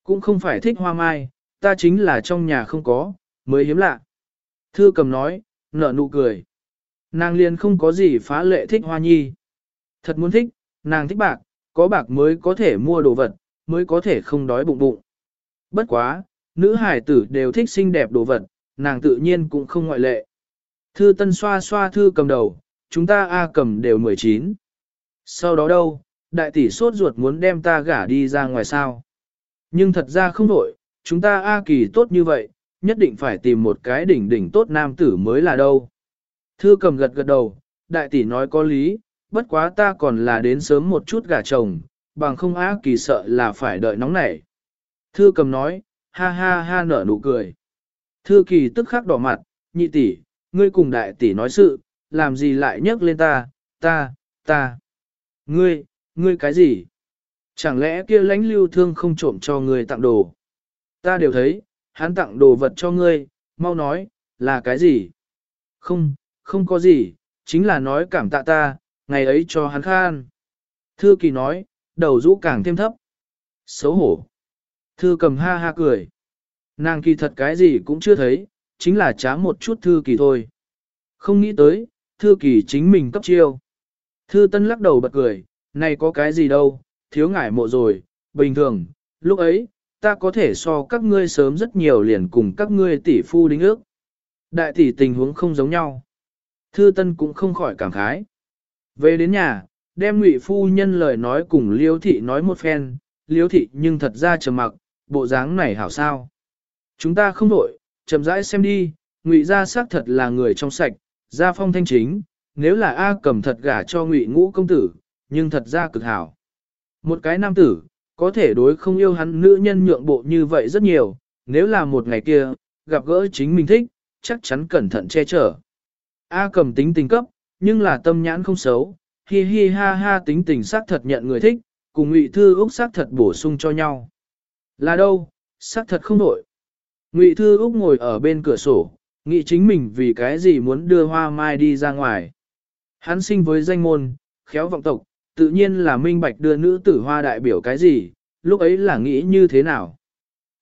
Cũng không phải thích hoa mai, ta chính là trong nhà không có, mới hiếm lạ. Thư cầm nói, nở nụ cười. Nàng liền không có gì phá lệ thích hoa nhi. Thật muốn thích, nàng thích bạc, có bạc mới có thể mua đồ vật, mới có thể không đói bụng bụng. Bất quá, nữ hải tử đều thích xinh đẹp đồ vật, nàng tự nhiên cũng không ngoại lệ. Thư tân xoa xoa thư cầm đầu, chúng ta A cầm đều 19. Sau đó đâu, đại tỷ sốt ruột muốn đem ta gả đi ra ngoài sao. Nhưng thật ra không đổi, chúng ta A kỳ tốt như vậy, nhất định phải tìm một cái đỉnh đỉnh tốt nam tử mới là đâu. Thư cầm gật gật đầu, đại tỷ nói có lý, bất quá ta còn là đến sớm một chút gả chồng, bằng không a kỳ sợ là phải đợi nóng nảy. Thư cầm nói, ha ha ha nở nụ cười. Thư kỳ tức khắc đỏ mặt, nhị tỷ, ngươi cùng đại tỷ nói sự, làm gì lại nhắc lên ta, ta, ta. Ngươi, ngươi cái gì? Chẳng lẽ kia lãnh lưu thương không trộm cho ngươi tặng đồ? Ta đều thấy, hắn tặng đồ vật cho ngươi, mau nói, là cái gì? Không, không có gì, chính là nói cảm tạ ta, ngày ấy cho hắn khan. Thư kỳ nói, đầu rũ càng thêm thấp. Xấu hổ. Thư cầm ha ha cười. Nàng kỳ thật cái gì cũng chưa thấy, chính là trá một chút thư kỳ thôi. Không nghĩ tới, thư kỳ chính mình cấp chiêu. Thư tân lắc đầu bật cười, này có cái gì đâu, thiếu ngải mộ rồi, bình thường, lúc ấy, ta có thể so các ngươi sớm rất nhiều liền cùng các ngươi tỷ phu đính ước. Đại tỷ tình huống không giống nhau. Thư Tân cũng không khỏi cảm khái. Về đến nhà, đem Ngụy phu nhân lời nói cùng Liêu thị nói một phen, Liêu thị nhưng thật ra trầm mặc, bộ dáng này hảo sao? Chúng ta không đổi, chậm rãi xem đi, Ngụy gia xác thật là người trong sạch, gia phong thanh chính, nếu là A cầm thật gả cho Ngụy Ngũ công tử, nhưng thật ra cực hảo. Một cái nam tử, có thể đối không yêu hắn nữ nhân nhượng bộ như vậy rất nhiều, nếu là một ngày kia, gặp gỡ chính mình thích, chắc chắn cẩn thận che chở. A cầm tính tình cấp, nhưng là tâm nhãn không xấu, hi hi ha ha tính tình xác thật nhận người thích, cùng Ngụy Thư Úc xác thật bổ sung cho nhau. Là đâu, xác thật không nổi Ngụy Thư Úc ngồi ở bên cửa sổ, nghĩ chính mình vì cái gì muốn đưa hoa mai đi ra ngoài. Hắn sinh với danh môn, khéo vọng tộc, tự nhiên là minh bạch đưa nữ tử hoa đại biểu cái gì, lúc ấy là nghĩ như thế nào.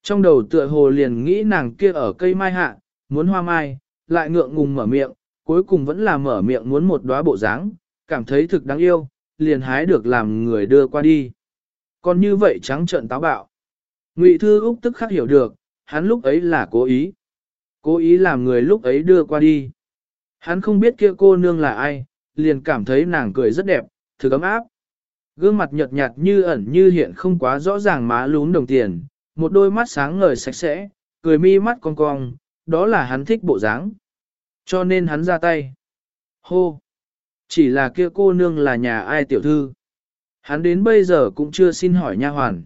Trong đầu tựa hồ liền nghĩ nàng kia ở cây mai hạ, muốn hoa mai, lại ngượng ngùng mở miệng, cuối cùng vẫn là mở miệng muốn một đóa bộ dáng, cảm thấy thực đáng yêu, liền hái được làm người đưa qua đi. Còn như vậy trắng trợn táo bạo. Ngụy Thư Úc tức khắc hiểu được, hắn lúc ấy là cố ý. Cố ý làm người lúc ấy đưa qua đi. Hắn không biết kia cô nương là ai, liền cảm thấy nàng cười rất đẹp, thử ấm áp. Gương mặt nhợt nhạt như ẩn như hiện không quá rõ ràng má lún đồng tiền, một đôi mắt sáng ngời sạch sẽ, cười mi mắt cong cong, đó là hắn thích bộ dáng. Cho nên hắn ra tay. Hô! Chỉ là kia cô nương là nhà ai tiểu thư. Hắn đến bây giờ cũng chưa xin hỏi nha hoàn.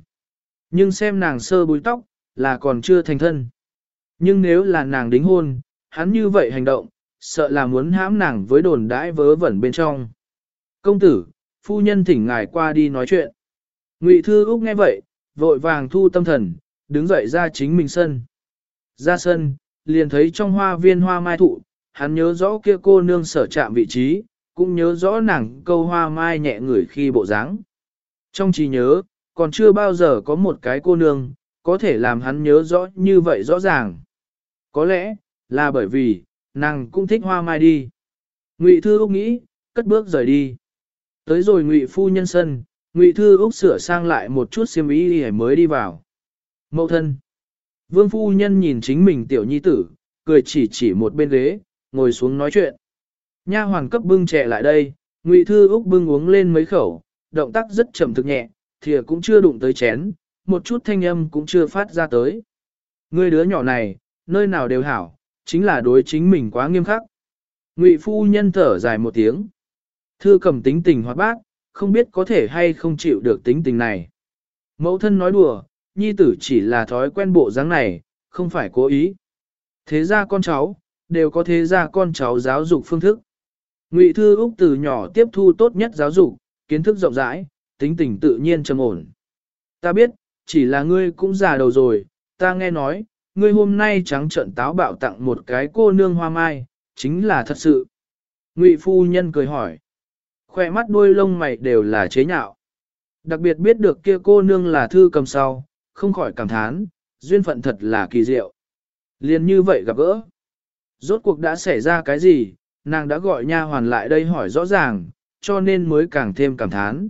Nhưng xem nàng sơ búi tóc, là còn chưa thành thân. Nhưng nếu là nàng đính hôn, hắn như vậy hành động, sợ là muốn hãm nàng với đồn đãi vớ vẩn bên trong. Công tử, phu nhân thỉnh ngài qua đi nói chuyện. Ngụy Thư Úc nghe vậy, vội vàng thu tâm thần, đứng dậy ra chính mình sân. Ra sân, liền thấy trong hoa viên hoa mai thụ, hắn nhớ rõ kia cô nương sở chạm vị trí, cũng nhớ rõ nàng câu hoa mai nhẹ người khi bộ dáng. Trong trí nhớ, còn chưa bao giờ có một cái cô nương, có thể làm hắn nhớ rõ như vậy rõ ràng. Có lẽ, là bởi vì, nàng cũng thích hoa mai đi. Ngụy Thư Úc nghĩ, cất bước rời đi. Tới rồi Ngụy Phu Nhân sân, Ngụy Thư Úc sửa sang lại một chút xiêm y để mới đi vào. Mậu thân. Vương Phu Nhân nhìn chính mình tiểu nhi tử, cười chỉ chỉ một bên ghế, ngồi xuống nói chuyện. Nha hoàn cấp bưng trẻ lại đây, Ngụy Thư Úc bưng uống lên mấy khẩu, động tác rất chậm thực nhẹ, thìa cũng chưa đụng tới chén, một chút thanh âm cũng chưa phát ra tới. Người đứa nhỏ này, nơi nào đều hảo, chính là đối chính mình quá nghiêm khắc. Ngụy phu nhân thở dài một tiếng. Thư cầm tính tình hoạt bác, không biết có thể hay không chịu được tính tình này. Mẫu thân nói đùa, nhi tử chỉ là thói quen bộ dáng này, không phải cố ý. Thế ra con cháu, đều có thế ra con cháu giáo dục phương thức. Ngụy Thư Úc từ nhỏ tiếp thu tốt nhất giáo dục, kiến thức rộng rãi, tính tình tự nhiên trầm ổn. Ta biết, chỉ là ngươi cũng già đầu rồi, ta nghe nói, ngươi hôm nay trắng trợn táo bạo tặng một cái cô nương hoa mai, chính là thật sự. Ngụy phu nhân cười hỏi. Khoe mắt đuôi lông mày đều là chế nhạo. Đặc biệt biết được kia cô nương là thư cầm sau, không khỏi cảm thán, duyên phận thật là kỳ diệu. Liên như vậy gặp gỡ. Rốt cuộc đã xảy ra cái gì, nàng đã gọi nha hoàn lại đây hỏi rõ ràng, cho nên mới càng thêm cảm thán.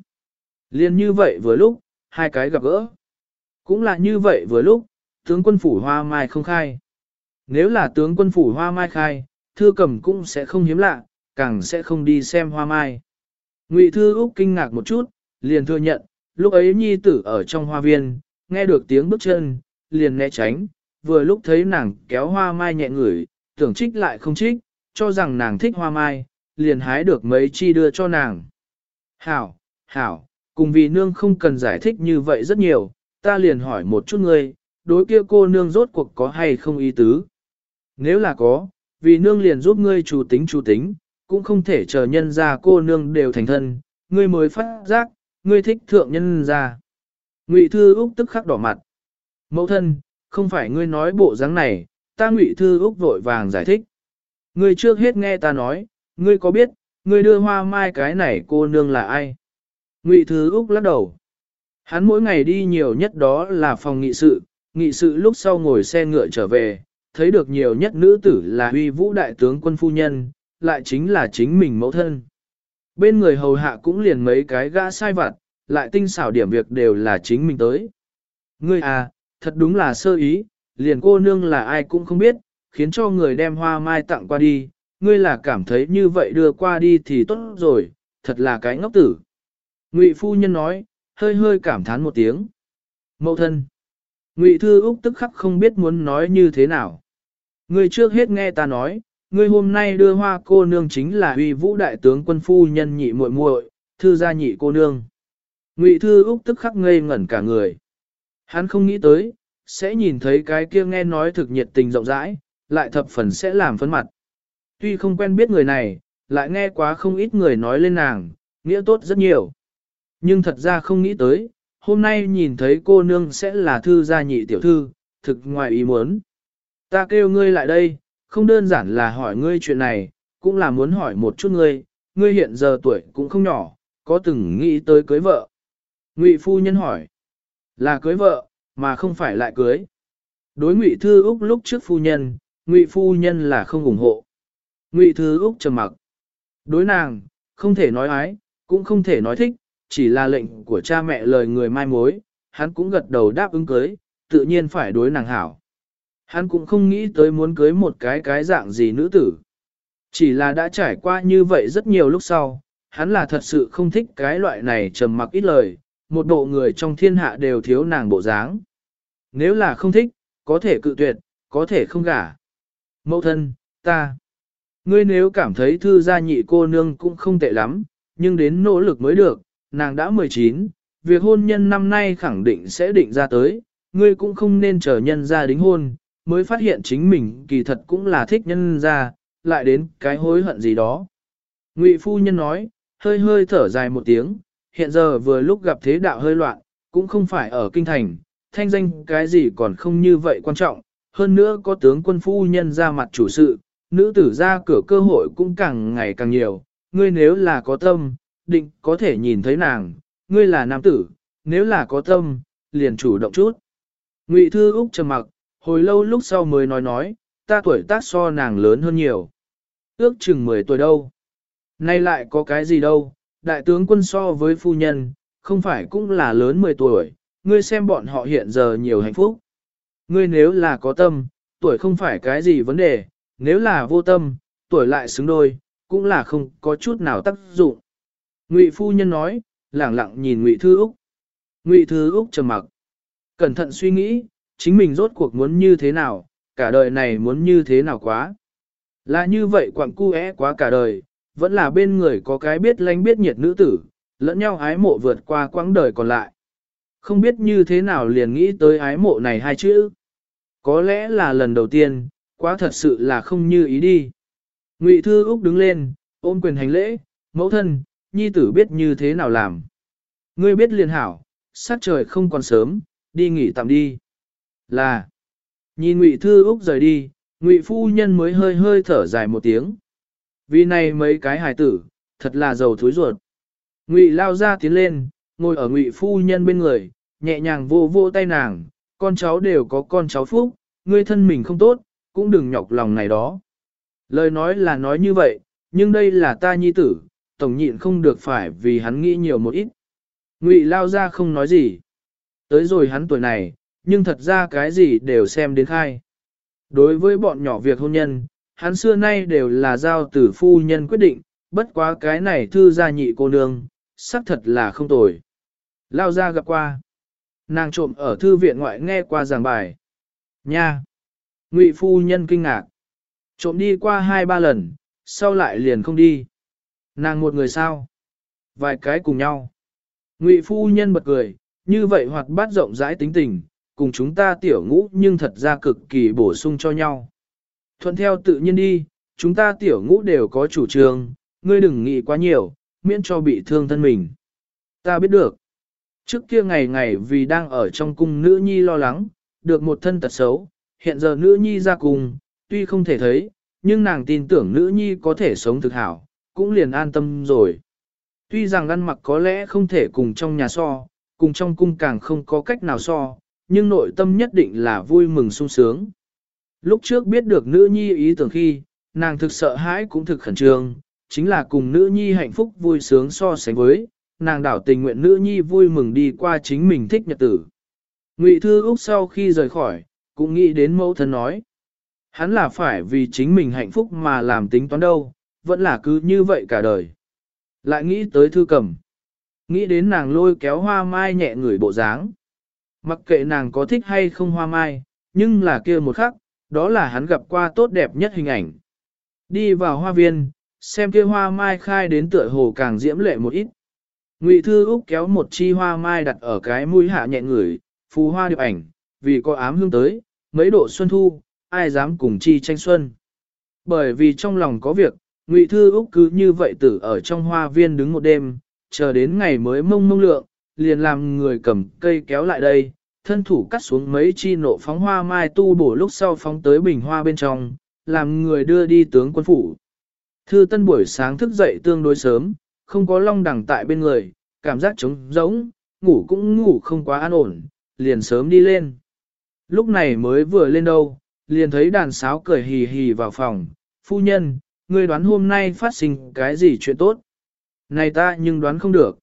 Liên như vậy vừa lúc, hai cái gặp gỡ. Cũng là như vậy vừa lúc, tướng quân phủ hoa mai không khai. Nếu là tướng quân phủ hoa mai khai, thư cầm cũng sẽ không hiếm lạ, càng sẽ không đi xem hoa mai. Ngụy Thư Úc kinh ngạc một chút, liền thừa nhận, lúc ấy nhi tử ở trong hoa viên, nghe được tiếng bước chân, liền né tránh, vừa lúc thấy nàng kéo hoa mai nhẹ ngửi, tưởng trích lại không trích, cho rằng nàng thích hoa mai, liền hái được mấy chi đưa cho nàng. Hảo, hảo, cùng vì nương không cần giải thích như vậy rất nhiều, ta liền hỏi một chút ngươi, đối kia cô nương rốt cuộc có hay không ý tứ. Nếu là có, vì nương liền giúp ngươi chủ tính chủ tính, cũng không thể chờ nhân ra cô nương đều thành thân, ngươi mới phát giác, ngươi thích thượng nhân ra. Ngụy Thư Úc tức khắc đỏ mặt. Mẫu thân, không phải ngươi nói bộ dáng này, ta Ngụy Thư Úc vội vàng giải thích. Ngươi trước hết nghe ta nói, ngươi có biết, ngươi đưa hoa mai cái này cô nương là ai? Ngụy Thư Úc lắc đầu. Hắn mỗi ngày đi nhiều nhất đó là phòng nghị sự, nghị sự lúc sau ngồi xe ngựa trở về, thấy được nhiều nhất nữ tử là huy vũ đại tướng quân phu nhân, lại chính là chính mình mẫu thân. Bên người hầu hạ cũng liền mấy cái gã sai vặt, lại tinh xảo điểm việc đều là chính mình tới. Ngươi à, thật đúng là sơ ý, liền cô nương là ai cũng không biết, khiến cho người đem hoa mai tặng qua đi, ngươi là cảm thấy như vậy đưa qua đi thì tốt rồi, thật là cái ngốc tử. Ngụy phu nhân nói, hơi hơi cảm thán một tiếng. Mậu thân. Ngụy Thư Úc tức khắc không biết muốn nói như thế nào. Ngươi trước hết nghe ta nói, ngươi hôm nay đưa hoa cô nương chính là uy vũ đại tướng quân phu nhân nhị muội muội, thư gia nhị cô nương. Ngụy Thư Úc tức khắc ngây ngẩn cả người. Hắn không nghĩ tới, sẽ nhìn thấy cái kia nghe nói thực nhiệt tình rộng rãi, lại thập phần sẽ làm phấn mặt. Tuy không quen biết người này, lại nghe quá không ít người nói lên nàng, nghĩa tốt rất nhiều. Nhưng thật ra không nghĩ tới, hôm nay nhìn thấy cô nương sẽ là thư gia nhị tiểu thư, thực ngoài ý muốn. Ta kêu ngươi lại đây, không đơn giản là hỏi ngươi chuyện này, cũng là muốn hỏi một chút ngươi, ngươi hiện giờ tuổi cũng không nhỏ, có từng nghĩ tới cưới vợ. Ngụy phu nhân hỏi, là cưới vợ, mà không phải lại cưới. Đối Ngụy Thư Úc lúc trước phu nhân, Ngụy phu nhân là không ủng hộ. Ngụy Thư Úc trầm mặc. Đối nàng, không thể nói ái, cũng không thể nói thích, chỉ là lệnh của cha mẹ lời người mai mối, hắn cũng gật đầu đáp ứng cưới, tự nhiên phải đối nàng hảo. Hắn cũng không nghĩ tới muốn cưới một cái cái dạng gì nữ tử. Chỉ là đã trải qua như vậy rất nhiều lúc sau, hắn là thật sự không thích cái loại này trầm mặc ít lời, một bộ người trong thiên hạ đều thiếu nàng bộ dáng. Nếu là không thích, có thể cự tuyệt, có thể không gả. Mẫu thân, ta. Ngươi nếu cảm thấy thư gia nhị cô nương cũng không tệ lắm, nhưng đến nỗ lực mới được, nàng đã 19, việc hôn nhân năm nay khẳng định sẽ định ra tới, ngươi cũng không nên chờ nhân ra đính hôn, mới phát hiện chính mình kỳ thật cũng là thích nhân ra, lại đến cái hối hận gì đó. Ngụy phu nhân nói, hơi hơi thở dài một tiếng, hiện giờ vừa lúc gặp thế đạo hơi loạn, cũng không phải ở kinh thành, thanh danh cái gì còn không như vậy quan trọng, hơn nữa có tướng quân phu nhân ra mặt chủ sự, nữ tử ra cửa cơ hội cũng càng ngày càng nhiều, ngươi nếu là có tâm, định có thể nhìn thấy nàng, ngươi là nam tử, nếu là có tâm, liền chủ động chút. Ngụy Thư Úc trầm mặc, hồi lâu lúc sau mới nói nói, ta tuổi tác so nàng lớn hơn nhiều. Ước chừng 10 tuổi đâu. Nay lại có cái gì đâu, đại tướng quân so với phu nhân, không phải cũng là lớn 10 tuổi, ngươi xem bọn họ hiện giờ nhiều hạnh phúc. Ngươi nếu là có tâm, tuổi không phải cái gì vấn đề, nếu là vô tâm, tuổi lại xứng đôi, cũng là không có chút nào tác dụng. Ngụy phu nhân nói, lẳng lặng nhìn Ngụy Thư Úc. Ngụy Thư Úc trầm mặc. Cẩn thận suy nghĩ, chính mình rốt cuộc muốn như thế nào, cả đời này muốn như thế nào quá. Là như vậy quặng cu é quá cả đời, vẫn là bên người có cái biết lánh biết nhiệt nữ tử, lẫn nhau ái mộ vượt qua quãng đời còn lại. Không biết như thế nào liền nghĩ tới ái mộ này hai chữ. Có lẽ là lần đầu tiên, quá thật sự là không như ý đi. Ngụy Thư Úc đứng lên, ôm quyền hành lễ, mẫu thân, nhi tử biết như thế nào làm. Ngươi biết liền hảo, sát trời không còn sớm, đi nghỉ tạm đi. Là, nhìn Ngụy Thư Úc rời đi, Ngụy Phu Nhân mới hơi hơi thở dài một tiếng. Vì này mấy cái hài tử, thật là giàu thối ruột. Ngụy lao ra tiến lên, ngồi ở Ngụy Phu Nhân bên người, nhẹ nhàng vô vô tay nàng, con cháu đều có con cháu phúc, ngươi thân mình không tốt, cũng đừng nhọc lòng này đó. Lời nói là nói như vậy, nhưng đây là ta nhi tử, tổng nhịn không được phải vì hắn nghĩ nhiều một ít. Ngụy lao ra không nói gì. Tới rồi hắn tuổi này, nhưng thật ra cái gì đều xem đến khai. Đối với bọn nhỏ việc hôn nhân, hắn xưa nay đều là giao tử phu nhân quyết định, bất quá cái này thư gia nhị cô nương, xác thật là không tồi. Lao ra gặp qua. Nàng trộm ở thư viện ngoại nghe qua giảng bài. Nha! Ngụy phu nhân kinh ngạc. Trộm đi qua hai ba lần, sau lại liền không đi. Nàng một người sao? Vài cái cùng nhau. Ngụy phu nhân bật cười, như vậy hoạt bát rộng rãi tính tình, cùng chúng ta tiểu ngũ nhưng thật ra cực kỳ bổ sung cho nhau. Thuận theo tự nhiên đi, chúng ta tiểu ngũ đều có chủ trương, ngươi đừng nghĩ quá nhiều, miễn cho bị thương thân mình. Ta biết được. Trước kia ngày ngày vì đang ở trong cung nữ nhi lo lắng, được một thân tật xấu, hiện giờ nữ nhi ra cùng, tuy không thể thấy, nhưng nàng tin tưởng nữ nhi có thể sống thực hảo, cũng liền an tâm rồi. Tuy rằng ăn mặc có lẽ không thể cùng trong nhà so, cùng trong cung càng không có cách nào so, nhưng nội tâm nhất định là vui mừng sung sướng. Lúc trước biết được nữ nhi ý tưởng khi, nàng thực sợ hãi cũng thực khẩn trương, chính là cùng nữ nhi hạnh phúc vui sướng so sánh với, nàng đảo tình nguyện nữ nhi vui mừng đi qua chính mình thích nhật tử. Ngụy Thư Úc sau khi rời khỏi, cũng nghĩ đến mẫu thân nói. Hắn là phải vì chính mình hạnh phúc mà làm tính toán đâu, vẫn là cứ như vậy cả đời. Lại nghĩ tới thư cầm. Nghĩ đến nàng lôi kéo hoa mai nhẹ người bộ dáng. Mặc kệ nàng có thích hay không hoa mai, nhưng là kia một khắc, đó là hắn gặp qua tốt đẹp nhất hình ảnh. Đi vào hoa viên, xem kia hoa mai khai đến tựa hồ càng diễm lệ một ít. Ngụy Thư Úc kéo một chi hoa mai đặt ở cái mũi hạ nhẹ ngửi, phù hoa điệp ảnh, vì có ám hương tới, mấy độ xuân thu, ai dám cùng chi tranh xuân. Bởi vì trong lòng có việc, Ngụy Thư Úc cứ như vậy tử ở trong hoa viên đứng một đêm, chờ đến ngày mới mông mông lượng, liền làm người cầm cây kéo lại đây, thân thủ cắt xuống mấy chi nộ phóng hoa mai tu bổ lúc sau phóng tới bình hoa bên trong, làm người đưa đi tướng quân phủ. Thư Tân buổi sáng thức dậy tương đối sớm, không có long đẳng tại bên người, cảm giác trống rỗng, ngủ cũng ngủ không quá an ổn, liền sớm đi lên. Lúc này mới vừa lên đâu, liền thấy đàn sáo cười hì hì vào phòng, phu nhân, ngươi đoán hôm nay phát sinh cái gì chuyện tốt. Này ta nhưng đoán không được.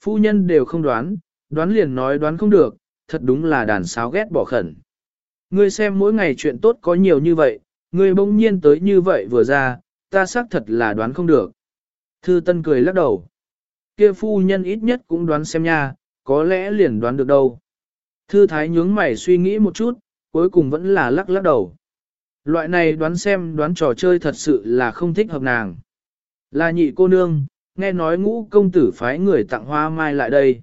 Phu nhân đều không đoán, đoán liền nói đoán không được, thật đúng là đàn sáo ghét bỏ khẩn. Ngươi xem mỗi ngày chuyện tốt có nhiều như vậy, ngươi bỗng nhiên tới như vậy vừa ra, ta xác thật là đoán không được. Thư Tân cười lắc đầu. Kia phu nhân ít nhất cũng đoán xem nha, có lẽ liền đoán được đâu. Thư Thái nhướng mày suy nghĩ một chút, cuối cùng vẫn là lắc lắc đầu. Loại này đoán xem đoán trò chơi thật sự là không thích hợp nàng. Là nhị cô nương, nghe nói ngũ công tử phái người tặng hoa mai lại đây.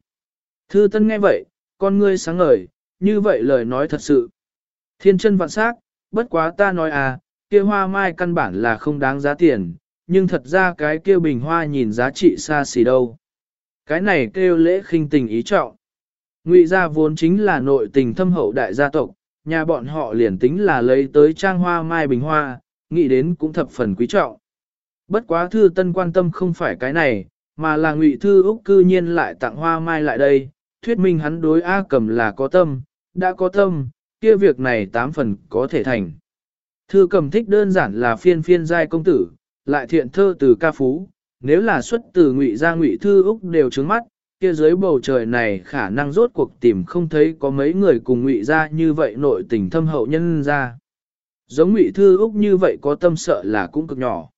Thư Tân nghe vậy, con ngươi sáng ngời, như vậy lời nói thật sự. Thiên chân vạn sắc, bất quá ta nói à, kia hoa mai căn bản là không đáng giá tiền, nhưng thật ra cái kia bình hoa nhìn giá trị xa xỉ đâu. Cái này kêu lễ khinh tình ý trọng. Ngụy gia vốn chính là nội tình thâm hậu đại gia tộc, nhà bọn họ liền tính là lấy tới trang hoa mai bình hoa, nghĩ đến cũng thập phần quý trọng. Bất quá thư tân quan tâm không phải cái này, mà là ngụy thư Úc cư nhiên lại tặng hoa mai lại đây, thuyết minh hắn đối A cầm là có tâm, đã có tâm, kia việc này tám phần có thể thành. Thư cầm thích đơn giản là phiên phiên giai công tử, lại thiện thơ từ ca phú, nếu là xuất từ ngụy ra ngụy thư Úc đều trứng mắt, kia dưới bầu trời này khả năng rốt cuộc tìm không thấy có mấy người cùng ngụy ra như vậy nội tình thâm hậu nhân ra. Giống ngụy thư Úc như vậy có tâm sợ là cũng cực nhỏ.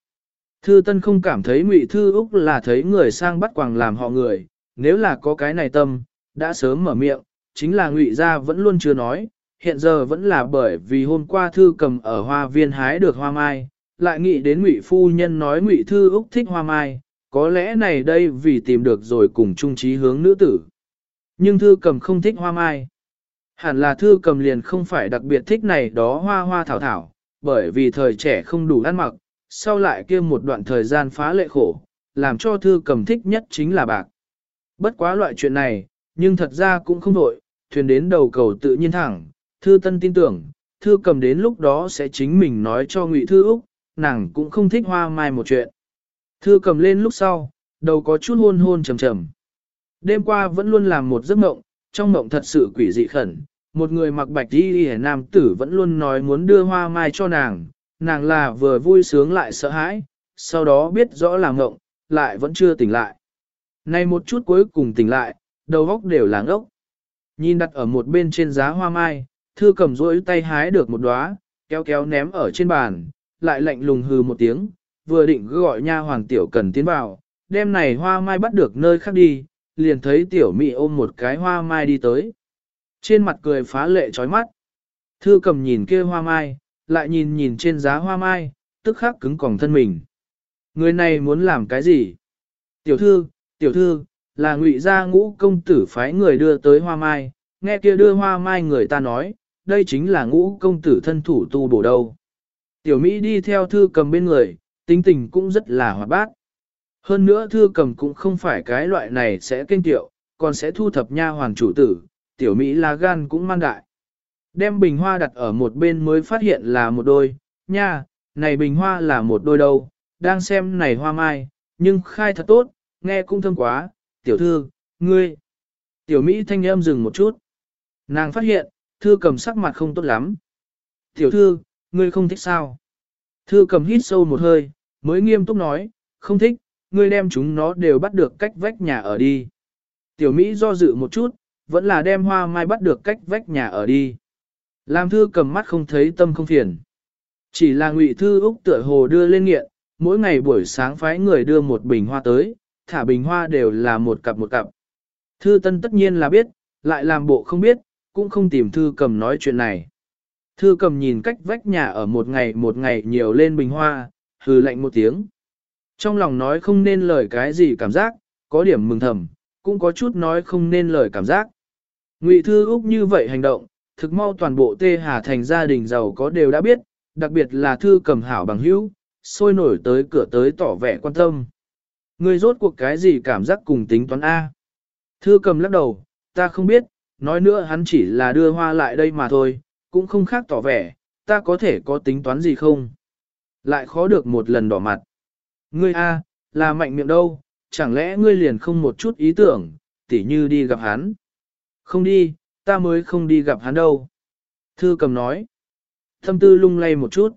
Thư Tân không cảm thấy ngụy thư Úc là thấy người sang bắt quàng làm họ người, nếu là có cái này tâm, đã sớm mở miệng, chính là ngụy gia vẫn luôn chưa nói, hiện giờ vẫn là bởi vì hôm qua thư cầm ở hoa viên hái được hoa mai, lại nghĩ đến ngụy phu nhân nói ngụy thư Úc thích hoa mai, có lẽ này đây vì tìm được rồi cùng chung trí hướng nữ tử. Nhưng thư cầm không thích hoa mai. Hẳn là thư cầm liền không phải đặc biệt thích này đó hoa hoa thảo thảo, bởi vì thời trẻ không đủ ăn mặc, sau lại kia một đoạn thời gian phá lệ khổ, làm cho thư cầm thích nhất chính là bạc. Bất quá loại chuyện này, nhưng thật ra cũng không đổi, thuyền đến đầu cầu tự nhiên thẳng, thư tân tin tưởng, thư cầm đến lúc đó sẽ chính mình nói cho ngụy thư Úc, nàng cũng không thích hoa mai một chuyện. Thư cầm lên lúc sau, đầu có chút hôn hôn trầm trầm. Đêm qua vẫn luôn làm một giấc mộng, trong mộng thật sự quỷ dị khẩn. Một người mặc bạch đi hề nam tử vẫn luôn nói muốn đưa hoa mai cho nàng, nàng là vừa vui sướng lại sợ hãi, sau đó biết rõ là mộng, lại vẫn chưa tỉnh lại. Này một chút cuối cùng tỉnh lại, đầu góc đều là ngốc. Nhìn đặt ở một bên trên giá hoa mai, thư cầm rỗi tay hái được một đóa, kéo kéo ném ở trên bàn, lại lạnh lùng hừ một tiếng, vừa định gọi nha hoàng tiểu cần tiến vào, đêm này hoa mai bắt được nơi khác đi, liền thấy tiểu mị ôm một cái hoa mai đi tới. Trên mặt cười phá lệ chói mắt. Thư cầm nhìn kia hoa mai, lại nhìn nhìn trên giá hoa mai, tức khắc cứng còng thân mình. Người này muốn làm cái gì? Tiểu thư, tiểu thư, là ngụy gia ngũ công tử phái người đưa tới hoa mai, nghe kia đưa hoa mai người ta nói, đây chính là ngũ công tử thân thủ tu bổ đâu. Tiểu Mỹ đi theo thư cầm bên người, tính tình cũng rất là hoạt bát. Hơn nữa thư cầm cũng không phải cái loại này sẽ kinh tiệu, còn sẽ thu thập nha hoàng chủ tử, tiểu Mỹ là gan cũng man đại. Đem bình hoa đặt ở một bên mới phát hiện là một đôi, nha, này bình hoa là một đôi đâu, đang xem này hoa mai, nhưng khai thật tốt, nghe cũng thơm quá, tiểu thư, ngươi. Tiểu Mỹ thanh âm dừng một chút. Nàng phát hiện, thư cầm sắc mặt không tốt lắm. Tiểu thư, ngươi không thích sao? Thư cầm hít sâu một hơi, mới nghiêm túc nói, không thích, ngươi đem chúng nó đều bắt được cách vách nhà ở đi. Tiểu Mỹ do dự một chút, vẫn là đem hoa mai bắt được cách vách nhà ở đi. Làm thư cầm mắt không thấy tâm không phiền. Chỉ là ngụy thư Úc tựa hồ đưa lên nghiện, mỗi ngày buổi sáng phái người đưa một bình hoa tới, thả bình hoa đều là một cặp một cặp. Thư tân tất nhiên là biết, lại làm bộ không biết, cũng không tìm thư cầm nói chuyện này. Thư cầm nhìn cách vách nhà ở một ngày một ngày nhiều lên bình hoa, hừ lạnh một tiếng. Trong lòng nói không nên lời cái gì cảm giác, có điểm mừng thầm, cũng có chút nói không nên lời cảm giác. Ngụy Thư Úc như vậy hành động, thực mau toàn bộ Tê Hà thành gia đình giàu có đều đã biết, đặc biệt là Thư cầm hảo bằng hữu, sôi nổi tới cửa tới tỏ vẻ quan tâm. Người rốt cuộc cái gì cảm giác cùng tính toán A. Thư cầm lắc đầu, ta không biết, nói nữa hắn chỉ là đưa hoa lại đây mà thôi, cũng không khác tỏ vẻ, ta có thể có tính toán gì không. Lại khó được một lần đỏ mặt. Ngươi A, là mạnh miệng đâu, chẳng lẽ ngươi liền không một chút ý tưởng, tỉ như đi gặp hắn. Không đi, ta mới không đi gặp hắn đâu. Thư cầm nói. Thâm tư lung lay một chút.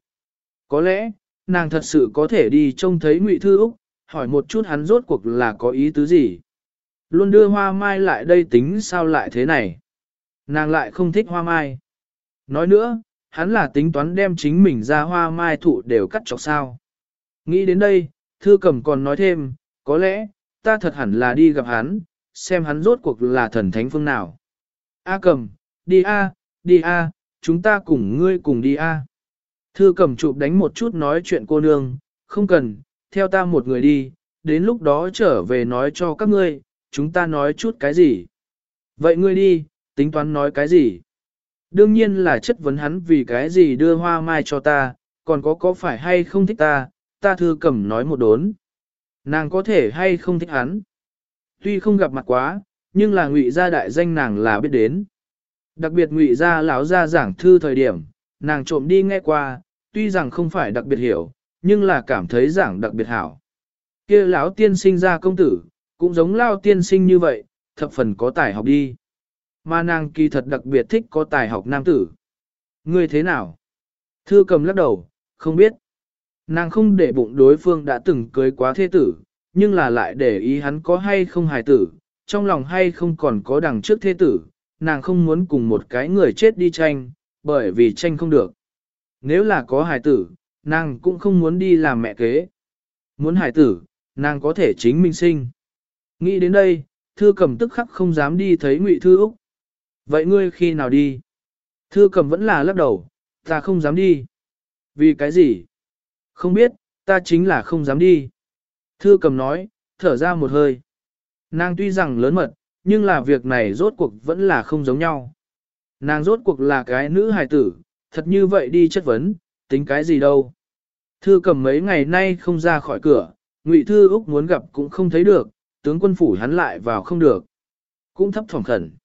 Có lẽ, nàng thật sự có thể đi trông thấy Ngụy Thư Úc, hỏi một chút hắn rốt cuộc là có ý tứ gì. Luôn đưa hoa mai lại đây tính sao lại thế này. Nàng lại không thích hoa mai. Nói nữa, hắn là tính toán đem chính mình ra hoa mai thụ đều cắt chọc sao. Nghĩ đến đây, thư cầm còn nói thêm, có lẽ, ta thật hẳn là đi gặp hắn, xem hắn rốt cuộc là thần thánh phương nào. A cầm, đi a, đi a, chúng ta cùng ngươi cùng đi a. Thư cầm chụp đánh một chút nói chuyện cô nương, không cần, theo ta một người đi, đến lúc đó trở về nói cho các ngươi, chúng ta nói chút cái gì. Vậy ngươi đi, tính toán nói cái gì? Đương nhiên là chất vấn hắn vì cái gì đưa hoa mai cho ta, còn có có phải hay không thích ta, ta thư cầm nói một đốn. Nàng có thể hay không thích hắn. Tuy không gặp mặt quá, nhưng là ngụy gia đại danh nàng là biết đến. Đặc biệt ngụy gia lão gia giảng thư thời điểm, nàng trộm đi nghe qua, tuy rằng không phải đặc biệt hiểu, nhưng là cảm thấy giảng đặc biệt hảo. Kia lão tiên sinh ra công tử, cũng giống lao tiên sinh như vậy, thập phần có tài học đi. Mà nàng kỳ thật đặc biệt thích có tài học nam tử. Ngươi thế nào? Thư cầm lắc đầu, không biết. Nàng không để bụng đối phương đã từng cưới quá thế tử, nhưng là lại để ý hắn có hay không hài tử, trong lòng hay không còn có đằng trước thế tử, nàng không muốn cùng một cái người chết đi tranh, bởi vì tranh không được. Nếu là có hài tử, nàng cũng không muốn đi làm mẹ kế. Muốn hài tử, nàng có thể chính mình sinh. Nghĩ đến đây, thư cầm tức khắc không dám đi thấy ngụy thư Úc. Vậy ngươi khi nào đi? Thư cầm vẫn là lắc đầu, ta không dám đi. Vì cái gì? Không biết, ta chính là không dám đi. Thư cầm nói, thở ra một hơi. Nàng tuy rằng lớn mật, nhưng là việc này rốt cuộc vẫn là không giống nhau. Nàng rốt cuộc là cái nữ hài tử, thật như vậy đi chất vấn, tính cái gì đâu. Thư cầm mấy ngày nay không ra khỏi cửa, Ngụy Thư Úc muốn gặp cũng không thấy được, tướng quân phủ hắn lại vào không được. Cũng thấp thỏm khẩn.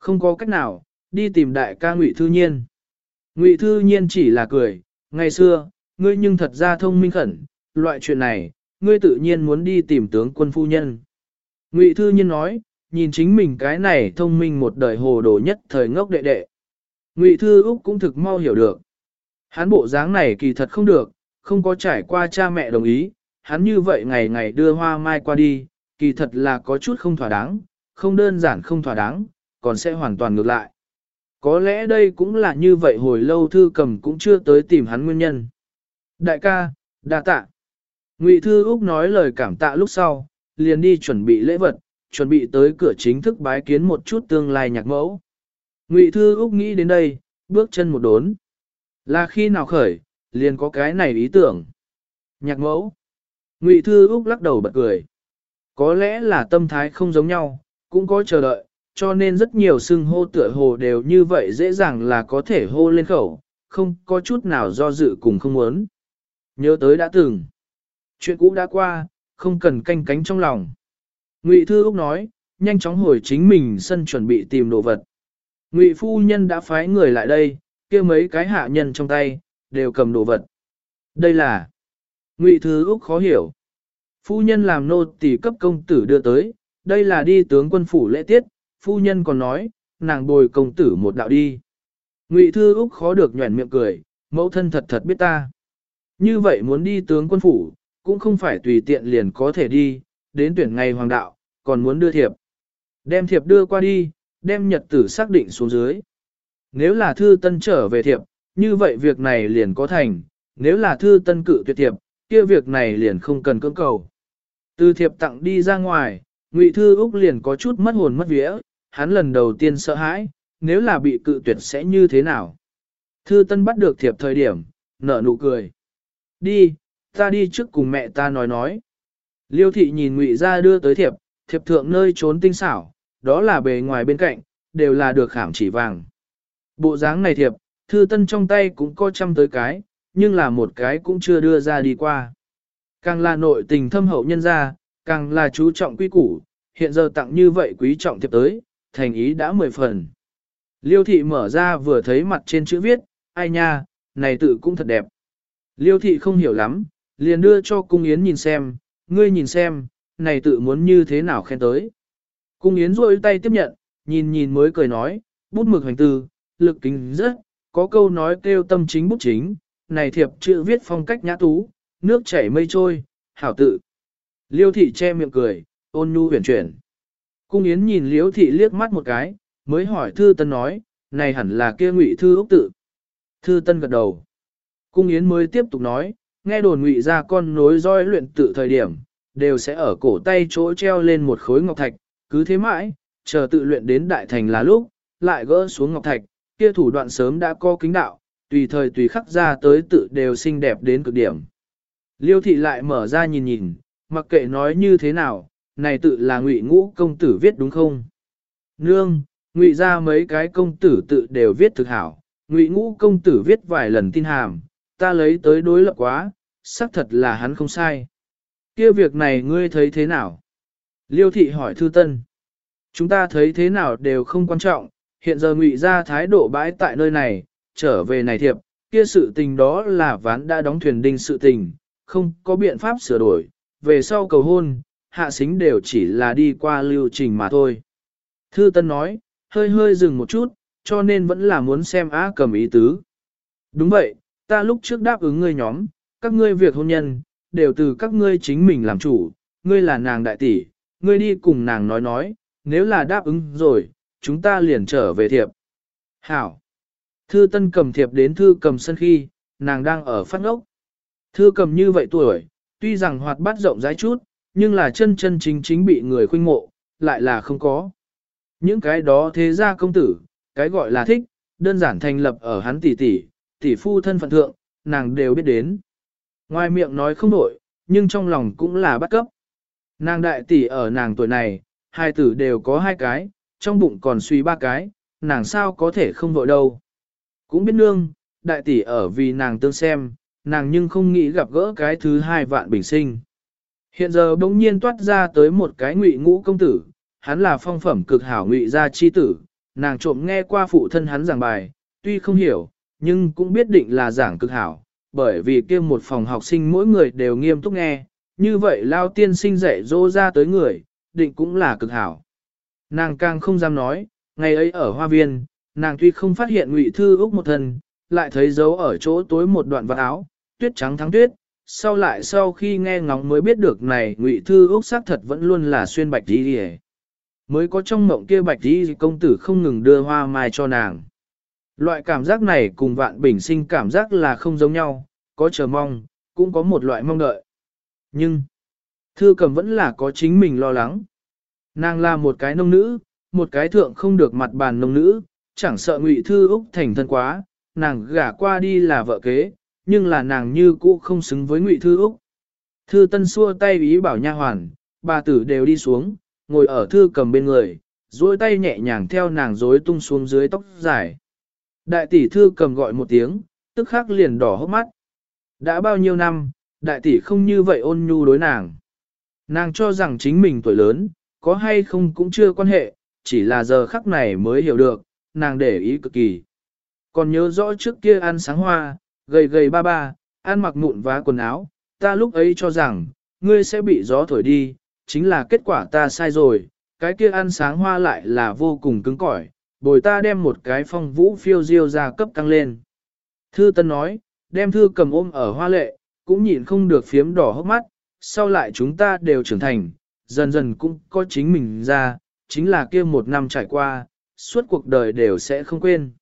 Không có cách nào, đi tìm đại ca Ngụy Thư Nhiên. Ngụy Thư Nhiên chỉ là cười, ngày xưa, ngươi nhưng thật ra thông minh khẩn, loại chuyện này, ngươi tự nhiên muốn đi tìm tướng quân phu nhân. Ngụy Thư Nhiên nói, nhìn chính mình cái này thông minh một đời hồ đồ nhất thời ngốc đệ đệ. Ngụy Thư Úc cũng thực mau hiểu được. Hắn bộ dáng này kỳ thật không được, không có trải qua cha mẹ đồng ý, hắn như vậy ngày ngày đưa hoa mai qua đi, kỳ thật là có chút không thỏa đáng, không đơn giản không thỏa đáng, còn sẽ hoàn toàn ngược lại. Có lẽ đây cũng là như vậy hồi lâu thư cầm cũng chưa tới tìm hắn nguyên nhân. Đại ca, đa tạ. Ngụy Thư Úc nói lời cảm tạ lúc sau, liền đi chuẩn bị lễ vật, chuẩn bị tới cửa chính thức bái kiến một chút tương lai nhạc mẫu. Ngụy Thư Úc nghĩ đến đây, bước chân một đốn. Là khi nào khởi, liền có cái này ý tưởng. Nhạc mẫu. Ngụy Thư Úc lắc đầu bật cười. Có lẽ là tâm thái không giống nhau, cũng có chờ đợi, cho nên rất nhiều xưng hô tựa hồ đều như vậy dễ dàng là có thể hô lên khẩu, không có chút nào do dự cùng không muốn. Nhớ tới đã từng. Chuyện cũ đã qua, không cần canh cánh trong lòng. Ngụy Thư Úc nói, nhanh chóng hồi chính mình sân chuẩn bị tìm đồ vật. Ngụy Phu Nhân đã phái người lại đây, kia mấy cái hạ nhân trong tay, đều cầm đồ vật. Đây là... Ngụy Thư Úc khó hiểu. Phu Nhân làm nô tỳ cấp công tử đưa tới, đây là đi tướng quân phủ lễ tiết, Phu Nhân còn nói, nàng bồi công tử một đạo đi. Ngụy Thư Úc khó được nhuẩn miệng cười, mẫu thân thật thật biết ta. Như vậy muốn đi tướng quân phủ, cũng không phải tùy tiện liền có thể đi, đến tuyển ngày hoàng đạo, còn muốn đưa thiệp. Đem thiệp đưa qua đi, đem nhật tử xác định xuống dưới. Nếu là thư tân trở về thiệp, như vậy việc này liền có thành, nếu là thư tân cự tuyệt thiệp, kia việc này liền không cần cưỡng cầu. Từ thiệp tặng đi ra ngoài, Ngụy Thư Úc liền có chút mất hồn mất vía, hắn lần đầu tiên sợ hãi, nếu là bị cự tuyệt sẽ như thế nào. Thư Tân bắt được thiệp thời điểm, nở nụ cười. Đi, ta đi trước cùng mẹ ta nói nói. Liêu thị nhìn Ngụy ra đưa tới thiệp, thiệp thượng nơi trốn tinh xảo, đó là bề ngoài bên cạnh, đều là được khảm chỉ vàng. Bộ dáng này thiệp, Thư Tân trong tay cũng có trăm tới cái, nhưng là một cái cũng chưa đưa ra đi qua. Càng là nội tình thâm hậu nhân ra, càng là chú trọng quy củ, hiện giờ tặng như vậy quý trọng thiệp tới, thành ý đã mười phần. Liêu thị mở ra vừa thấy mặt trên chữ viết, ai nha, này tự cũng thật đẹp. Liêu thị không hiểu lắm, liền đưa cho cung yến nhìn xem, ngươi nhìn xem, này tự muốn như thế nào khen tới. Cung yến rôi tay tiếp nhận, nhìn nhìn mới cười nói, bút mực hành tư, lực kính rất, có câu nói kêu tâm chính bút chính, này thiệp chữ viết phong cách nhã tú, nước chảy mây trôi, hảo tự. Liêu thị che miệng cười, ôn nhu huyền chuyển. Cung Yến nhìn Liêu thị liếc mắt một cái, mới hỏi Thư Tân nói, này hẳn là kia ngụy thư úc tự. Thư Tân gật đầu. Cung Yến mới tiếp tục nói, nghe đồn ngụy ra con nối roi luyện tự thời điểm, đều sẽ ở cổ tay chỗ treo lên một khối ngọc thạch, cứ thế mãi, chờ tự luyện đến đại thành là lúc, lại gỡ xuống ngọc thạch, kia thủ đoạn sớm đã có kính đạo, tùy thời tùy khắc ra tới tự đều xinh đẹp đến cực điểm. Liêu thị lại mở ra nhìn nhìn, mặc kệ nói như thế nào, này tự là ngụy ngũ công tử viết đúng không? Nương, ngụy ra mấy cái công tử tự đều viết thực hảo, ngụy ngũ công tử viết vài lần tin hàm, ta lấy tới đối lập quá, xác thật là hắn không sai. kia việc này ngươi thấy thế nào? Liêu thị hỏi thư tân. Chúng ta thấy thế nào đều không quan trọng, hiện giờ ngụy ra thái độ bãi tại nơi này, trở về này thiệp, kia sự tình đó là ván đã đóng thuyền đinh sự tình, không có biện pháp sửa đổi, về sau cầu hôn, hạ xính đều chỉ là đi qua lưu trình mà thôi. Thư Tân nói, hơi hơi dừng một chút, cho nên vẫn là muốn xem á cầm ý tứ. Đúng vậy, ta lúc trước đáp ứng ngươi nhóm, các ngươi việc hôn nhân, đều từ các ngươi chính mình làm chủ, ngươi là nàng đại tỷ, ngươi đi cùng nàng nói nói, nếu là đáp ứng rồi, chúng ta liền trở về thiệp. Hảo. Thư Tân cầm thiệp đến thư cầm sân khi, nàng đang ở phát ngốc. Thư cầm như vậy tuổi, tuy rằng hoạt bát rộng rãi chút, nhưng là chân chân chính chính bị người khuynh mộ, lại là không có. Những cái đó thế gia công tử, cái gọi là thích, đơn giản thành lập ở hắn tỷ tỷ, tỷ phu thân phận thượng, nàng đều biết đến. Ngoài miệng nói không nổi, nhưng trong lòng cũng là bắt cấp. Nàng đại tỷ ở nàng tuổi này, hai tử đều có hai cái, trong bụng còn suy ba cái, nàng sao có thể không vội đâu. Cũng biết nương, đại tỷ ở vì nàng tương xem, nàng nhưng không nghĩ gặp gỡ cái thứ hai vạn bình sinh. Hiện giờ bỗng nhiên toát ra tới một cái ngụy ngũ công tử, hắn là phong phẩm cực hảo ngụy gia chi tử, nàng trộm nghe qua phụ thân hắn giảng bài, tuy không hiểu, nhưng cũng biết định là giảng cực hảo, bởi vì kia một phòng học sinh mỗi người đều nghiêm túc nghe, như vậy lao tiên sinh dạy dỗ ra tới người, định cũng là cực hảo. Nàng càng không dám nói, ngày ấy ở hoa viên, nàng tuy không phát hiện ngụy thư úc một thân, lại thấy dấu ở chỗ tối một đoạn vật áo, tuyết trắng thắng tuyết, sau lại sau khi nghe ngóng mới biết được này ngụy thư úc xác thật vẫn luôn là xuyên bạch đi đi Mới có trong mộng kia bạch đi công tử không ngừng đưa hoa mai cho nàng. Loại cảm giác này cùng vạn bình sinh cảm giác là không giống nhau, có chờ mong, cũng có một loại mong đợi. Nhưng, thư cầm vẫn là có chính mình lo lắng. Nàng là một cái nông nữ, một cái thượng không được mặt bàn nông nữ, chẳng sợ ngụy thư Úc thành thân quá, nàng gả qua đi là vợ kế, nhưng là nàng như cũ không xứng với ngụy thư Úc. Thư tân xua tay ý bảo nha hoàn, bà tử đều đi xuống, ngồi ở thư cầm bên người, duỗi tay nhẹ nhàng theo nàng rối tung xuống dưới tóc dài. Đại tỷ thư cầm gọi một tiếng, tức khắc liền đỏ hốc mắt. Đã bao nhiêu năm, đại tỷ không như vậy ôn nhu đối nàng. Nàng cho rằng chính mình tuổi lớn, có hay không cũng chưa quan hệ, chỉ là giờ khắc này mới hiểu được, nàng để ý cực kỳ. Còn nhớ rõ trước kia ăn sáng hoa, gầy gầy ba ba, ăn mặc mụn vá quần áo, ta lúc ấy cho rằng, ngươi sẽ bị gió thổi đi, chính là kết quả ta sai rồi, cái kia ăn sáng hoa lại là vô cùng cứng cỏi, bồi ta đem một cái phong vũ phiêu diêu ra cấp căng lên. Thư Tân nói, đem thư cầm ôm ở hoa lệ, cũng nhịn không được phiếm đỏ hốc mắt, sau lại chúng ta đều trưởng thành, dần dần cũng có chính mình ra, chính là kia một năm trải qua, suốt cuộc đời đều sẽ không quên.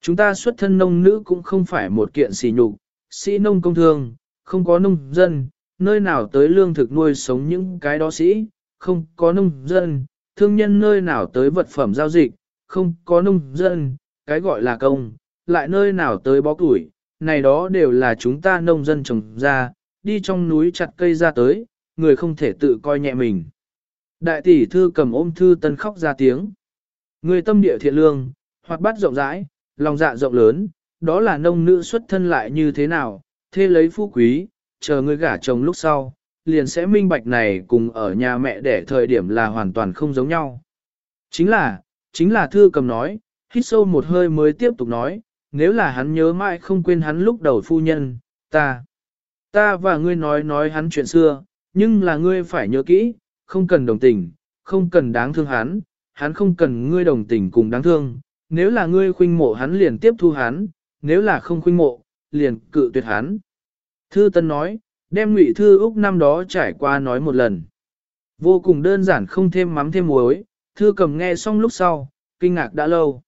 Chúng ta xuất thân nông nữ cũng không phải một kiện xỉ nhục, sĩ nông công thương, không có nông dân, nơi nào tới lương thực nuôi sống những cái đó sĩ, không có nông dân, thương nhân nơi nào tới vật phẩm giao dịch, không có nông dân, cái gọi là công, lại nơi nào tới bó củi, này đó đều là chúng ta nông dân trồng ra, đi trong núi chặt cây ra tới, người không thể tự coi nhẹ mình. Đại tỷ thư cầm ôm thư tân khóc ra tiếng. Người tâm địa thiện lương, hoạt bát rộng rãi, lòng dạ rộng lớn, đó là nông nữ xuất thân lại như thế nào, thế lấy phú quý, chờ người gả chồng lúc sau, liền sẽ minh bạch này cùng ở nhà mẹ để thời điểm là hoàn toàn không giống nhau. Chính là, chính là thư cầm nói, hít sâu một hơi mới tiếp tục nói, nếu là hắn nhớ mãi không quên hắn lúc đầu phu nhân, ta, ta và ngươi nói nói hắn chuyện xưa, nhưng là ngươi phải nhớ kỹ, không cần đồng tình, không cần đáng thương hắn, hắn không cần ngươi đồng tình cùng đáng thương, nếu là ngươi khuynh mộ hắn liền tiếp thu hắn, nếu là không khuynh mộ, liền cự tuyệt hắn. Thư Tân nói, đem Ngụy Thư Úc năm đó trải qua nói một lần. Vô cùng đơn giản không thêm mắm thêm muối, Thư cầm nghe xong lúc sau, kinh ngạc đã lâu.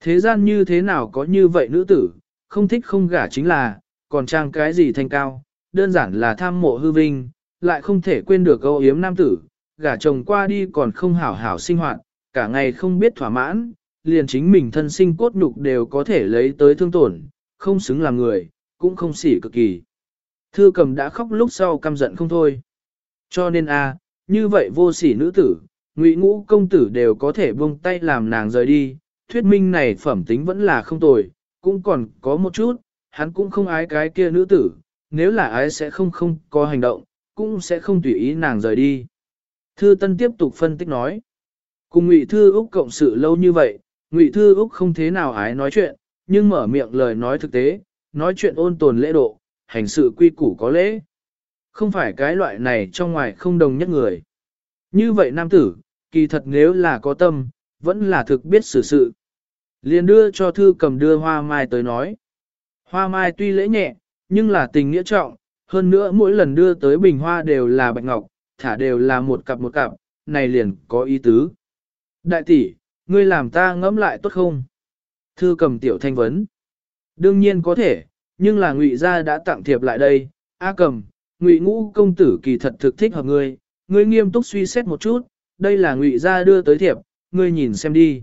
Thế gian như thế nào có như vậy nữ tử, không thích không gả chính là, còn trang cái gì thành cao, đơn giản là tham mộ hư vinh, lại không thể quên được câu yếm nam tử, gả chồng qua đi còn không hảo hảo sinh hoạt, cả ngày không biết thỏa mãn, liền chính mình thân sinh cốt nhục đều có thể lấy tới thương tổn, không xứng làm người, cũng không xỉ cực kỳ. Thư cầm đã khóc lúc sau căm giận không thôi. Cho nên a, như vậy vô sỉ nữ tử, ngụy ngũ công tử đều có thể buông tay làm nàng rời đi, thuyết minh này phẩm tính vẫn là không tồi, cũng còn có một chút, hắn cũng không ái cái kia nữ tử, nếu là ái sẽ không không có hành động, cũng sẽ không tùy ý nàng rời đi. Thư Tân tiếp tục phân tích nói, cùng Ngụy Thư Úc cộng sự lâu như vậy, Ngụy Thư Úc không thế nào ái nói chuyện, nhưng mở miệng lời nói thực tế, nói chuyện ôn tồn lễ độ, hành sự quy củ có lễ. Không phải cái loại này trong ngoài không đồng nhất người. Như vậy nam tử, kỳ thật nếu là có tâm, vẫn là thực biết xử sự. Liền đưa cho thư cầm đưa hoa mai tới nói. Hoa mai tuy lễ nhẹ, nhưng là tình nghĩa trọng, hơn nữa mỗi lần đưa tới bình hoa đều là bạch ngọc, thả đều là một cặp một cặp, này liền có ý tứ. Đại tỷ, ngươi làm ta ngẫm lại tốt không? Thư cầm tiểu thanh vấn. Đương nhiên có thể, nhưng là ngụy gia đã tặng thiệp lại đây. A cầm, ngụy ngũ công tử kỳ thật thực thích hợp ngươi, ngươi nghiêm túc suy xét một chút, đây là ngụy gia đưa tới thiệp, ngươi nhìn xem đi.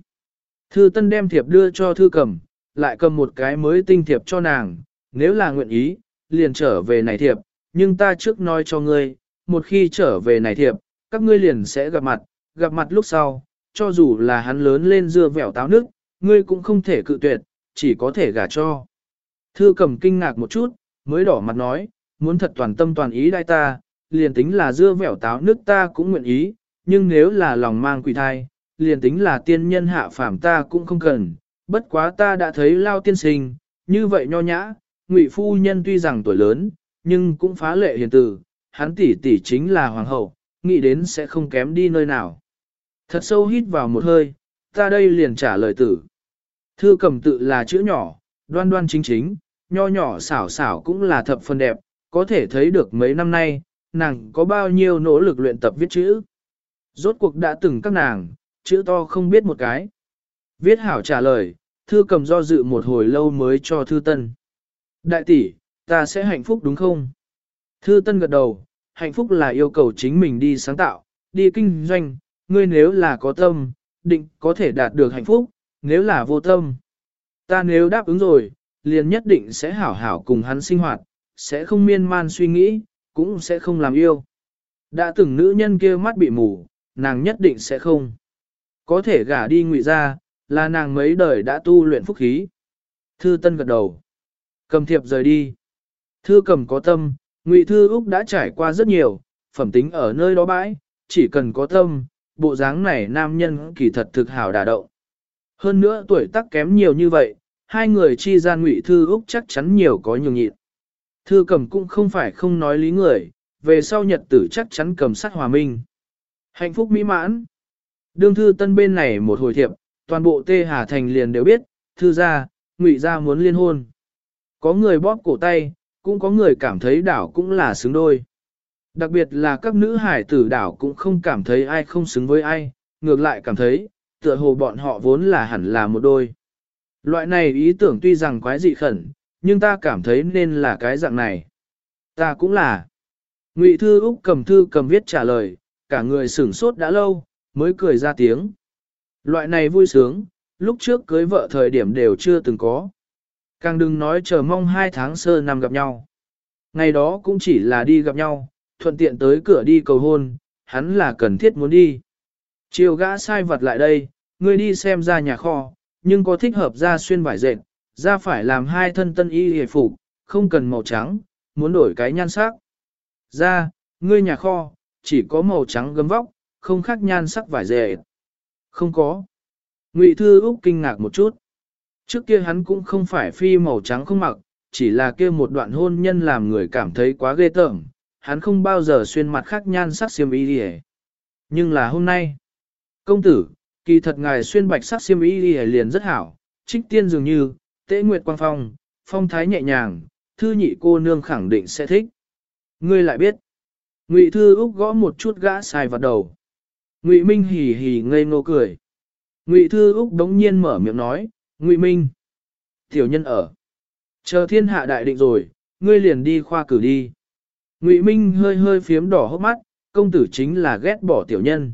Thư tân đem thiệp đưa cho thư cầm, lại cầm một cái mới tinh thiệp cho nàng, nếu là nguyện ý, liền trở về này thiệp, nhưng ta trước nói cho ngươi, một khi trở về này thiệp, các ngươi liền sẽ gặp mặt, gặp mặt lúc sau, cho dù là hắn lớn lên dưa vẻo táo nước, ngươi cũng không thể cự tuyệt, chỉ có thể gả cho. Thư cầm kinh ngạc một chút, mới đỏ mặt nói, muốn thật toàn tâm toàn ý đai ta, liền tính là dưa vẻo táo nước ta cũng nguyện ý, nhưng nếu là lòng mang quỷ thai, liền tính là tiên nhân hạ phàm ta cũng không cần, bất quá ta đã thấy lao tiên sinh, như vậy nho nhã, ngụy phu nhân tuy rằng tuổi lớn, nhưng cũng phá lệ hiền tử, hắn tỷ tỷ chính là hoàng hậu, nghĩ đến sẽ không kém đi nơi nào. Thật sâu hít vào một hơi, ta đây liền trả lời tử. Thư cầm tự là chữ nhỏ, đoan đoan chính chính, nho nhỏ xảo xảo cũng là thập phần đẹp, có thể thấy được mấy năm nay, nàng có bao nhiêu nỗ lực luyện tập viết chữ. Rốt cuộc đã từng các nàng, chữ to không biết một cái. Viết hảo trả lời, thư cầm do dự một hồi lâu mới cho thư tân. Đại tỷ, ta sẽ hạnh phúc đúng không? Thư tân gật đầu, hạnh phúc là yêu cầu chính mình đi sáng tạo, đi kinh doanh, ngươi nếu là có tâm, định có thể đạt được hạnh phúc, nếu là vô tâm. Ta nếu đáp ứng rồi, liền nhất định sẽ hảo hảo cùng hắn sinh hoạt, sẽ không miên man suy nghĩ, cũng sẽ không làm yêu. Đã từng nữ nhân kia mắt bị mù, nàng nhất định sẽ không. Có thể gả đi ngụy ra, là nàng mấy đời đã tu luyện phúc khí. Thư Tân gật đầu. Cầm thiệp rời đi. Thư cầm có tâm, Ngụy Thư Úc đã trải qua rất nhiều, phẩm tính ở nơi đó bãi, chỉ cần có tâm, bộ dáng này nam nhân kỳ thật thực hảo đả động. Hơn nữa tuổi tác kém nhiều như vậy, hai người chi gian Ngụy Thư Úc chắc chắn nhiều có nhường nhịn. Thư cầm cũng không phải không nói lý người, về sau nhật tử chắc chắn cầm sát hòa minh. Hạnh phúc mỹ mãn. Đương thư tân bên này một hồi thiệp, toàn bộ Tê Hà Thành liền đều biết, thư gia, ngụy gia muốn liên hôn. Có người bóp cổ tay, cũng có người cảm thấy đảo cũng là xứng đôi. Đặc biệt là các nữ hải tử đảo cũng không cảm thấy ai không xứng với ai, ngược lại cảm thấy, tựa hồ bọn họ vốn là hẳn là một đôi. Loại này ý tưởng tuy rằng quái dị khẩn, nhưng ta cảm thấy nên là cái dạng này. Ta cũng là. Ngụy Thư Úc cầm thư cầm viết trả lời, cả người sửng sốt đã lâu, mới cười ra tiếng. Loại này vui sướng, lúc trước cưới vợ thời điểm đều chưa từng có. Càng đừng nói chờ mong hai tháng sơ năm gặp nhau. Ngày đó cũng chỉ là đi gặp nhau, thuận tiện tới cửa đi cầu hôn, hắn là cần thiết muốn đi. Chiều gã sai vật lại đây, ngươi đi xem ra nhà kho, nhưng có thích hợp ra xuyên vải dệt, ra phải làm hai thân tân y hề phục, không cần màu trắng, muốn đổi cái nhan sắc. Ra, ngươi nhà kho, chỉ có màu trắng gấm vóc, không khác nhan sắc vải dệt. Không có. Ngụy Thư Úc kinh ngạc một chút. Trước kia hắn cũng không phải phi màu trắng không mặc, chỉ là kia một đoạn hôn nhân làm người cảm thấy quá ghê tởm, hắn không bao giờ xuyên mặt khác nhan sắc xiêm y đi Nhưng là hôm nay, công tử, kỳ thật ngài xuyên bạch sắc xiêm y đi liền rất hảo, trích tiên dường như, tế nguyệt quang phong, phong thái nhẹ nhàng, thư nhị cô nương khẳng định sẽ thích. Ngươi lại biết, Ngụy Thư Úc gõ một chút gã xài vào đầu. Ngụy Minh hì hì ngây ngô cười. Ngụy Thư Úc đống nhiên mở miệng nói, Ngụy Minh. Tiểu nhân ở. Chờ thiên hạ đại định rồi, ngươi liền đi khoa cử đi. Ngụy Minh hơi hơi phiếm đỏ hốc mắt, công tử chính là ghét bỏ tiểu nhân.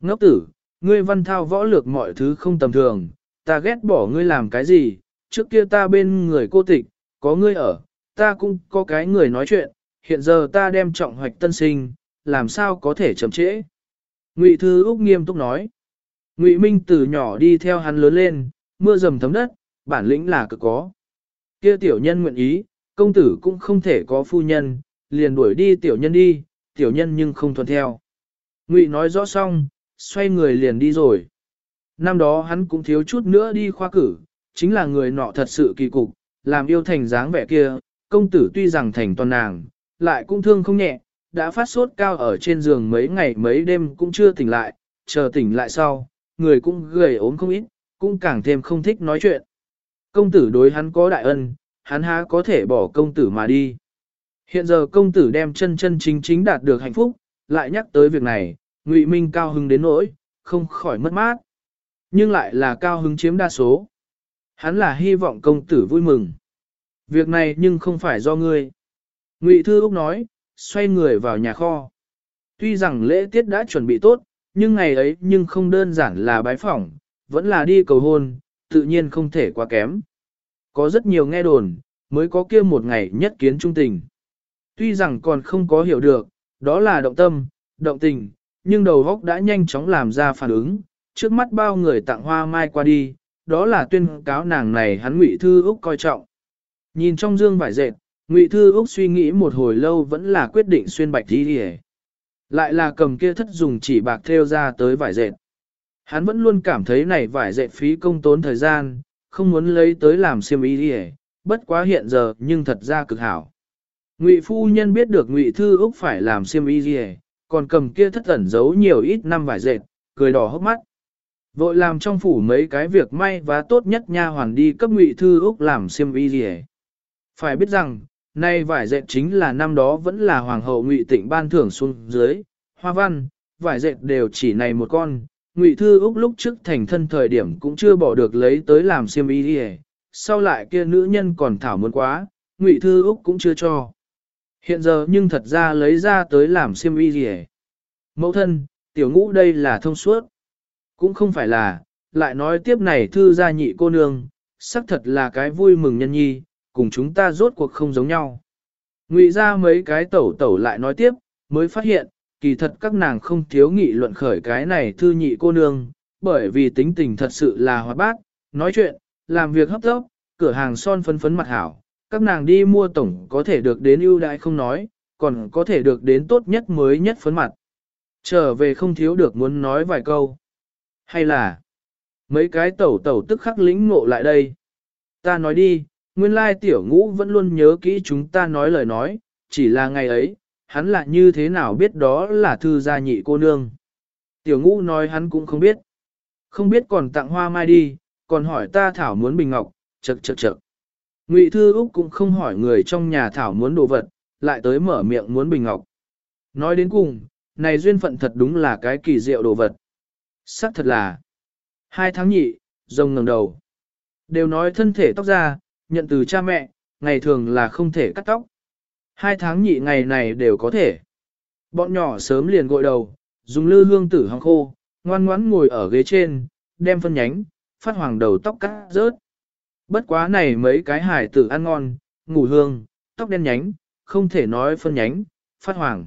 Ngốc tử, ngươi văn thao võ lược mọi thứ không tầm thường, ta ghét bỏ ngươi làm cái gì, trước kia ta bên người cô tịch, có ngươi ở, ta cũng có cái người nói chuyện, hiện giờ ta đem trọng hoạch tân sinh, làm sao có thể chậm trễ. Ngụy Thư Úc nghiêm túc nói. Ngụy Minh từ nhỏ đi theo hắn lớn lên, mưa dầm thấm đất, bản lĩnh là cực có. Kia tiểu nhân nguyện ý, công tử cũng không thể có phu nhân, liền đuổi đi tiểu nhân đi, tiểu nhân nhưng không thuận theo. Ngụy nói rõ xong, xoay người liền đi rồi. Năm đó hắn cũng thiếu chút nữa đi khoa cử, chính là người nọ thật sự kỳ cục, làm yêu thành dáng vẻ kia, công tử tuy rằng thành toàn nàng, lại cũng thương không nhẹ, đã phát sốt cao ở trên giường mấy ngày mấy đêm cũng chưa tỉnh lại, chờ tỉnh lại sau, người cũng gầy ốm không ít, cũng càng thêm không thích nói chuyện. Công tử đối hắn có đại ân, hắn há có thể bỏ công tử mà đi. Hiện giờ công tử đem chân chân chính chính đạt được hạnh phúc, lại nhắc tới việc này, Ngụy Minh cao hứng đến nỗi, không khỏi mất mát. Nhưng lại là cao hứng chiếm đa số. Hắn là hy vọng công tử vui mừng. Việc này nhưng không phải do ngươi. Ngụy Thư Úc nói, xoay người vào nhà kho. Tuy rằng lễ tiết đã chuẩn bị tốt, nhưng ngày ấy nhưng không đơn giản là bái phỏng, vẫn là đi cầu hôn, tự nhiên không thể quá kém. Có rất nhiều nghe đồn, mới có kia một ngày nhất kiến trung tình. Tuy rằng còn không có hiểu được, đó là động tâm, động tình, nhưng đầu óc đã nhanh chóng làm ra phản ứng, trước mắt bao người tặng hoa mai qua đi, đó là tuyên cáo nàng này hắn Ngụy Thư Úc coi trọng. Nhìn trong dương vải dệt, Ngụy Thư Úc suy nghĩ một hồi lâu vẫn là quyết định xuyên bạch đi đi Lại là cầm kia thất dùng chỉ bạc theo ra tới vải dệt. Hắn vẫn luôn cảm thấy này vải dệt phí công tốn thời gian, không muốn lấy tới làm xiêm y đi bất quá hiện giờ nhưng thật ra cực hảo. Ngụy phu nhân biết được Ngụy Thư Úc phải làm xiêm y đi còn cầm kia thất ẩn giấu nhiều ít năm vải dệt, cười đỏ hốc mắt. Vội làm trong phủ mấy cái việc may và tốt nhất nha hoàn đi cấp Ngụy Thư Úc làm xiêm y đi Phải biết rằng, nay vải dệt chính là năm đó vẫn là hoàng hậu Ngụy Tịnh ban thưởng xuống dưới, hoa văn, vải dệt đều chỉ này một con, Ngụy Thư Úc lúc trước thành thân thời điểm cũng chưa bỏ được lấy tới làm xiêm y đi sau lại kia nữ nhân còn thảo muốn quá, Ngụy Thư Úc cũng chưa cho. Hiện giờ nhưng thật ra lấy ra tới làm xiêm y gì Mẫu thân, tiểu ngũ đây là thông suốt. Cũng không phải là, lại nói tiếp này thư gia nhị cô nương, xác thật là cái vui mừng nhân nhi, cùng chúng ta rốt cuộc không giống nhau. Ngụy ra mấy cái tẩu tẩu lại nói tiếp, mới phát hiện, kỳ thật các nàng không thiếu nghị luận khởi cái này thư nhị cô nương, bởi vì tính tình thật sự là hoạt bát, nói chuyện, làm việc hấp tốc, cửa hàng son phấn phấn mặt hảo, các nàng đi mua tổng có thể được đến ưu đãi không nói, còn có thể được đến tốt nhất mới nhất phấn mặt. Trở về không thiếu được muốn nói vài câu. Hay là, mấy cái tẩu tẩu tức khắc lĩnh ngộ lại đây. Ta nói đi, nguyên lai tiểu ngũ vẫn luôn nhớ kỹ chúng ta nói lời nói, chỉ là ngày ấy, hắn là như thế nào biết đó là thư gia nhị cô nương. Tiểu ngũ nói hắn cũng không biết. Không biết còn tặng hoa mai đi, còn hỏi ta thảo muốn bình ngọc, chật chật chật. Ngụy Thư Úc cũng không hỏi người trong nhà thảo muốn đồ vật, lại tới mở miệng muốn bình ngọc. Nói đến cùng, này duyên phận thật đúng là cái kỳ diệu đồ vật. Sắc thật là. Hai tháng nhị, rồng ngẩng đầu. Đều nói thân thể tóc ra, nhận từ cha mẹ, ngày thường là không thể cắt tóc. Hai tháng nhị ngày này đều có thể. Bọn nhỏ sớm liền gội đầu, dùng lư hương tử hong khô, ngoan ngoãn ngồi ở ghế trên, đem phân nhánh, phát hoàng đầu tóc cắt rớt. Bất quá này mấy cái hải tử ăn ngon, ngủ hương, tóc đen nhánh, không thể nói phân nhánh, phát hoàng.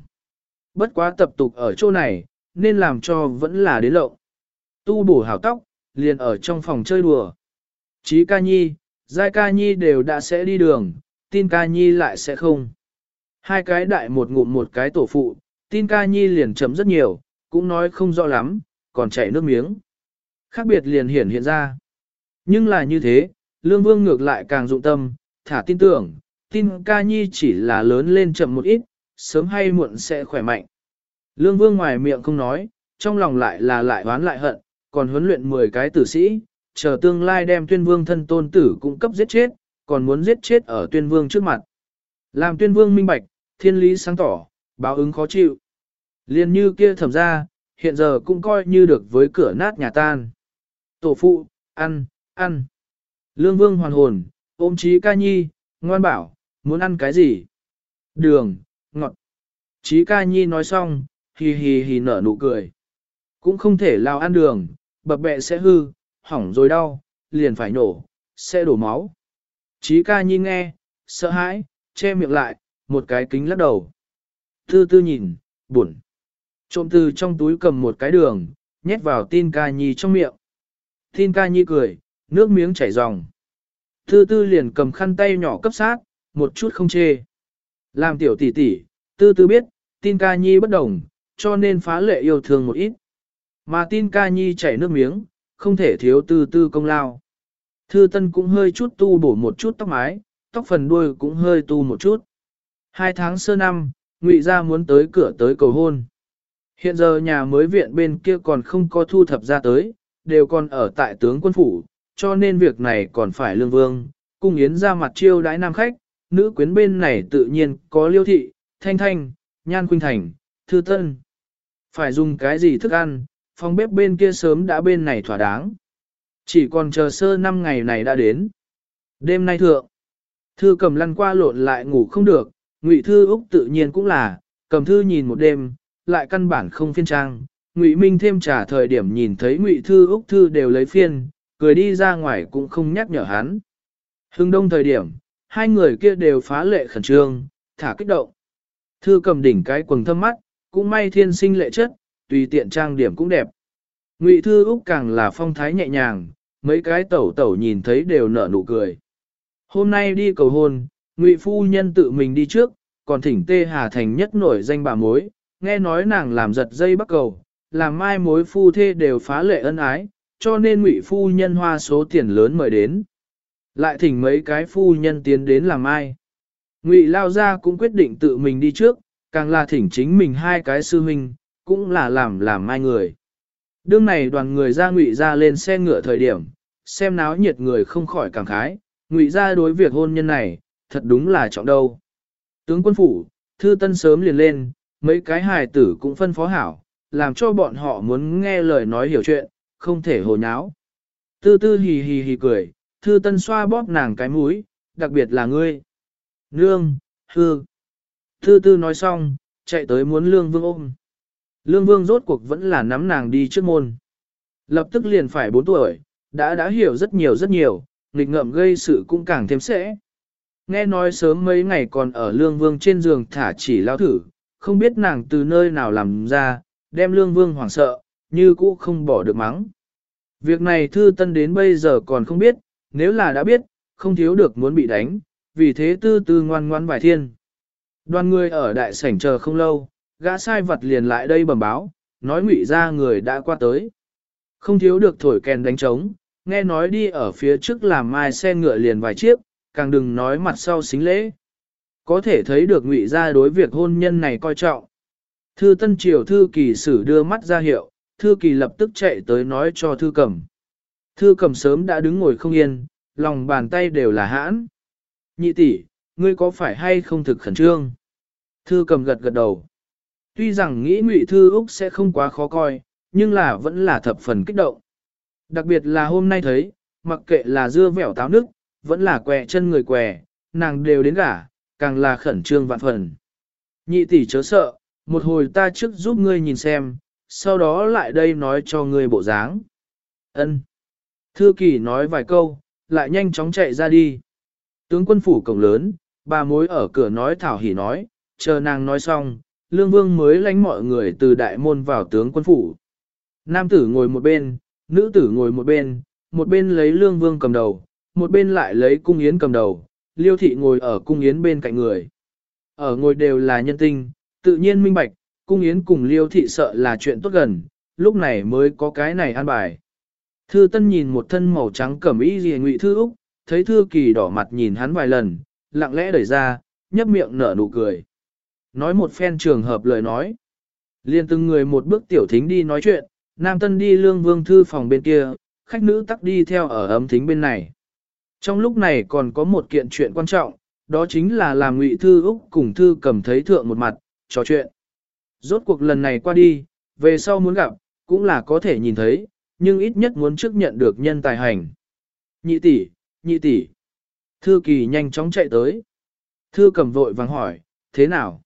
Bất quá tập tục ở chỗ này, nên làm cho vẫn là đến lộ. Tu bổ hảo tóc, liền ở trong phòng chơi đùa. Chí ca nhi, giai ca nhi đều đã sẽ đi đường, tin ca nhi lại sẽ không. Hai cái đại một ngụm một cái tổ phụ, tin ca nhi liền chấm rất nhiều, cũng nói không rõ lắm, còn chảy nước miếng. Khác biệt liền hiển hiện ra. Nhưng là như thế, Lương Vương ngược lại càng dụng tâm, thả tin tưởng, tin ca nhi chỉ là lớn lên chậm một ít, sớm hay muộn sẽ khỏe mạnh. Lương Vương ngoài miệng không nói, trong lòng lại là lại oán lại hận, còn huấn luyện 10 cái tử sĩ, chờ tương lai đem tuyên vương thân tôn tử cung cấp giết chết, còn muốn giết chết ở tuyên vương trước mặt. Làm tuyên vương minh bạch, thiên lý sáng tỏ, báo ứng khó chịu. Liên như kia thẩm ra, hiện giờ cũng coi như được với cửa nát nhà tan. Tổ phụ, ăn, ăn. Lương vương hoàn hồn, ôm trí ca nhi, ngoan bảo, muốn ăn cái gì? Đường, ngọt. Trí ca nhi nói xong, hì hì hì nở nụ cười. Cũng không thể lao ăn đường, bập bẹ sẽ hư, hỏng rồi đau, liền phải nổ, sẽ đổ máu. Chí ca nhi nghe, sợ hãi, che miệng lại, một cái kính lắc đầu. Tư tư nhìn, buồn. Trộm từ trong túi cầm một cái đường, nhét vào tin ca nhi trong miệng. Tin ca nhi cười, nước miếng chảy ròng. Tư tư liền cầm khăn tay nhỏ cấp sát, một chút không chê. Làm tiểu tỷ tỷ, tư tư biết, tin ca nhi bất đồng, cho nên phá lệ yêu thương một ít. Mà tin ca nhi chảy nước miếng, không thể thiếu tư tư công lao. Thư tân cũng hơi chút tu bổ một chút tóc mái, tóc phần đuôi cũng hơi tu một chút. Hai tháng sơ năm, ngụy ra muốn tới cửa tới cầu hôn. Hiện giờ nhà mới viện bên kia còn không có thu thập ra tới, đều còn ở tại tướng quân phủ, cho nên việc này còn phải lương vương, cung yến ra mặt chiêu đãi nam khách, nữ quyến bên này tự nhiên có liêu thị, thanh thanh, nhan khuynh thành, thư tân. Phải dùng cái gì thức ăn, phòng bếp bên kia sớm đã bên này thỏa đáng. Chỉ còn chờ sơ năm ngày này đã đến. Đêm nay thượng, thư cầm lăn qua lộn lại ngủ không được, ngụy thư Úc tự nhiên cũng là, cầm thư nhìn một đêm, lại căn bản không phiên trang. Ngụy Minh thêm trả thời điểm nhìn thấy Ngụy Thư Úc Thư đều lấy phiên, cười đi ra ngoài cũng không nhắc nhở hắn. Hưng đông thời điểm, hai người kia đều phá lệ khẩn trương, thả kích động. Thư cầm đỉnh cái quần thâm mắt, cũng may thiên sinh lệ chất, tùy tiện trang điểm cũng đẹp. Ngụy Thư Úc càng là phong thái nhẹ nhàng, mấy cái tẩu tẩu nhìn thấy đều nở nụ cười. Hôm nay đi cầu hôn, Ngụy Phu Nhân tự mình đi trước, còn thỉnh Tê Hà Thành nhất nổi danh bà mối, nghe nói nàng làm giật dây bắt cầu, làm mai mối phu thê đều phá lệ ân ái, cho nên Ngụy Phu Nhân hoa số tiền lớn mời đến. Lại thỉnh mấy cái phu nhân tiến đến làm mai. Ngụy Lao ra cũng quyết định tự mình đi trước, càng là thỉnh chính mình hai cái sư huynh, cũng là làm làm mai người. Đương này đoàn người ra ngụy ra lên xe ngựa thời điểm, xem náo nhiệt người không khỏi cảm khái, ngụy ra đối việc hôn nhân này, thật đúng là trọng đâu. Tướng quân phủ, thư tân sớm liền lên, mấy cái hài tử cũng phân phó hảo, làm cho bọn họ muốn nghe lời nói hiểu chuyện, không thể hồ nháo. Tư tư hì hì hì cười, thư tân xoa bóp nàng cái mũi, đặc biệt là ngươi. Nương, hư. Thư tư nói xong, chạy tới muốn lương vương ôm. Lương Vương rốt cuộc vẫn là nắm nàng đi trước môn. Lập tức liền phải 4 tuổi, đã đã hiểu rất nhiều rất nhiều, nghịch ngợm gây sự cũng càng thêm sẽ. Nghe nói sớm mấy ngày còn ở Lương Vương trên giường thả chỉ lao thử, không biết nàng từ nơi nào làm ra, đem Lương Vương hoảng sợ, như cũ không bỏ được mắng. Việc này thư tân đến bây giờ còn không biết, nếu là đã biết, không thiếu được muốn bị đánh, vì thế tư tư ngoan ngoan bài thiên. Đoàn người ở đại sảnh chờ không lâu, gã sai vật liền lại đây bẩm báo, nói ngụy ra người đã qua tới. Không thiếu được thổi kèn đánh trống, nghe nói đi ở phía trước làm mai xe ngựa liền vài chiếc, càng đừng nói mặt sau xính lễ. Có thể thấy được ngụy ra đối việc hôn nhân này coi trọng. Thư Tân Triều thư kỳ sử đưa mắt ra hiệu, thư kỳ lập tức chạy tới nói cho thư cầm. Thư cầm sớm đã đứng ngồi không yên, lòng bàn tay đều là hãn. Nhị tỷ, ngươi có phải hay không thực khẩn trương? Thư cầm gật gật đầu. Tuy rằng nghĩ Ngụy Thư Úc sẽ không quá khó coi, nhưng là vẫn là thập phần kích động. Đặc biệt là hôm nay thấy, mặc kệ là dưa vẻo táo nước, vẫn là què chân người què, nàng đều đến gả, càng là khẩn trương vạn phần. Nhị tỷ chớ sợ, một hồi ta trước giúp ngươi nhìn xem, sau đó lại đây nói cho ngươi bộ dáng. Ân. Thư kỳ nói vài câu, lại nhanh chóng chạy ra đi. Tướng quân phủ cổng lớn, bà mối ở cửa nói thảo hỉ nói, chờ nàng nói xong, lương vương mới lánh mọi người từ đại môn vào tướng quân phủ. Nam tử ngồi một bên, nữ tử ngồi một bên, một bên lấy lương vương cầm đầu, một bên lại lấy cung yến cầm đầu, liêu thị ngồi ở cung yến bên cạnh người. Ở ngồi đều là nhân tinh, tự nhiên minh bạch, cung yến cùng liêu thị sợ là chuyện tốt gần, lúc này mới có cái này an bài. Thư Tân nhìn một thân màu trắng cẩm y liễu ngụy thư Úc, thấy Thư Kỳ đỏ mặt nhìn hắn vài lần, lặng lẽ đẩy ra, nhấp miệng nở nụ cười. Nói một phen trường hợp lời nói. Liên từng người một bước tiểu thính đi nói chuyện, Nam Tân đi lương vương thư phòng bên kia, khách nữ tắc đi theo ở ấm thính bên này. Trong lúc này còn có một kiện chuyện quan trọng, đó chính là làm ngụy thư Úc cùng thư cầm thấy thượng một mặt, trò chuyện. Rốt cuộc lần này qua đi, về sau muốn gặp, cũng là có thể nhìn thấy, nhưng ít nhất muốn trước nhận được nhân tài hành. Nhị tỷ, nhị tỷ. Thư kỳ nhanh chóng chạy tới. Thư cầm vội vàng hỏi, thế nào?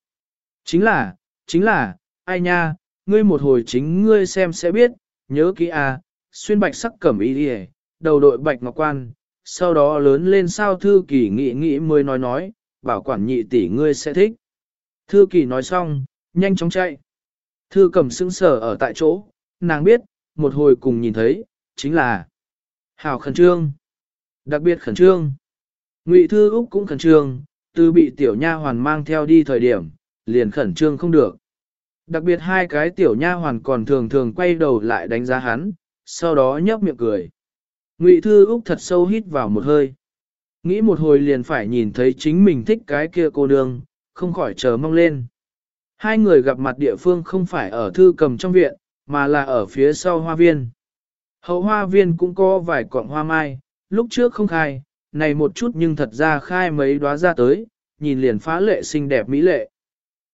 Chính là, chính là, ai nha, ngươi một hồi chính ngươi xem sẽ biết, nhớ kỹ à, xuyên bạch sắc cẩm y đi đầu đội bạch ngọc quan, sau đó lớn lên sao thư kỳ nghĩ nghĩ mới nói nói, bảo quản nhị tỷ ngươi sẽ thích. Thư kỳ nói xong, nhanh chóng chạy. Thư cầm sững sờ ở tại chỗ, nàng biết, một hồi cùng nhìn thấy, chính là Hảo khẩn trương, đặc biệt khẩn trương. Ngụy Thư Úc cũng khẩn trương, từ bị tiểu nha hoàn mang theo đi thời điểm, liền khẩn trương không được. Đặc biệt hai cái tiểu nha hoàn còn thường thường quay đầu lại đánh giá hắn, sau đó nhấp miệng cười. Ngụy Thư Úc thật sâu hít vào một hơi. Nghĩ một hồi liền phải nhìn thấy chính mình thích cái kia cô nương, không khỏi chờ mong lên. Hai người gặp mặt địa phương không phải ở thư cầm trong viện, mà là ở phía sau hoa viên. Hậu hoa viên cũng có vài cọng hoa mai, lúc trước không khai, này một chút nhưng thật ra khai mấy đóa ra tới, nhìn liền phá lệ xinh đẹp mỹ lệ.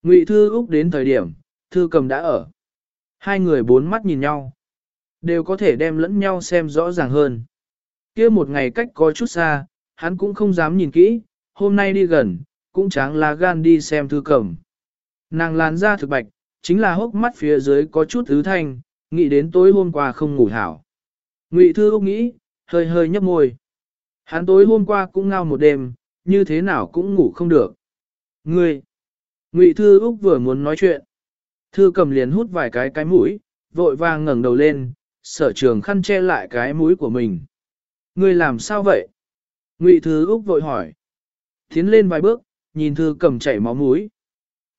Ngụy Thư Úc đến thời điểm, Thư cầm đã ở. Hai người bốn mắt nhìn nhau, đều có thể đem lẫn nhau xem rõ ràng hơn. kia một ngày cách có chút xa, hắn cũng không dám nhìn kỹ, hôm nay đi gần, cũng tráng lá gan đi xem Thư cầm. Nàng làn da thực bạch, chính là hốc mắt phía dưới có chút thứ thanh, nghĩ đến tối hôm qua không ngủ hảo. Ngụy Thư Úc nghĩ, hơi hơi nhấp môi. Hắn tối hôm qua cũng ngao một đêm, như thế nào cũng ngủ không được. Ngươi! Ngụy Thư Úc vừa muốn nói chuyện. Thư cầm liền hút vài cái cái mũi, vội vàng ngẩng đầu lên, sở trường khăn che lại cái mũi của mình. Ngươi làm sao vậy? Ngụy Thư Úc vội hỏi. Tiến lên vài bước, nhìn Thư cầm chảy máu mũi.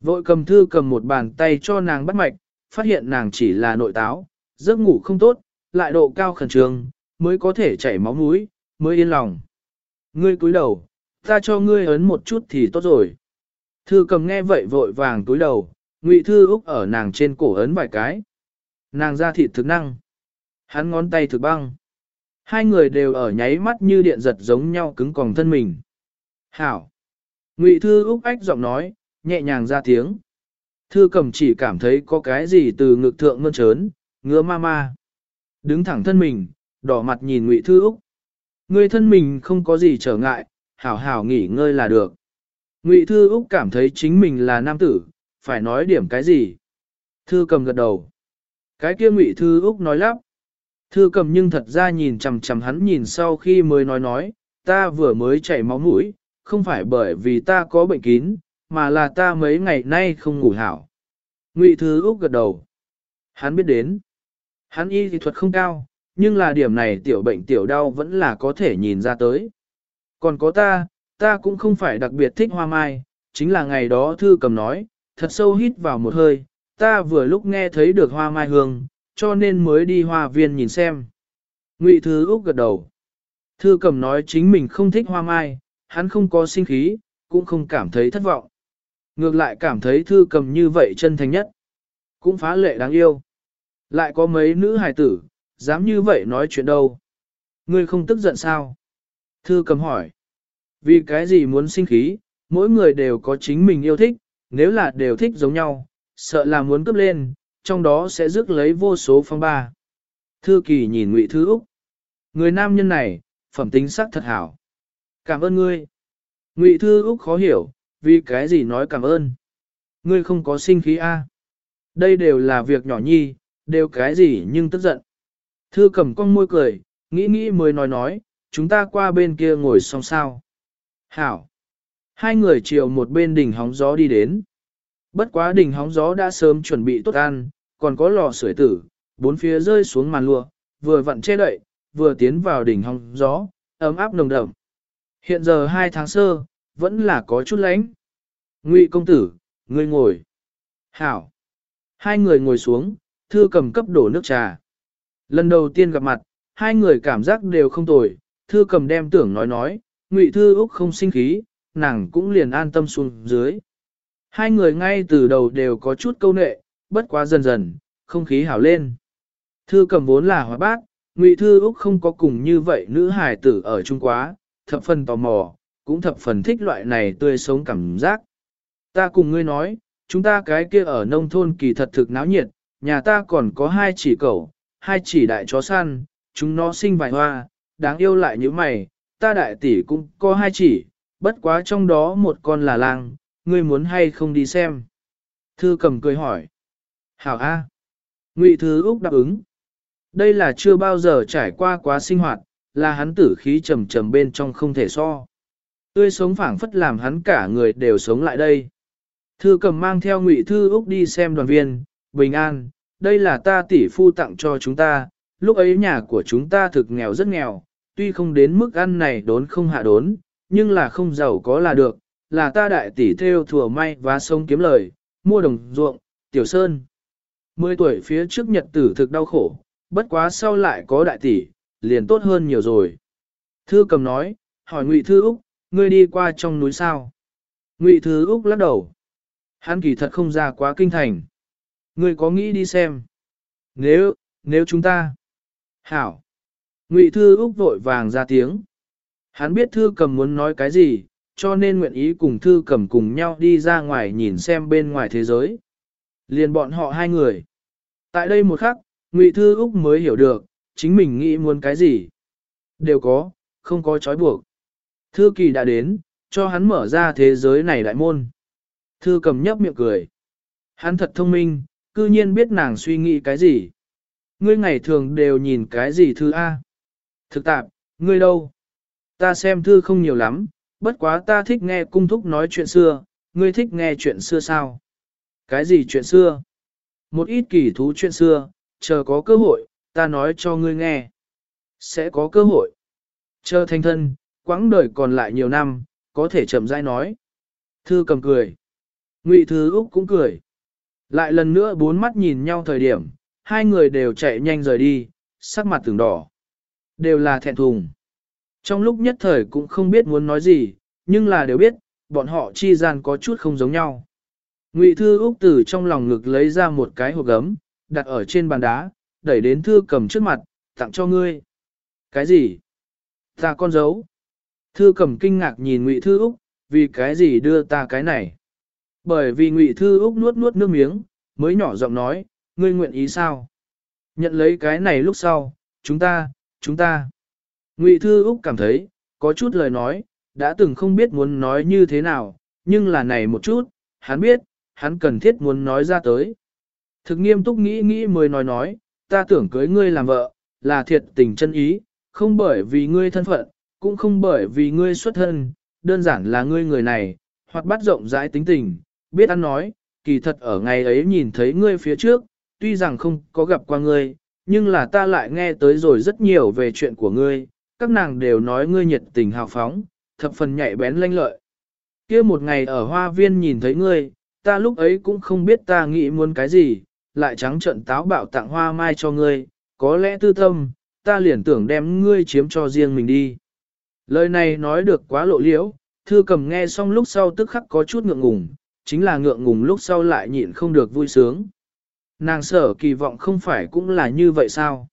Vội cầm thư cầm một bàn tay cho nàng bắt mạch, phát hiện nàng chỉ là nội táo, giấc ngủ không tốt, lại độ cao khẩn trương, mới có thể chảy máu mũi, mới yên lòng. Ngươi cúi đầu, ta cho ngươi ấn một chút thì tốt rồi. Thư cầm nghe vậy vội vàng cúi đầu, ngụy thư úc ở nàng trên cổ ấn vài cái. Nàng ra thịt thực năng. Hắn ngón tay thực băng. Hai người đều ở nháy mắt như điện giật giống nhau cứng còng thân mình. Hảo. Ngụy thư úc ách giọng nói, nhẹ nhàng ra tiếng. Thư cầm chỉ cảm thấy có cái gì từ ngực thượng ngơn trớn, ngứa ma ma. Đứng thẳng thân mình, đỏ mặt nhìn Ngụy Thư Úc. Người thân mình không có gì trở ngại, hảo hảo nghỉ ngơi là được. Ngụy Thư Úc cảm thấy chính mình là nam tử, phải nói điểm cái gì. Thư cầm gật đầu. Cái kia Ngụy Thư Úc nói lắp. Thư cầm nhưng thật ra nhìn chằm chằm hắn nhìn sau khi mới nói nói, ta vừa mới chảy máu mũi, không phải bởi vì ta có bệnh kín, mà là ta mấy ngày nay không ngủ hảo. Ngụy Thứ Úc gật đầu. Hắn biết đến. Hắn y thì thuật không cao, nhưng là điểm này tiểu bệnh tiểu đau vẫn là có thể nhìn ra tới. Còn có ta, ta cũng không phải đặc biệt thích hoa mai, chính là ngày đó Thư cầm nói, thật sâu hít vào một hơi, ta vừa lúc nghe thấy được hoa mai hương, cho nên mới đi hoa viên nhìn xem. Ngụy Thứ Úc gật đầu. Thư cầm nói chính mình không thích hoa mai, hắn không có sinh khí, cũng không cảm thấy thất vọng. Ngược lại cảm thấy thư cầm như vậy chân thành nhất. Cũng phá lệ đáng yêu. Lại có mấy nữ hài tử, dám như vậy nói chuyện đâu. Ngươi không tức giận sao? Thư cầm hỏi. Vì cái gì muốn sinh khí, mỗi người đều có chính mình yêu thích, nếu là đều thích giống nhau, sợ là muốn cướp lên, trong đó sẽ rước lấy vô số phong ba. Thư kỳ nhìn Ngụy Thư Úc. Người nam nhân này, phẩm tính sắc thật hảo. Cảm ơn ngươi. Ngụy Thư Úc khó hiểu, vì cái gì nói cảm ơn. Ngươi không có sinh khí a? Đây đều là việc nhỏ nhi, đều cái gì nhưng tức giận. Thư cầm con môi cười, nghĩ nghĩ mới nói nói, chúng ta qua bên kia ngồi xong sao. Hảo. Hai người chiều một bên đỉnh hóng gió đi đến. Bất quá đỉnh hóng gió đã sớm chuẩn bị tốt ăn, còn có lò sưởi tử, bốn phía rơi xuống màn lụa, vừa vặn che đậy, vừa tiến vào đỉnh hóng gió, ấm áp nồng đậm. Hiện giờ hai tháng sơ, vẫn là có chút lánh. Ngụy công tử, ngươi ngồi. Hảo. Hai người ngồi xuống, thư cầm cấp đổ nước trà. Lần đầu tiên gặp mặt, hai người cảm giác đều không tồi, thư cầm đem tưởng nói nói, ngụy thư Úc không sinh khí, nàng cũng liền an tâm xuống dưới. Hai người ngay từ đầu đều có chút câu nệ, bất quá dần dần, không khí hảo lên. Thư cầm vốn là hóa bác, ngụy thư Úc không có cùng như vậy nữ hải tử ở Trung Quá, thập phần tò mò, cũng thập phần thích loại này tươi sống cảm giác. Ta cùng ngươi nói, chúng ta cái kia ở nông thôn kỳ thật thực náo nhiệt, nhà ta còn có hai chỉ cẩu, hai chỉ đại chó săn, chúng nó sinh vài hoa, đáng yêu lại như mày, ta đại tỷ cũng có hai chỉ, bất quá trong đó một con là lang, ngươi muốn hay không đi xem. Thư cầm cười hỏi. Hảo A. Ngụy thứ Úc đáp ứng. Đây là chưa bao giờ trải qua quá sinh hoạt, là hắn tử khí trầm trầm bên trong không thể so. Tươi sống phảng phất làm hắn cả người đều sống lại đây. Thư cầm mang theo Ngụy Thư Úc đi xem đoàn viên, bình an, đây là ta tỷ phu tặng cho chúng ta, lúc ấy nhà của chúng ta thực nghèo rất nghèo, tuy không đến mức ăn này đốn không hạ đốn, nhưng là không giàu có là được, là ta đại tỷ theo thừa may và sông kiếm lời, mua đồng ruộng, tiểu sơn. Mười tuổi phía trước nhật tử thực đau khổ, bất quá sau lại có đại tỷ, liền tốt hơn nhiều rồi. Thư cầm nói, hỏi Ngụy Thư Úc, ngươi đi qua trong núi sao? Ngụy Thứ Úc lắc đầu. Hắn kỳ thật không ra quá kinh thành. Ngươi có nghĩ đi xem? Nếu, nếu chúng ta... Hảo. Ngụy Thư Úc vội vàng ra tiếng. Hắn biết Thư cầm muốn nói cái gì, cho nên nguyện ý cùng Thư cầm cùng nhau đi ra ngoài nhìn xem bên ngoài thế giới. Liền bọn họ hai người. Tại đây một khắc, Ngụy Thư Úc mới hiểu được, chính mình nghĩ muốn cái gì. Đều có, không có trói buộc. Thư kỳ đã đến, cho hắn mở ra thế giới này đại môn. Thư cầm nhấp miệng cười. Hắn thật thông minh, cư nhiên biết nàng suy nghĩ cái gì. Ngươi ngày thường đều nhìn cái gì thư A. Thực tạp, ngươi đâu? Ta xem thư không nhiều lắm, bất quá ta thích nghe cung thúc nói chuyện xưa, ngươi thích nghe chuyện xưa sao? Cái gì chuyện xưa? Một ít kỳ thú chuyện xưa, chờ có cơ hội, ta nói cho ngươi nghe. Sẽ có cơ hội. Chờ thanh thân, quãng đời còn lại nhiều năm, có thể chậm rãi nói. Thư cầm cười. Ngụy Thư Úc cũng cười. Lại lần nữa bốn mắt nhìn nhau thời điểm, hai người đều chạy nhanh rời đi, sắc mặt từng đỏ. Đều là thẹn thùng. Trong lúc nhất thời cũng không biết muốn nói gì, nhưng là đều biết, bọn họ chi gian có chút không giống nhau. Ngụy Thư Úc từ trong lòng ngực lấy ra một cái hộp gấm, đặt ở trên bàn đá, đẩy đến Thư cầm trước mặt, tặng cho ngươi. Cái gì? Ta con dấu. Thư cầm kinh ngạc nhìn Ngụy Thư Úc, vì cái gì đưa ta cái này? Bởi vì Ngụy Thư Úc nuốt nuốt nước miếng, mới nhỏ giọng nói, ngươi nguyện ý sao? Nhận lấy cái này lúc sau, chúng ta, chúng ta. Ngụy Thư Úc cảm thấy, có chút lời nói, đã từng không biết muốn nói như thế nào, nhưng là này một chút, hắn biết, hắn cần thiết muốn nói ra tới. Thực nghiêm túc nghĩ nghĩ mới nói nói, ta tưởng cưới ngươi làm vợ, là thiệt tình chân ý, không bởi vì ngươi thân phận, cũng không bởi vì ngươi xuất thân, đơn giản là ngươi người này, hoặc bắt rộng rãi tính tình, biết ăn nói, kỳ thật ở ngày ấy nhìn thấy ngươi phía trước, tuy rằng không có gặp qua ngươi, nhưng là ta lại nghe tới rồi rất nhiều về chuyện của ngươi, các nàng đều nói ngươi nhiệt tình hào phóng, thập phần nhạy bén lanh lợi. kia một ngày ở hoa viên nhìn thấy ngươi, ta lúc ấy cũng không biết ta nghĩ muốn cái gì, lại trắng trận táo bạo tặng hoa mai cho ngươi, có lẽ tư tâm, ta liền tưởng đem ngươi chiếm cho riêng mình đi. Lời này nói được quá lộ liễu, thư cầm nghe xong lúc sau tức khắc có chút ngượng ngùng, chính là ngượng ngùng lúc sau lại nhịn không được vui sướng. Nàng sở kỳ vọng không phải cũng là như vậy sao?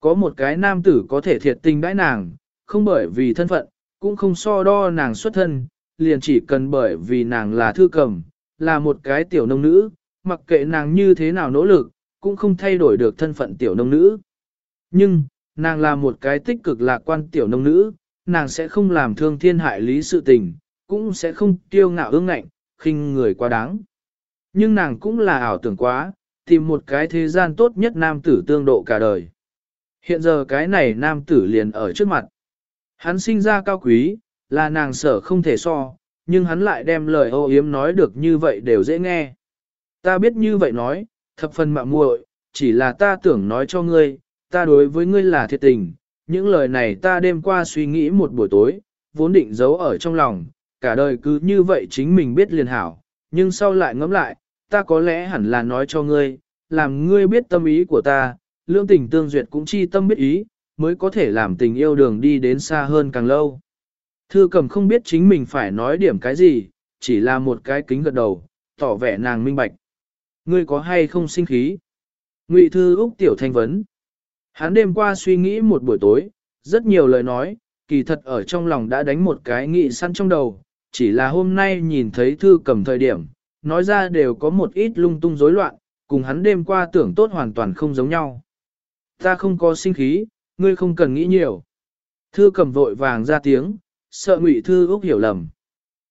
Có một cái nam tử có thể thiệt tình đãi nàng, không bởi vì thân phận, cũng không so đo nàng xuất thân, liền chỉ cần bởi vì nàng là thư cầm, là một cái tiểu nông nữ, mặc kệ nàng như thế nào nỗ lực, cũng không thay đổi được thân phận tiểu nông nữ. Nhưng, nàng là một cái tích cực lạc quan tiểu nông nữ, nàng sẽ không làm thương thiên hại lý sự tình, cũng sẽ không tiêu ngạo ương ngạnh, khinh người quá đáng. Nhưng nàng cũng là ảo tưởng quá, tìm một cái thế gian tốt nhất nam tử tương độ cả đời. Hiện giờ cái này nam tử liền ở trước mặt. Hắn sinh ra cao quý, là nàng sở không thể so, nhưng hắn lại đem lời ô yếm nói được như vậy đều dễ nghe. Ta biết như vậy nói, thập phần mạ muội, chỉ là ta tưởng nói cho ngươi, ta đối với ngươi là thiệt tình, những lời này ta đêm qua suy nghĩ một buổi tối, vốn định giấu ở trong lòng, cả đời cứ như vậy chính mình biết liền hảo, nhưng sau lại ngẫm lại, ta có lẽ hẳn là nói cho ngươi, làm ngươi biết tâm ý của ta, lương tình tương duyệt cũng chi tâm biết ý, mới có thể làm tình yêu đường đi đến xa hơn càng lâu. Thư cầm không biết chính mình phải nói điểm cái gì, chỉ là một cái kính gật đầu, tỏ vẻ nàng minh bạch. Ngươi có hay không sinh khí? Ngụy Thư Úc Tiểu Thanh vấn. Hắn đêm qua suy nghĩ một buổi tối, rất nhiều lời nói, kỳ thật ở trong lòng đã đánh một cái nghị săn trong đầu, chỉ là hôm nay nhìn thấy thư cầm thời điểm, nói ra đều có một ít lung tung rối loạn, cùng hắn đêm qua tưởng tốt hoàn toàn không giống nhau. Ta không có sinh khí, ngươi không cần nghĩ nhiều. Thư cầm vội vàng ra tiếng, sợ ngụy thư Úc hiểu lầm.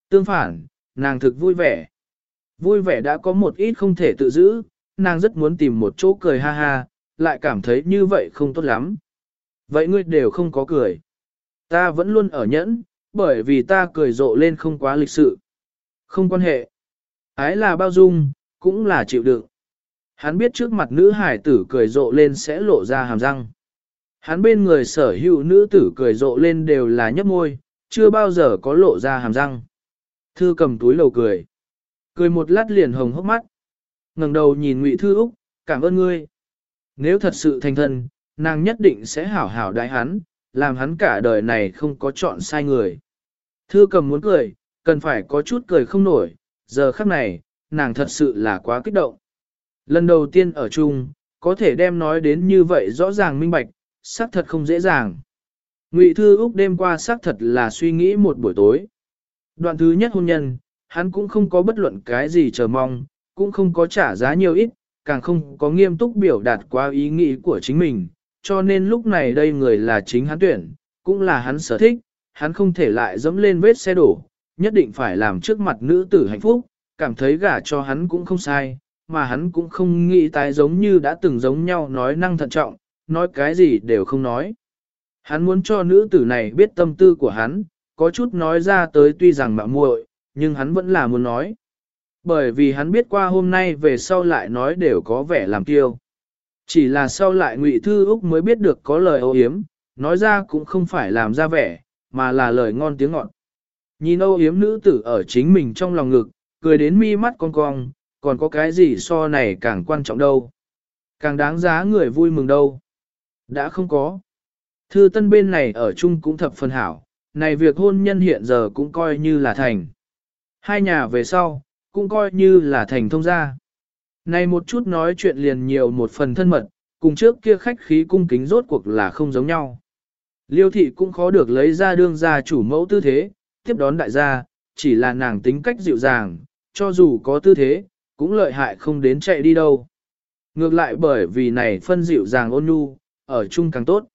Tương phản, nàng thực vui vẻ. Vui vẻ đã có một ít không thể tự giữ, nàng rất muốn tìm một chỗ cười ha ha, lại cảm thấy như vậy không tốt lắm. Vậy ngươi đều không có cười. Ta vẫn luôn ở nhẫn, bởi vì ta cười rộ lên không quá lịch sự. Không quan hệ. Ái là bao dung, cũng là chịu đựng. Hắn biết trước mặt nữ hải tử cười rộ lên sẽ lộ ra hàm răng. Hắn bên người sở hữu nữ tử cười rộ lên đều là nhấp môi, chưa bao giờ có lộ ra hàm răng. Thư cầm túi lầu cười. Cười một lát liền hồng hốc mắt. ngẩng đầu nhìn Ngụy Thư Úc, cảm ơn ngươi. Nếu thật sự thành thân, nàng nhất định sẽ hảo hảo đại hắn, làm hắn cả đời này không có chọn sai người. Thư cầm muốn cười, cần phải có chút cười không nổi, giờ khắc này, nàng thật sự là quá kích động. Lần đầu tiên ở chung, có thể đem nói đến như vậy rõ ràng minh bạch, xác thật không dễ dàng. Ngụy Thư Úc đêm qua xác thật là suy nghĩ một buổi tối. Đoạn thứ nhất hôn nhân, hắn cũng không có bất luận cái gì chờ mong, cũng không có trả giá nhiều ít, càng không có nghiêm túc biểu đạt qua ý nghĩ của chính mình, cho nên lúc này đây người là chính hắn tuyển, cũng là hắn sở thích, hắn không thể lại dẫm lên vết xe đổ, nhất định phải làm trước mặt nữ tử hạnh phúc, cảm thấy gả cho hắn cũng không sai, mà hắn cũng không nghĩ tái giống như đã từng giống nhau nói năng thận trọng, nói cái gì đều không nói. Hắn muốn cho nữ tử này biết tâm tư của hắn, có chút nói ra tới tuy rằng mạo muội, nhưng hắn vẫn là muốn nói. Bởi vì hắn biết qua hôm nay về sau lại nói đều có vẻ làm tiêu. Chỉ là sau lại Ngụy Thư Úc mới biết được có lời âu yếm, nói ra cũng không phải làm ra vẻ, mà là lời ngon tiếng ngọt. Nhìn âu yếm nữ tử ở chính mình trong lòng ngực, cười đến mi mắt cong cong, còn có cái gì so này càng quan trọng đâu. Càng đáng giá người vui mừng đâu. Đã không có. Thư tân bên này ở chung cũng thập phần hảo, này việc hôn nhân hiện giờ cũng coi như là thành. Hai nhà về sau, cũng coi như là thành thông gia. Này một chút nói chuyện liền nhiều một phần thân mật, cùng trước kia khách khí cung kính rốt cuộc là không giống nhau. Liêu thị cũng khó được lấy ra đương gia chủ mẫu tư thế, tiếp đón đại gia, chỉ là nàng tính cách dịu dàng, cho dù có tư thế, cũng lợi hại không đến chạy đi đâu. Ngược lại bởi vì này phân dịu dàng ôn nhu, ở chung càng tốt.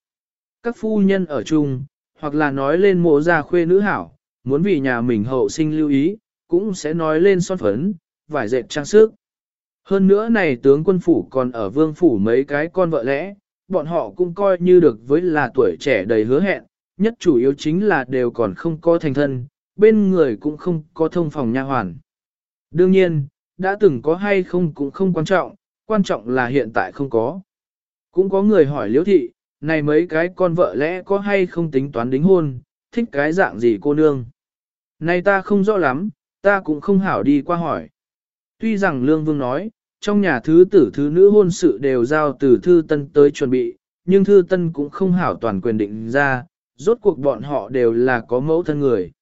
Các phu nhân ở chung, hoặc là nói lên mộ gia khuê nữ hảo, muốn vì nhà mình hậu sinh lưu ý, cũng sẽ nói lên son phấn, vải dệt trang sức. Hơn nữa này tướng quân phủ còn ở vương phủ mấy cái con vợ lẽ, bọn họ cũng coi như được với là tuổi trẻ đầy hứa hẹn, nhất chủ yếu chính là đều còn không có thành thân, bên người cũng không có thông phòng nha hoàn. Đương nhiên, đã từng có hay không cũng không quan trọng, quan trọng là hiện tại không có. Cũng có người hỏi liễu thị, này mấy cái con vợ lẽ có hay không tính toán đính hôn, thích cái dạng gì cô nương. Này ta không rõ lắm, ta cũng không hảo đi qua hỏi. Tuy rằng Lương Vương nói, trong nhà thứ tử thứ nữ hôn sự đều giao từ thư tân tới chuẩn bị, nhưng thư tân cũng không hảo toàn quyền định ra, rốt cuộc bọn họ đều là có mẫu thân người.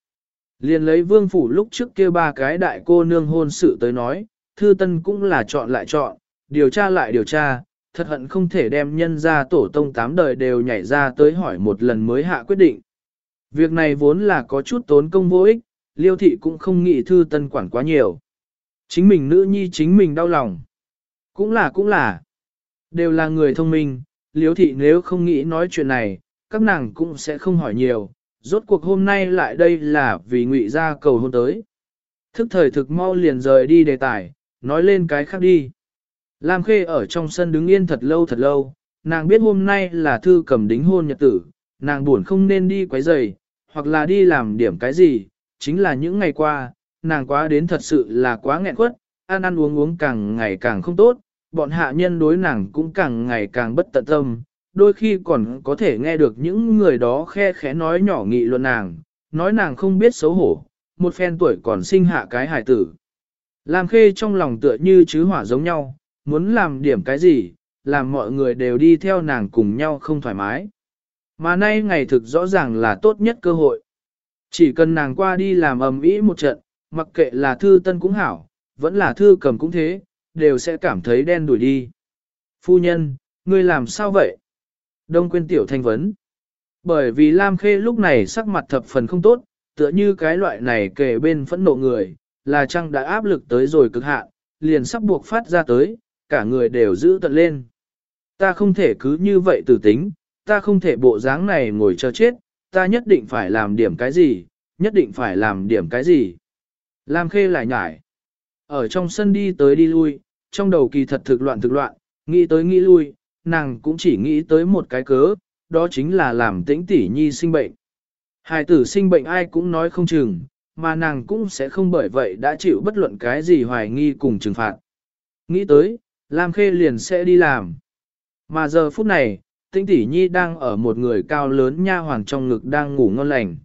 Liền lấy vương phủ lúc trước kia ba cái đại cô nương hôn sự tới nói, thư tân cũng là chọn lại chọn, điều tra lại điều tra, thật hận không thể đem nhân ra tổ tông tám đời đều nhảy ra tới hỏi một lần mới hạ quyết định. Việc này vốn là có chút tốn công vô ích, liêu thị cũng không nghĩ thư tân quản quá nhiều. Chính mình nữ nhi chính mình đau lòng. Cũng là cũng là. Đều là người thông minh, Liêu thị nếu không nghĩ nói chuyện này, các nàng cũng sẽ không hỏi nhiều, rốt cuộc hôm nay lại đây là vì ngụy ra cầu hôn tới. Thức thời thực mau liền rời đi đề tài, nói lên cái khác đi. Lam Khê ở trong sân đứng yên thật lâu thật lâu, nàng biết hôm nay là thư cầm đính hôn nhật tử, nàng buồn không nên đi quấy rầy, hoặc là đi làm điểm cái gì, chính là những ngày qua, nàng quá đến thật sự là quá nghẹn quất, ăn ăn uống uống càng ngày càng không tốt, bọn hạ nhân đối nàng cũng càng ngày càng bất tận tâm, đôi khi còn có thể nghe được những người đó khe khẽ nói nhỏ nghị luận nàng, nói nàng không biết xấu hổ, một phen tuổi còn sinh hạ cái hài tử. làm khê trong lòng tựa như chứ hỏa giống nhau, muốn làm điểm cái gì, làm mọi người đều đi theo nàng cùng nhau không thoải mái. Mà nay ngày thực rõ ràng là tốt nhất cơ hội. Chỉ cần nàng qua đi làm ầm ĩ một trận, mặc kệ là thư tân cũng hảo, vẫn là thư cầm cũng thế, đều sẽ cảm thấy đen đuổi đi. Phu nhân, ngươi làm sao vậy? Đông quên tiểu thanh vấn. Bởi vì Lam Khê lúc này sắc mặt thập phần không tốt, tựa như cái loại này kề bên phẫn nộ người, là chăng đã áp lực tới rồi cực hạn, liền sắp buộc phát ra tới, cả người đều giữ tận lên. Ta không thể cứ như vậy tử tính, ta không thể bộ dáng này ngồi chờ chết, ta nhất định phải làm điểm cái gì, nhất định phải làm điểm cái gì. Lam Khê lại nhải. Ở trong sân đi tới đi lui, trong đầu kỳ thật thực loạn thực loạn, nghĩ tới nghĩ lui, nàng cũng chỉ nghĩ tới một cái cớ, đó chính là làm tĩnh tỷ nhi sinh bệnh. Hài tử sinh bệnh ai cũng nói không chừng, mà nàng cũng sẽ không bởi vậy đã chịu bất luận cái gì hoài nghi cùng trừng phạt. Nghĩ tới, Lam Khê liền sẽ đi làm. Mà giờ phút này, Tĩnh tỷ nhi đang ở một người cao lớn nha hoàn trong ngực đang ngủ ngon lành.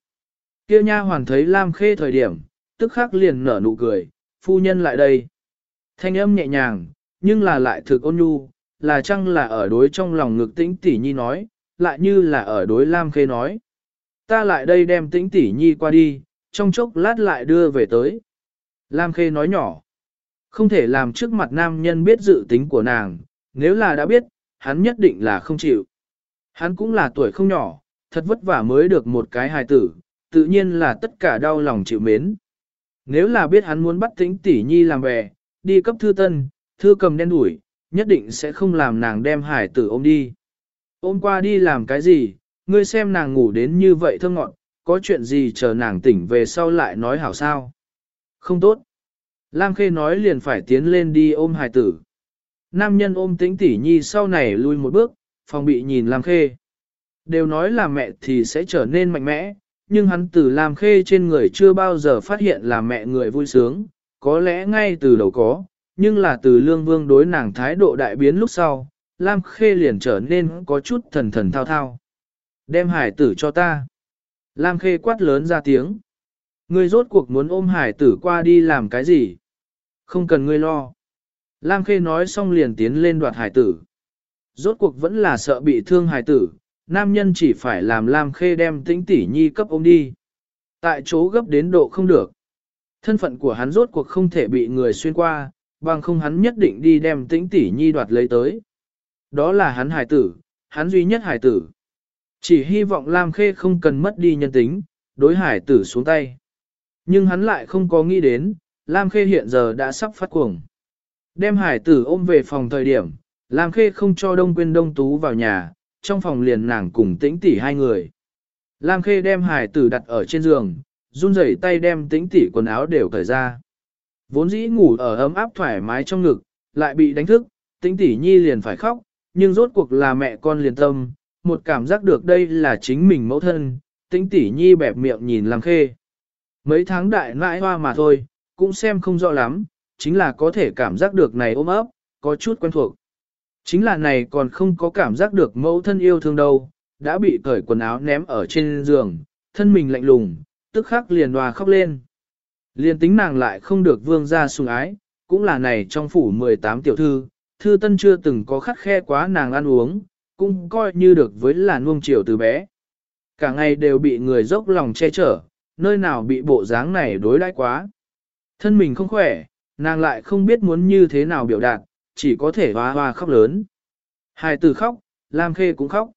Kia nha hoàn thấy Lam Khê thời điểm, tức khắc liền nở nụ cười, phu nhân lại đây. Thanh âm nhẹ nhàng, nhưng là lại thực ôn nhu, là chăng là ở đối trong lòng ngực tĩnh tỷ nhi nói, lại như là ở đối Lam Khê nói. Ta lại đây đem tĩnh tỷ nhi qua đi, trong chốc lát lại đưa về tới. Lam Khê nói nhỏ, không thể làm trước mặt nam nhân biết dự tính của nàng, nếu là đã biết, hắn nhất định là không chịu. Hắn cũng là tuổi không nhỏ, thật vất vả mới được một cái hài tử, tự nhiên là tất cả đau lòng chịu mến. Nếu là biết hắn muốn bắt tĩnh tỷ nhi làm bè, đi cấp thư tân, thư cầm đen đuổi, nhất định sẽ không làm nàng đem hải tử ôm đi. Ôm qua đi làm cái gì, ngươi xem nàng ngủ đến như vậy thơ ngọn, có chuyện gì chờ nàng tỉnh về sau lại nói hảo sao. Không tốt. Lam Khê nói liền phải tiến lên đi ôm hải tử. Nam nhân ôm tĩnh tỷ nhi sau này lui một bước, phòng bị nhìn Lam Khê. Đều nói là mẹ thì sẽ trở nên mạnh mẽ, nhưng hắn từ Lam Khê trên người chưa bao giờ phát hiện là mẹ người vui sướng, có lẽ ngay từ đầu có, nhưng là từ lương vương đối nàng thái độ đại biến lúc sau, Lam Khê liền trở nên có chút thần thần thao thao. Đem hải tử cho ta. Lam Khê quát lớn ra tiếng. Ngươi rốt cuộc muốn ôm hải tử qua đi làm cái gì? Không cần ngươi lo. Lam Khê nói xong liền tiến lên đoạt hải tử. Rốt cuộc vẫn là sợ bị thương hài tử, nam nhân chỉ phải làm Lam Khê đem tĩnh tỷ nhi cấp ôm đi. Tại chỗ gấp đến độ không được. Thân phận của hắn rốt cuộc không thể bị người xuyên qua, bằng không hắn nhất định đi đem tĩnh tỷ nhi đoạt lấy tới. Đó là hắn hài tử, hắn duy nhất hài tử. Chỉ hy vọng Lam Khê không cần mất đi nhân tính, đối hải tử xuống tay. Nhưng hắn lại không có nghĩ đến, Lam Khê hiện giờ đã sắp phát cuồng. Đem hải tử ôm về phòng thời điểm, Lam Khê không cho Đông Quyên Đông Tú vào nhà, trong phòng liền nàng cùng tĩnh tỷ hai người. Lam Khê đem hải tử đặt ở trên giường, run rẩy tay đem tĩnh tỷ quần áo đều cởi ra. Vốn dĩ ngủ ở ấm áp thoải mái trong ngực, lại bị đánh thức, tĩnh tỷ nhi liền phải khóc, nhưng rốt cuộc là mẹ con liền tâm, một cảm giác được đây là chính mình mẫu thân, tĩnh tỷ nhi bẹp miệng nhìn Lam Khê. Mấy tháng đại nãi hoa mà thôi, cũng xem không rõ lắm, chính là có thể cảm giác được này ôm ấp, có chút quen thuộc. Chính là này còn không có cảm giác được mẫu thân yêu thương đâu, đã bị cởi quần áo ném ở trên giường, thân mình lạnh lùng, tức khắc liền hòa khóc lên. liền tính nàng lại không được vương ra sùng ái, cũng là này trong phủ 18 tiểu thư, thư tân chưa từng có khắt khe quá nàng ăn uống, cũng coi như được với là nuông chiều từ bé. Cả ngày đều bị người dốc lòng che chở, nơi nào bị bộ dáng này đối đãi quá. Thân mình không khỏe, nàng lại không biết muốn như thế nào biểu đạt, chỉ có thể hoa hoa khóc lớn. Hai từ khóc, Lam Khê cũng khóc.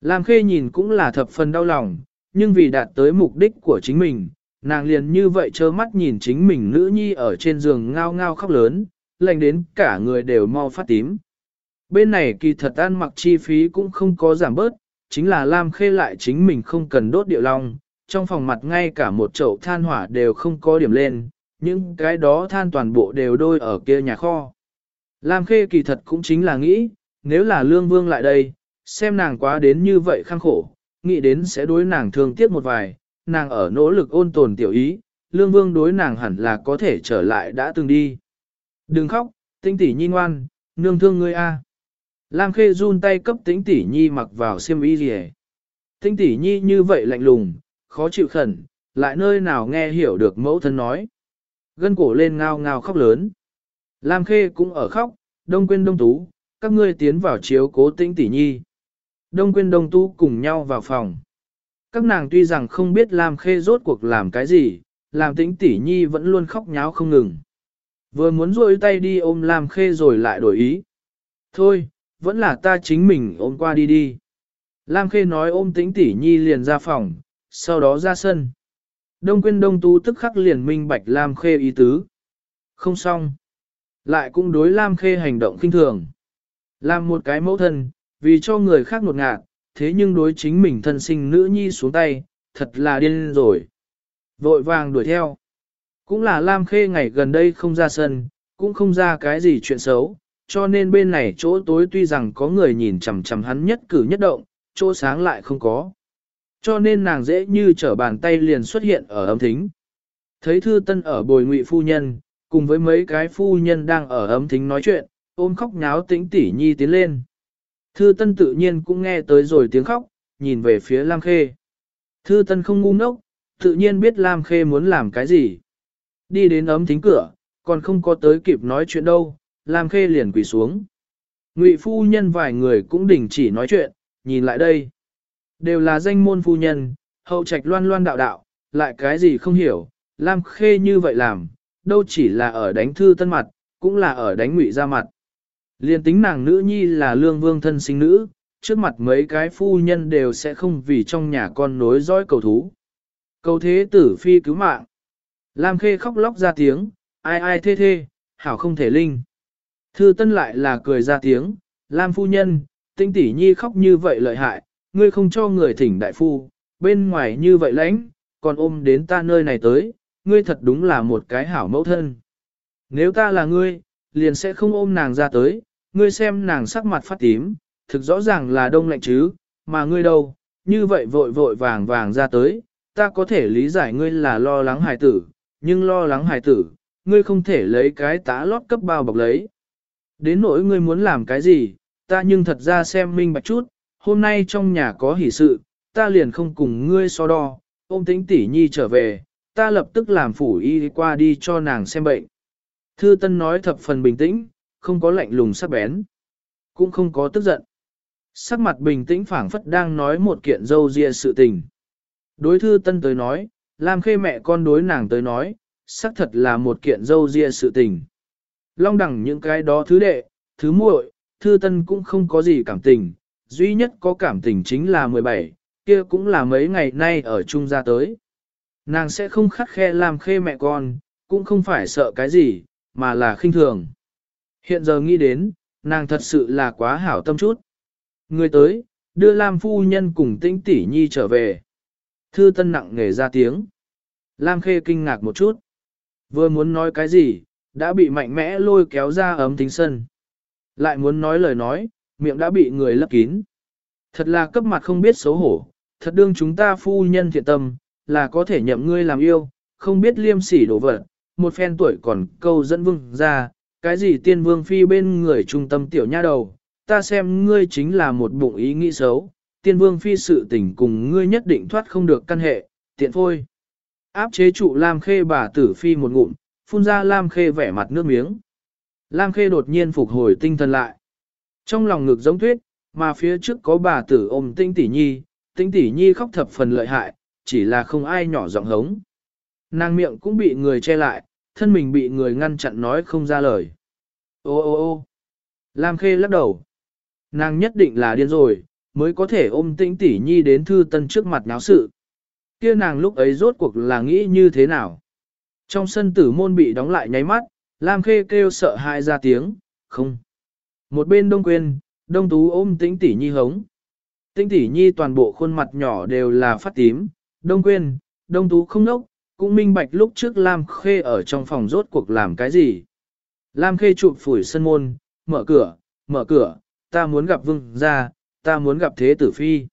Lam Khê nhìn cũng là thập phần đau lòng, nhưng vì đạt tới mục đích của chính mình, nàng liền như vậy trơ mắt nhìn chính mình nữ nhi ở trên giường ngao ngao khóc lớn, lạnh đến cả người đều mau phát tím. Bên này kỳ thật ăn mặc chi phí cũng không có giảm bớt, chính là Lam Khê lại chính mình không cần đốt điệu long, trong phòng mặt ngay cả một chậu than hỏa đều không có điểm lên, những cái đó than toàn bộ đều đôi ở kia nhà kho. Lam Khê kỳ thật cũng chính là nghĩ, nếu là Lương Vương lại đây, xem nàng quá đến như vậy khăng khổ, nghĩ đến sẽ đối nàng thương tiếc một vài, nàng ở nỗ lực ôn tồn tiểu ý, Lương Vương đối nàng hẳn là có thể trở lại đã từng đi. Đừng khóc, tinh tỷ nhi ngoan, nương thương ngươi a. Lam Khê run tay cấp Tinh tỷ nhi mặc vào xiêm y gì Tinh tỷ nhi như vậy lạnh lùng, khó chịu khẩn, lại nơi nào nghe hiểu được mẫu thân nói. Gân cổ lên ngao ngao khóc lớn. Lam Khê cũng ở khóc, đông Quyên đông tú, các ngươi tiến vào chiếu cố tĩnh tỷ nhi. Đông Quyên đông tú cùng nhau vào phòng. Các nàng tuy rằng không biết Lam Khê rốt cuộc làm cái gì, làm tĩnh tỷ nhi vẫn luôn khóc nháo không ngừng. Vừa muốn rôi tay đi ôm Lam Khê rồi lại đổi ý. Thôi, vẫn là ta chính mình ôm qua đi đi. Lam Khê nói ôm tĩnh tỷ nhi liền ra phòng, sau đó ra sân. Đông quyên đông tú tức khắc liền minh bạch Lam Khê ý tứ. Không xong. Lại cũng đối Lam Khê hành động kinh thường. Làm một cái mẫu thân, vì cho người khác nột ngạt, thế nhưng đối chính mình thân sinh nữ nhi xuống tay, thật là điên rồi. Vội vàng đuổi theo. Cũng là Lam Khê ngày gần đây không ra sân, cũng không ra cái gì chuyện xấu, cho nên bên này chỗ tối tuy rằng có người nhìn chằm chằm hắn nhất cử nhất động, chỗ sáng lại không có. Cho nên nàng dễ như trở bàn tay liền xuất hiện ở âm thính. Thấy thư tân ở bồi ngụy phu nhân, cùng với mấy cái phu nhân đang ở ấm thính nói chuyện, ôm khóc nháo tĩnh tỉ nhi tiến lên. Thư tân tự nhiên cũng nghe tới rồi tiếng khóc, nhìn về phía Lam Khê. Thư tân không ngu ngốc, tự nhiên biết Lam Khê muốn làm cái gì. Đi đến ấm thính cửa, còn không có tới kịp nói chuyện đâu, Lam Khê liền quỳ xuống. Ngụy phu nhân vài người cũng đình chỉ nói chuyện, nhìn lại đây. Đều là danh môn phu nhân, hậu trạch loan loan đạo đạo, lại cái gì không hiểu, Lam Khê như vậy làm, đâu chỉ là ở đánh thư tân mặt, cũng là ở đánh ngụy ra mặt. Liên tính nàng nữ nhi là lương vương thân sinh nữ, trước mặt mấy cái phu nhân đều sẽ không vì trong nhà con nối dõi cầu thú. Cầu thế tử phi cứu mạng. Lam Khê khóc lóc ra tiếng, ai ai thê thê, hảo không thể linh. Thư tân lại là cười ra tiếng, Lam phu nhân, tinh tỷ nhi khóc như vậy lợi hại, ngươi không cho người thỉnh đại phu, bên ngoài như vậy lãnh, còn ôm đến ta nơi này tới, ngươi thật đúng là một cái hảo mẫu thân. Nếu ta là ngươi, liền sẽ không ôm nàng ra tới, ngươi xem nàng sắc mặt phát tím, thực rõ ràng là đông lạnh chứ, mà ngươi đâu, như vậy vội vội vàng vàng ra tới, ta có thể lý giải ngươi là lo lắng hài tử, nhưng lo lắng hài tử, ngươi không thể lấy cái tá lót cấp bao bọc lấy. Đến nỗi ngươi muốn làm cái gì, ta nhưng thật ra xem minh bạch chút, hôm nay trong nhà có hỷ sự, ta liền không cùng ngươi so đo, ôm tính tỷ nhi trở về, ta lập tức làm phủ y qua đi cho nàng xem bệnh. Thư Tân nói thập phần bình tĩnh, không có lạnh lùng sắc bén, cũng không có tức giận. Sắc mặt bình tĩnh phảng phất đang nói một kiện dâu ria sự tình. Đối Thư Tân tới nói, làm khê mẹ con đối nàng tới nói, xác thật là một kiện dâu ria sự tình. Long đẳng những cái đó thứ đệ, thứ muội, Thư Tân cũng không có gì cảm tình, duy nhất có cảm tình chính là 17, kia cũng là mấy ngày nay ở chung ra tới. Nàng sẽ không khắt khe làm khê mẹ con, cũng không phải sợ cái gì, mà là khinh thường. Hiện giờ nghĩ đến, nàng thật sự là quá hảo tâm chút. Người tới, đưa Lam phu nhân cùng tĩnh tỷ nhi trở về. Thư tân nặng nghề ra tiếng. Lam khê kinh ngạc một chút. Vừa muốn nói cái gì, đã bị mạnh mẽ lôi kéo ra ấm tính sân. Lại muốn nói lời nói, miệng đã bị người lấp kín. Thật là cấp mặt không biết xấu hổ, thật đương chúng ta phu nhân thiện tâm, là có thể nhậm ngươi làm yêu, không biết liêm sỉ đổ vật, một phen tuổi còn câu dẫn vương ra, cái gì tiên vương phi bên người trung tâm tiểu nha đầu, ta xem ngươi chính là một bụng ý nghĩ xấu, tiên vương phi sự tình cùng ngươi nhất định thoát không được căn hệ, tiện phôi. Áp chế trụ Lam Khê bà tử phi một ngụm, phun ra Lam Khê vẻ mặt nước miếng. Lam Khê đột nhiên phục hồi tinh thần lại. Trong lòng ngực giống tuyết, mà phía trước có bà tử ôm tinh tỷ nhi, tinh tỷ nhi khóc thập phần lợi hại, chỉ là không ai nhỏ giọng hống. Nàng miệng cũng bị người che lại, thân mình bị người ngăn chặn nói không ra lời. Ô ô ô Lam Khê lắc đầu. Nàng nhất định là điên rồi, mới có thể ôm Tĩnh tỷ nhi đến thư tân trước mặt náo sự. Kia nàng lúc ấy rốt cuộc là nghĩ như thế nào? Trong sân tử môn bị đóng lại nháy mắt, Lam Khê kêu sợ hãi ra tiếng, không. Một bên đông quên, đông tú ôm tĩnh tỷ nhi hống. Tĩnh tỷ nhi toàn bộ khuôn mặt nhỏ đều là phát tím, Đông Quyên, Đông Tú không nốc, cũng minh bạch lúc trước Lam Khê ở trong phòng rốt cuộc làm cái gì. Lam Khê chụp phủi sân môn, mở cửa, mở cửa, ta muốn gặp vương gia, ta muốn gặp thế tử phi.